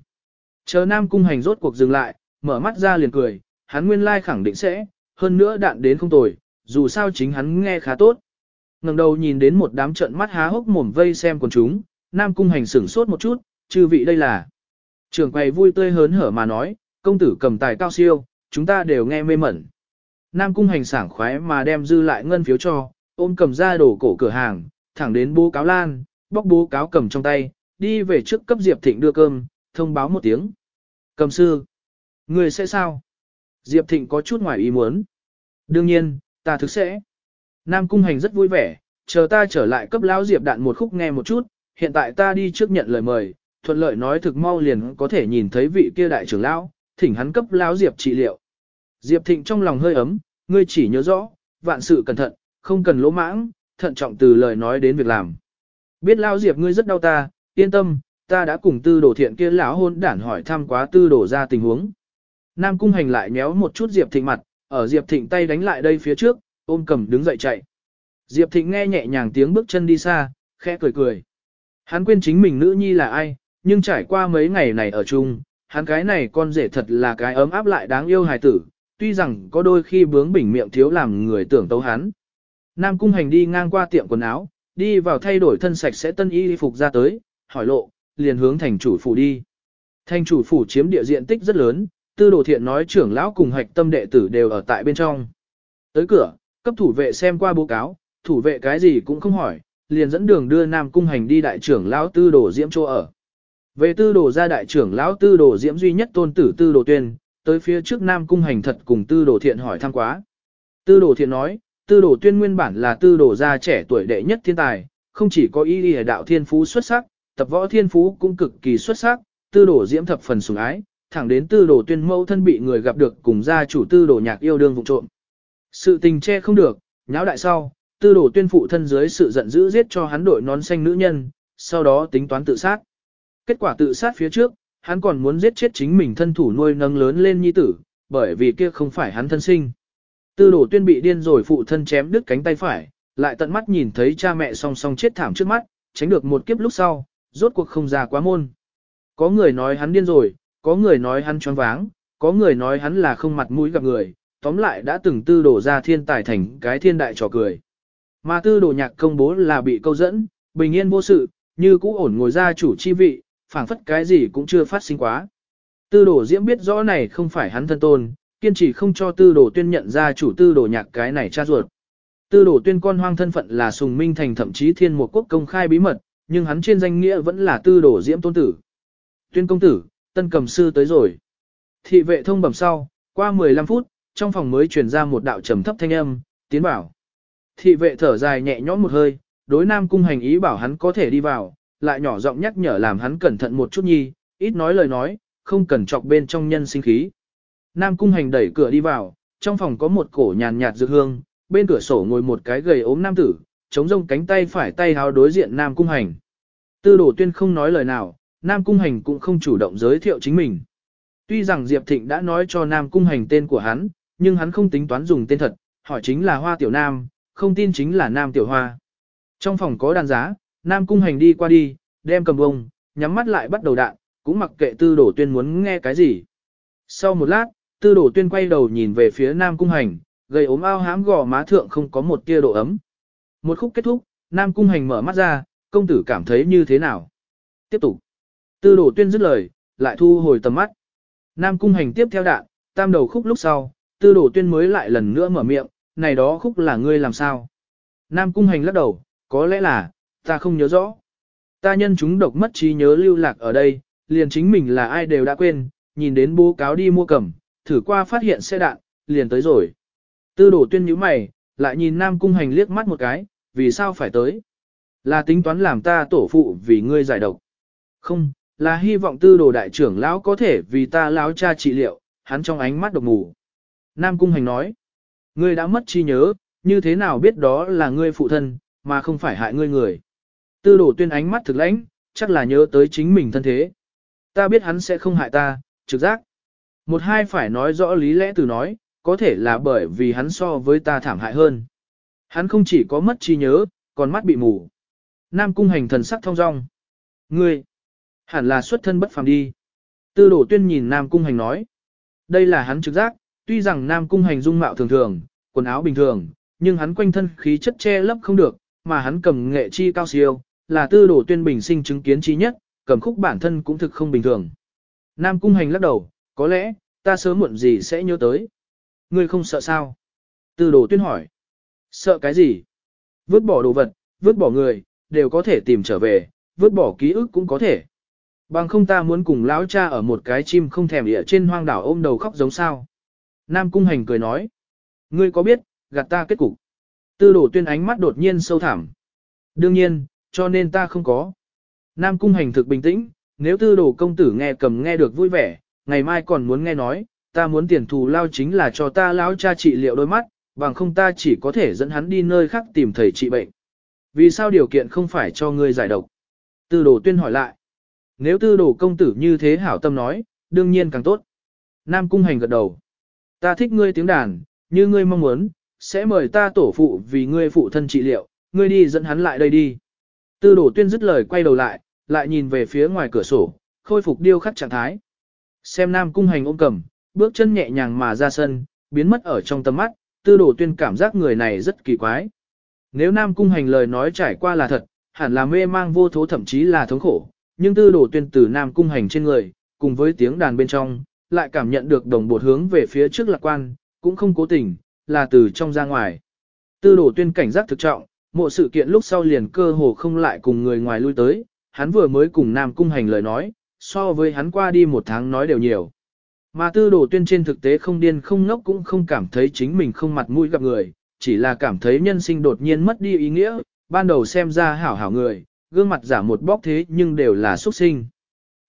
Chờ Nam Cung Hành rốt cuộc dừng lại, mở mắt ra liền cười, hắn nguyên lai khẳng định sẽ, hơn nữa đạn đến không tồi, dù sao chính hắn nghe khá tốt. ngẩng đầu nhìn đến một đám trận mắt há hốc mồm vây xem quần chúng, Nam Cung Hành sửng sốt một chút, chư vị đây là. Trường quầy vui tươi hớn hở mà nói, công tử cầm tài cao siêu, chúng ta đều nghe mê mẩn. Nam Cung Hành sảng khoái mà đem dư lại ngân phiếu cho, ôm cầm ra đổ cổ cửa hàng, thẳng đến bố cáo lan, bóc bố cáo cầm trong tay, đi về trước cấp Diệp Thịnh đưa cơm, thông báo một tiếng. Cầm sư, người sẽ sao? Diệp Thịnh có chút ngoài ý muốn. Đương nhiên, ta thực sẽ. Nam Cung Hành rất vui vẻ, chờ ta trở lại cấp lão Diệp đạn một khúc nghe một chút, hiện tại ta đi trước nhận lời mời, thuận lợi nói thực mau liền có thể nhìn thấy vị kia đại trưởng lão, thỉnh hắn cấp lão Diệp trị liệu. Diệp Thịnh trong lòng hơi ấm, ngươi chỉ nhớ rõ, vạn sự cẩn thận, không cần lỗ mãng, thận trọng từ lời nói đến việc làm. Biết lão Diệp ngươi rất đau ta, yên tâm, ta đã cùng tư đồ thiện kia lão hôn đản hỏi thăm quá tư đồ ra tình huống. Nam Cung Hành lại méo một chút Diệp Thịnh mặt, ở Diệp Thịnh tay đánh lại đây phía trước, ôm cầm đứng dậy chạy. Diệp Thịnh nghe nhẹ nhàng tiếng bước chân đi xa, khẽ cười cười. Hắn quên chính mình nữ nhi là ai, nhưng trải qua mấy ngày này ở chung, hắn cái này con rể thật là cái ấm áp lại đáng yêu hài tử, tuy rằng có đôi khi bướng bỉnh miệng thiếu làm người tưởng tấu hắn. Nam Cung Hành đi ngang qua tiệm quần áo, đi vào thay đổi thân sạch sẽ tân y phục ra tới, hỏi lộ, liền hướng thành chủ phủ đi. Thành chủ phủ chiếm địa diện tích rất lớn, tư đồ thiện nói trưởng lão cùng hạch tâm đệ tử đều ở tại bên trong. Tới cửa, cấp thủ vệ xem qua báo cáo, thủ vệ cái gì cũng không hỏi, liền dẫn đường đưa Nam Cung Hành đi đại trưởng lão tư đồ diễm chỗ ở. Về tư đồ ra đại trưởng lão tư đồ diễm duy nhất tôn tử tư đồ tuyên, tới phía trước Nam Cung Hành thật cùng tư đồ thiện hỏi thăm quá. Tư đồ thiện nói, tư đồ tuyên nguyên bản là tư đồ gia trẻ tuổi đệ nhất thiên tài, không chỉ có ý đi đạo thiên phú xuất sắc, tập võ thiên phú cũng cực kỳ xuất sắc, tư đồ diễm thập phần sủng ái, thẳng đến tư đồ tuyên mẫu thân bị người gặp được cùng gia chủ tư đồ nhạc yêu đương vụ trộm. Sự tình che không được, nháo đại sau, tư đồ tuyên phụ thân dưới sự giận dữ giết cho hắn đội nón xanh nữ nhân, sau đó tính toán tự sát. Kết quả tự sát phía trước, hắn còn muốn giết chết chính mình thân thủ nuôi nâng lớn lên nhi tử, bởi vì kia không phải hắn thân sinh. Tư đồ tuyên bị điên rồi phụ thân chém đứt cánh tay phải, lại tận mắt nhìn thấy cha mẹ song song chết thảm trước mắt, tránh được một kiếp lúc sau, rốt cuộc không ra quá môn. Có người nói hắn điên rồi, có người nói hắn choáng váng, có người nói hắn là không mặt mũi gặp người, tóm lại đã từng tư đổ ra thiên tài thành cái thiên đại trò cười. Mà tư đồ nhạc công bố là bị câu dẫn, bình yên vô sự, như cũ ổn ngồi ra chủ chi vị, phảng phất cái gì cũng chưa phát sinh quá. Tư đồ diễm biết rõ này không phải hắn thân tôn, kiên trì không cho tư đồ tuyên nhận ra chủ tư đồ nhạc cái này cha ruột. Tư đồ tuyên con hoang thân phận là sùng minh thành thậm chí thiên một quốc công khai bí mật, nhưng hắn trên danh nghĩa vẫn là tư đồ diễm tôn tử. Tuyên công tử, Tân cầm sư tới rồi. Thị vệ thông bẩm sau, qua 15 phút, trong phòng mới truyền ra một đạo trầm thấp thanh âm, tiến bảo. Thị vệ thở dài nhẹ nhõm một hơi, đối nam cung hành ý bảo hắn có thể đi vào, lại nhỏ giọng nhắc nhở làm hắn cẩn thận một chút nhi, ít nói lời nói, không cần chọc bên trong nhân sinh khí. Nam cung hành đẩy cửa đi vào, trong phòng có một cổ nhàn nhạt dược hương, bên cửa sổ ngồi một cái gầy ốm nam tử, chống rông cánh tay phải tay háo đối diện Nam cung hành. Tư đổ tuyên không nói lời nào, Nam cung hành cũng không chủ động giới thiệu chính mình. Tuy rằng Diệp Thịnh đã nói cho Nam cung hành tên của hắn, nhưng hắn không tính toán dùng tên thật, hỏi chính là Hoa Tiểu Nam, không tin chính là Nam Tiểu Hoa. Trong phòng có đàn giá, Nam cung hành đi qua đi, đem cầm bông, nhắm mắt lại bắt đầu đạn, cũng mặc kệ tư đổ tuyên muốn nghe cái gì. Sau một lát, tư đổ tuyên quay đầu nhìn về phía Nam cung hành, gầy ốm ao hám gò má thượng không có một tia độ ấm. Một khúc kết thúc, Nam cung hành mở mắt ra, công tử cảm thấy như thế nào? Tiếp tục. Tư đổ tuyên dứt lời, lại thu hồi tầm mắt. Nam cung hành tiếp theo đạn, tam đầu khúc lúc sau, tư đổ tuyên mới lại lần nữa mở miệng, này đó khúc là ngươi làm sao? Nam cung hành lắc đầu, có lẽ là, ta không nhớ rõ. Ta nhân chúng độc mất trí nhớ lưu lạc ở đây, liền chính mình là ai đều đã quên, nhìn đến bố cáo đi mua cẩm, thử qua phát hiện xe đạn, liền tới rồi. Tư đổ tuyên nhíu mày, lại nhìn Nam cung hành liếc mắt một cái, vì sao phải tới? Là tính toán làm ta tổ phụ vì ngươi giải độc. Không, là hy vọng tư đồ đại trưởng lão có thể vì ta lão cha trị liệu, hắn trong ánh mắt độc mù Nam cung hành nói, ngươi đã mất trí nhớ, như thế nào biết đó là ngươi phụ thân, mà không phải hại ngươi người. Tư đồ tuyên ánh mắt thực lãnh, chắc là nhớ tới chính mình thân thế. Ta biết hắn sẽ không hại ta, trực giác. Một hai phải nói rõ lý lẽ từ nói, có thể là bởi vì hắn so với ta thảm hại hơn. Hắn không chỉ có mất trí nhớ, còn mắt bị mù. Nam cung hành thần sắc thong dong. Ngươi, hẳn là xuất thân bất phàm đi. Tư đổ tuyên nhìn Nam cung hành nói. Đây là hắn trực giác, tuy rằng Nam cung hành dung mạo thường thường, quần áo bình thường, nhưng hắn quanh thân khí chất che lấp không được, mà hắn cầm nghệ chi cao siêu, là tư đổ tuyên bình sinh chứng kiến chi nhất, cầm khúc bản thân cũng thực không bình thường. Nam cung hành lắc đầu, có lẽ, ta sớm muộn gì sẽ nhớ tới. Ngươi không sợ sao? Tư đồ tuyên hỏi. Sợ cái gì? Vứt bỏ đồ vật, vứt bỏ người, đều có thể tìm trở về, vứt bỏ ký ức cũng có thể. Bằng không ta muốn cùng lão cha ở một cái chim không thèm địa trên hoang đảo ôm đầu khóc giống sao. Nam cung hành cười nói. Ngươi có biết, gạt ta kết cục. Tư đổ tuyên ánh mắt đột nhiên sâu thẳm. Đương nhiên, cho nên ta không có. Nam cung hành thực bình tĩnh, nếu tư đồ công tử nghe cầm nghe được vui vẻ, ngày mai còn muốn nghe nói, ta muốn tiền thù lao chính là cho ta lão cha trị liệu đôi mắt, bằng không ta chỉ có thể dẫn hắn đi nơi khác tìm thầy trị bệnh. Vì sao điều kiện không phải cho ngươi giải độc? Tư đồ tuyên hỏi lại. Nếu tư đồ công tử như thế hảo tâm nói, đương nhiên càng tốt. Nam cung hành gật đầu. Ta thích ngươi tiếng đàn, như ngươi mong muốn, sẽ mời ta tổ phụ vì ngươi phụ thân trị liệu, ngươi đi dẫn hắn lại đây đi. Tư đồ tuyên dứt lời quay đầu lại, lại nhìn về phía ngoài cửa sổ, khôi phục điêu khắc trạng thái. Xem Nam cung hành ôm cầm, bước chân nhẹ nhàng mà ra sân, biến mất ở trong tầm mắt, tư đồ tuyên cảm giác người này rất kỳ quái. Nếu Nam cung hành lời nói trải qua là thật, hẳn là mê mang vô thố thậm chí là thống khổ, nhưng tư đồ tuyên từ Nam cung hành trên người, cùng với tiếng đàn bên trong, lại cảm nhận được đồng bột hướng về phía trước lạc quan, cũng không cố tình, là từ trong ra ngoài. Tư đồ tuyên cảnh giác thực trọng, mộ sự kiện lúc sau liền cơ hồ không lại cùng người ngoài lui tới, hắn vừa mới cùng Nam cung hành lời nói, so với hắn qua đi một tháng nói đều nhiều. Mà tư đồ tuyên trên thực tế không điên không ngốc cũng không cảm thấy chính mình không mặt mũi gặp người, chỉ là cảm thấy nhân sinh đột nhiên mất đi ý nghĩa, ban đầu xem ra hảo hảo người, gương mặt giả một bóc thế nhưng đều là xuất sinh.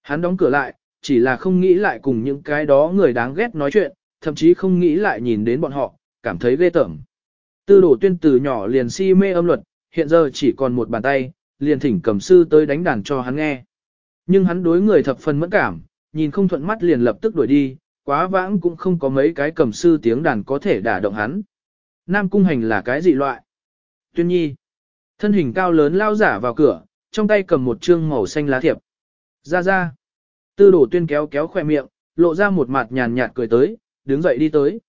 Hắn đóng cửa lại, chỉ là không nghĩ lại cùng những cái đó người đáng ghét nói chuyện, thậm chí không nghĩ lại nhìn đến bọn họ, cảm thấy ghê tởm. Tư đồ tuyên từ nhỏ liền si mê âm luật, hiện giờ chỉ còn một bàn tay, liền thỉnh cầm sư tới đánh đàn cho hắn nghe. Nhưng hắn đối người thập phần mẫn cảm, nhìn không thuận mắt liền lập tức đuổi đi, quá vãng cũng không có mấy cái cầm sư tiếng đàn có thể đả động hắn. Nam cung hành là cái gì loại? Tuyên nhi. Thân hình cao lớn lao giả vào cửa, trong tay cầm một trương màu xanh lá thiệp. Ra ra. Tư đổ tuyên kéo kéo khoe miệng, lộ ra một mặt nhàn nhạt cười tới, đứng dậy đi tới.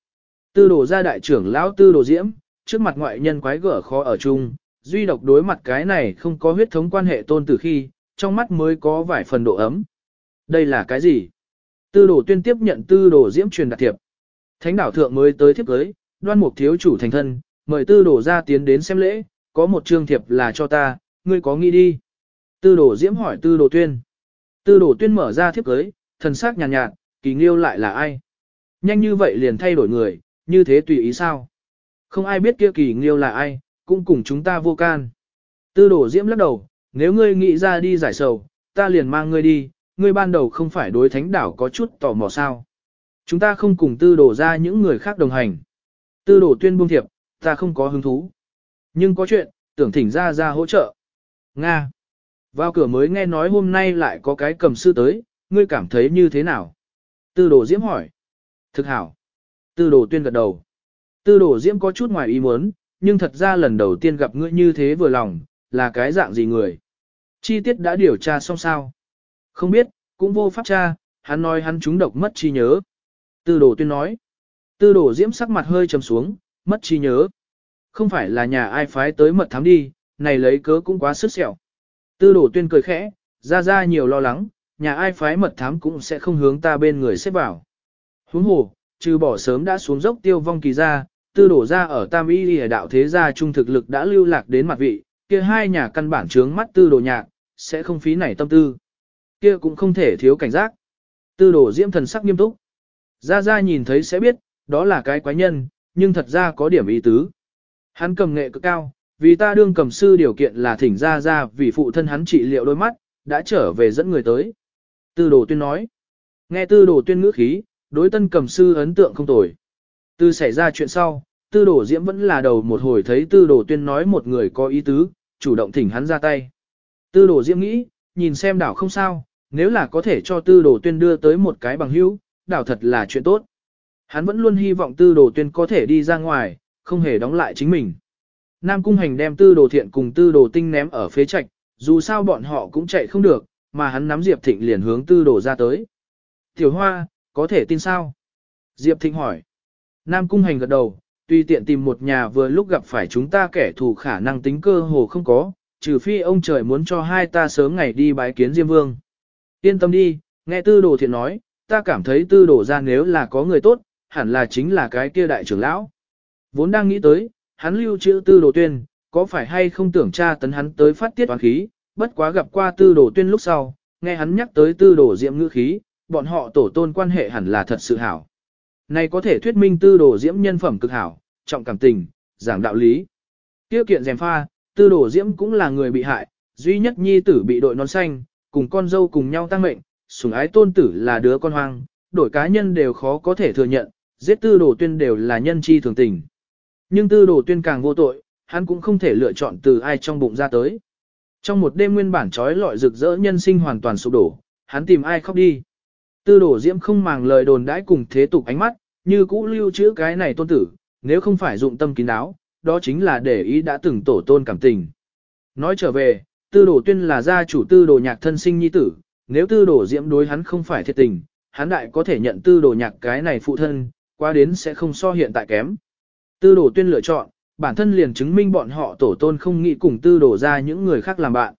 Tư đổ ra đại trưởng lão tư đổ diễm, trước mặt ngoại nhân quái gở khó ở chung, duy độc đối mặt cái này không có huyết thống quan hệ tôn từ khi, trong mắt mới có vài phần độ ấm. Đây là cái gì? Tư đồ tuyên tiếp nhận tư đồ diễm truyền đạt thiệp. Thánh đảo thượng mới tới thiếp cưới, đoan mục thiếu chủ thành thân, mời tư đồ ra tiến đến xem lễ, có một trương thiệp là cho ta, ngươi có nghĩ đi. Tư đồ diễm hỏi tư đồ tuyên. Tư đồ tuyên mở ra thiếp cưới, thần sắc nhàn nhạt, nhạt, kỳ nghiêu lại là ai? Nhanh như vậy liền thay đổi người, như thế tùy ý sao? Không ai biết kia kỳ nghiêu là ai, cũng cùng chúng ta vô can. Tư đổ diễm lắc đầu, nếu ngươi nghĩ ra đi giải sầu, ta liền mang ngươi đi, ngươi ban đầu không phải đối thánh đảo có chút tò mò sao. Chúng ta không cùng tư đổ ra những người khác đồng hành. Tư đổ tuyên buông thiệp, ta không có hứng thú. Nhưng có chuyện, tưởng thỉnh ra ra hỗ trợ. Nga. Vào cửa mới nghe nói hôm nay lại có cái cầm sư tới, ngươi cảm thấy như thế nào? Tư đồ diễm hỏi. Thực hảo. Tư đồ tuyên gật đầu. Tư đồ diễm có chút ngoài ý muốn, nhưng thật ra lần đầu tiên gặp ngươi như thế vừa lòng, là cái dạng gì người? Chi tiết đã điều tra xong sao? Không biết, cũng vô pháp tra, hắn nói hắn trúng độc mất trí nhớ. Tư đồ tuyên nói. Tư đồ diễm sắc mặt hơi trầm xuống, mất trí nhớ. Không phải là nhà ai phái tới mật thám đi, này lấy cớ cũng quá sức sẹo. Tư đổ tuyên cười khẽ, ra ra nhiều lo lắng, nhà ai phái mật thám cũng sẽ không hướng ta bên người xếp vào. Huống hồ, trừ bỏ sớm đã xuống dốc tiêu vong kỳ ra, tư đổ ra ở tam y lìa đạo thế gia trung thực lực đã lưu lạc đến mặt vị, kia hai nhà căn bản trướng mắt tư đồ nhạc, sẽ không phí nảy tâm tư. Kia cũng không thể thiếu cảnh giác. Tư đồ diễm thần sắc nghiêm túc. Ra ra nhìn thấy sẽ biết, đó là cái quái nhân, nhưng thật ra có điểm ý tứ. Hắn cầm nghệ cực cao, vì ta đương cầm sư điều kiện là thỉnh ra ra vì phụ thân hắn trị liệu đôi mắt, đã trở về dẫn người tới. Tư đồ tuyên nói. Nghe tư đồ tuyên ngữ khí, đối tân cầm sư ấn tượng không tồi. Từ xảy ra chuyện sau, tư đồ diễm vẫn là đầu một hồi thấy tư đồ tuyên nói một người có ý tứ, chủ động thỉnh hắn ra tay. Tư đồ diễm nghĩ, nhìn xem đảo không sao, nếu là có thể cho tư đồ tuyên đưa tới một cái bằng hữu, đảo thật là chuyện tốt. Hắn vẫn luôn hy vọng tư đồ tuyên có thể đi ra ngoài, không hề đóng lại chính mình. Nam Cung Hành đem tư đồ thiện cùng tư đồ tinh ném ở phế trạch, dù sao bọn họ cũng chạy không được, mà hắn nắm Diệp Thịnh liền hướng tư đồ ra tới. Tiểu Hoa, có thể tin sao? Diệp Thịnh hỏi. Nam Cung Hành gật đầu, tuy tiện tìm một nhà vừa lúc gặp phải chúng ta kẻ thù khả năng tính cơ hồ không có, trừ phi ông trời muốn cho hai ta sớm ngày đi bái kiến Diêm Vương. Yên tâm đi, nghe tư đồ thiện nói, ta cảm thấy tư đồ ra nếu là có người tốt, hẳn là chính là cái kia đại trưởng lão. Vốn đang nghĩ tới, hắn lưu trữ tư đồ tuyên, có phải hay không tưởng tra tấn hắn tới phát tiết toán khí, bất quá gặp qua tư đồ tuyên lúc sau, nghe hắn nhắc tới tư đồ diễm ngữ khí, bọn họ tổ tôn quan hệ hẳn là thật sự hảo. Này có thể thuyết minh tư đồ diễm nhân phẩm cực hảo, trọng cảm tình, giảng đạo lý. Tiêu kiện dèm pha, tư đồ diễm cũng là người bị hại, duy nhất nhi tử bị đội nón xanh, cùng con dâu cùng nhau tăng mệnh, sủng ái tôn tử là đứa con hoang, đổi cá nhân đều khó có thể thừa nhận, giết tư đồ tuyên đều là nhân chi thường tình. Nhưng tư đồ tuyên càng vô tội, hắn cũng không thể lựa chọn từ ai trong bụng ra tới. Trong một đêm nguyên bản trói lọi rực rỡ nhân sinh hoàn toàn sụp đổ, hắn tìm ai khóc đi. Tư đổ diễm không màng lời đồn đãi cùng thế tục ánh mắt, như cũ lưu trữ cái này tôn tử, nếu không phải dụng tâm kín đáo, đó chính là để ý đã từng tổ tôn cảm tình. Nói trở về, tư đổ tuyên là gia chủ tư đồ nhạc thân sinh nhi tử, nếu tư đổ diễm đối hắn không phải thiệt tình, hắn đại có thể nhận tư đồ nhạc cái này phụ thân, qua đến sẽ không so hiện tại kém. Tư đồ tuyên lựa chọn, bản thân liền chứng minh bọn họ tổ tôn không nghĩ cùng tư đồ ra những người khác làm bạn.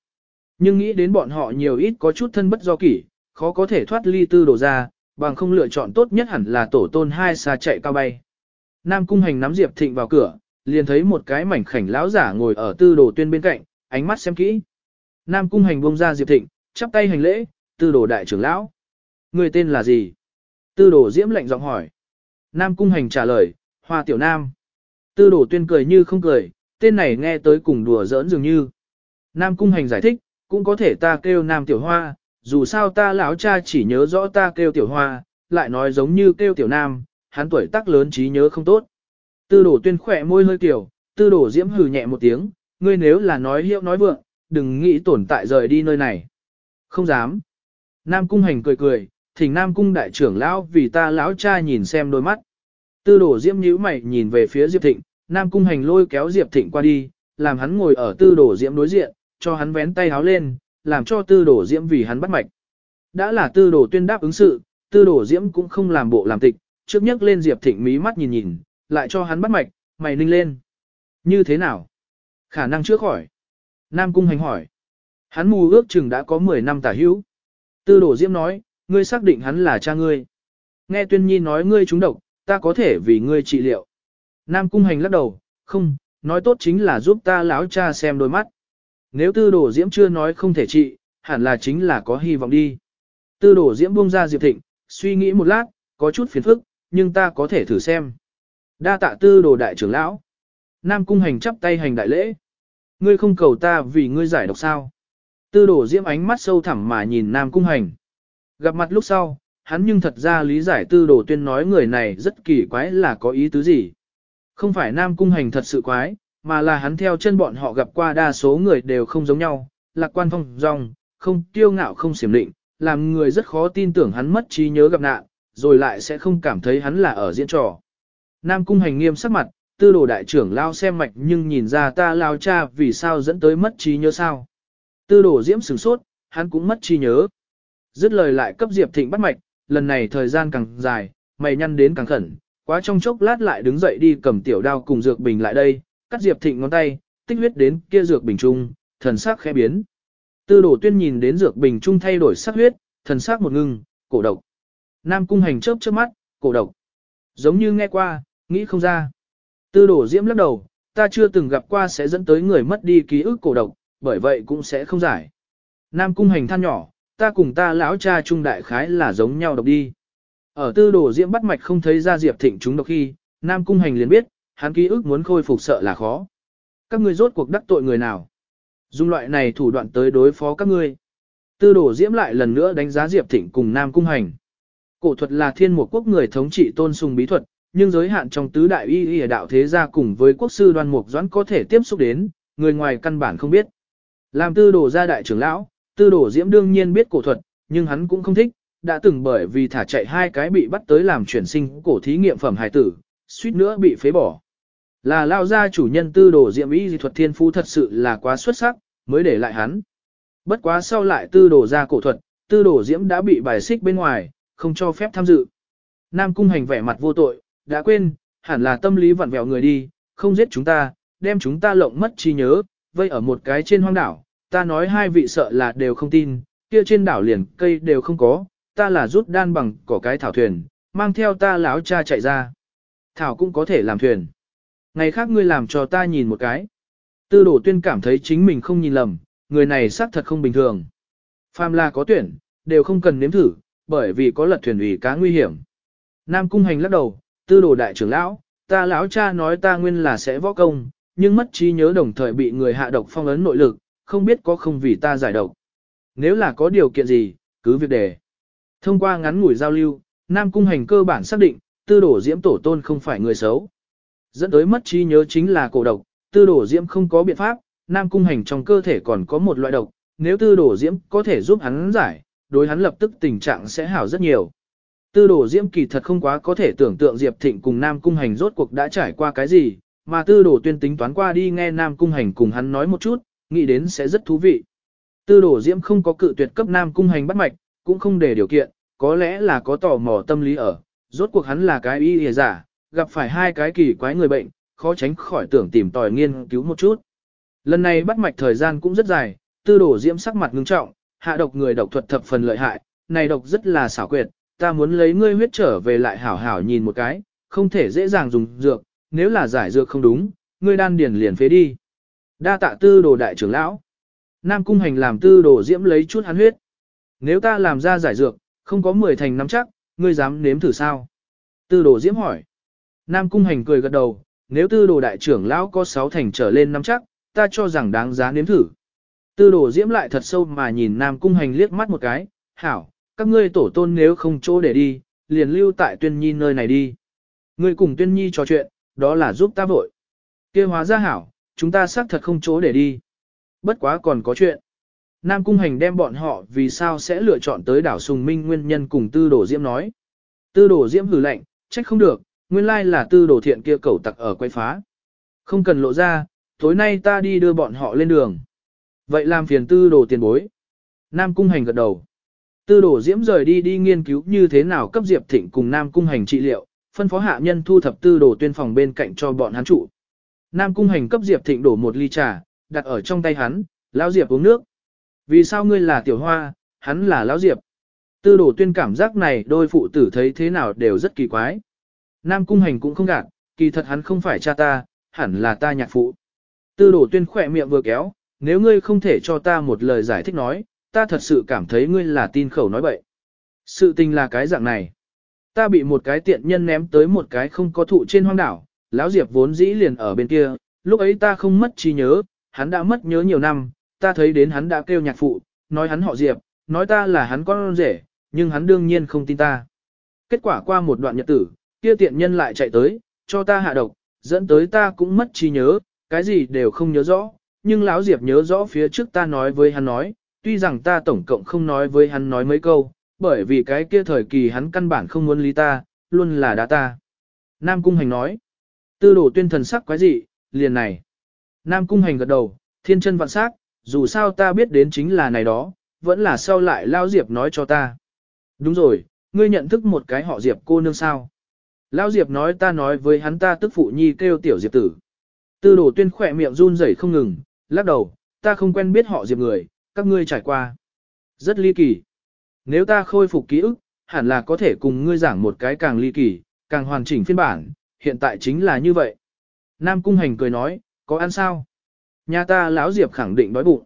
Nhưng nghĩ đến bọn họ nhiều ít có chút thân bất do kỷ, khó có thể thoát ly tư đồ ra, bằng không lựa chọn tốt nhất hẳn là tổ tôn hai xa chạy cao bay. Nam cung hành nắm Diệp Thịnh vào cửa, liền thấy một cái mảnh khảnh lão giả ngồi ở tư đồ tuyên bên cạnh, ánh mắt xem kỹ. Nam cung hành buông ra Diệp Thịnh, chắp tay hành lễ, tư đồ đại trưởng lão. Người tên là gì? Tư đồ diễm lệnh giọng hỏi. Nam cung hành trả lời, Hoa Tiểu Nam. Tư đổ tuyên cười như không cười, tên này nghe tới cùng đùa giỡn dường như. Nam cung hành giải thích, cũng có thể ta kêu Nam Tiểu Hoa, dù sao ta lão cha chỉ nhớ rõ ta kêu Tiểu Hoa, lại nói giống như kêu Tiểu Nam, hắn tuổi tác lớn trí nhớ không tốt. Tư đổ tuyên khỏe môi hơi tiểu, tư đổ diễm hừ nhẹ một tiếng, ngươi nếu là nói hiệu nói vượng, đừng nghĩ tồn tại rời đi nơi này. Không dám. Nam cung hành cười cười, thỉnh Nam cung đại trưởng lão vì ta lão cha nhìn xem đôi mắt. Tư đổ diễm nhíu mày nhìn về phía Diệp Thịnh, Nam Cung Hành lôi kéo Diệp Thịnh qua đi, làm hắn ngồi ở tư đổ diễm đối diện, cho hắn vén tay háo lên, làm cho tư đổ diễm vì hắn bắt mạch. Đã là tư đổ tuyên đáp ứng sự, tư đổ diễm cũng không làm bộ làm tịch, trước nhất lên Diệp Thịnh mí mắt nhìn nhìn, lại cho hắn bắt mạch, mày ninh lên. Như thế nào? Khả năng chữa khỏi. Nam Cung Hành hỏi. Hắn mù ước chừng đã có 10 năm tả hữu. Tư đổ diễm nói, ngươi xác định hắn là cha ngươi. Nghe tuyên nhi nói ngươi trúng độc, ta có thể vì ngươi trị liệu. Nam Cung Hành lắc đầu, không, nói tốt chính là giúp ta lão cha xem đôi mắt. Nếu tư đồ diễm chưa nói không thể trị, hẳn là chính là có hy vọng đi. Tư đổ diễm buông ra Diệp Thịnh, suy nghĩ một lát, có chút phiền phức, nhưng ta có thể thử xem. Đa tạ tư đồ đại trưởng lão. Nam cung hành chắp tay hành đại lễ. Ngươi không cầu ta vì ngươi giải độc sao. Tư đổ diễm ánh mắt sâu thẳm mà nhìn Nam cung hành. Gặp mặt lúc sau, hắn nhưng thật ra lý giải tư đồ tuyên nói người này rất kỳ quái là có ý tứ gì. Không phải Nam cung hành thật sự quái, mà là hắn theo chân bọn họ gặp qua đa số người đều không giống nhau, lạc quan phong dong, không kiêu ngạo không xiểm định, làm người rất khó tin tưởng hắn mất trí nhớ gặp nạn, rồi lại sẽ không cảm thấy hắn là ở diễn trò. Nam cung hành nghiêm sắc mặt, tư đồ đại trưởng lao xem mạch nhưng nhìn ra ta lao cha vì sao dẫn tới mất trí nhớ sao. Tư đồ diễm sửng sốt, hắn cũng mất trí nhớ. Dứt lời lại cấp Diệp Thịnh bắt mạch, lần này thời gian càng dài, mày nhăn đến càng khẩn, quá trong chốc lát lại đứng dậy đi cầm tiểu đao cùng dược bình lại đây, cắt Diệp Thịnh ngón tay, tích huyết đến kia dược bình trung, thần sắc khẽ biến. Tư đồ tuyên nhìn đến dược bình trung thay đổi sắc huyết, thần sắc một ngưng, cổ độc. Nam cung hành chớp chớp mắt, cổ độc. Giống như nghe qua, nghĩ không ra. Tư đồ diễm lắc đầu, ta chưa từng gặp qua sẽ dẫn tới người mất đi ký ức cổ độc, bởi vậy cũng sẽ không giải. Nam cung hành than nhỏ, ta cùng ta lão cha trung đại khái là giống nhau độc đi. Ở tư đồ diễm bắt mạch không thấy ra diệp thịnh chúng độc khi, Nam cung hành liền biết, hắn ký ức muốn khôi phục sợ là khó. Các ngươi rốt cuộc đắc tội người nào? Dùng loại này thủ đoạn tới đối phó các ngươi. Tư đồ diễm lại lần nữa đánh giá diệp thịnh cùng Nam cung hành. Cổ thuật là thiên một quốc người thống trị tôn sùng bí thuật, nhưng giới hạn trong tứ đại y y đạo thế gia cùng với quốc sư đoan mục doãn có thể tiếp xúc đến, người ngoài căn bản không biết. Làm tư đồ gia đại trưởng lão, tư đồ diễm đương nhiên biết cổ thuật, nhưng hắn cũng không thích, đã từng bởi vì thả chạy hai cái bị bắt tới làm chuyển sinh cổ thí nghiệm phẩm hài tử, suýt nữa bị phế bỏ. Là lao gia chủ nhân tư đồ diễm ý dị thuật thiên phú thật sự là quá xuất sắc, mới để lại hắn. Bất quá sau lại tư đồ ra cổ thuật, tư đồ diễm đã bị bài xích bên ngoài, không cho phép tham dự. Nam cung hành vẻ mặt vô tội, đã quên, hẳn là tâm lý vặn vẹo người đi, không giết chúng ta, đem chúng ta lộng mất trí nhớ, vây ở một cái trên hoang đảo, ta nói hai vị sợ là đều không tin, kia trên đảo liền cây đều không có, ta là rút đan bằng cỏ cái thảo thuyền, mang theo ta lão cha chạy ra. Thảo cũng có thể làm thuyền. Ngày khác ngươi làm cho ta nhìn một cái. Tư đổ tuyên cảm thấy chính mình không nhìn lầm, người này xác thật không bình thường. Phàm là có tuyển, đều không cần nếm thử, bởi vì có lật thuyền ủy cá nguy hiểm. Nam cung hành lắc đầu, tư đồ đại trưởng lão, ta lão cha nói ta nguyên là sẽ võ công, nhưng mất trí nhớ đồng thời bị người hạ độc phong ấn nội lực, không biết có không vì ta giải độc. Nếu là có điều kiện gì, cứ việc đề. Thông qua ngắn ngủi giao lưu, Nam cung hành cơ bản xác định, tư đổ diễm tổ tôn không phải người xấu. Dẫn tới mất trí nhớ chính là cổ độc, tư đổ diễm không có biện pháp, Nam cung hành trong cơ thể còn có một loại độc, nếu tư đổ diễm có thể giúp hắn giải, đối hắn lập tức tình trạng sẽ hảo rất nhiều. Tư đồ diễm kỳ thật không quá có thể tưởng tượng Diệp Thịnh cùng Nam Cung Hành rốt cuộc đã trải qua cái gì, mà tư đồ tuyên tính toán qua đi nghe Nam Cung Hành cùng hắn nói một chút, nghĩ đến sẽ rất thú vị. Tư đồ diễm không có cự tuyệt cấp Nam Cung Hành bắt mạch, cũng không để điều kiện, có lẽ là có tò mò tâm lý ở, rốt cuộc hắn là cái y hề giả, gặp phải hai cái kỳ quái người bệnh, khó tránh khỏi tưởng tìm tòi nghiên cứu một chút. Lần này bắt mạch thời gian cũng rất dài, tư đồ diễm sắc mặt ngưng trọng, hạ độc người độc thuật thập phần lợi hại, này độc rất là xảo quyệt, ta muốn lấy ngươi huyết trở về lại hảo hảo nhìn một cái, không thể dễ dàng dùng dược, nếu là giải dược không đúng, ngươi đan điền liền phế đi. Đa tạ tư đồ đại trưởng lão. Nam cung hành làm tư đồ diễm lấy chút hắn huyết. Nếu ta làm ra giải dược, không có 10 thành nắm chắc, ngươi dám nếm thử sao? Tư đồ diễm hỏi. Nam cung hành cười gật đầu, nếu tư đồ đại trưởng lão có 6 thành trở lên nắm chắc, ta cho rằng đáng giá nếm thử. Tư đồ diễm lại thật sâu mà nhìn Nam cung hành liếc mắt một cái, hảo, các ngươi tổ tôn nếu không chỗ để đi, liền lưu tại tuyên nhi nơi này đi. Ngươi cùng tuyên nhi trò chuyện, đó là giúp ta vội. kia hóa ra hảo, chúng ta xác thật không chỗ để đi. Bất quá còn có chuyện. Nam Cung Hành đem bọn họ vì sao sẽ lựa chọn tới đảo Sùng Minh nguyên nhân cùng Tư Đồ Diễm nói. Tư Đồ Diễm hừ lạnh, trách không được, nguyên lai là Tư Đồ Thiện kia cẩu tặc ở quay phá. Không cần lộ ra, tối nay ta đi đưa bọn họ lên đường. Vậy làm phiền Tư Đồ tiền bối. Nam Cung Hành gật đầu. Tư Đồ Diễm rời đi đi nghiên cứu như thế nào cấp Diệp Thịnh cùng Nam Cung Hành trị liệu, phân phó hạ nhân thu thập Tư Đồ tuyên phòng bên cạnh cho bọn hắn trụ. Nam Cung Hành cấp Diệp Thịnh đổ một ly trà, đặt ở trong tay hắn, lão Diệp uống nước. Vì sao ngươi là tiểu hoa, hắn là lão Diệp? Tư Đồ tuyên cảm giác này đôi phụ tử thấy thế nào đều rất kỳ quái. Nam Cung Hành cũng không gạt, kỳ thật hắn không phải cha ta, hẳn là ta nhạc phụ. Tư Đồ tuyên khỏe miệng vừa kéo, nếu ngươi không thể cho ta một lời giải thích nói, ta thật sự cảm thấy ngươi là tin khẩu nói bậy. Sự tình là cái dạng này. Ta bị một cái tiện nhân ném tới một cái không có thụ trên hoang đảo, lão Diệp vốn dĩ liền ở bên kia, lúc ấy ta không mất trí nhớ, hắn đã mất nhớ nhiều năm, ta thấy đến hắn đã kêu nhạc phụ, nói hắn họ Diệp, nói ta là hắn con rể, nhưng hắn đương nhiên không tin ta. Kết quả qua một đoạn nhật tử, kia tiện nhân lại chạy tới, cho ta hạ độc, dẫn tới ta cũng mất trí nhớ, cái gì đều không nhớ rõ, nhưng lão Diệp nhớ rõ phía trước ta nói với hắn nói, tuy rằng ta tổng cộng không nói với hắn nói mấy câu, bởi vì cái kia thời kỳ hắn căn bản không muốn lý ta, luôn là đá ta. Nam Cung Hành nói, tư đồ tuyên thần sắc quái dị, liền này. Nam Cung Hành gật đầu, thiên chân vạn sắc, dù sao ta biết đến chính là này đó, vẫn là sau lại Lao Diệp nói cho ta. Đúng rồi, ngươi nhận thức một cái họ Diệp cô nương sao. Lao Diệp nói ta nói với hắn ta tức phụ nhi kêu tiểu Diệp tử. Tư đồ tuyên khỏe miệng run rẩy không ngừng, lắc đầu, ta không quen biết họ Diệp người, các ngươi trải qua. Rất ly kỳ. Nếu ta khôi phục ký ức, hẳn là có thể cùng ngươi giảng một cái càng ly kỳ, càng hoàn chỉnh phiên bản, hiện tại chính là như vậy. Nam Cung Hành cười nói, có ăn sao? Nhà ta lão Diệp khẳng định đói bụng.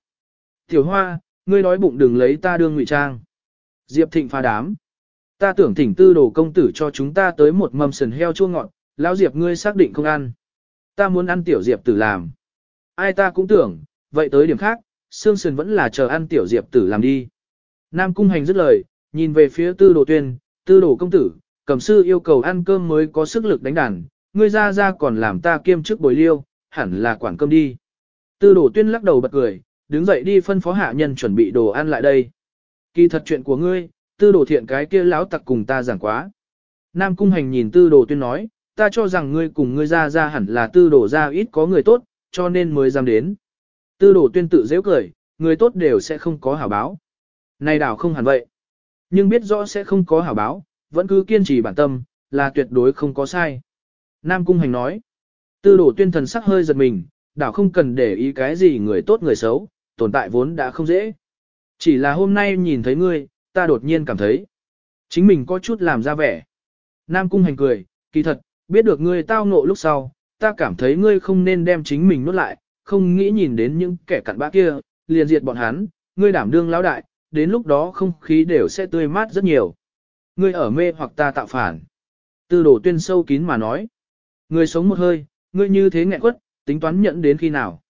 Tiểu Hoa, ngươi đói bụng đừng lấy ta đương ngụy trang. Diệp Thịnh phá đám. Ta tưởng thỉnh tư đồ công tử cho chúng ta tới một mâm sườn heo chua ngọt, lão Diệp ngươi xác định không ăn. Ta muốn ăn tiểu Diệp tử làm. Ai ta cũng tưởng, vậy tới điểm khác, xương sườn vẫn là chờ ăn tiểu Diệp tử làm đi. Nam Cung Hành dứt lời, nhìn về phía tư đồ tuyên, tư đồ công tử, cầm sư yêu cầu ăn cơm mới có sức lực đánh đàn, ngươi ra ra còn làm ta kiêm chức bồi liêu, hẳn là quản cơm đi. Tư đồ tuyên lắc đầu bật cười, đứng dậy đi phân phó hạ nhân chuẩn bị đồ ăn lại đây. Kỳ thật chuyện của ngươi, tư đồ thiện cái kia láo tặc cùng ta giảng quá. Nam Cung Hành nhìn tư đồ tuyên nói, ta cho rằng ngươi cùng ngươi ra ra hẳn là tư đồ ra ít có người tốt, cho nên mới dám đến. Tư đồ tuyên tự dễ cười, người tốt đều sẽ không có hảo báo. Này đảo không hẳn vậy. Nhưng biết rõ sẽ không có hảo báo, vẫn cứ kiên trì bản tâm, là tuyệt đối không có sai. Nam Cung Hành nói, tư đổ tuyên thần sắc hơi giật mình, đảo không cần để ý cái gì người tốt người xấu, tồn tại vốn đã không dễ. Chỉ là hôm nay nhìn thấy ngươi, ta đột nhiên cảm thấy, chính mình có chút làm ra vẻ. Nam Cung Hành cười, kỳ thật, biết được ngươi tao ngộ lúc sau, ta cảm thấy ngươi không nên đem chính mình nuốt lại, không nghĩ nhìn đến những kẻ cặn bã kia, liền diệt bọn hắn, ngươi đảm đương lão đại, đến lúc đó không khí đều sẽ tươi mát rất nhiều. Ngươi ở mê hoặc ta tạo phản. Tư đồ tuyên sâu kín mà nói. Ngươi sống một hơi, ngươi như thế nghẹn quất, tính toán nhận đến khi nào.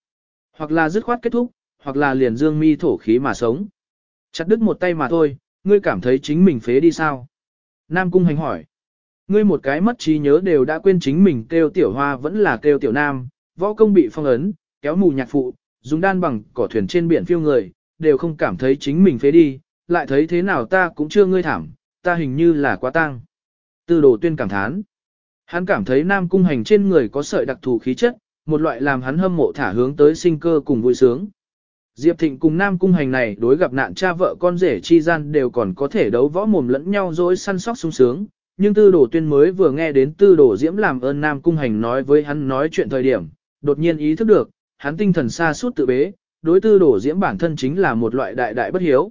Hoặc là dứt khoát kết thúc, hoặc là liền dương mi thổ khí mà sống. Chặt đứt một tay mà thôi, ngươi cảm thấy chính mình phế đi sao? Nam Cung Hành hỏi. Ngươi một cái mất trí nhớ đều đã quên chính mình kêu tiểu hoa vẫn là kêu tiểu nam, võ công bị phong ấn, kéo mù nhạc phụ, dùng đan bằng cỏ thuyền trên biển phiêu người, đều không cảm thấy chính mình phế đi, lại thấy thế nào ta cũng chưa ngươi thảm, ta hình như là quá tang. Tư đồ tuyên cảm thán. Hắn cảm thấy nam cung hành trên người có sợi đặc thù khí chất, một loại làm hắn hâm mộ thả hướng tới sinh cơ cùng vui sướng. Diệp Thịnh cùng nam cung hành này đối gặp nạn cha vợ con rể chi gian đều còn có thể đấu võ mồm lẫn nhau dối săn sóc sung sướng, nhưng tư đồ tuyên mới vừa nghe đến tư đồ diễm làm ơn nam cung hành nói với hắn nói chuyện thời điểm, đột nhiên ý thức được, hắn tinh thần xa suốt tự bế, đối tư Đồ diễm bản thân chính là một loại đại đại bất hiếu.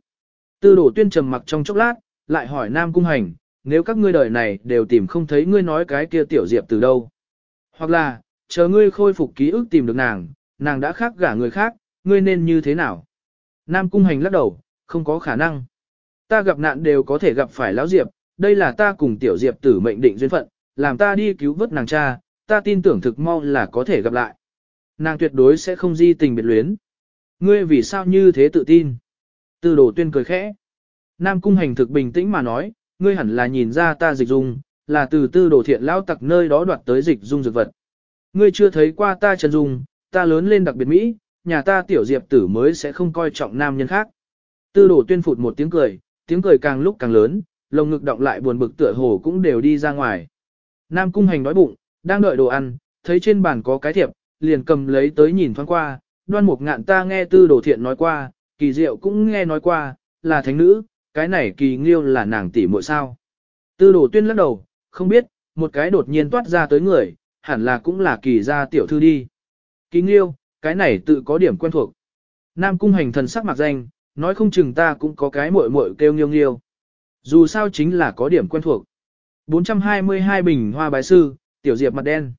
Tư Đồ tuyên trầm mặc trong chốc lát, lại hỏi Nam Cung Hành, nếu các ngươi đời này đều tìm không thấy ngươi nói cái kia tiểu diệp từ đâu. Hoặc là, chờ ngươi khôi phục ký ức tìm được nàng, nàng đã khác gả người khác, ngươi nên như thế nào? Nam Cung Hành lắc đầu, không có khả năng. Ta gặp nạn đều có thể gặp phải lão diệp, đây là ta cùng tiểu diệp tử mệnh định duyên phận, làm ta đi cứu vớt nàng cha, ta tin tưởng thực mau là có thể gặp lại. Nàng tuyệt đối sẽ không di tình biệt luyến. Ngươi vì sao như thế tự tin? Tư đồ tuyên cười khẽ. Nam cung hành thực bình tĩnh mà nói, ngươi hẳn là nhìn ra ta dịch dung, là từ tư đồ thiện lao tặc nơi đó đoạt tới dịch dung dược vật. Ngươi chưa thấy qua ta trần dung, ta lớn lên đặc biệt Mỹ, nhà ta tiểu diệp tử mới sẽ không coi trọng nam nhân khác. Tư đồ tuyên phụt một tiếng cười, tiếng cười càng lúc càng lớn, lồng ngực động lại buồn bực tựa hồ cũng đều đi ra ngoài. Nam cung hành đói bụng, đang đợi đồ ăn, thấy trên bàn có cái thiệp, liền cầm lấy tới nhìn thoáng qua, đoan mục ngạn ta nghe tư đồ thiện nói qua, kỳ diệu cũng nghe nói qua, là thánh nữ, cái này kỳ nghiêu là nàng tỷ muội sao. Tư đồ tuyên lắc đầu, không biết, một cái đột nhiên toát ra tới người, hẳn là cũng là kỳ gia tiểu thư đi. Kỳ nghiêu, cái này tự có điểm quen thuộc. Nam cung hành thần sắc mặt danh, nói không chừng ta cũng có cái muội muội kêu nghiêu nghiêu. Dù sao chính là có điểm quen thuộc. 422 bình hoa bái sư, tiểu diệp mặt đen.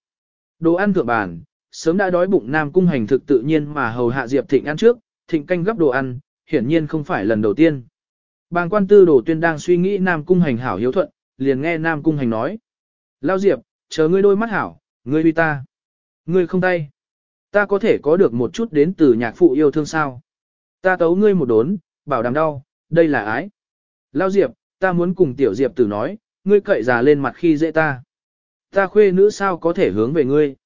Đồ ăn thượng bản, sớm đã đói bụng Nam Cung hành thực tự nhiên mà hầu hạ Diệp Thịnh ăn trước, Thịnh canh gấp đồ ăn, hiển nhiên không phải lần đầu tiên. Bàng quan tư đồ tuyên đang suy nghĩ Nam Cung Hành hảo hiếu thuận, liền nghe Nam Cung Hành nói. Lao Diệp, chờ ngươi đôi mắt hảo, ngươi uy ta. Ngươi không tay. Ta có thể có được một chút đến từ nhạc phụ yêu thương sao. Ta tấu ngươi một đốn, bảo đảm đau, đây là ái. Lao Diệp, ta muốn cùng tiểu Diệp tử nói, ngươi cậy già lên mặt khi dễ ta. Ta khuê nữ sao có thể hướng về ngươi.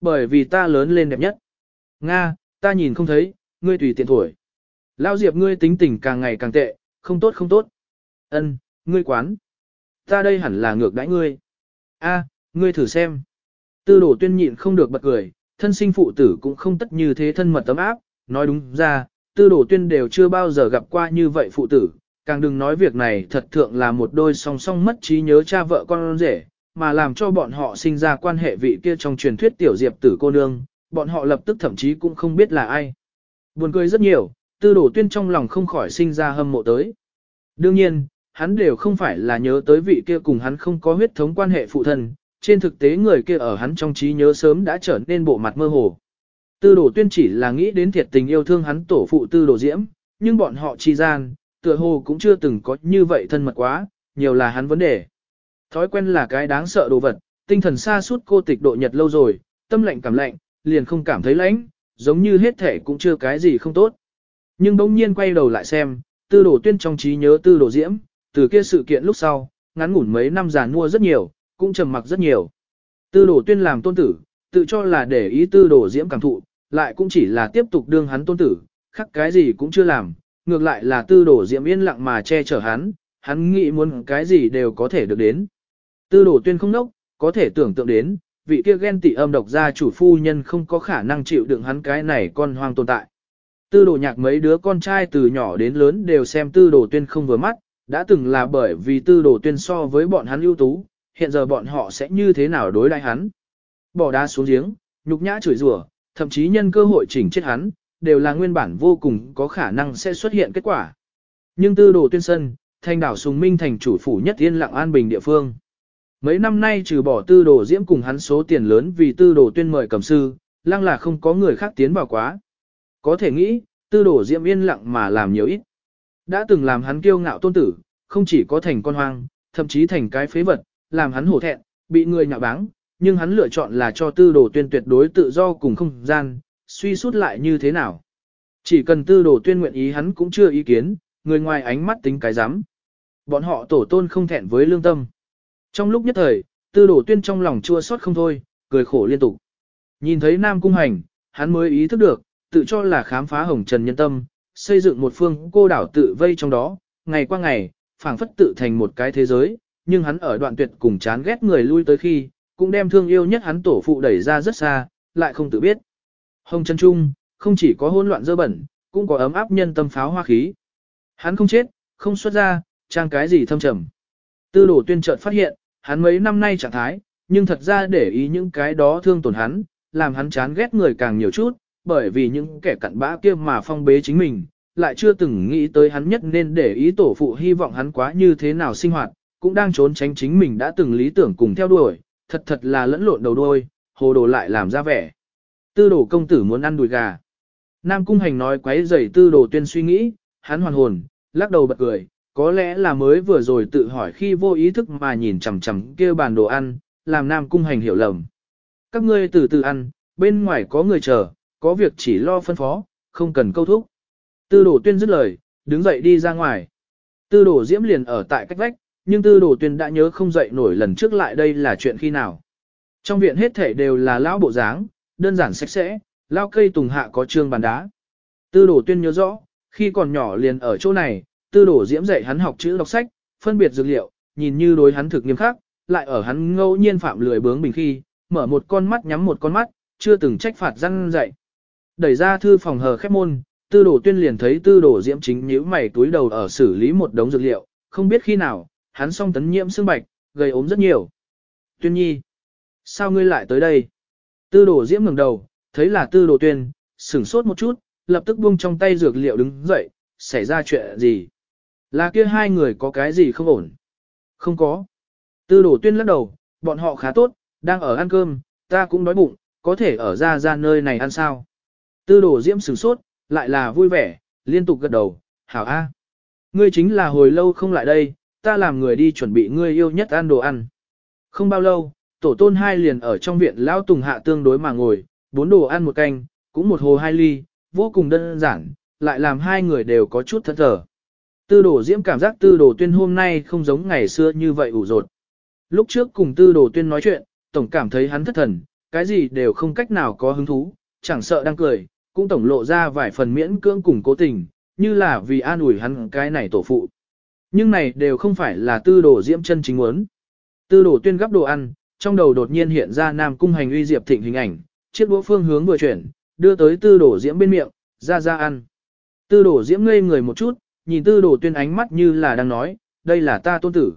Bởi vì ta lớn lên đẹp nhất. Nga, ta nhìn không thấy, ngươi tùy tiện thổi. Lao Diệp ngươi tính tình càng ngày càng tệ, không tốt không tốt. Ân, ngươi quán. Ta đây hẳn là ngược đãi ngươi. A, ngươi thử xem. Tư đổ tuyên nhịn không được bật cười, thân sinh phụ tử cũng không tất như thế thân mật tấm áp, nói đúng ra, tư đổ tuyên đều chưa bao giờ gặp qua như vậy phụ tử, càng đừng nói việc này thật thượng là một đôi song song mất trí nhớ cha vợ con rể, mà làm cho bọn họ sinh ra quan hệ vị kia trong truyền thuyết tiểu diệp tử cô nương, bọn họ lập tức thậm chí cũng không biết là ai. Buồn cười rất nhiều, tư đổ tuyên trong lòng không khỏi sinh ra hâm mộ tới. Đương nhiên, hắn đều không phải là nhớ tới vị kia cùng hắn không có huyết thống quan hệ phụ thân, trên thực tế người kia ở hắn trong trí nhớ sớm đã trở nên bộ mặt mơ hồ. Tư đồ tuyên chỉ là nghĩ đến thiệt tình yêu thương hắn tổ phụ tư đồ diễm, nhưng bọn họ chi gian, tựa hồ cũng chưa từng có như vậy thân mật quá, nhiều là hắn vấn đề. Thói quen là cái đáng sợ đồ vật, tinh thần xa suốt cô tịch độ nhật lâu rồi, tâm lạnh cảm lạnh, liền không cảm thấy lãnh, giống như hết thể cũng chưa cái gì không tốt. Nhưng bỗng nhiên quay đầu lại xem, tư đồ tuyên trong trí nhớ tư đồ diễm, từ kia sự kiện lúc sau, ngắn ngủn mấy năm già mua rất nhiều, cũng trầm mặc rất nhiều. Tư đồ tuyên làm tôn tử, tự cho là để ý tư đồ diễm cảm thụ, lại cũng chỉ là tiếp tục đương hắn tôn tử, khắc cái gì cũng chưa làm, ngược lại là tư đồ diễm yên lặng mà che chở hắn, hắn nghĩ muốn cái gì đều có thể được đến. Tư đồ tuyên không nốc, có thể tưởng tượng đến, vị kia ghen tị âm độc gia chủ phu nhân không có khả năng chịu đựng hắn cái này con hoang tồn tại. Tư đồ nhạc mấy đứa con trai từ nhỏ đến lớn đều xem tư đồ tuyên không vừa mắt, đã từng là bởi vì tư đồ tuyên so với bọn hắn ưu tú, hiện giờ bọn họ sẽ như thế nào đối đãi hắn. Bỏ đá xuống giếng, nhục nhã chửi rủa, thậm chí nhân cơ hội chỉnh chết hắn, đều là nguyên bản vô cùng có khả năng sẽ xuất hiện kết quả. Nhưng tư đồ tuyên sân, thành đảo Sùng Minh thành chủ phủ nhất yên lặng an bình địa phương. Mấy năm nay trừ bỏ tư đồ diễm cùng hắn số tiền lớn vì tư đồ tuyên mời cầm sư, lăng là không có người khác tiến vào quá. Có thể nghĩ, tư đồ diễm yên lặng mà làm nhiều ít. Đã từng làm hắn kiêu ngạo tôn tử, không chỉ có thành con hoang, thậm chí thành cái phế vật, làm hắn hổ thẹn, bị người nhạo báng, nhưng hắn lựa chọn là cho tư đồ tuyên tuyệt đối tự do cùng không gian, suy sút lại như thế nào. Chỉ cần tư đồ tuyên nguyện ý hắn cũng chưa ý kiến, người ngoài ánh mắt tính cái dám, Bọn họ tổ tôn không thẹn với lương tâm. Trong lúc nhất thời, tư đồ tuyên trong lòng chua xót không thôi, cười khổ liên tục. Nhìn thấy Nam Cung Hành, hắn mới ý thức được, tự cho là khám phá hồng trần nhân tâm, xây dựng một phương cô đảo tự vây trong đó, ngày qua ngày, phảng phất tự thành một cái thế giới, nhưng hắn ở đoạn tuyệt cùng chán ghét người lui tới khi, cũng đem thương yêu nhất hắn tổ phụ đẩy ra rất xa, lại không tự biết. Hồng chân Trung, không chỉ có hỗn loạn dơ bẩn, cũng có ấm áp nhân tâm pháo hoa khí. Hắn không chết, không xuất ra, trang cái gì thâm trầm. Tư đổ tuyên chợt phát hiện, hắn mấy năm nay trạng thái, nhưng thật ra để ý những cái đó thương tổn hắn, làm hắn chán ghét người càng nhiều chút, bởi vì những kẻ cặn bã kia mà phong bế chính mình, lại chưa từng nghĩ tới hắn nhất nên để ý tổ phụ hy vọng hắn quá như thế nào sinh hoạt, cũng đang trốn tránh chính mình đã từng lý tưởng cùng theo đuổi, thật thật là lẫn lộn đầu đuôi, hồ đồ lại làm ra vẻ. Tư đồ công tử muốn ăn đùi gà. Nam Cung Hành nói quấy rầy tư đồ tuyên suy nghĩ, hắn hoàn hồn, lắc đầu bật cười, có lẽ là mới vừa rồi tự hỏi khi vô ý thức mà nhìn chằm chằm kia bàn đồ ăn, làm Nam Cung Hành hiểu lầm. Các ngươi từ từ ăn, bên ngoài có người chờ, có việc chỉ lo phân phó, không cần câu thúc. Tư đồ tuyên dứt lời, đứng dậy đi ra ngoài. Tư đồ diễm liền ở tại cách vách, nhưng tư đồ tuyên đã nhớ không dậy nổi lần trước lại đây là chuyện khi nào. Trong viện hết thể đều là lão bộ dáng, đơn giản sạch sẽ, lao cây tùng hạ có trương bàn đá. Tư đồ tuyên nhớ rõ, khi còn nhỏ liền ở chỗ này, tư đồ diễm dạy hắn học chữ đọc sách, phân biệt dược liệu, nhìn như đối hắn thực nghiêm khắc, lại ở hắn ngẫu nhiên phạm lười bướng bình khi, mở một con mắt nhắm một con mắt, chưa từng trách phạt răng dạy. Đẩy ra thư phòng hờ khép môn, tư đồ tuyên liền thấy tư đồ diễm chính nhíu mày túi đầu ở xử lý một đống dược liệu, không biết khi nào, hắn song tấn nhiễm xương bạch, gây ốm rất nhiều. Tuyên nhi, sao ngươi lại tới đây? Tư đồ diễm ngẩng đầu, thấy là tư đồ tuyên, sửng sốt một chút, lập tức buông trong tay dược liệu đứng dậy, xảy ra chuyện gì? Là kia hai người có cái gì không ổn? Không có. Tư đồ tuyên lắc đầu, bọn họ khá tốt, đang ở ăn cơm, ta cũng đói bụng, có thể ở ra ra nơi này ăn sao? Tư đồ diễm sửng sốt, lại là vui vẻ, liên tục gật đầu, hảo a. Ngươi chính là hồi lâu không lại đây, ta làm người đi chuẩn bị ngươi yêu nhất ăn đồ ăn. Không bao lâu, tổ tôn hai liền ở trong viện lão tùng hạ tương đối mà ngồi, bốn đồ ăn một canh, cũng một hồ hai ly, vô cùng đơn giản, lại làm hai người đều có chút thất thở. Tư đồ diễm cảm giác tư đồ tuyên hôm nay không giống ngày xưa như vậy ủ rột. Lúc trước cùng tư đồ tuyên nói chuyện, tổng cảm thấy hắn thất thần, cái gì đều không cách nào có hứng thú, chẳng sợ đang cười, cũng tổng lộ ra vài phần miễn cưỡng cùng cố tình, như là vì an ủi hắn cái này tổ phụ. Nhưng này đều không phải là tư đồ diễm chân chính muốn. Tư đồ tuyên gấp đồ ăn, trong đầu đột nhiên hiện ra nam cung hành uy diệp thịnh hình ảnh, chiếc đũa phương hướng vừa chuyển, đưa tới tư đồ diễm bên miệng, ra ra ăn. Tư đồ diễm ngây người một chút, nhìn tư đồ tuyên ánh mắt như là đang nói, đây là ta tôn tử.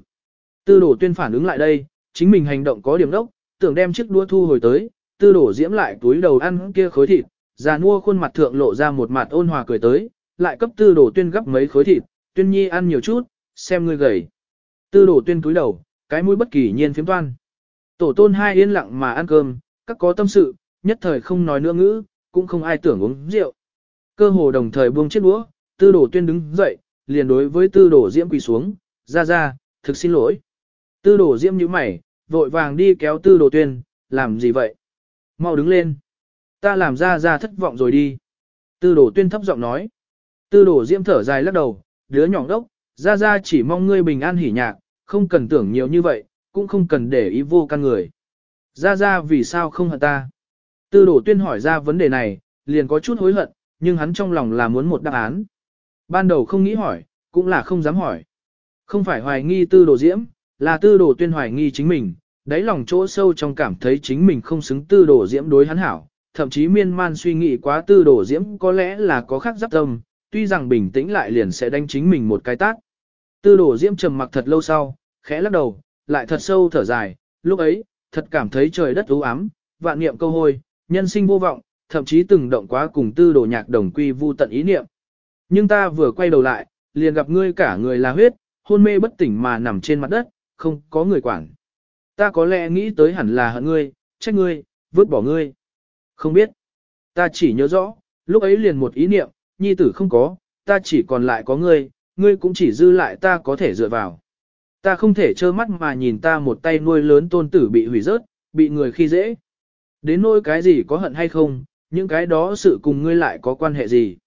Tư đồ tuyên phản ứng lại đây, chính mình hành động có điểm đốc, tưởng đem chiếc đũa thu hồi tới, tư đồ diễm lại túi đầu ăn kia khối thịt, già nua khuôn mặt thượng lộ ra một mặt ôn hòa cười tới, lại cấp tư đồ tuyên gấp mấy khối thịt, tuyên nhi ăn nhiều chút, xem ngươi gầy. Tư Đổ tuyên túi đầu, cái mũi bất kỳ nhiên phiếm toan. Tổ tôn hai yên lặng mà ăn cơm, các có tâm sự, nhất thời không nói nữa ngữ, cũng không ai tưởng uống rượu. Cơ hồ đồng thời buông chiếc đũa, tư Đổ tuyên đứng dậy, liền đối với tư Đổ diễm quỳ xuống, ra ra, thực xin lỗi. Tư Đổ diễm như mày, vội vàng đi kéo tư Đổ tuyên, làm gì vậy? Mau đứng lên. Ta làm ra ra thất vọng rồi đi. Tư Đổ tuyên thấp giọng nói. Tư Đổ diễm thở dài lắc đầu, đứa nhỏ đốc, Gia gia chỉ mong ngươi bình an hỉ nhạc, không cần tưởng nhiều như vậy, cũng không cần để ý vô căn người. Gia gia vì sao không hận ta? Tư đồ tuyên hỏi ra vấn đề này, liền có chút hối hận, nhưng hắn trong lòng là muốn một đáp án. Ban đầu không nghĩ hỏi, cũng là không dám hỏi. Không phải hoài nghi tư đồ diễm, là tư đồ tuyên hoài nghi chính mình, đáy lòng chỗ sâu trong cảm thấy chính mình không xứng tư đồ diễm đối hắn hảo, thậm chí miên man suy nghĩ quá tư đồ diễm có lẽ là có khác giáp tâm, tuy rằng bình tĩnh lại liền sẽ đánh chính mình một cái tát. Tư đổ diễm trầm mặc thật lâu sau, khẽ lắc đầu, lại thật sâu thở dài, lúc ấy, thật cảm thấy trời đất u ám, vạn niệm câu hôi, nhân sinh vô vọng, thậm chí từng động quá cùng tư đồ nhạc đồng quy vu tận ý niệm. Nhưng ta vừa quay đầu lại, liền gặp ngươi cả người là huyết, hôn mê bất tỉnh mà nằm trên mặt đất, không có người quản. Ta có lẽ nghĩ tới hẳn là hận ngươi, trách ngươi, vứt bỏ ngươi. Không biết. Ta chỉ nhớ rõ, lúc ấy liền một ý niệm, nhi tử không có, ta chỉ còn lại có ngươi, ngươi cũng chỉ dư lại ta có thể dựa vào. Ta không thể trơ mắt mà nhìn ta một tay nuôi lớn tôn tử bị hủy rớt, bị người khi dễ. Đến nỗi cái gì có hận hay không, những cái đó sự cùng ngươi lại có quan hệ gì.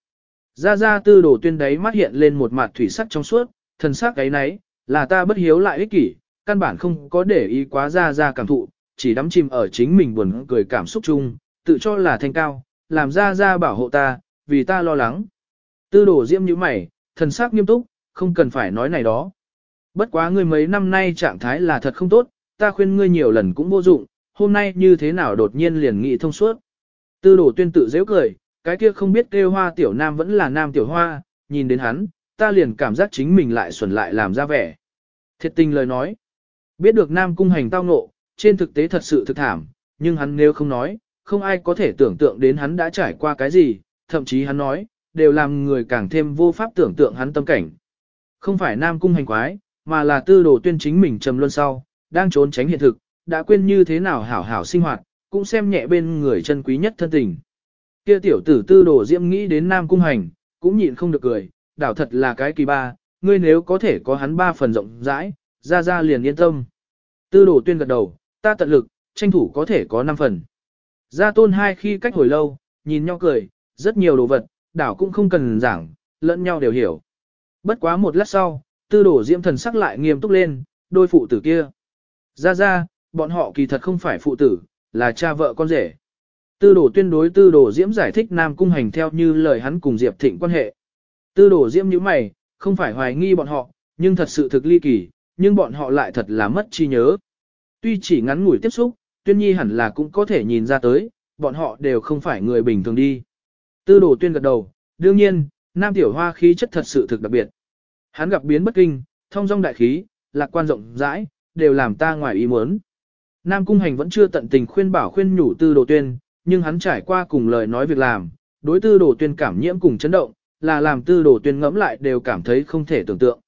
Ra ra tư đồ tuyên đấy mắt hiện lên một mặt thủy sắc trong suốt, thần sắc cái nấy, là ta bất hiếu lại ích kỷ, căn bản không có để ý quá ra ra cảm thụ, chỉ đắm chìm ở chính mình buồn cười cảm xúc chung, tự cho là thanh cao, làm ra ra bảo hộ ta, vì ta lo lắng. Tư đồ diễm như mày, thần sắc nghiêm túc, không cần phải nói này đó. Bất quá ngươi mấy năm nay trạng thái là thật không tốt, ta khuyên ngươi nhiều lần cũng vô dụng, hôm nay như thế nào đột nhiên liền nghị thông suốt. Tư đồ tuyên tự dễ cười, cái kia không biết kêu hoa tiểu nam vẫn là nam tiểu hoa, nhìn đến hắn, ta liền cảm giác chính mình lại xuẩn lại làm ra vẻ. Thiệt tình lời nói, biết được nam cung hành tao ngộ, trên thực tế thật sự thực thảm, nhưng hắn nếu không nói, không ai có thể tưởng tượng đến hắn đã trải qua cái gì, thậm chí hắn nói, đều làm người càng thêm vô pháp tưởng tượng hắn tâm cảnh. Không phải nam cung hành quái, mà là tư đồ tuyên chính mình trầm luân sau, đang trốn tránh hiện thực, đã quên như thế nào hảo hảo sinh hoạt, cũng xem nhẹ bên người chân quý nhất thân tình. Kia tiểu tử tư đồ diễm nghĩ đến nam cung hành, cũng nhịn không được cười, đảo thật là cái kỳ ba, ngươi nếu có thể có hắn ba phần rộng rãi, ra ra liền yên tâm. Tư đồ tuyên gật đầu, ta tận lực, tranh thủ có thể có năm phần. Gia tôn hai khi cách hồi lâu, nhìn nhau cười, rất nhiều đồ vật, đảo cũng không cần giảng, lẫn nhau đều hiểu. Bất quá một lát sau, tư đổ diễm thần sắc lại nghiêm túc lên, đôi phụ tử kia. Ra ra, bọn họ kỳ thật không phải phụ tử, là cha vợ con rể. Tư đổ tuyên đối tư đổ diễm giải thích Nam Cung Hành theo như lời hắn cùng Diệp Thịnh quan hệ. Tư đổ diễm như mày, không phải hoài nghi bọn họ, nhưng thật sự thực ly kỳ, nhưng bọn họ lại thật là mất chi nhớ. Tuy chỉ ngắn ngủi tiếp xúc, tuyên nhi hẳn là cũng có thể nhìn ra tới, bọn họ đều không phải người bình thường đi. Tư đồ tuyên gật đầu, đương nhiên, nam tiểu hoa khí chất thật sự thực đặc biệt. Hắn gặp biến bất kinh, thông dong đại khí, lạc quan rộng rãi, đều làm ta ngoài ý muốn. Nam cung hành vẫn chưa tận tình khuyên bảo khuyên nhủ tư đồ tuyên, nhưng hắn trải qua cùng lời nói việc làm, đối tư đồ tuyên cảm nhiễm cùng chấn động, là làm tư đồ tuyên ngẫm lại đều cảm thấy không thể tưởng tượng.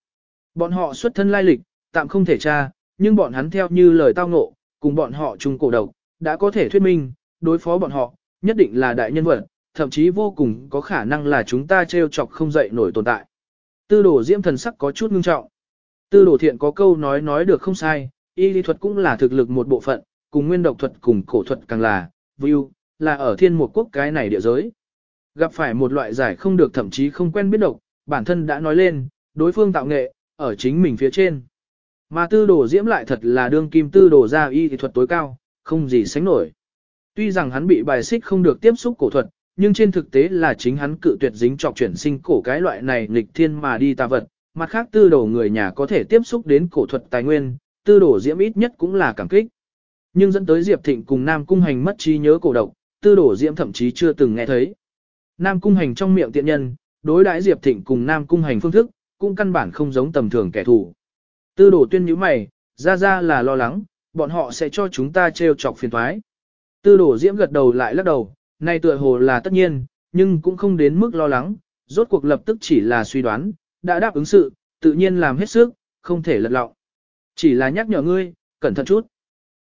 Bọn họ xuất thân lai lịch, tạm không thể tra, nhưng bọn hắn theo như lời tao ngộ, cùng bọn họ chung cổ độc, đã có thể thuyết minh, đối phó bọn họ, nhất định là đại nhân vật, thậm chí vô cùng có khả năng là chúng ta trêu chọc không dậy nổi tồn tại. Tư đồ diễm thần sắc có chút ngưng trọng. Tư đồ thiện có câu nói nói được không sai, y lý thuật cũng là thực lực một bộ phận, cùng nguyên độc thuật cùng cổ thuật càng là, view, là ở thiên một quốc cái này địa giới. Gặp phải một loại giải không được thậm chí không quen biết độc, bản thân đã nói lên, đối phương tạo nghệ, ở chính mình phía trên. Mà tư đồ diễm lại thật là đương kim tư đồ ra y lý thuật tối cao, không gì sánh nổi. Tuy rằng hắn bị bài xích không được tiếp xúc cổ thuật, nhưng trên thực tế là chính hắn cự tuyệt dính trọc chuyển sinh cổ cái loại này nghịch thiên mà đi tà vật. Mặt khác tư đồ người nhà có thể tiếp xúc đến cổ thuật tài nguyên, tư đồ diễm ít nhất cũng là cảm kích. Nhưng dẫn tới Diệp Thịnh cùng Nam Cung Hành mất trí nhớ cổ độc, tư đồ diễm thậm chí chưa từng nghe thấy. Nam Cung Hành trong miệng tiện nhân, đối đãi Diệp Thịnh cùng Nam Cung Hành phương thức, cũng căn bản không giống tầm thường kẻ thù. Tư đồ tuyên nhíu mày, ra ra là lo lắng, bọn họ sẽ cho chúng ta trêu chọc phiền thoái. Tư đồ diễm gật đầu lại lắc đầu, nay tựa hồ là tất nhiên, nhưng cũng không đến mức lo lắng, rốt cuộc lập tức chỉ là suy đoán, đã đáp ứng sự, tự nhiên làm hết sức, không thể lật lọng. Chỉ là nhắc nhở ngươi, cẩn thận chút.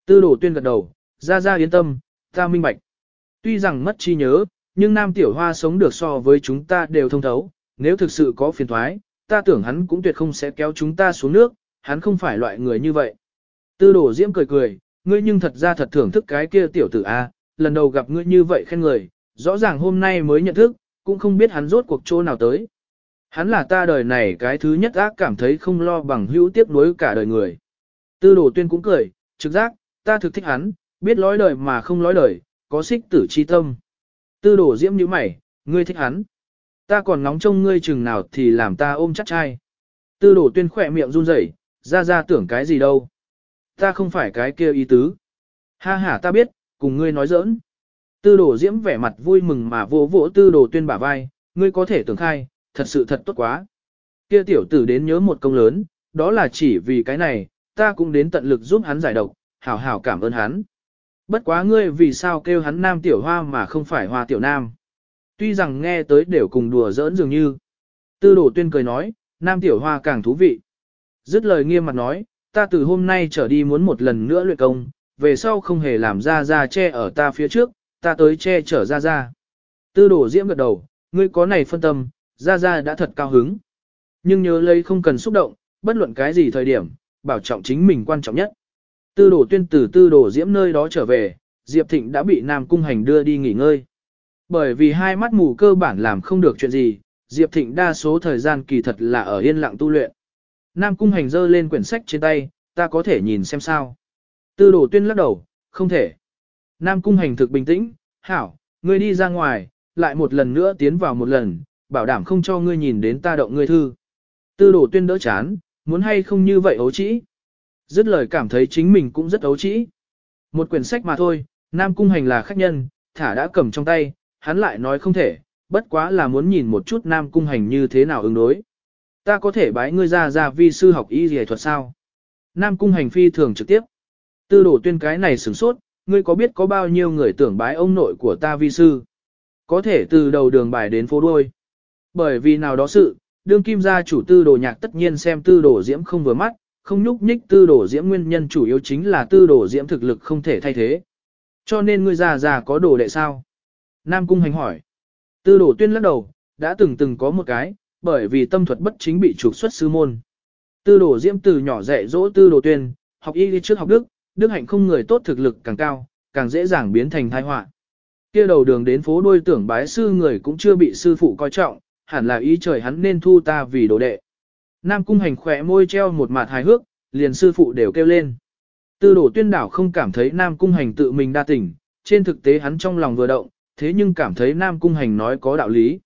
Tư đồ tuyên gật đầu, ra ra yên tâm, ta minh bạch. Tuy rằng mất chi nhớ, nhưng nam tiểu hoa sống được so với chúng ta đều thông thấu, nếu thực sự có phiền thoái, ta tưởng hắn cũng tuyệt không sẽ kéo chúng ta xuống nước, hắn không phải loại người như vậy. Tư đồ diễm cười cười, ngươi nhưng thật ra thật thưởng thức cái kia tiểu tử A, lần đầu gặp ngươi như vậy khen người, rõ ràng hôm nay mới nhận thức, cũng không biết hắn rốt cuộc chỗ nào tới. Hắn là ta đời này cái thứ nhất ác cảm thấy không lo bằng hữu tiếc nuối cả đời người. Tư đồ tuyên cũng cười, trực giác, ta thực thích hắn, biết lối đời mà không lối đời, có xích tử chi tâm. Tư đồ diễm như mày, ngươi thích hắn. Ta còn ngóng trông ngươi chừng nào thì làm ta ôm chắc trai. Tư đồ tuyên khỏe miệng run rẩy, ra ra tưởng cái gì đâu. Ta không phải cái kia ý tứ. Ha ha ta biết, cùng ngươi nói giỡn. Tư đồ diễm vẻ mặt vui mừng mà vỗ vỗ tư đồ tuyên bả vai, ngươi có thể tưởng khai, thật sự thật tốt quá. Kia tiểu tử đến nhớ một công lớn, đó là chỉ vì cái này, ta cũng đến tận lực giúp hắn giải độc, hảo hảo cảm ơn hắn. Bất quá ngươi vì sao kêu hắn nam tiểu hoa mà không phải hoa tiểu nam. Tuy rằng nghe tới đều cùng đùa giỡn dường như. Tư đồ tuyên cười nói, nam tiểu hoa càng thú vị. Dứt lời nghiêm mặt nói, ta từ hôm nay trở đi muốn một lần nữa luyện công, về sau không hề làm ra ra che ở ta phía trước, ta tới che chở ra ra. Tư đồ diễm gật đầu, ngươi có này phân tâm, ra ra đã thật cao hứng. Nhưng nhớ lấy không cần xúc động, bất luận cái gì thời điểm, bảo trọng chính mình quan trọng nhất. Tư đồ tuyên tử tư đồ diễm nơi đó trở về, Diệp Thịnh đã bị Nam Cung Hành đưa đi nghỉ ngơi. Bởi vì hai mắt mù cơ bản làm không được chuyện gì, Diệp Thịnh đa số thời gian kỳ thật là ở yên lặng tu luyện. Nam Cung Hành giơ lên quyển sách trên tay, ta có thể nhìn xem sao. Tư đồ tuyên lắc đầu, không thể. Nam Cung Hành thực bình tĩnh, hảo, ngươi đi ra ngoài, lại một lần nữa tiến vào một lần, bảo đảm không cho ngươi nhìn đến ta động ngươi thư. Tư đồ tuyên đỡ chán, muốn hay không như vậy ấu trĩ. Dứt lời cảm thấy chính mình cũng rất ấu trĩ. Một quyển sách mà thôi, Nam Cung Hành là khách nhân, thả đã cầm trong tay, hắn lại nói không thể, bất quá là muốn nhìn một chút Nam Cung Hành như thế nào ứng đối. Ta có thể bái ngươi ra ra vi sư học y dề thuật sao? Nam Cung Hành phi thường trực tiếp. Tư đổ tuyên cái này sửng sốt, ngươi có biết có bao nhiêu người tưởng bái ông nội của ta vi sư? Có thể từ đầu đường bài đến phố đuôi. Bởi vì nào đó sự, đương kim gia chủ tư đồ nhạc tất nhiên xem tư đồ diễm không vừa mắt, không nhúc nhích tư đồ diễm nguyên nhân chủ yếu chính là tư đồ diễm thực lực không thể thay thế. Cho nên ngươi già già có đồ đệ sao? Nam Cung Hành hỏi. Tư đồ tuyên lắc đầu, đã từng từng có một cái, bởi vì tâm thuật bất chính bị trục xuất sư môn. Tư đồ diễm từ nhỏ dạy dỗ tư đồ tuyên, học y đi trước học đức, đức hạnh không người tốt thực lực càng cao, càng dễ dàng biến thành tai họa. Kia đầu đường đến phố đuôi tưởng bái sư người cũng chưa bị sư phụ coi trọng, hẳn là ý trời hắn nên thu ta vì đồ đệ. Nam cung hành khỏe môi treo một mặt hài hước, liền sư phụ đều kêu lên. Tư đổ tuyên đảo không cảm thấy Nam cung hành tự mình đa tình, trên thực tế hắn trong lòng vừa động, thế nhưng cảm thấy Nam cung hành nói có đạo lý.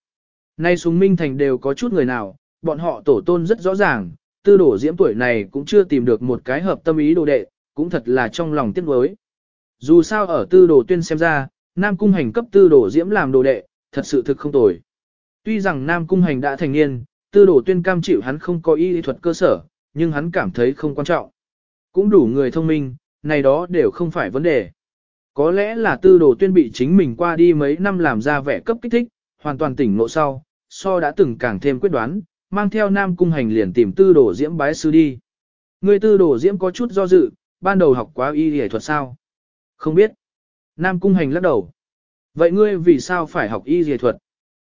Nay xuống minh thành đều có chút người nào, bọn họ tổ tôn rất rõ ràng, tư đổ diễm tuổi này cũng chưa tìm được một cái hợp tâm ý đồ đệ, cũng thật là trong lòng tiếc nuối. Dù sao ở tư đồ tuyên xem ra, Nam Cung Hành cấp tư đồ diễm làm đồ đệ, thật sự thực không tồi. Tuy rằng Nam Cung Hành đã thành niên, tư đồ tuyên cam chịu hắn không có y thuật cơ sở, nhưng hắn cảm thấy không quan trọng. Cũng đủ người thông minh, này đó đều không phải vấn đề. Có lẽ là tư đồ tuyên bị chính mình qua đi mấy năm làm ra vẻ cấp kích thích, hoàn toàn tỉnh ngộ sau, so đã từng càng thêm quyết đoán, mang theo Nam Cung Hành liền tìm tư đồ diễm bái sư đi. Người tư đồ diễm có chút do dự, ban đầu học quá y y thuật sao? Không biết. Nam Cung Hành lắc đầu. Vậy ngươi vì sao phải học y y thuật?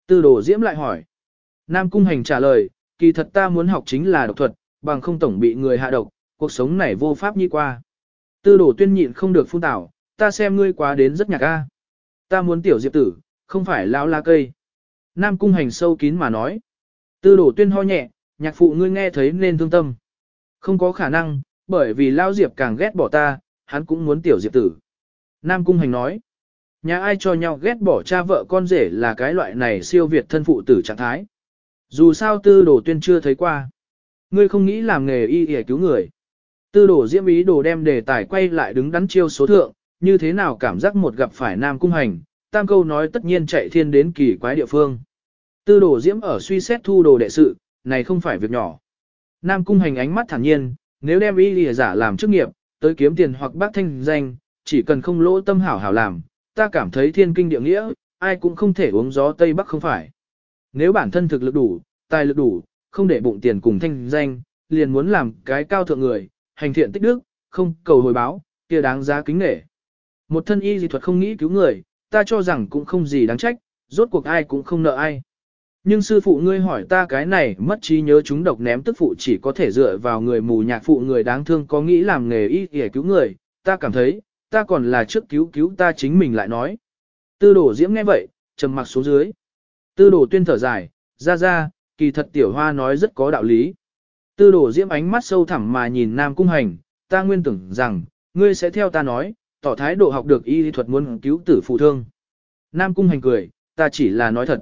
Tư đồ diễm lại hỏi. Nam Cung Hành trả lời, kỳ thật ta muốn học chính là độc thuật, bằng không tổng bị người hạ độc, cuộc sống này vô pháp như qua. Tư đồ tuyên nhịn không được phun tảo, ta xem ngươi quá đến rất nhạc a. Ta muốn tiểu diệp tử, không phải lão la cây. Nam cung hành sâu kín mà nói. Tư đồ tuyên ho nhẹ, nhạc phụ ngươi nghe thấy nên thương tâm. Không có khả năng, bởi vì lao diệp càng ghét bỏ ta, hắn cũng muốn tiểu diệp tử. Nam cung hành nói. Nhà ai cho nhau ghét bỏ cha vợ con rể là cái loại này siêu việt thân phụ tử trạng thái. Dù sao tư đồ tuyên chưa thấy qua. Ngươi không nghĩ làm nghề y để cứu người. Tư đồ diễm ý đồ đem đề tài quay lại đứng đắn chiêu số thượng, như thế nào cảm giác một gặp phải nam cung hành, tam câu nói tất nhiên chạy thiên đến kỳ quái địa phương. Tư đồ diễm ở suy xét thu đồ đệ sự, này không phải việc nhỏ. Nam cung hành ánh mắt thản nhiên, nếu đem y lìa giả làm chức nghiệp, tới kiếm tiền hoặc bác thanh danh, chỉ cần không lỗ tâm hảo hảo làm, ta cảm thấy thiên kinh địa nghĩa, ai cũng không thể uống gió Tây Bắc không phải. Nếu bản thân thực lực đủ, tài lực đủ, không để bụng tiền cùng thanh danh, liền muốn làm cái cao thượng người, hành thiện tích đức, không cầu hồi báo, kia đáng giá kính nể. Một thân y dị thuật không nghĩ cứu người, ta cho rằng cũng không gì đáng trách, rốt cuộc ai cũng không nợ ai. Nhưng sư phụ ngươi hỏi ta cái này mất trí nhớ chúng độc ném tức phụ chỉ có thể dựa vào người mù nhạc phụ người đáng thương có nghĩ làm nghề y để cứu người, ta cảm thấy, ta còn là trước cứu cứu ta chính mình lại nói. Tư đổ diễm nghe vậy, trầm mặc xuống dưới. Tư đổ tuyên thở dài, ra ra, kỳ thật tiểu hoa nói rất có đạo lý. Tư đổ diễm ánh mắt sâu thẳm mà nhìn nam cung hành, ta nguyên tưởng rằng, ngươi sẽ theo ta nói, tỏ thái độ học được y thuật muốn cứu tử phụ thương. Nam cung hành cười, ta chỉ là nói thật.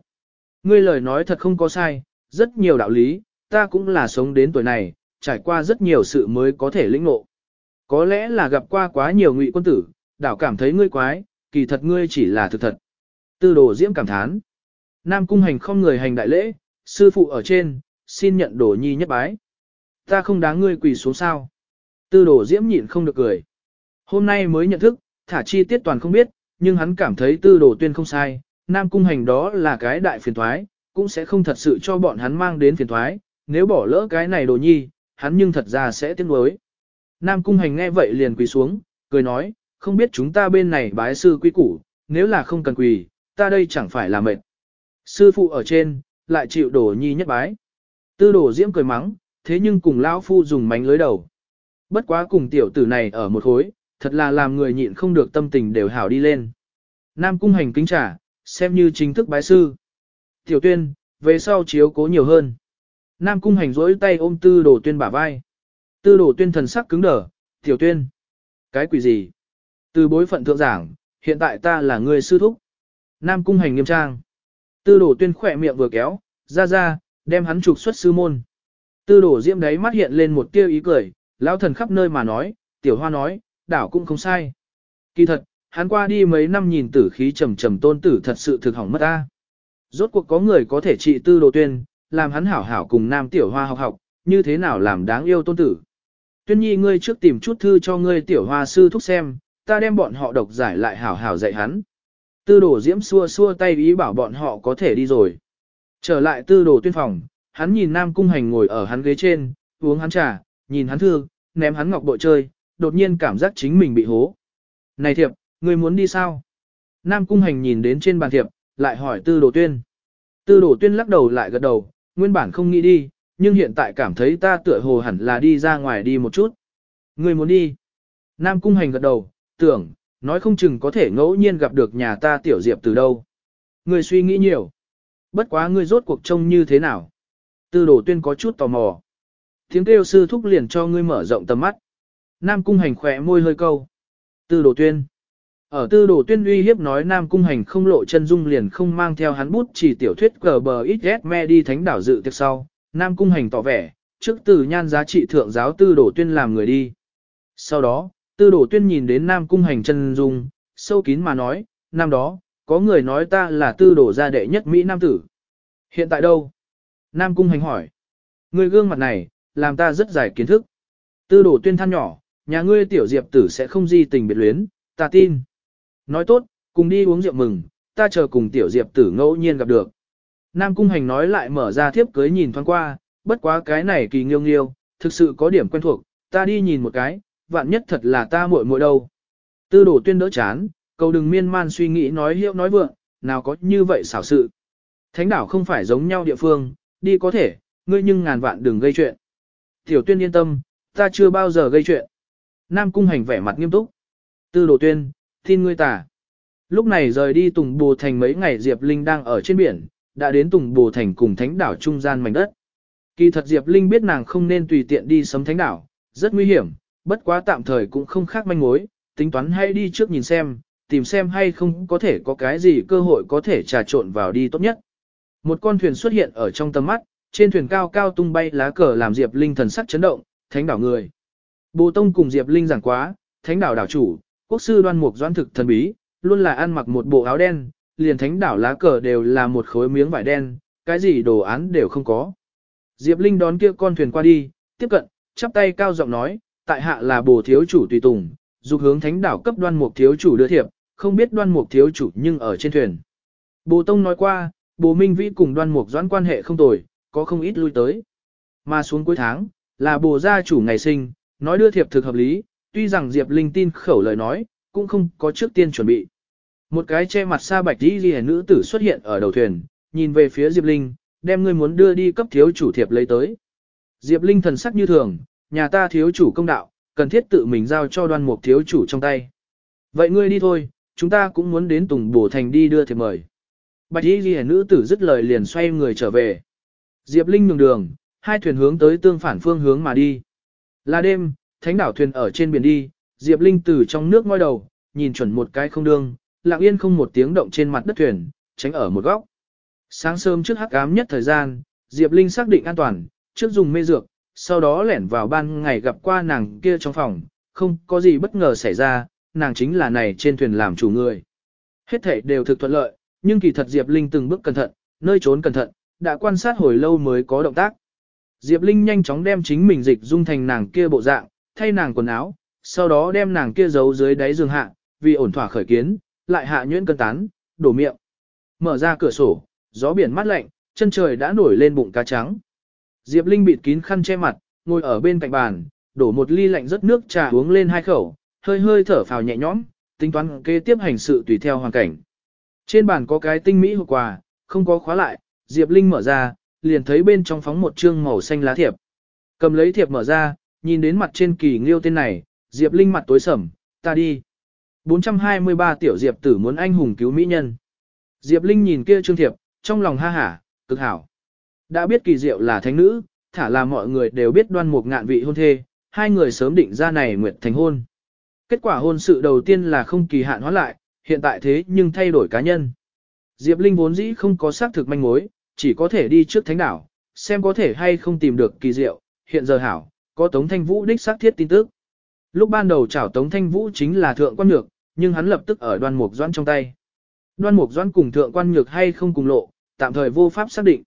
Ngươi lời nói thật không có sai, rất nhiều đạo lý, ta cũng là sống đến tuổi này, trải qua rất nhiều sự mới có thể lĩnh ngộ. Có lẽ là gặp qua quá nhiều ngụy quân tử, đảo cảm thấy ngươi quái, kỳ thật ngươi chỉ là thực thật. Tư đồ diễm cảm thán. Nam cung hành không người hành đại lễ, sư phụ ở trên, xin nhận đồ nhi nhất bái. Ta không đáng ngươi quỳ xuống sao. Tư đồ diễm nhịn không được cười. Hôm nay mới nhận thức, thả chi tiết toàn không biết, nhưng hắn cảm thấy tư đồ tuyên không sai, Nam cung hành đó là cái đại phiền thoái, cũng sẽ không thật sự cho bọn hắn mang đến phiền thoái, nếu bỏ lỡ cái này đồ nhi, hắn nhưng thật ra sẽ tiếc nuối. Nam cung hành nghe vậy liền quỳ xuống, cười nói, không biết chúng ta bên này bái sư quý củ, nếu là không cần quỳ, ta đây chẳng phải là mệt. Sư phụ ở trên, lại chịu đồ nhi nhất bái. Tư đồ diễm cười mắng, thế nhưng cùng lão phu dùng mánh lưới đầu. Bất quá cùng tiểu tử này ở một khối, thật là làm người nhịn không được tâm tình đều hảo đi lên. Nam cung hành kính trả, xem như chính thức bái sư. Tiểu tuyên, về sau chiếu cố nhiều hơn. Nam cung hành rỗi tay ôm tư đồ tuyên bả vai. Tư đồ tuyên thần sắc cứng đờ, tiểu tuyên. Cái quỷ gì? Từ bối phận thượng giảng, hiện tại ta là người sư thúc. Nam cung hành nghiêm trang. Tư đồ tuyên khỏe miệng vừa kéo, ra ra, đem hắn trục xuất sư môn. Tư đồ diễm đấy mắt hiện lên một tia ý cười, lão thần khắp nơi mà nói, tiểu hoa nói, đảo cũng không sai. Kỳ thật, hắn qua đi mấy năm nhìn tử khí trầm trầm tôn tử thật sự thực hỏng mất ta. Rốt cuộc có người có thể trị tư đồ tuyên, làm hắn hảo hảo cùng nam tiểu hoa học học, như thế nào làm đáng yêu tôn tử. Tuyên nhi ngươi trước tìm chút thư cho ngươi tiểu hoa sư thúc xem, ta đem bọn họ độc giải lại hảo hảo dạy hắn. Tư đồ diễm xua xua tay ý bảo bọn họ có thể đi rồi. Trở lại tư đồ tuyên phòng, hắn nhìn nam cung hành ngồi ở hắn ghế trên, uống hắn trà, nhìn hắn thương, ném hắn ngọc bội chơi, đột nhiên cảm giác chính mình bị hố. Này thiệp, Ngươi muốn đi sao? Nam Cung Hành nhìn đến trên bàn thiệp, lại hỏi Tư Đồ Tuyên. Tư Đồ Tuyên lắc đầu lại gật đầu, nguyên bản không nghĩ đi, nhưng hiện tại cảm thấy ta tựa hồ hẳn là đi ra ngoài đi một chút. Ngươi muốn đi? Nam Cung Hành gật đầu, tưởng, nói không chừng có thể ngẫu nhiên gặp được nhà ta tiểu diệp từ đâu. Ngươi suy nghĩ nhiều. Bất quá ngươi rốt cuộc trông như thế nào? Tư Đồ Tuyên có chút tò mò. Tiếng kêu sư thúc liền cho ngươi mở rộng tầm mắt. Nam Cung Hành khỏe môi hơi câu. Tư Đồ Tuyên. Ở tư đồ tuyên uy hiếp nói Nam Cung Hành không lộ chân dung liền không mang theo hắn bút chỉ tiểu thuyết cờ bờ ít ghét me đi thánh đảo dự tiệc sau, Nam Cung Hành tỏ vẻ, trước từ nhan giá trị thượng giáo tư đồ tuyên làm người đi. Sau đó, tư đồ tuyên nhìn đến Nam Cung Hành chân dung, sâu kín mà nói, năm đó, có người nói ta là tư đồ gia đệ nhất Mỹ Nam tử. Hiện tại đâu? Nam Cung Hành hỏi. Người gương mặt này, làm ta rất giải kiến thức. Tư đồ tuyên than nhỏ, nhà ngươi tiểu diệp tử sẽ không di tình biệt luyến, ta tin. Nói tốt, cùng đi uống rượu mừng, ta chờ cùng tiểu diệp tử ngẫu nhiên gặp được. Nam Cung Hành nói lại mở ra thiếp cưới nhìn thoáng qua, bất quá cái này kỳ nghiêu nghiêu, thực sự có điểm quen thuộc, ta đi nhìn một cái, vạn nhất thật là ta muội muội đâu. Tư đổ tuyên đỡ chán, cầu đừng miên man suy nghĩ nói hiệu nói vượng, nào có như vậy xảo sự. Thánh đảo không phải giống nhau địa phương, đi có thể, ngươi nhưng ngàn vạn đừng gây chuyện. Tiểu tuyên yên tâm, ta chưa bao giờ gây chuyện. Nam cung hành vẻ mặt nghiêm túc. Tư đồ tuyên, tin ngươi tả. Lúc này rời đi Tùng Bồ Thành mấy ngày Diệp Linh đang ở trên biển, đã đến Tùng Bồ Thành cùng thánh đảo trung gian mảnh đất. Kỳ thật Diệp Linh biết nàng không nên tùy tiện đi sấm thánh đảo, rất nguy hiểm, bất quá tạm thời cũng không khác manh mối, tính toán hay đi trước nhìn xem, tìm xem hay không có thể có cái gì cơ hội có thể trà trộn vào đi tốt nhất. Một con thuyền xuất hiện ở trong tầm mắt, trên thuyền cao cao tung bay lá cờ làm Diệp Linh thần sắc chấn động, thánh đảo người. Bồ Tông cùng Diệp Linh giảng quá, thánh đảo đảo chủ, quốc sư đoan mục doãn thực thần bí, luôn là ăn mặc một bộ áo đen, liền thánh đảo lá cờ đều là một khối miếng vải đen, cái gì đồ án đều không có. Diệp Linh đón kia con thuyền qua đi, tiếp cận, chắp tay cao giọng nói, tại hạ là bồ thiếu chủ tùy tùng, dục hướng thánh đảo cấp đoan mục thiếu chủ đưa thiệp, không biết đoan mục thiếu chủ nhưng ở trên thuyền. Bồ Tông nói qua, bồ Minh Vĩ cùng đoan mục doãn quan hệ không tồi, có không ít lui tới. Mà xuống cuối tháng, là bồ gia chủ ngày sinh, nói đưa thiệp thực hợp lý, tuy rằng Diệp Linh tin khẩu lời nói, cũng không có trước tiên chuẩn bị. Một cái che mặt sa bạch đi ghi nữ tử xuất hiện ở đầu thuyền, nhìn về phía Diệp Linh, đem ngươi muốn đưa đi cấp thiếu chủ thiệp lấy tới. Diệp Linh thần sắc như thường, nhà ta thiếu chủ công đạo, cần thiết tự mình giao cho đoan mục thiếu chủ trong tay. Vậy ngươi đi thôi, chúng ta cũng muốn đến Tùng Bổ Thành đi đưa thiệp mời. Bạch y ghi nữ tử dứt lời liền xoay người trở về. Diệp Linh nhường đường, hai thuyền hướng tới tương phản phương hướng mà đi. Là đêm, thánh đảo thuyền ở trên biển đi, Diệp Linh từ trong nước ngoi đầu, nhìn chuẩn một cái không đương, lặng yên không một tiếng động trên mặt đất thuyền, tránh ở một góc. Sáng sớm trước hắc ám nhất thời gian, Diệp Linh xác định an toàn, trước dùng mê dược, sau đó lẻn vào ban ngày gặp qua nàng kia trong phòng, không có gì bất ngờ xảy ra, nàng chính là này trên thuyền làm chủ người. Hết thảy đều thực thuận lợi, nhưng kỳ thật Diệp Linh từng bước cẩn thận, nơi trốn cẩn thận, đã quan sát hồi lâu mới có động tác. Diệp Linh nhanh chóng đem chính mình dịch dung thành nàng kia bộ dạng, thay nàng quần áo, sau đó đem nàng kia giấu dưới đáy giường hạ, vì ổn thỏa khởi kiến, lại hạ nhuyễn cân tán, đổ miệng. Mở ra cửa sổ, gió biển mát lạnh, chân trời đã nổi lên bụng cá trắng. Diệp Linh bịt kín khăn che mặt, ngồi ở bên cạnh bàn, đổ một ly lạnh rất nước trà uống lên hai khẩu, hơi hơi thở phào nhẹ nhõm, tính toán kế tiếp hành sự tùy theo hoàn cảnh. Trên bàn có cái tinh mỹ hộp quà, không có khóa lại, Diệp Linh mở ra, liền thấy bên trong phóng một trương màu xanh lá thiệp. Cầm lấy thiệp mở ra, nhìn đến mặt trên kỳ nghiêu tên này, Diệp Linh mặt tối sầm, ta đi. 423 tiểu Diệp tử muốn anh hùng cứu mỹ nhân. Diệp Linh nhìn kia trương thiệp, trong lòng ha hả, cực hảo. Đã biết kỳ diệu là thánh nữ, thả là mọi người đều biết đoan một ngạn vị hôn thê, hai người sớm định ra này nguyệt thành hôn. Kết quả hôn sự đầu tiên là không kỳ hạn hóa lại, hiện tại thế nhưng thay đổi cá nhân. Diệp Linh vốn dĩ không có xác thực manh mối, chỉ có thể đi trước thánh đảo, xem có thể hay không tìm được kỳ diệu, hiện giờ hảo, có Tống Thanh Vũ đích xác thiết tin tức. Lúc ban đầu chảo Tống Thanh Vũ chính là thượng quan nhược, nhưng hắn lập tức ở đoan mục doãn trong tay. Đoan mục doãn cùng thượng quan nhược hay không cùng lộ, tạm thời vô pháp xác định.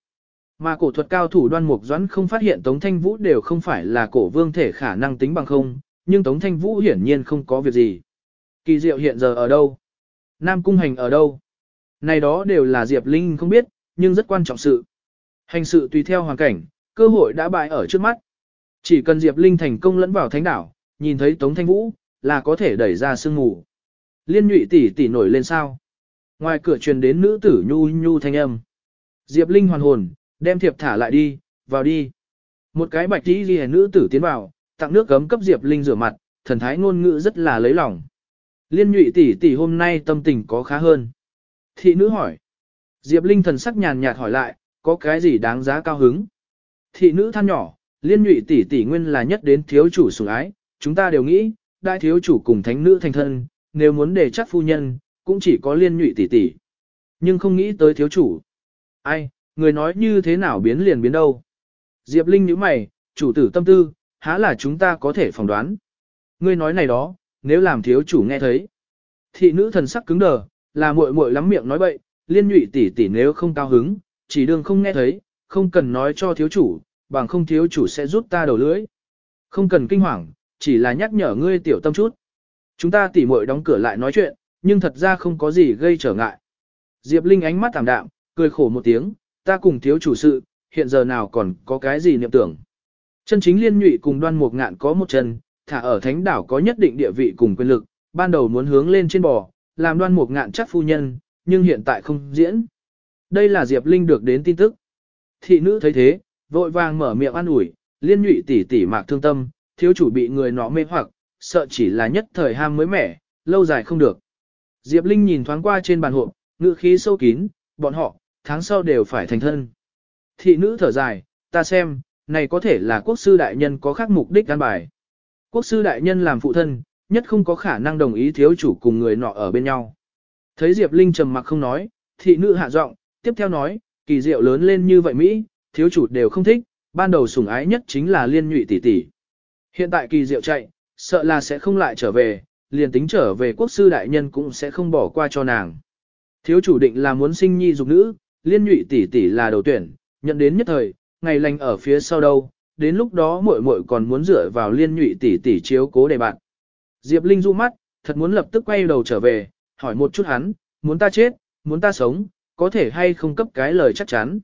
Mà cổ thuật cao thủ đoan mục doãn không phát hiện Tống Thanh Vũ đều không phải là cổ vương thể khả năng tính bằng không, nhưng Tống Thanh Vũ hiển nhiên không có việc gì. Kỳ diệu hiện giờ ở đâu? Nam Cung Hành ở đâu? Này đó đều là Diệp Linh không biết, nhưng rất quan trọng sự. Hành sự tùy theo hoàn cảnh, cơ hội đã bại ở trước mắt. Chỉ cần Diệp Linh thành công lẫn vào thánh đảo, nhìn thấy Tống Thanh Vũ, là có thể đẩy ra sương ngủ. Liên nhụy tỷ tỷ nổi lên sao. Ngoài cửa truyền đến nữ tử nhu nhu thanh âm. Diệp Linh hoàn hồn, đem thiệp thả lại đi, vào đi. Một cái bạch tí ghi nữ tử tiến vào, tặng nước gấm cấp Diệp Linh rửa mặt, thần thái ngôn ngữ rất là lấy lòng. Liên nhụy tỷ tỷ hôm nay tâm tình có khá hơn. Thị nữ hỏi. Diệp Linh thần sắc nhàn nhạt hỏi lại, có cái gì đáng giá cao hứng? Thị nữ than nhỏ, liên nhụy tỷ tỷ nguyên là nhất đến thiếu chủ sủng ái, chúng ta đều nghĩ, đại thiếu chủ cùng thánh nữ thành thân, nếu muốn để chắc phu nhân, cũng chỉ có liên nhụy tỷ tỷ. Nhưng không nghĩ tới thiếu chủ. Ai, người nói như thế nào biến liền biến đâu. Diệp Linh nhíu mày, chủ tử tâm tư, há là chúng ta có thể phỏng đoán. Ngươi nói này đó, nếu làm thiếu chủ nghe thấy. Thị nữ thần sắc cứng đờ, là muội muội lắm miệng nói bậy, liên nhụy tỷ tỷ nếu không cao hứng, chỉ đương không nghe thấy, không cần nói cho thiếu chủ, bằng không thiếu chủ sẽ rút ta đầu lưỡi. Không cần kinh hoàng, chỉ là nhắc nhở ngươi tiểu tâm chút. Chúng ta tỉ muội đóng cửa lại nói chuyện, nhưng thật ra không có gì gây trở ngại. Diệp Linh ánh mắt thảm đạm, cười khổ một tiếng, ta cùng thiếu chủ sự, hiện giờ nào còn có cái gì niệm tưởng. Chân chính liên nhụy cùng đoan mục ngạn có một chân, thả ở thánh đảo có nhất định địa vị cùng quyền lực, ban đầu muốn hướng lên trên bò, làm đoan mục ngạn chắc phu nhân, nhưng hiện tại không diễn. Đây là Diệp Linh được đến tin tức. Thị nữ thấy thế, vội vàng mở miệng an ủi, liên nhụy tỷ tỷ mạc thương tâm, thiếu chủ bị người nọ mê hoặc, sợ chỉ là nhất thời ham mới mẻ, lâu dài không được. Diệp Linh nhìn thoáng qua trên bàn hộp, ngữ khí sâu kín, bọn họ, tháng sau đều phải thành thân. Thị nữ thở dài, ta xem, này có thể là quốc sư đại nhân có khác mục đích căn bài. Quốc sư đại nhân làm phụ thân, nhất không có khả năng đồng ý thiếu chủ cùng người nọ ở bên nhau. Thấy Diệp Linh trầm mặc không nói, thị nữ hạ giọng, tiếp theo nói, kỳ diệu lớn lên như vậy Mỹ, thiếu chủ đều không thích, ban đầu sủng ái nhất chính là liên nhụy tỷ tỷ. Hiện tại kỳ diệu chạy, sợ là sẽ không lại trở về, liền tính trở về quốc sư đại nhân cũng sẽ không bỏ qua cho nàng. Thiếu chủ định là muốn sinh nhi dục nữ, liên nhụy tỷ tỷ là đầu tuyển, nhận đến nhất thời, ngày lành ở phía sau đâu, đến lúc đó muội muội còn muốn dựa vào liên nhụy tỷ tỷ chiếu cố để bạn. Diệp Linh du mắt, thật muốn lập tức quay đầu trở về, hỏi một chút hắn, muốn ta chết, muốn ta sống, có thể hay không cấp cái lời chắc chắn.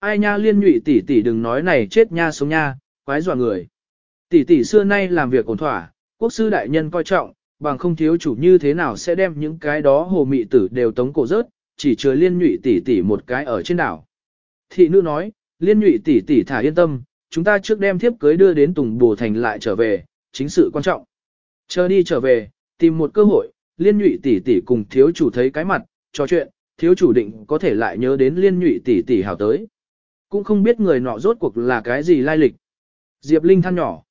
Ai nha liên nhụy tỷ tỷ đừng nói này chết nha sống nha, quái dọa người. Tỷ tỷ xưa nay làm việc ổn thỏa, quốc sư đại nhân coi trọng, bằng không thiếu chủ như thế nào sẽ đem những cái đó hồ mị tử đều tống cổ rớt, chỉ chứa liên nhụy tỷ tỷ một cái ở trên đảo. Thị nữ nói, liên nhụy tỷ tỷ thả yên tâm, chúng ta trước đem thiếp cưới đưa đến Tùng Bồ Thành lại trở về, chính sự quan trọng. Chờ đi trở về, tìm một cơ hội, liên nhụy tỷ tỷ cùng thiếu chủ thấy cái mặt, trò chuyện, thiếu chủ định có thể lại nhớ đến liên nhụy tỷ tỷ hảo tới. Cũng không biết người nọ rốt cuộc là cái gì lai lịch. Diệp Linh than nhỏ.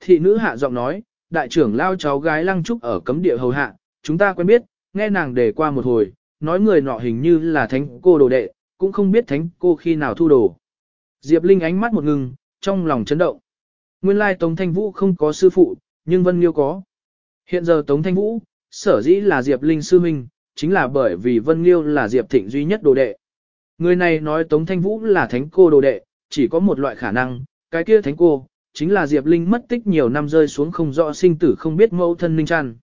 Thị nữ hạ giọng nói, đại trưởng lao cháu gái lăng trúc ở cấm địa hầu hạ, chúng ta quen biết, nghe nàng đề qua một hồi, nói người nọ hình như là thánh cô đồ đệ, cũng không biết thánh cô khi nào thu đồ. Diệp Linh ánh mắt một ngừng, trong lòng chấn động. Nguyên lai Tống Thanh Vũ không có sư phụ, nhưng Vân Liêu có. Hiện giờ Tống Thanh Vũ, sở dĩ là Diệp Linh sư minh, chính là bởi vì Vân Liêu là Diệp Thịnh duy nhất đồ đệ. Người này nói Tống Thanh Vũ là thánh cô đồ đệ, chỉ có một loại khả năng, cái kia thánh cô, chính là Diệp Linh mất tích nhiều năm rơi xuống không rõ sinh tử không biết mẫu thân Linh Trăn.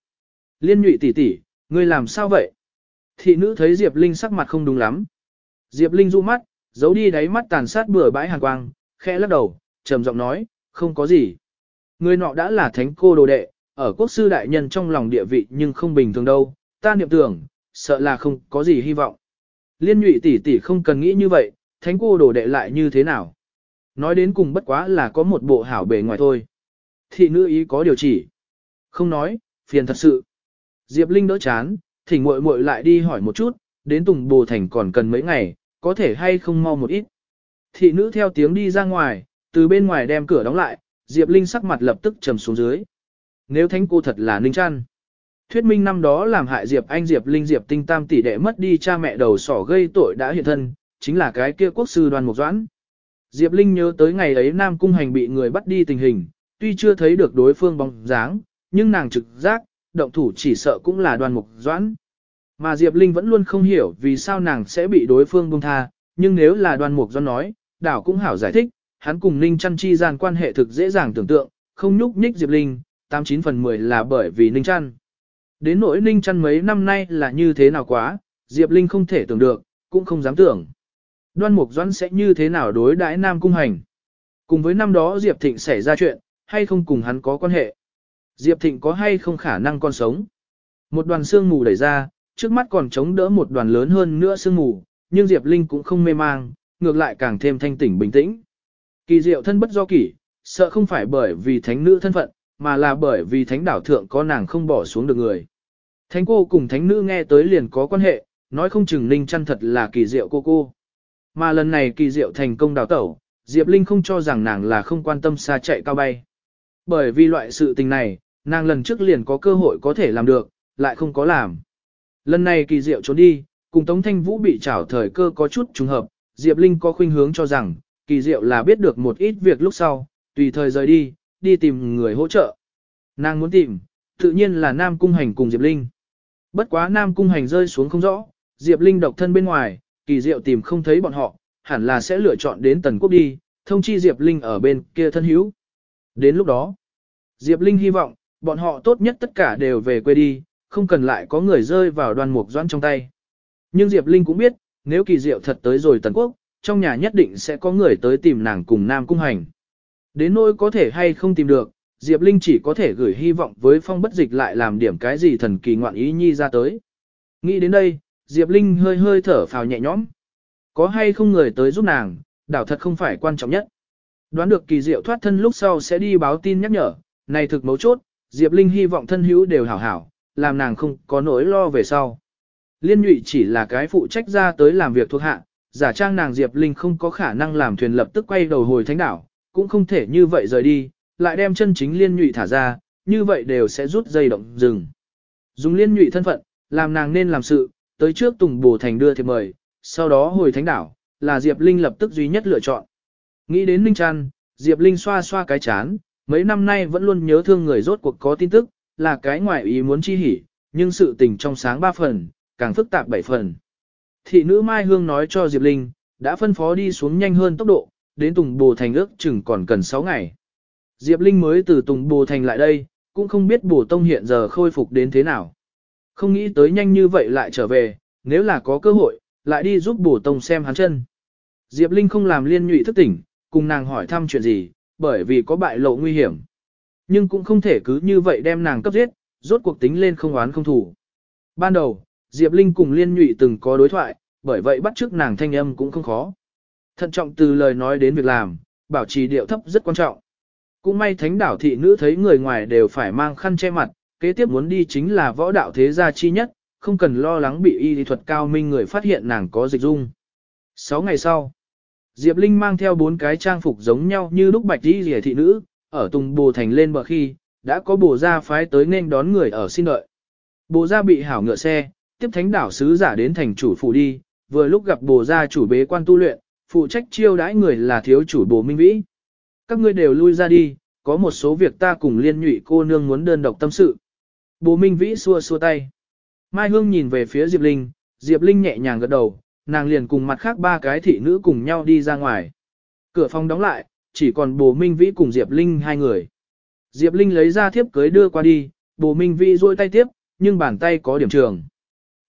Liên nhụy tỷ tỷ, ngươi làm sao vậy? Thị nữ thấy Diệp Linh sắc mặt không đúng lắm. Diệp Linh du mắt, giấu đi đáy mắt tàn sát bừa bãi hàn quang, khẽ lắc đầu, trầm giọng nói, không có gì. Người nọ đã là thánh cô đồ đệ, ở quốc sư đại nhân trong lòng địa vị nhưng không bình thường đâu, ta niệm tưởng, sợ là không có gì hy vọng. Liên nhụy tỷ tỷ không cần nghĩ như vậy, thánh cô đồ đệ lại như thế nào. Nói đến cùng bất quá là có một bộ hảo bề ngoài thôi. Thị nữ ý có điều chỉ. Không nói, phiền thật sự. Diệp Linh đỡ chán, thỉnh muội muội lại đi hỏi một chút, đến Tùng Bồ Thành còn cần mấy ngày, có thể hay không mau một ít. Thị nữ theo tiếng đi ra ngoài, từ bên ngoài đem cửa đóng lại, Diệp Linh sắc mặt lập tức trầm xuống dưới. Nếu thánh cô thật là Ninh chăn. Thuyết minh năm đó làm hại Diệp Anh Diệp Linh Diệp Tinh Tam tỷ đệ mất đi cha mẹ đầu sỏ gây tội đã hiện thân, chính là cái kia quốc sư đoàn mục doãn. Diệp Linh nhớ tới ngày ấy Nam Cung Hành bị người bắt đi tình hình, tuy chưa thấy được đối phương bóng dáng, nhưng nàng trực giác, động thủ chỉ sợ cũng là đoàn mục doãn. Mà Diệp Linh vẫn luôn không hiểu vì sao nàng sẽ bị đối phương buông tha, nhưng nếu là đoàn mục doãn nói, đảo cũng hảo giải thích, hắn cùng Ninh Chăn chi gian quan hệ thực dễ dàng tưởng tượng, không nhúc nhích Diệp Linh, 89 phần 10 là bởi vì Ninh Chăn. Đến nỗi Ninh Chăn mấy năm nay là như thế nào quá, Diệp Linh không thể tưởng được, cũng không dám tưởng. Đoan Mục Doãn sẽ như thế nào đối đãi Nam Cung Hành? Cùng với năm đó Diệp Thịnh xảy ra chuyện, hay không cùng hắn có quan hệ? Diệp Thịnh có hay không khả năng còn sống? Một đoàn sương mù đẩy ra, trước mắt còn chống đỡ một đoàn lớn hơn nữa sương mù, nhưng Diệp Linh cũng không mê mang, ngược lại càng thêm thanh tỉnh bình tĩnh. Kỳ diệu thân bất do kỷ, sợ không phải bởi vì thánh nữ thân phận, mà là bởi vì thánh đảo thượng có nàng không bỏ xuống được người. Thánh cô cùng thánh nữ nghe tới liền có quan hệ, nói không chừng Ninh chăn thật là kỳ diệu cô cô. Mà lần này kỳ diệu thành công đào tẩu, Diệp Linh không cho rằng nàng là không quan tâm xa chạy cao bay. Bởi vì loại sự tình này, nàng lần trước liền có cơ hội có thể làm được, lại không có làm. Lần này kỳ diệu trốn đi, cùng Tống Thanh Vũ bị trảo thời cơ có chút trùng hợp, Diệp Linh có khuynh hướng cho rằng, kỳ diệu là biết được một ít việc lúc sau, tùy thời rời đi, đi tìm người hỗ trợ. Nàng muốn tìm, tự nhiên là Nam Cung Hành cùng Diệp Linh. Bất quá Nam Cung Hành rơi xuống không rõ, Diệp Linh độc thân bên ngoài, kỳ diệu tìm không thấy bọn họ, hẳn là sẽ lựa chọn đến Tần Quốc đi, thông chi Diệp Linh ở bên kia thân hữu. Đến lúc đó, Diệp Linh hy vọng, bọn họ tốt nhất tất cả đều về quê đi, không cần lại có người rơi vào đoàn mục doãn trong tay. Nhưng Diệp Linh cũng biết, nếu kỳ diệu thật tới rồi Tần Quốc, trong nhà nhất định sẽ có người tới tìm nàng cùng Nam Cung Hành. Đến nỗi có thể hay không tìm được, Diệp Linh chỉ có thể gửi hy vọng với phong bất dịch lại làm điểm cái gì thần kỳ ngoạn ý nhi ra tới. Nghĩ đến đây, Diệp Linh hơi hơi thở phào nhẹ nhõm. Có hay không người tới giúp nàng, đảo thật không phải quan trọng nhất. Đoán được kỳ diệu thoát thân lúc sau sẽ đi báo tin nhắc nhở, này thực mấu chốt, Diệp Linh hy vọng thân hữu đều hảo hảo, làm nàng không có nỗi lo về sau. Liên nhụy chỉ là cái phụ trách ra tới làm việc thuộc hạ, giả trang nàng Diệp Linh không có khả năng làm thuyền lập tức quay đầu hồi thánh đảo, cũng không thể như vậy rời đi, lại đem chân chính liên nhụy thả ra, như vậy đều sẽ rút dây động rừng. Dùng liên nhụy thân phận, làm nàng nên làm sự, tới trước Tùng Bồ Thành đưa thiệp mời, sau đó hồi thánh đảo, là Diệp Linh lập tức duy nhất lựa chọn. Nghĩ đến Linh Trăn, Diệp Linh xoa xoa cái chán, mấy năm nay vẫn luôn nhớ thương người rốt cuộc có tin tức, là cái ngoại ý muốn chi hỉ, nhưng sự tình trong sáng ba phần, càng phức tạp bảy phần. Thị nữ Mai Hương nói cho Diệp Linh, đã phân phó đi xuống nhanh hơn tốc độ, đến Tùng Bồ Thành ước chừng còn cần 6 ngày. Diệp Linh mới từ Tùng Bồ Thành lại đây, cũng không biết Bồ Tông hiện giờ khôi phục đến thế nào. Không nghĩ tới nhanh như vậy lại trở về, nếu là có cơ hội, lại đi giúp Bồ Tông xem hắn chân. Diệp Linh không làm liên nhụy thức tỉnh, cùng nàng hỏi thăm chuyện gì, bởi vì có bại lộ nguy hiểm. Nhưng cũng không thể cứ như vậy đem nàng cấp giết, rốt cuộc tính lên không oán không thủ. Ban đầu, Diệp Linh cùng liên nhụy từng có đối thoại, bởi vậy bắt chước nàng thanh âm cũng không khó. Thận trọng từ lời nói đến việc làm, bảo trì điệu thấp rất quan trọng. Cũng may thánh đảo thị nữ thấy người ngoài đều phải mang khăn che mặt, kế tiếp muốn đi chính là võ đạo thế gia chi nhất, không cần lo lắng bị y lý thuật cao minh người phát hiện nàng có dịch dung. Sáu ngày sau, Diệp Linh mang theo bốn cái trang phục giống nhau như lúc bạch y rìa thị nữ, ở Tùng Bồ Thành lên bờ khi, đã có bồ gia phái tới nên đón người ở xin đợi. Bồ gia bị hảo ngựa xe, tiếp thánh đảo sứ giả đến thành chủ phủ đi, vừa lúc gặp bồ gia chủ bế quan tu luyện, phụ trách chiêu đãi người là thiếu chủ bồ minh vĩ. Các ngươi đều lui ra đi, có một số việc ta cùng liên nhụy cô nương muốn đơn độc tâm sự. Bồ minh vĩ xua xua tay. Mai Hương nhìn về phía Diệp Linh, Diệp Linh nhẹ nhàng gật đầu, nàng liền cùng mặt khác ba cái thị nữ cùng nhau đi ra ngoài. Cửa phòng đóng lại, chỉ còn bồ minh vĩ cùng Diệp Linh hai người. Diệp Linh lấy ra thiếp cưới đưa qua đi, bồ minh vĩ duỗi tay tiếp, nhưng bàn tay có điểm trường.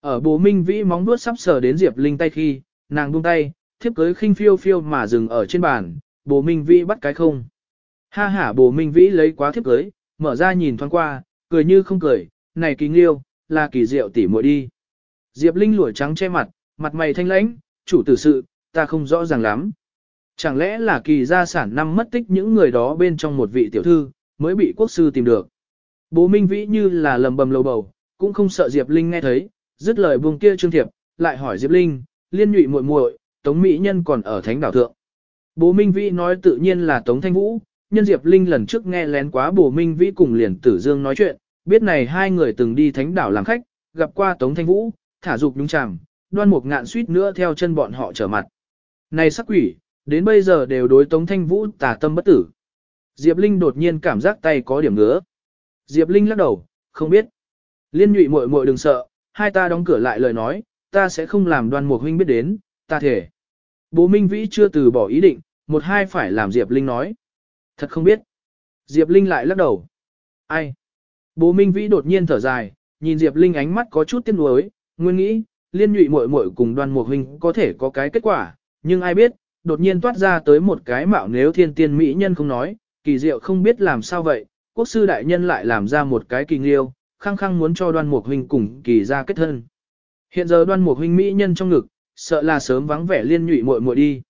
Ở bồ minh vĩ móng vuốt sắp sờ đến Diệp Linh tay khi, nàng buông tay, thiếp cưới khinh phiêu phiêu mà dừng ở trên bàn, bồ minh vĩ bắt cái không. Ha ha bồ minh vĩ lấy quá thiếp cưới, mở ra nhìn thoáng qua, cười như không cười, này kỳ nghiêu, là kỳ diệu tỉ muội đi. Diệp Linh lụa trắng che mặt, mặt mày thanh lãnh, chủ tử sự, ta không rõ ràng lắm. Chẳng lẽ là kỳ gia sản năm mất tích những người đó bên trong một vị tiểu thư, mới bị quốc sư tìm được. Bố Minh Vĩ như là lầm bầm lầu bầu, cũng không sợ Diệp Linh nghe thấy, dứt lời buông kia trương thiệp, lại hỏi Diệp Linh, liên nhụy muội muội, Tống Mỹ Nhân còn ở thánh đảo thượng. Bố Minh Vĩ nói tự nhiên là Tống Thanh Vũ, nhân Diệp Linh lần trước nghe lén quá bố Minh Vĩ cùng liền tử dương nói chuyện, biết này hai người từng đi thánh đảo làm khách, gặp qua Tống Thanh Vũ, thả dục đúng chàng, đoan một ngạn suýt nữa theo chân bọn họ trở mặt. Này sắc quỷ, đến bây giờ đều đối Tống Thanh Vũ tà tâm bất tử. Diệp Linh đột nhiên cảm giác tay có điểm ngứa. Diệp Linh lắc đầu, không biết. Liên nhụy muội muội đừng sợ, hai ta đóng cửa lại lời nói, ta sẽ không làm đoan mục huynh biết đến, ta thể. Bố Minh Vĩ chưa từ bỏ ý định, một hai phải làm Diệp Linh nói. Thật không biết. Diệp Linh lại lắc đầu. Ai? Bố Minh Vĩ đột nhiên thở dài, nhìn Diệp Linh ánh mắt có chút tiếc nuối, nguyên nghĩ, liên nhụy muội muội cùng đoan một huynh có thể có cái kết quả, nhưng ai biết, đột nhiên toát ra tới một cái mạo nếu thiên tiên mỹ nhân không nói, kỳ diệu không biết làm sao vậy, quốc sư đại nhân lại làm ra một cái kỳ nghiêu, khăng khăng muốn cho đoan mục huynh cùng kỳ ra kết thân. Hiện giờ đoan mục huynh mỹ nhân trong ngực, sợ là sớm vắng vẻ liên nhụy muội muội đi.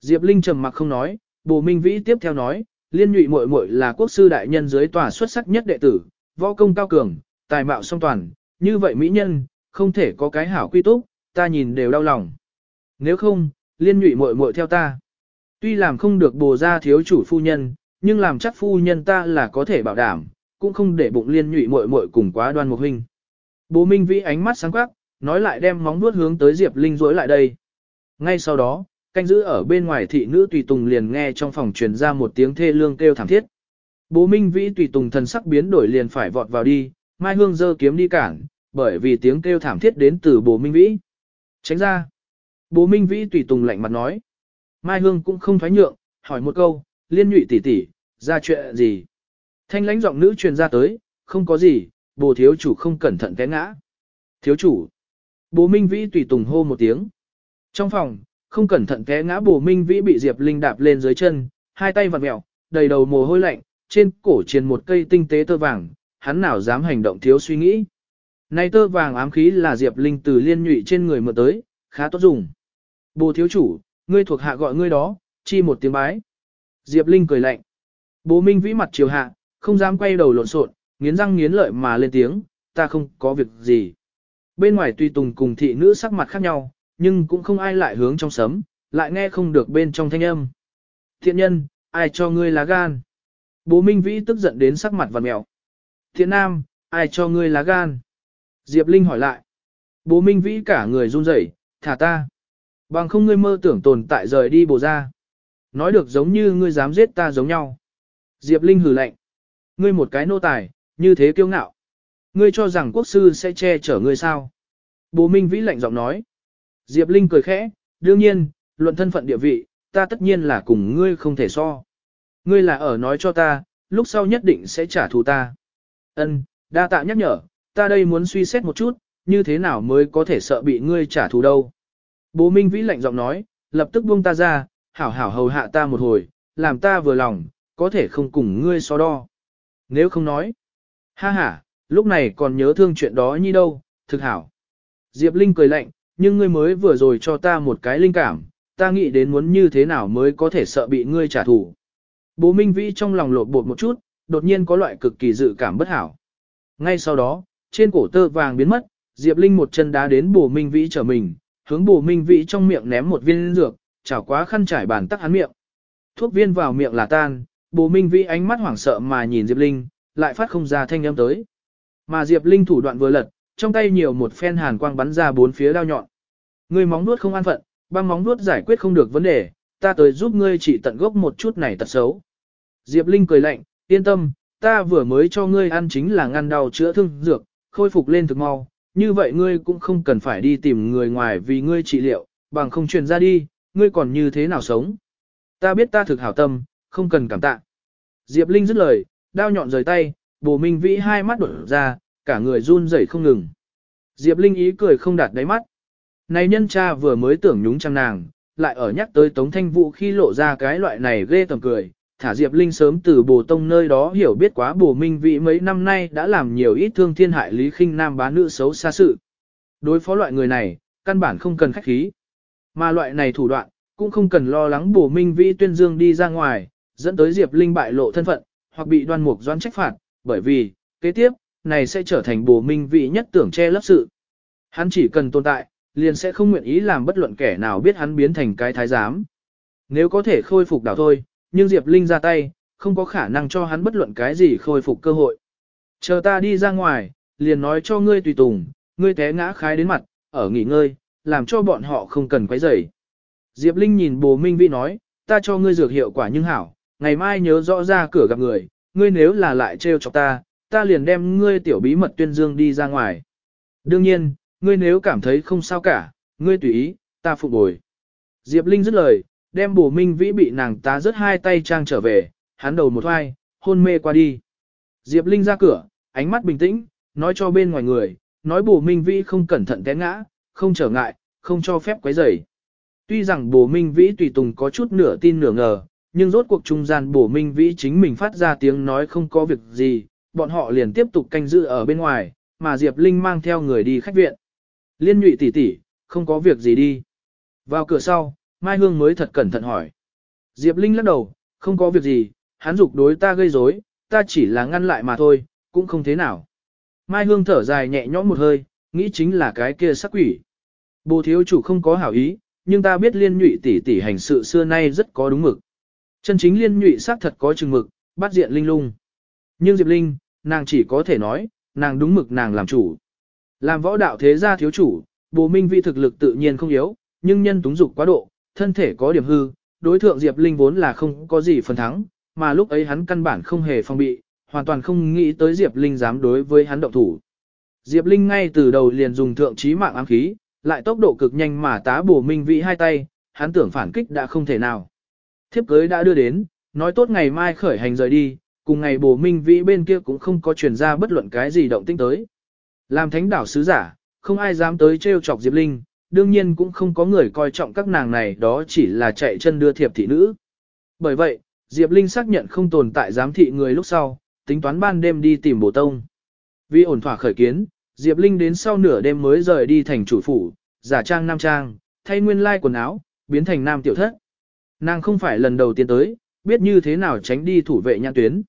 Diệp Linh trầm mặc không nói, Bồ Minh Vĩ tiếp theo nói, liên nhụy muội muội là quốc sư đại nhân dưới tòa xuất sắc nhất đệ tử, võ công cao cường, tài mạo song toàn, như vậy mỹ nhân, không thể có cái hảo quy túc, ta nhìn đều đau lòng. Nếu không, liên nhụy muội muội theo ta. Tuy làm không được bồ ra thiếu chủ phu nhân, nhưng làm chắc phu nhân ta là có thể bảo đảm, cũng không để bụng liên nhụy muội muội cùng quá đoan một huynh. Bố Minh Vĩ ánh mắt sáng quắc, nói lại đem móng vuốt hướng tới Diệp Linh rối lại đây. Ngay sau đó, canh giữ ở bên ngoài thị nữ tùy tùng liền nghe trong phòng truyền ra một tiếng thê lương kêu thảm thiết. Bố Minh Vĩ tùy tùng thần sắc biến đổi liền phải vọt vào đi, Mai Hương giơ kiếm đi cản, bởi vì tiếng kêu thảm thiết đến từ Bố Minh Vĩ. Tránh ra. Bố Minh Vĩ tùy tùng lạnh mặt nói. Mai Hương cũng không thoái nhượng, hỏi một câu, liên nhụy tỷ tỷ, ra chuyện gì? Thanh lãnh giọng nữ truyền ra tới, không có gì, bồ thiếu chủ không cẩn thận té ngã. Thiếu chủ. Bố Minh Vĩ tùy tùng hô một tiếng. Trong phòng, không cẩn thận té ngã Bố Minh Vĩ bị Diệp Linh đạp lên dưới chân, hai tay vặn mèo, đầy đầu mồ hôi lạnh, trên cổ triền một cây tinh tế tơ vàng, hắn nào dám hành động thiếu suy nghĩ. Nay tơ vàng ám khí là Diệp Linh từ liên nhụy trên người mượn tới, khá tốt dùng. Bồ thiếu chủ, ngươi thuộc hạ gọi ngươi đó, chi một tiếng bái. Diệp Linh cười lạnh. Bố Minh Vĩ mặt chiều hạ, không dám quay đầu lộn xộn, nghiến răng nghiến lợi mà lên tiếng, ta không có việc gì. Bên ngoài tùy tùng cùng thị nữ sắc mặt khác nhau, nhưng cũng không ai lại hướng trong sấm, lại nghe không được bên trong thanh âm. Thiện nhân, ai cho ngươi lá gan? Bố Minh Vĩ tức giận đến sắc mặt vằn mèo. Thiện nam, ai cho ngươi lá gan? Diệp Linh hỏi lại. Bố Minh Vĩ cả người run rẩy, thả ta. Bằng không ngươi mơ tưởng tồn tại rời đi bồ ra. Nói được giống như ngươi dám giết ta giống nhau. Diệp Linh hừ lạnh. Ngươi một cái nô tài, như thế kiêu ngạo. Ngươi cho rằng quốc sư sẽ che chở ngươi sao? Bố Minh Vĩ lạnh giọng nói. Diệp Linh cười khẽ, đương nhiên, luận thân phận địa vị, ta tất nhiên là cùng ngươi không thể so. Ngươi là ở nói cho ta, lúc sau nhất định sẽ trả thù ta. Ân, đa tạ nhắc nhở, ta đây muốn suy xét một chút, như thế nào mới có thể sợ bị ngươi trả thù đâu. Bố Minh Vĩ lạnh giọng nói, lập tức buông ta ra, hảo hảo hầu hạ ta một hồi, làm ta vừa lòng, có thể không cùng ngươi so đo. Nếu không nói, ha ha, lúc này còn nhớ thương chuyện đó như đâu, thực hảo. Diệp Linh cười lạnh, nhưng ngươi mới vừa rồi cho ta một cái linh cảm, ta nghĩ đến muốn như thế nào mới có thể sợ bị ngươi trả thù. Bố Minh Vĩ trong lòng lột bột một chút, đột nhiên có loại cực kỳ dự cảm bất hảo. Ngay sau đó, trên cổ tơ vàng biến mất, Diệp Linh một chân đá đến bố Minh Vĩ trở mình, hướng bố Minh Vĩ trong miệng ném một viên dược, chảo quá khăn trải bàn tắc hắn miệng. Thuốc viên vào miệng là tan, bố Minh Vĩ ánh mắt hoảng sợ mà nhìn Diệp Linh, lại phát không ra thanh âm tới. Mà Diệp Linh thủ đoạn vừa lật, trong tay nhiều một phen hàn quang bắn ra bốn phía đao nhọn. Ngươi móng nuốt không an phận, băng móng nuốt giải quyết không được vấn đề, ta tới giúp ngươi chỉ tận gốc một chút này tật xấu. Diệp Linh cười lạnh, yên tâm, ta vừa mới cho ngươi ăn chính là ngăn đau chữa thương dược, khôi phục lên thực mau, như vậy ngươi cũng không cần phải đi tìm người ngoài vì ngươi trị liệu, bằng không truyền ra đi, ngươi còn như thế nào sống. Ta biết ta thực hảo tâm, không cần cảm tạ. Diệp Linh dứt lời, đao nhọn rời tay, bồ minh vĩ hai mắt đổ ra, cả người run rẩy không ngừng. Diệp Linh ý cười không đạt đáy mắt. Này nhân cha vừa mới tưởng nhúng chăng nàng, lại ở nhắc tới Tống Thanh Vũ khi lộ ra cái loại này ghê tầm cười. Thả Diệp Linh sớm từ bồ tông nơi đó hiểu biết quá bồ minh Vĩ mấy năm nay đã làm nhiều ít thương thiên hại lý khinh nam bá nữ xấu xa sự. Đối phó loại người này, căn bản không cần khách khí. Mà loại này thủ đoạn, cũng không cần lo lắng bồ minh Vĩ tuyên dương đi ra ngoài, dẫn tới Diệp Linh bại lộ thân phận, hoặc bị đoan mục doan trách phạt, bởi vì, kế tiếp, này sẽ trở thành bồ minh vị nhất tưởng che lấp sự. Hắn chỉ cần tồn tại, liền sẽ không nguyện ý làm bất luận kẻ nào biết hắn biến thành cái thái giám. Nếu có thể khôi phục đảo thôi, nhưng Diệp Linh ra tay, không có khả năng cho hắn bất luận cái gì khôi phục cơ hội. Chờ ta đi ra ngoài, liền nói cho ngươi tùy tùng, ngươi té ngã khái đến mặt, ở nghỉ ngơi, làm cho bọn họ không cần quấy rầy. Diệp Linh nhìn bồ Minh Vĩ nói, ta cho ngươi dược hiệu quả nhưng hảo, ngày mai nhớ rõ ra cửa gặp người, ngươi nếu là lại trêu chọc ta, ta liền đem ngươi tiểu bí mật tuyên dương đi ra ngoài. Đương nhiên, ngươi nếu cảm thấy không sao cả, ngươi tùy ý, ta phục bồi. Diệp Linh dứt lời, đem bổ minh vĩ bị nàng tá rớt hai tay trang trở về, hắn đầu một hoai, hôn mê qua đi. Diệp Linh ra cửa, ánh mắt bình tĩnh, nói cho bên ngoài người, nói bổ minh vĩ không cẩn thận té ngã, không trở ngại, không cho phép quấy rầy. Tuy rằng bổ minh vĩ tùy tùng có chút nửa tin nửa ngờ, nhưng rốt cuộc trung gian bổ minh vĩ chính mình phát ra tiếng nói không có việc gì, bọn họ liền tiếp tục canh giữ ở bên ngoài, mà Diệp Linh mang theo người đi khách viện. Liên nhụy tỷ tỷ, không có việc gì đi. Vào cửa sau, Mai Hương mới thật cẩn thận hỏi. Diệp Linh lắc đầu, không có việc gì, hắn dục đối ta gây rối, ta chỉ là ngăn lại mà thôi, cũng không thế nào. Mai Hương thở dài nhẹ nhõm một hơi, nghĩ chính là cái kia sắc quỷ. Bồ thiếu chủ không có hảo ý, nhưng ta biết liên nhụy tỷ tỷ hành sự xưa nay rất có đúng mực. Chân chính liên nhụy xác thật có chừng mực, bắt diện linh lung. Nhưng Diệp Linh, nàng chỉ có thể nói, nàng đúng mực nàng làm chủ. Làm võ đạo thế gia thiếu chủ, bồ minh vị thực lực tự nhiên không yếu, nhưng nhân túng dục quá độ, thân thể có điểm hư, đối thượng Diệp Linh vốn là không có gì phần thắng, mà lúc ấy hắn căn bản không hề phong bị, hoàn toàn không nghĩ tới Diệp Linh dám đối với hắn động thủ. Diệp Linh ngay từ đầu liền dùng thượng trí mạng ám khí, lại tốc độ cực nhanh mà tá bổ minh vị hai tay, hắn tưởng phản kích đã không thể nào. Thiếp cưới đã đưa đến, nói tốt ngày mai khởi hành rời đi, cùng ngày bổ minh Vĩ bên kia cũng không có truyền ra bất luận cái gì động tĩnh tới. Làm thánh đảo sứ giả, không ai dám tới trêu chọc Diệp Linh, đương nhiên cũng không có người coi trọng các nàng này đó chỉ là chạy chân đưa thiệp thị nữ. Bởi vậy, Diệp Linh xác nhận không tồn tại giám thị người lúc sau, tính toán ban đêm đi tìm bổ tông. Vì ổn thỏa khởi kiến, Diệp Linh đến sau nửa đêm mới rời đi thành chủ phủ, giả trang nam trang, thay nguyên lai quần áo, biến thành nam tiểu thất. Nàng không phải lần đầu tiên tới, biết như thế nào tránh đi thủ vệ nhãn tuyến.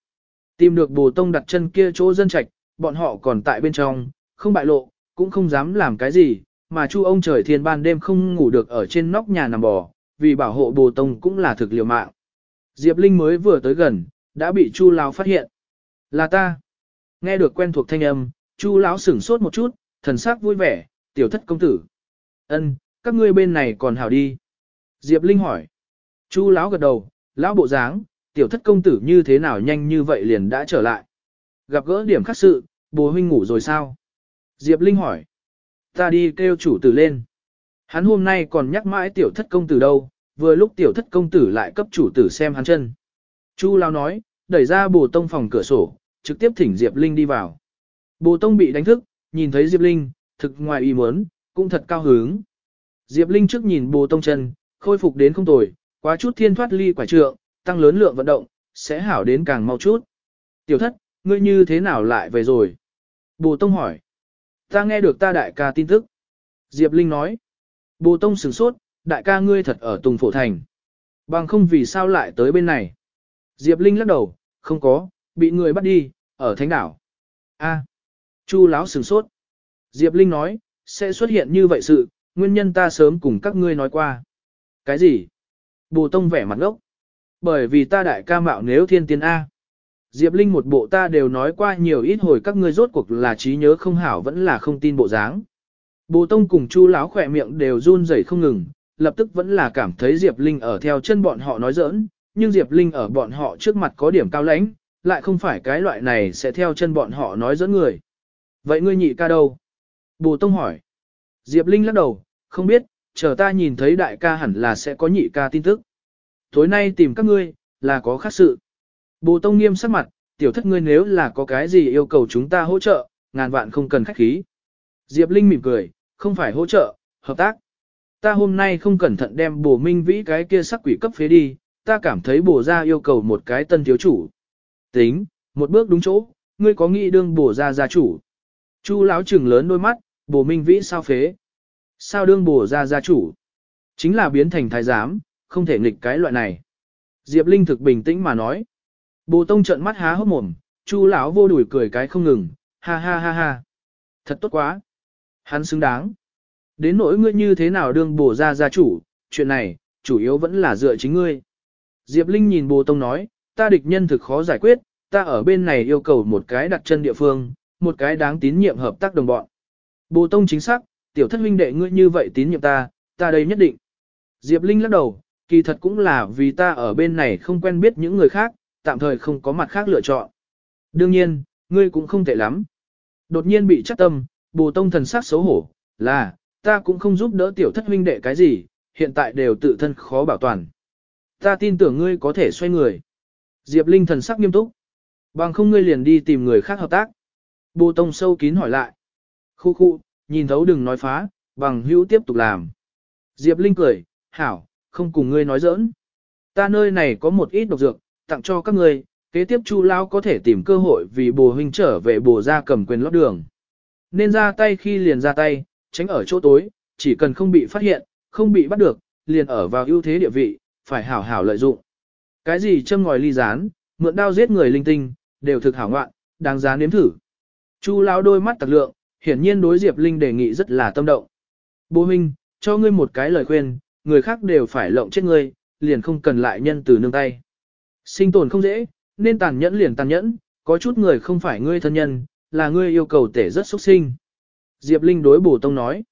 Tìm được bồ tông đặt chân kia chỗ dân trạch, bọn họ còn tại bên trong, không bại lộ, cũng không dám làm cái gì, mà chu ông trời thiên ban đêm không ngủ được ở trên nóc nhà nằm bò, vì bảo hộ bồ tông cũng là thực liều mạng. Diệp Linh mới vừa tới gần, đã bị chu lão phát hiện. Là ta. Nghe được quen thuộc thanh âm, chu lão sửng sốt một chút, thần sắc vui vẻ, tiểu thất công tử. ân các ngươi bên này còn hảo đi. Diệp Linh hỏi. Chu lão gật đầu, lão bộ dáng, tiểu thất công tử như thế nào nhanh như vậy liền đã trở lại. Gặp gỡ điểm khắc sự, bố huynh ngủ rồi sao? Diệp Linh hỏi. Ta đi kêu chủ tử lên. Hắn hôm nay còn nhắc mãi tiểu thất công tử đâu, vừa lúc tiểu thất công tử lại cấp chủ tử xem hắn chân. Chu Lão nói, đẩy ra bồ tông phòng cửa sổ, trực tiếp thỉnh Diệp Linh đi vào. Bồ tông bị đánh thức, nhìn thấy Diệp Linh, thực ngoài ý muốn, cũng thật cao hứng. Diệp Linh trước nhìn bồ tông chân, khôi phục đến không tồi, quá chút thiên thoát ly quả trượng, tăng lớn lượng vận động, sẽ hảo đến càng mau chút. Tiểu thất, ngươi như thế nào lại về rồi? Bồ Tông hỏi. Ta nghe được ta đại ca tin tức. Diệp Linh nói. Bồ Tông sửng sốt, đại ca ngươi thật ở Tùng Phổ Thành. Bằng không vì sao lại tới bên này. Diệp Linh lắc đầu, không có, bị người bắt đi, ở Thánh Đảo. A. Chu Láo sửng sốt. Diệp Linh nói, sẽ xuất hiện như vậy sự, nguyên nhân ta sớm cùng các ngươi nói qua. Cái gì? Bồ Tông vẻ mặt ngốc. Bởi vì ta đại ca mạo nếu thiên tiên A. Diệp Linh một bộ ta đều nói qua nhiều ít hồi các ngươi rốt cuộc là trí nhớ không hảo vẫn là không tin bộ dáng. Bồ Tông cùng Chu Lão khỏe miệng đều run rẩy không ngừng, lập tức vẫn là cảm thấy Diệp Linh ở theo chân bọn họ nói giỡn, nhưng Diệp Linh ở bọn họ trước mặt có điểm cao lãnh, lại không phải cái loại này sẽ theo chân bọn họ nói giỡn người. Vậy ngươi nhị ca đâu? Bồ Tông hỏi. Diệp Linh lắc đầu, không biết, chờ ta nhìn thấy đại ca hẳn là sẽ có nhị ca tin tức. Tối nay tìm các ngươi, là có khác sự. Bồ Tông nghiêm sắc mặt, tiểu thất ngươi nếu là có cái gì yêu cầu chúng ta hỗ trợ, ngàn vạn không cần khách khí. Diệp Linh mỉm cười, không phải hỗ trợ, hợp tác. Ta hôm nay không cẩn thận đem bồ minh vĩ cái kia sắc quỷ cấp phế đi, ta cảm thấy bồ ra yêu cầu một cái tân thiếu chủ. Tính, một bước đúng chỗ, ngươi có nghĩ đương bồ ra gia chủ. Chu lão trừng lớn đôi mắt, bồ minh vĩ sao phế? Sao đương bổ ra gia chủ? Chính là biến thành thái giám, không thể nghịch cái loại này. Diệp Linh thực bình tĩnh mà nói. Bồ Tông trợn mắt há hốc mồm, Chu lão vô đuổi cười cái không ngừng, ha ha ha ha. Thật tốt quá. Hắn xứng đáng. Đến nỗi ngươi như thế nào đương bổ ra gia chủ, chuyện này, chủ yếu vẫn là dựa chính ngươi. Diệp Linh nhìn Bồ Tông nói, ta địch nhân thực khó giải quyết, ta ở bên này yêu cầu một cái đặt chân địa phương, một cái đáng tín nhiệm hợp tác đồng bọn. Bồ Tông chính xác, tiểu thất huynh đệ ngươi như vậy tín nhiệm ta, ta đây nhất định. Diệp Linh lắc đầu, kỳ thật cũng là vì ta ở bên này không quen biết những người khác, tạm thời không có mặt khác lựa chọn. Đương nhiên, ngươi cũng không tệ lắm. Đột nhiên bị chắc tâm, bồ tông thần sắc xấu hổ, là, ta cũng không giúp đỡ tiểu thất huynh đệ cái gì, hiện tại đều tự thân khó bảo toàn. Ta tin tưởng ngươi có thể xoay người. Diệp Linh thần sắc nghiêm túc. Bằng không ngươi liền đi tìm người khác hợp tác. Bồ tông sâu kín hỏi lại. Khu khu, nhìn thấu đừng nói phá, bằng hữu tiếp tục làm. Diệp Linh cười, hảo, không cùng ngươi nói giỡn. Ta nơi này có một ít độc dược, tặng cho các ngươi, kế tiếp Chu Lão có thể tìm cơ hội vì bồ huynh trở về bồ ra cầm quyền lót đường. Nên ra tay khi liền ra tay, tránh ở chỗ tối, chỉ cần không bị phát hiện, không bị bắt được, liền ở vào ưu thế địa vị, phải hảo hảo lợi dụng. Cái gì châm ngòi ly rán, mượn đao giết người linh tinh, đều thực hảo ngoạn, đáng giá nếm thử. Chu Lão đôi mắt tặc lượng, hiển nhiên đối Diệp Linh đề nghị rất là tâm động. Bố huynh, cho ngươi một cái lời khuyên, người khác đều phải lộng chết ngươi, liền không cần lại nhân từ nương tay. Sinh tồn không dễ, nên tàn nhẫn liền tàn nhẫn, có chút người không phải ngươi thân nhân, là ngươi yêu cầu tể rất xuất sinh. Diệp Linh đối bổ tông nói.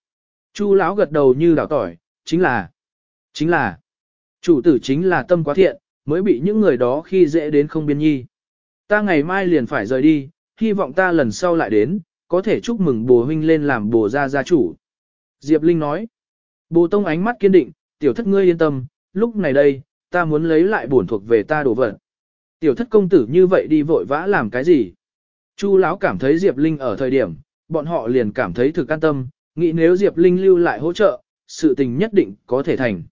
Chu lão gật đầu như đảo tỏi, chính là, chính là, chủ tử chính là tâm quá thiện, mới bị những người đó khi dễ đến không biên nhi. Ta ngày mai liền phải rời đi, hy vọng ta lần sau lại đến, có thể chúc mừng bồ huynh lên làm bồ gia gia chủ. Diệp Linh nói, bồ tông ánh mắt kiên định, tiểu thất ngươi yên tâm, lúc này đây, ta muốn lấy lại bổn thuộc về ta đồ vật. Tiểu thất công tử như vậy đi vội vã làm cái gì? Chu lão cảm thấy Diệp Linh ở thời điểm, bọn họ liền cảm thấy thực an tâm, nghĩ nếu Diệp Linh lưu lại hỗ trợ, sự tình nhất định có thể thành.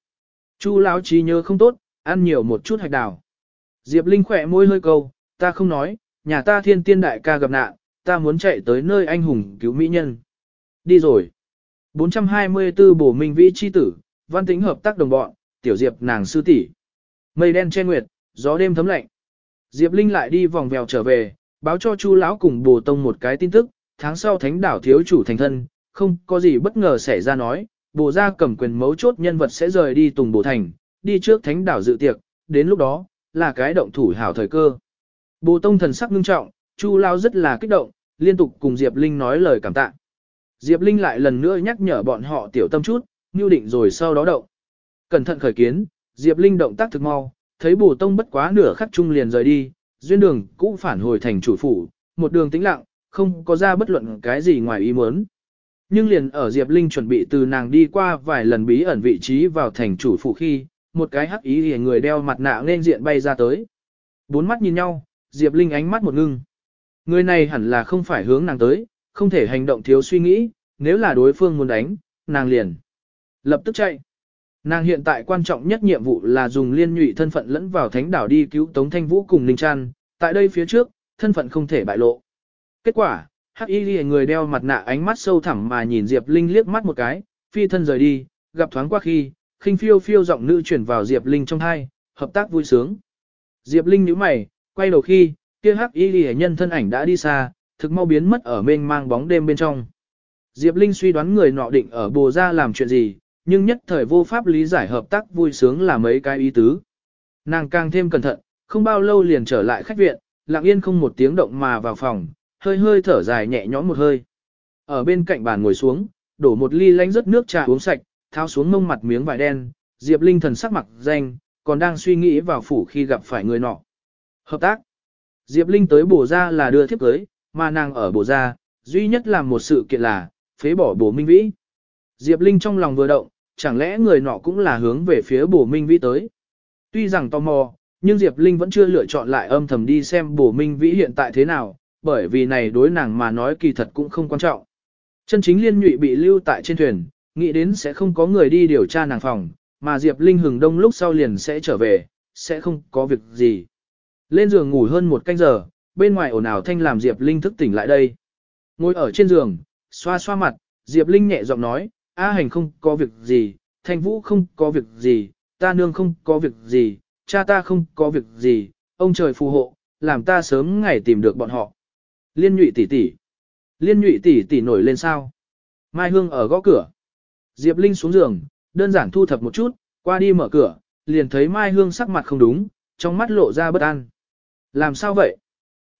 Chu lão trí nhớ không tốt, ăn nhiều một chút hạch đào. Diệp Linh khỏe môi hơi câu, ta không nói, nhà ta thiên tiên đại ca gặp nạn, ta muốn chạy tới nơi anh hùng cứu mỹ nhân. Đi rồi. 424 bổ minh vĩ chi tử, văn tính hợp tác đồng bọn, tiểu diệp nàng sư tỷ. Mây đen che nguyệt, gió đêm thấm lạnh. Diệp Linh lại đi vòng vèo trở về, báo cho Chu lão cùng Bồ Tông một cái tin tức, tháng sau Thánh đảo thiếu chủ thành thân, không có gì bất ngờ xảy ra nói, Bồ gia cầm quyền mấu chốt nhân vật sẽ rời đi Tùng Bồ thành, đi trước Thánh đảo dự tiệc, đến lúc đó, là cái động thủ hảo thời cơ. Bồ Tông thần sắc nghiêm trọng, Chu lão rất là kích động, liên tục cùng Diệp Linh nói lời cảm tạ. Diệp Linh lại lần nữa nhắc nhở bọn họ tiểu tâm chút, như định rồi sau đó động. Cẩn thận khởi kiến, Diệp Linh động tác thực mau, thấy bổ tông bất quá nửa khắc trung liền rời đi, duyên đường cũng phản hồi thành chủ phủ, một đường tĩnh lặng, không có ra bất luận cái gì ngoài ý muốn. Nhưng liền ở Diệp Linh chuẩn bị từ nàng đi qua vài lần bí ẩn vị trí vào thành chủ phủ khi, một cái hắc ý hề người đeo mặt nạ nên diện bay ra tới. Bốn mắt nhìn nhau, Diệp Linh ánh mắt một ngưng. Người này hẳn là không phải hướng nàng tới, không thể hành động thiếu suy nghĩ, nếu là đối phương muốn đánh, nàng liền. Lập tức chạy. Nàng hiện tại quan trọng nhất nhiệm vụ là dùng liên nhụy thân phận lẫn vào thánh đảo đi cứu Tống Thanh Vũ cùng Ninh Trăn, tại đây phía trước, thân phận không thể bại lộ. Kết quả, Hắc Y Ghi người đeo mặt nạ ánh mắt sâu thẳm mà nhìn Diệp Linh liếc mắt một cái, phi thân rời đi, gặp thoáng qua khi, khinh phiêu phiêu giọng nữ chuyển vào Diệp Linh trong hai, hợp tác vui sướng. Diệp Linh nhíu mày, quay đầu khi, kia Hắc Y Ghi nhân thân ảnh đã đi xa, thực mau biến mất ở mênh mang bóng đêm bên trong. Diệp Linh suy đoán người nọ định ở bồ ra làm chuyện gì, nhưng nhất thời vô pháp lý giải hợp tác vui sướng là mấy cái ý tứ. Nàng càng thêm cẩn thận, không bao lâu liền trở lại khách viện, lặng yên không một tiếng động mà vào phòng, hơi hơi thở dài nhẹ nhõm một hơi. Ở bên cạnh bàn ngồi xuống, đổ một ly lánh rất nước trà uống sạch, tháo xuống mông mặt miếng vải đen, Diệp Linh thần sắc mặt danh, còn đang suy nghĩ vào phủ khi gặp phải người nọ. Hợp tác. Diệp Linh tới bổ ra là đưa thiếp cưới, mà nàng ở bổ ra, duy nhất làm một sự kiện là, phế bỏ bổ minh vĩ. Diệp Linh trong lòng vừa động, chẳng lẽ người nọ cũng là hướng về phía bổ minh vĩ tới. Tuy rằng tò mò, nhưng Diệp Linh vẫn chưa lựa chọn lại âm thầm đi xem bổ minh vĩ hiện tại thế nào, bởi vì này đối nàng mà nói kỳ thật cũng không quan trọng. Chân chính liên nhụy bị lưu tại trên thuyền, nghĩ đến sẽ không có người đi điều tra nàng phòng, mà Diệp Linh hừng đông lúc sau liền sẽ trở về, sẽ không có việc gì. Lên giường ngủ hơn một canh giờ, bên ngoài ồn ào thanh làm Diệp Linh thức tỉnh lại đây. Ngồi ở trên giường, xoa xoa mặt, Diệp Linh nhẹ giọng nói, A hành không có việc gì, Thanh Vũ không có việc gì, ta nương không có việc gì, cha ta không có việc gì, ông trời phù hộ, làm ta sớm ngày tìm được bọn họ. Liên nhụy tỷ tỷ. Liên nhụy tỷ tỷ nổi lên sao? Mai Hương ở gõ cửa. Diệp Linh xuống giường, đơn giản thu thập một chút, qua đi mở cửa, liền thấy Mai Hương sắc mặt không đúng, trong mắt lộ ra bất an. Làm sao vậy?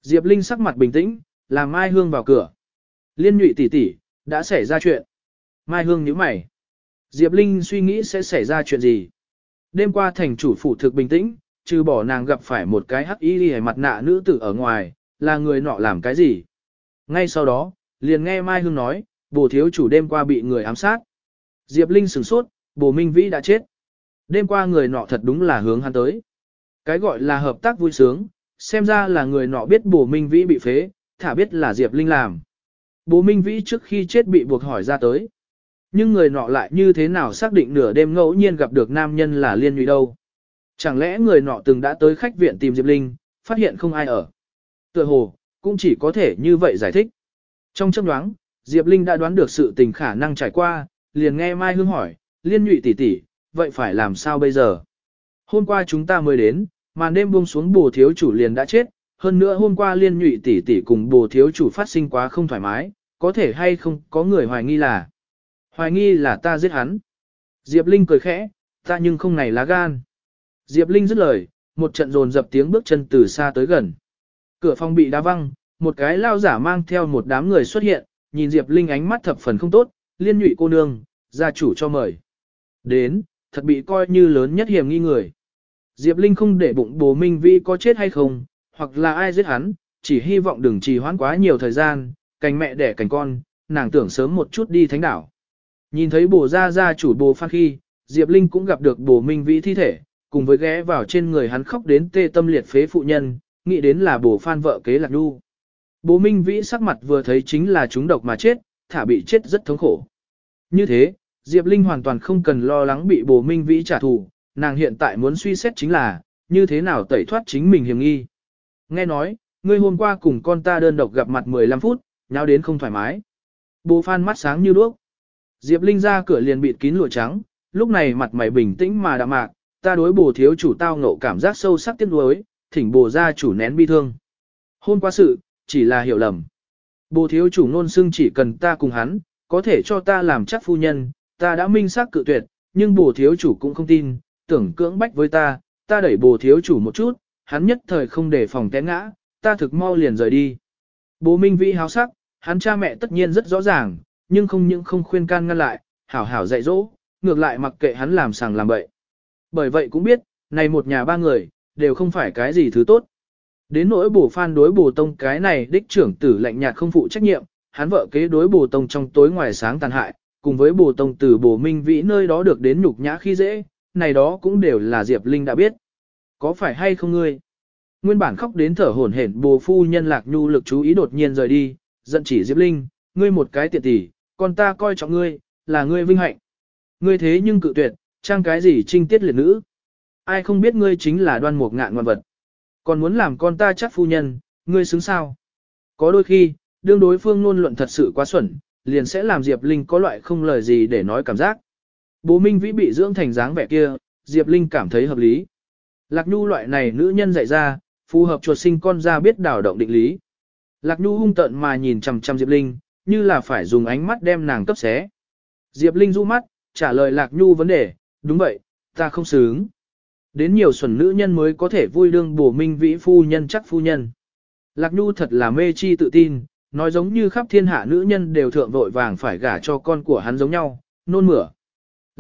Diệp Linh sắc mặt bình tĩnh, làm Mai Hương vào cửa. Liên nhụy tỷ tỷ, đã xảy ra chuyện. Mai Hương nhíu mày. Diệp Linh suy nghĩ sẽ xảy ra chuyện gì. Đêm qua thành chủ phủ thực bình tĩnh, trừ bỏ nàng gặp phải một cái hắc y đi mặt nạ nữ tử ở ngoài, là người nọ làm cái gì. Ngay sau đó, liền nghe Mai Hương nói, bồ thiếu chủ đêm qua bị người ám sát. Diệp Linh sửng sốt, bồ Minh Vĩ đã chết. Đêm qua người nọ thật đúng là hướng hắn tới. Cái gọi là hợp tác vui sướng, xem ra là người nọ biết bổ Minh Vĩ bị phế, thả biết là Diệp Linh làm. Bố Minh Vĩ trước khi chết bị buộc hỏi ra tới. Nhưng người nọ lại như thế nào xác định nửa đêm ngẫu nhiên gặp được nam nhân là liên nhụy đâu. Chẳng lẽ người nọ từng đã tới khách viện tìm Diệp Linh, phát hiện không ai ở. Tựa hồ, cũng chỉ có thể như vậy giải thích. Trong chấp đoán, Diệp Linh đã đoán được sự tình khả năng trải qua, liền nghe Mai Hương hỏi, liên nhụy tỷ tỷ, vậy phải làm sao bây giờ? Hôm qua chúng ta mới đến, màn đêm buông xuống bồ thiếu chủ liền đã chết, hơn nữa hôm qua liên nhụy tỷ tỷ cùng bồ thiếu chủ phát sinh quá không thoải mái, có thể hay không có người hoài nghi là. Hoài nghi là ta giết hắn. Diệp Linh cười khẽ, ta nhưng không này lá gan. Diệp Linh dứt lời, một trận rồn dập tiếng bước chân từ xa tới gần. Cửa phòng bị đá văng, một cái lao giả mang theo một đám người xuất hiện, nhìn Diệp Linh ánh mắt thập phần không tốt, liên nhụy cô nương, gia chủ cho mời. Đến, thật bị coi như lớn nhất hiểm nghi người. Diệp Linh không để bụng bố Minh Vi có chết hay không, hoặc là ai giết hắn, chỉ hy vọng đừng trì hoãn quá nhiều thời gian, cành mẹ đẻ cành con, nàng tưởng sớm một chút đi thánh đảo. Nhìn thấy bồ gia gia chủ bồ phan khi, Diệp Linh cũng gặp được bồ minh vĩ thi thể, cùng với ghé vào trên người hắn khóc đến tê tâm liệt phế phụ nhân, nghĩ đến là bồ phan vợ kế lạc đu. Bố minh vĩ sắc mặt vừa thấy chính là chúng độc mà chết, thả bị chết rất thống khổ. Như thế, Diệp Linh hoàn toàn không cần lo lắng bị bồ minh vĩ trả thù, nàng hiện tại muốn suy xét chính là, như thế nào tẩy thoát chính mình hiểm nghi. Nghe nói, ngươi hôm qua cùng con ta đơn độc gặp mặt 15 phút, nhau đến không thoải mái. Bố phan mắt sáng như đuốc. Diệp Linh ra cửa liền bịt kín lụa trắng, lúc này mặt mày bình tĩnh mà đạm mạc, ta đối bồ thiếu chủ tao ngộ cảm giác sâu sắc tiếc nuối, thỉnh bồ ra chủ nén bi thương. hôm qua sự, chỉ là hiểu lầm. Bồ thiếu chủ nôn xưng chỉ cần ta cùng hắn, có thể cho ta làm chắc phu nhân, ta đã minh xác cự tuyệt, nhưng bồ thiếu chủ cũng không tin, tưởng cưỡng bách với ta, ta đẩy bồ thiếu chủ một chút, hắn nhất thời không để phòng té ngã, ta thực mau liền rời đi. Bố Minh Vĩ háo sắc, hắn cha mẹ tất nhiên rất rõ ràng, nhưng không những không khuyên can ngăn lại, hảo hảo dạy dỗ, ngược lại mặc kệ hắn làm sàng làm bậy. Bởi vậy cũng biết, này một nhà ba người, đều không phải cái gì thứ tốt. Đến nỗi bổ phan đối bổ tông cái này đích trưởng tử lạnh nhạt không phụ trách nhiệm, hắn vợ kế đối bổ tông trong tối ngoài sáng tàn hại, cùng với bổ tông từ bổ minh vĩ nơi đó được đến nhục nhã khi dễ, này đó cũng đều là Diệp Linh đã biết. Có phải hay không ngươi? Nguyên bản khóc đến thở hổn hển bồ phu nhân lạc nhu lực chú ý đột nhiên rời đi, giận chỉ Diệp Linh, ngươi một cái tiện tỷ, còn ta coi trọng ngươi, là ngươi vinh hạnh. Ngươi thế nhưng cự tuyệt, trang cái gì trinh tiết liệt nữ. Ai không biết ngươi chính là đoan mục ngạn ngoan vật. Còn muốn làm con ta chắc phu nhân, ngươi xứng sao? Có đôi khi, đương đối phương luôn luận thật sự quá xuẩn, liền sẽ làm Diệp Linh có loại không lời gì để nói cảm giác. Bố Minh Vĩ bị dưỡng thành dáng vẻ kia, Diệp Linh cảm thấy hợp lý. Lạc Nhu loại này nữ nhân dạy ra, phù hợp chuột sinh con ra biết đảo động định lý. Lạc Nhu hung tợn mà nhìn chằm chằm Diệp Linh, như là phải dùng ánh mắt đem nàng cấp xé. Diệp Linh du mắt, trả lời Lạc Nhu vấn đề, đúng vậy, ta không xứng. Đến nhiều xuẩn nữ nhân mới có thể vui đương bổ minh vĩ phu nhân chắc phu nhân. Lạc Nhu thật là mê chi tự tin, nói giống như khắp thiên hạ nữ nhân đều thượng vội vàng phải gả cho con của hắn giống nhau, nôn mửa.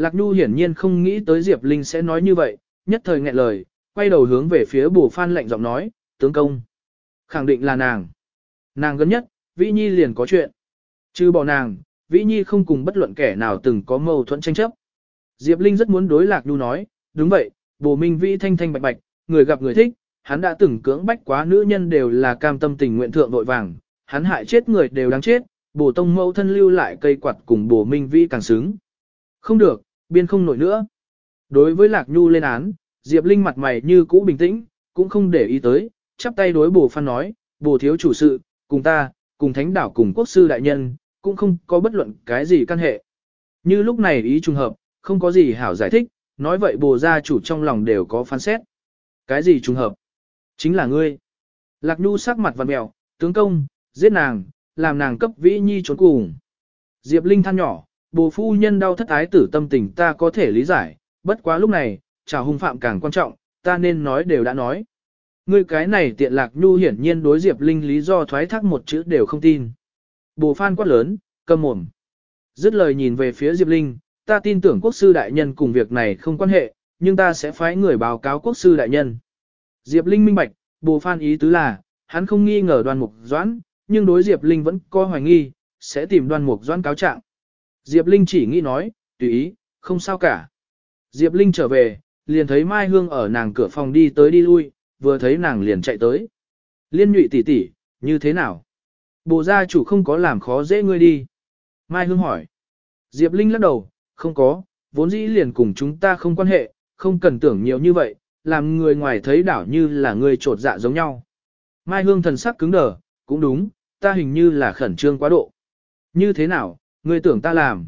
Lạc Nhu hiển nhiên không nghĩ tới Diệp Linh sẽ nói như vậy, nhất thời nghẹn lời, quay đầu hướng về phía Bù phan lạnh giọng nói, tướng công. Khẳng định là nàng. Nàng gần nhất, Vĩ Nhi liền có chuyện. Chứ bỏ nàng, Vĩ Nhi không cùng bất luận kẻ nào từng có mâu thuẫn tranh chấp. Diệp Linh rất muốn đối Lạc Nhu nói, đúng vậy, bồ minh vĩ thanh thanh bạch bạch, người gặp người thích, hắn đã từng cưỡng bách quá nữ nhân đều là cam tâm tình nguyện thượng vội vàng, hắn hại chết người đều đáng chết, bồ tông mẫu thân lưu lại cây quạt cùng bồ minh vĩ càng xứng. Không được, biên không nổi nữa. Đối với Lạc Nhu lên án, Diệp Linh mặt mày như cũ bình tĩnh, cũng không để ý tới, chắp tay đối bồ phan nói, bồ thiếu chủ sự, cùng ta, cùng thánh đảo cùng quốc sư đại nhân, cũng không có bất luận cái gì căn hệ. Như lúc này ý trùng hợp, không có gì hảo giải thích, nói vậy bồ gia chủ trong lòng đều có phán xét. Cái gì trùng hợp? Chính là ngươi. Lạc Nhu sắc mặt vằn mèo, tướng công, giết nàng, làm nàng cấp vĩ nhi trốn cùng. Diệp Linh than nhỏ, bồ phu nhân đau thất ái tử tâm tình ta có thể lý giải, bất quá lúc này, chào hung phạm càng quan trọng, ta nên nói đều đã nói. Ngươi cái này tiện Lạc Nhu hiển nhiên đối Diệp Linh lý do thoái thác một chữ đều không tin. Bồ phan quát lớn, câm mồm. Dứt lời nhìn về phía Diệp Linh, ta tin tưởng quốc sư đại nhân cùng việc này không quan hệ, nhưng ta sẽ phái người báo cáo quốc sư đại nhân. Diệp Linh minh bạch, bồ phan ý tứ là, hắn không nghi ngờ Đoàn mục doãn, nhưng đối Diệp Linh vẫn có hoài nghi, sẽ tìm Đoàn mục doãn cáo trạng. Diệp Linh chỉ nghĩ nói, tùy ý, không sao cả. Diệp Linh trở về, liền thấy Mai Hương ở nàng cửa phòng đi tới đi lui, vừa thấy nàng liền chạy tới. Liên nhụy tỷ tỷ, như thế nào? Bộ gia chủ không có làm khó dễ ngươi đi. Mai Hương hỏi. Diệp Linh lắc đầu, không có, vốn dĩ liền cùng chúng ta không quan hệ, không cần tưởng nhiều như vậy, làm người ngoài thấy đảo như là người trột dạ giống nhau. Mai Hương thần sắc cứng đờ, cũng đúng, ta hình như là khẩn trương quá độ. Như thế nào, ngươi tưởng ta làm?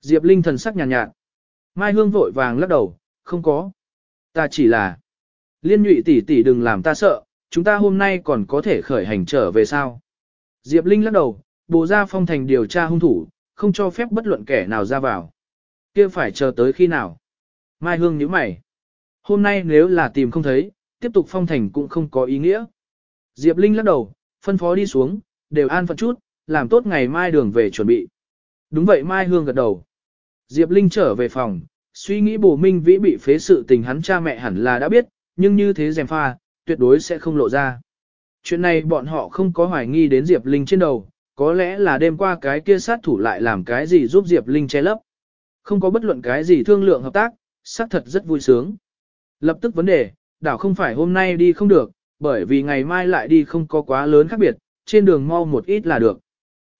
Diệp Linh thần sắc nhàn nhạt, nhạt. Mai Hương vội vàng lắc đầu, không có. Ta chỉ là... Liên nhụy tỷ tỷ đừng làm ta sợ, chúng ta hôm nay còn có thể khởi hành trở về sao. Diệp Linh lắc đầu, bố ra phong thành điều tra hung thủ, không cho phép bất luận kẻ nào ra vào kia phải chờ tới khi nào? Mai Hương nhíu mày. Hôm nay nếu là tìm không thấy, tiếp tục phong thành cũng không có ý nghĩa. Diệp Linh lắc đầu, phân phó đi xuống, đều an phận chút, làm tốt ngày mai đường về chuẩn bị. Đúng vậy Mai Hương gật đầu. Diệp Linh trở về phòng, suy nghĩ bổ minh vĩ bị phế sự tình hắn cha mẹ hẳn là đã biết, nhưng như thế dèm pha, tuyệt đối sẽ không lộ ra. Chuyện này bọn họ không có hoài nghi đến Diệp Linh trên đầu, có lẽ là đêm qua cái kia sát thủ lại làm cái gì giúp Diệp Linh che lấp. Không có bất luận cái gì thương lượng hợp tác, xác thật rất vui sướng. Lập tức vấn đề, đảo không phải hôm nay đi không được, bởi vì ngày mai lại đi không có quá lớn khác biệt, trên đường mau một ít là được.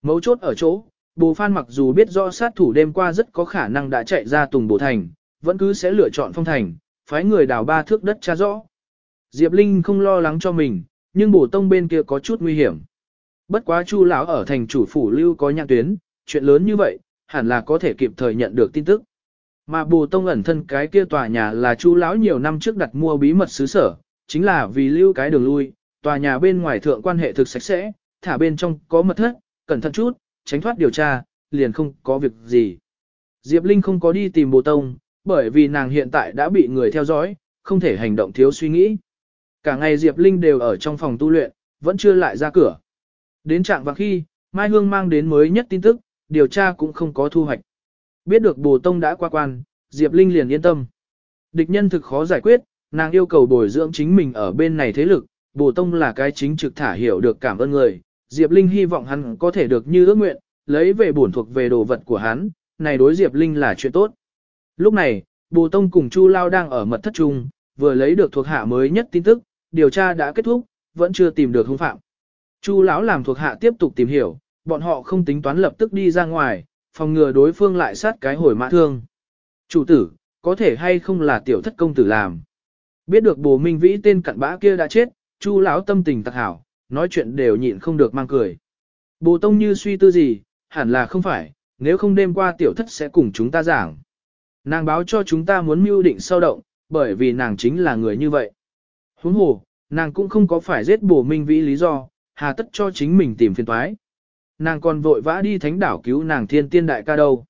Mấu chốt ở chỗ, Bồ Phan mặc dù biết rõ sát thủ đêm qua rất có khả năng đã chạy ra Tùng Bồ Thành, vẫn cứ sẽ lựa chọn phong thành, phái người đào ba thước đất tra rõ. Diệp Linh không lo lắng cho mình, nhưng Bồ Tông bên kia có chút nguy hiểm. Bất quá Chu lão ở thành chủ phủ lưu có nhạc tuyến, chuyện lớn như vậy, hẳn là có thể kịp thời nhận được tin tức. Mà bồ tông ẩn thân cái kia tòa nhà là chu lão nhiều năm trước đặt mua bí mật xứ sở, chính là vì lưu cái đường lui, tòa nhà bên ngoài thượng quan hệ thực sạch sẽ, thả bên trong có mật thất, cẩn thận chút, tránh thoát điều tra, liền không có việc gì. Diệp Linh không có đi tìm bồ tông, bởi vì nàng hiện tại đã bị người theo dõi, không thể hành động thiếu suy nghĩ. Cả ngày Diệp Linh đều ở trong phòng tu luyện, vẫn chưa lại ra cửa. Đến trạng và khi, Mai Hương mang đến mới nhất tin tức, điều tra cũng không có thu hoạch. Biết được bồ tông đã qua quan, Diệp Linh liền yên tâm. Địch nhân thực khó giải quyết, nàng yêu cầu bồi dưỡng chính mình ở bên này thế lực, bồ tông là cái chính trực thả hiểu được cảm ơn người. Diệp Linh hy vọng hắn có thể được như ước nguyện, lấy về bổn thuộc về đồ vật của hắn, này đối Diệp Linh là chuyện tốt. Lúc này, Bồ Tông cùng Chu Lao đang ở mật thất trung, vừa lấy được thuộc hạ mới nhất tin tức, điều tra đã kết thúc, vẫn chưa tìm được hung phạm. Chu lão làm thuộc hạ tiếp tục tìm hiểu, bọn họ không tính toán lập tức đi ra ngoài, phòng ngừa đối phương lại sát cái hồi mã thương. Chủ tử, có thể hay không là tiểu thất công tử làm. Biết được bồ minh vĩ tên cặn bã kia đã chết, chu lão tâm tình tặc hảo, nói chuyện đều nhịn không được mang cười. Bồ tông như suy tư gì, hẳn là không phải, nếu không đêm qua tiểu thất sẽ cùng chúng ta giảng. Nàng báo cho chúng ta muốn mưu định sâu động, bởi vì nàng chính là người như vậy. Huống hồ, nàng cũng không có phải giết bổ minh vĩ lý do, hà tất cho chính mình tìm phiền toái. Nàng còn vội vã đi thánh đảo cứu nàng thiên tiên đại ca đâu.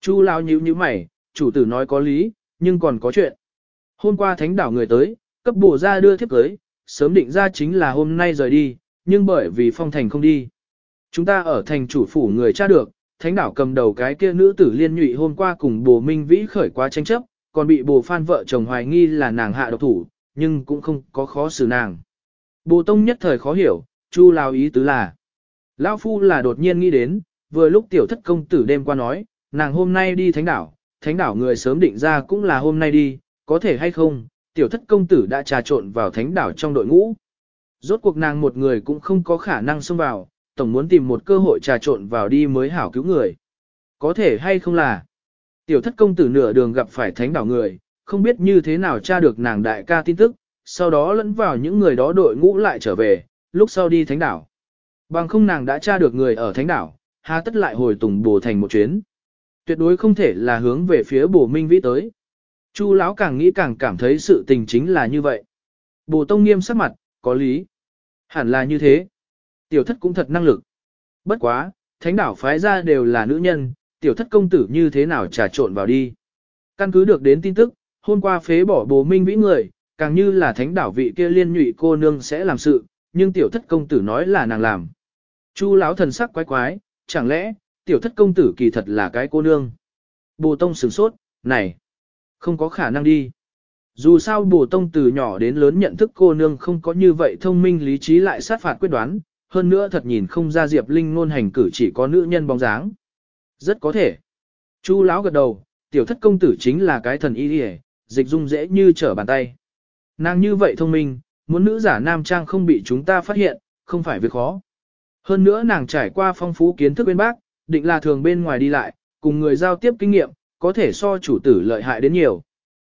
Chu lao nhíu như mày, chủ tử nói có lý, nhưng còn có chuyện. Hôm qua thánh đảo người tới, cấp bổ ra đưa thiếp cưới, sớm định ra chính là hôm nay rời đi, nhưng bởi vì phong thành không đi. Chúng ta ở thành chủ phủ người tra được, thánh đảo cầm đầu cái kia nữ tử liên nhụy hôm qua cùng bồ minh vĩ khởi quá tranh chấp, còn bị bồ phan vợ chồng hoài nghi là nàng hạ độc thủ, nhưng cũng không có khó xử nàng. Bồ tông nhất thời khó hiểu, chu lao ý tứ là. Lão phu là đột nhiên nghĩ đến, vừa lúc tiểu thất công tử đêm qua nói, nàng hôm nay đi thánh đảo, thánh đảo người sớm định ra cũng là hôm nay đi, có thể hay không, tiểu thất công tử đã trà trộn vào thánh đảo trong đội ngũ. Rốt cuộc nàng một người cũng không có khả năng xông vào, tổng muốn tìm một cơ hội trà trộn vào đi mới hảo cứu người. Có thể hay không là, tiểu thất công tử nửa đường gặp phải thánh đảo người, không biết như thế nào tra được nàng đại ca tin tức, sau đó lẫn vào những người đó đội ngũ lại trở về, lúc sau đi thánh đảo. Bằng không nàng đã tra được người ở thánh đảo, há tất lại hồi tùng bồ thành một chuyến. Tuyệt đối không thể là hướng về phía bổ minh vĩ tới. Chu lão càng nghĩ càng cảm thấy sự tình chính là như vậy. Bồ tông nghiêm sắc mặt, có lý. Hẳn là như thế. Tiểu thất cũng thật năng lực. Bất quá, thánh đảo phái ra đều là nữ nhân, tiểu thất công tử như thế nào trà trộn vào đi. Căn cứ được đến tin tức, hôm qua phế bỏ bồ minh vĩ người, càng như là thánh đảo vị kia liên nhụy cô nương sẽ làm sự, nhưng tiểu thất công tử nói là nàng làm. Chu lão thần sắc quái quái, chẳng lẽ, tiểu thất công tử kỳ thật là cái cô nương. Bồ tông sửng sốt, này, không có khả năng đi. Dù sao bổ tông từ nhỏ đến lớn nhận thức cô nương không có như vậy thông minh lý trí lại sát phạt quyết đoán, hơn nữa thật nhìn không ra Diệp Linh ngôn hành cử chỉ có nữ nhân bóng dáng. Rất có thể. Chu lão gật đầu, tiểu thất công tử chính là cái thần y điề, dịch dung dễ như trở bàn tay. Nàng như vậy thông minh, muốn nữ giả nam trang không bị chúng ta phát hiện, không phải việc khó. Hơn nữa nàng trải qua phong phú kiến thức bên bác, định là thường bên ngoài đi lại, cùng người giao tiếp kinh nghiệm, có thể so chủ tử lợi hại đến nhiều.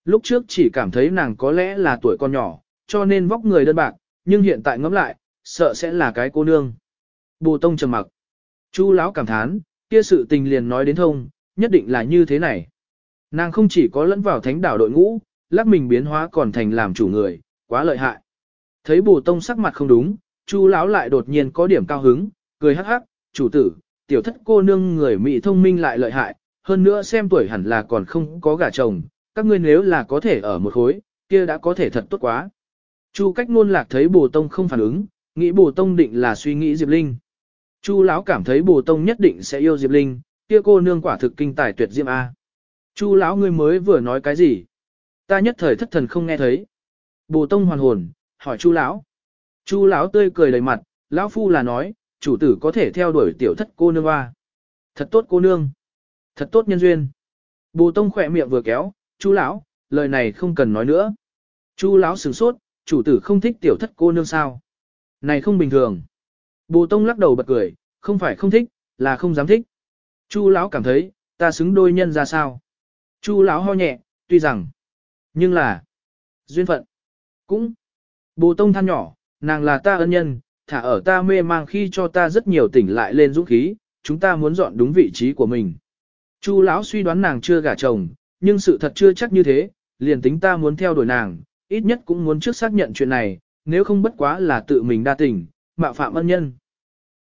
Lúc trước chỉ cảm thấy nàng có lẽ là tuổi con nhỏ, cho nên vóc người đơn bạc, nhưng hiện tại ngẫm lại, sợ sẽ là cái cô nương. Bồ Tông trầm mặc. Chu lão cảm thán, kia sự tình liền nói đến thông, nhất định là như thế này. Nàng không chỉ có lẫn vào thánh đảo đội ngũ, lắc mình biến hóa còn thành làm chủ người, quá lợi hại. Thấy Bồ Tông sắc mặt không đúng, Chu lão lại đột nhiên có điểm cao hứng, cười hắc hắc, "Chủ tử, tiểu thất cô nương người mỹ thông minh lại lợi hại, hơn nữa xem tuổi hẳn là còn không có gả chồng, các ngươi nếu là có thể ở một khối, kia đã có thể thật tốt quá." Chu Cách ngôn Lạc thấy Bồ Tông không phản ứng, Nghĩ bồ tông định là suy nghĩ Diệp Linh. Chu lão cảm thấy bồ tông nhất định sẽ yêu Diệp Linh, kia cô nương quả thực kinh tài tuyệt diệm A. Chu lão ngươi mới vừa nói cái gì? Ta nhất thời thất thần không nghe thấy. Bồ tông hoàn hồn, hỏi chu lão. Chu lão tươi cười đầy mặt, lão phu là nói, chủ tử có thể theo đuổi tiểu thất cô nương A. Thật tốt cô nương. Thật tốt nhân duyên. Bồ tông khỏe miệng vừa kéo, chu lão, lời này không cần nói nữa. Chu lão sửng sốt, chủ tử không thích tiểu thất cô nương sao? Này không bình thường. Bồ Tông lắc đầu bật cười, không phải không thích, là không dám thích. Chu lão cảm thấy, ta xứng đôi nhân ra sao? Chu lão ho nhẹ, tuy rằng, nhưng là duyên phận. Cũng Bồ Tông than nhỏ, nàng là ta ân nhân, thả ở ta mê mang khi cho ta rất nhiều tỉnh lại lên dũng khí, chúng ta muốn dọn đúng vị trí của mình. Chu lão suy đoán nàng chưa gả chồng, nhưng sự thật chưa chắc như thế, liền tính ta muốn theo đuổi nàng, ít nhất cũng muốn trước xác nhận chuyện này, nếu không bất quá là tự mình đa tình, mạo phạm ân nhân.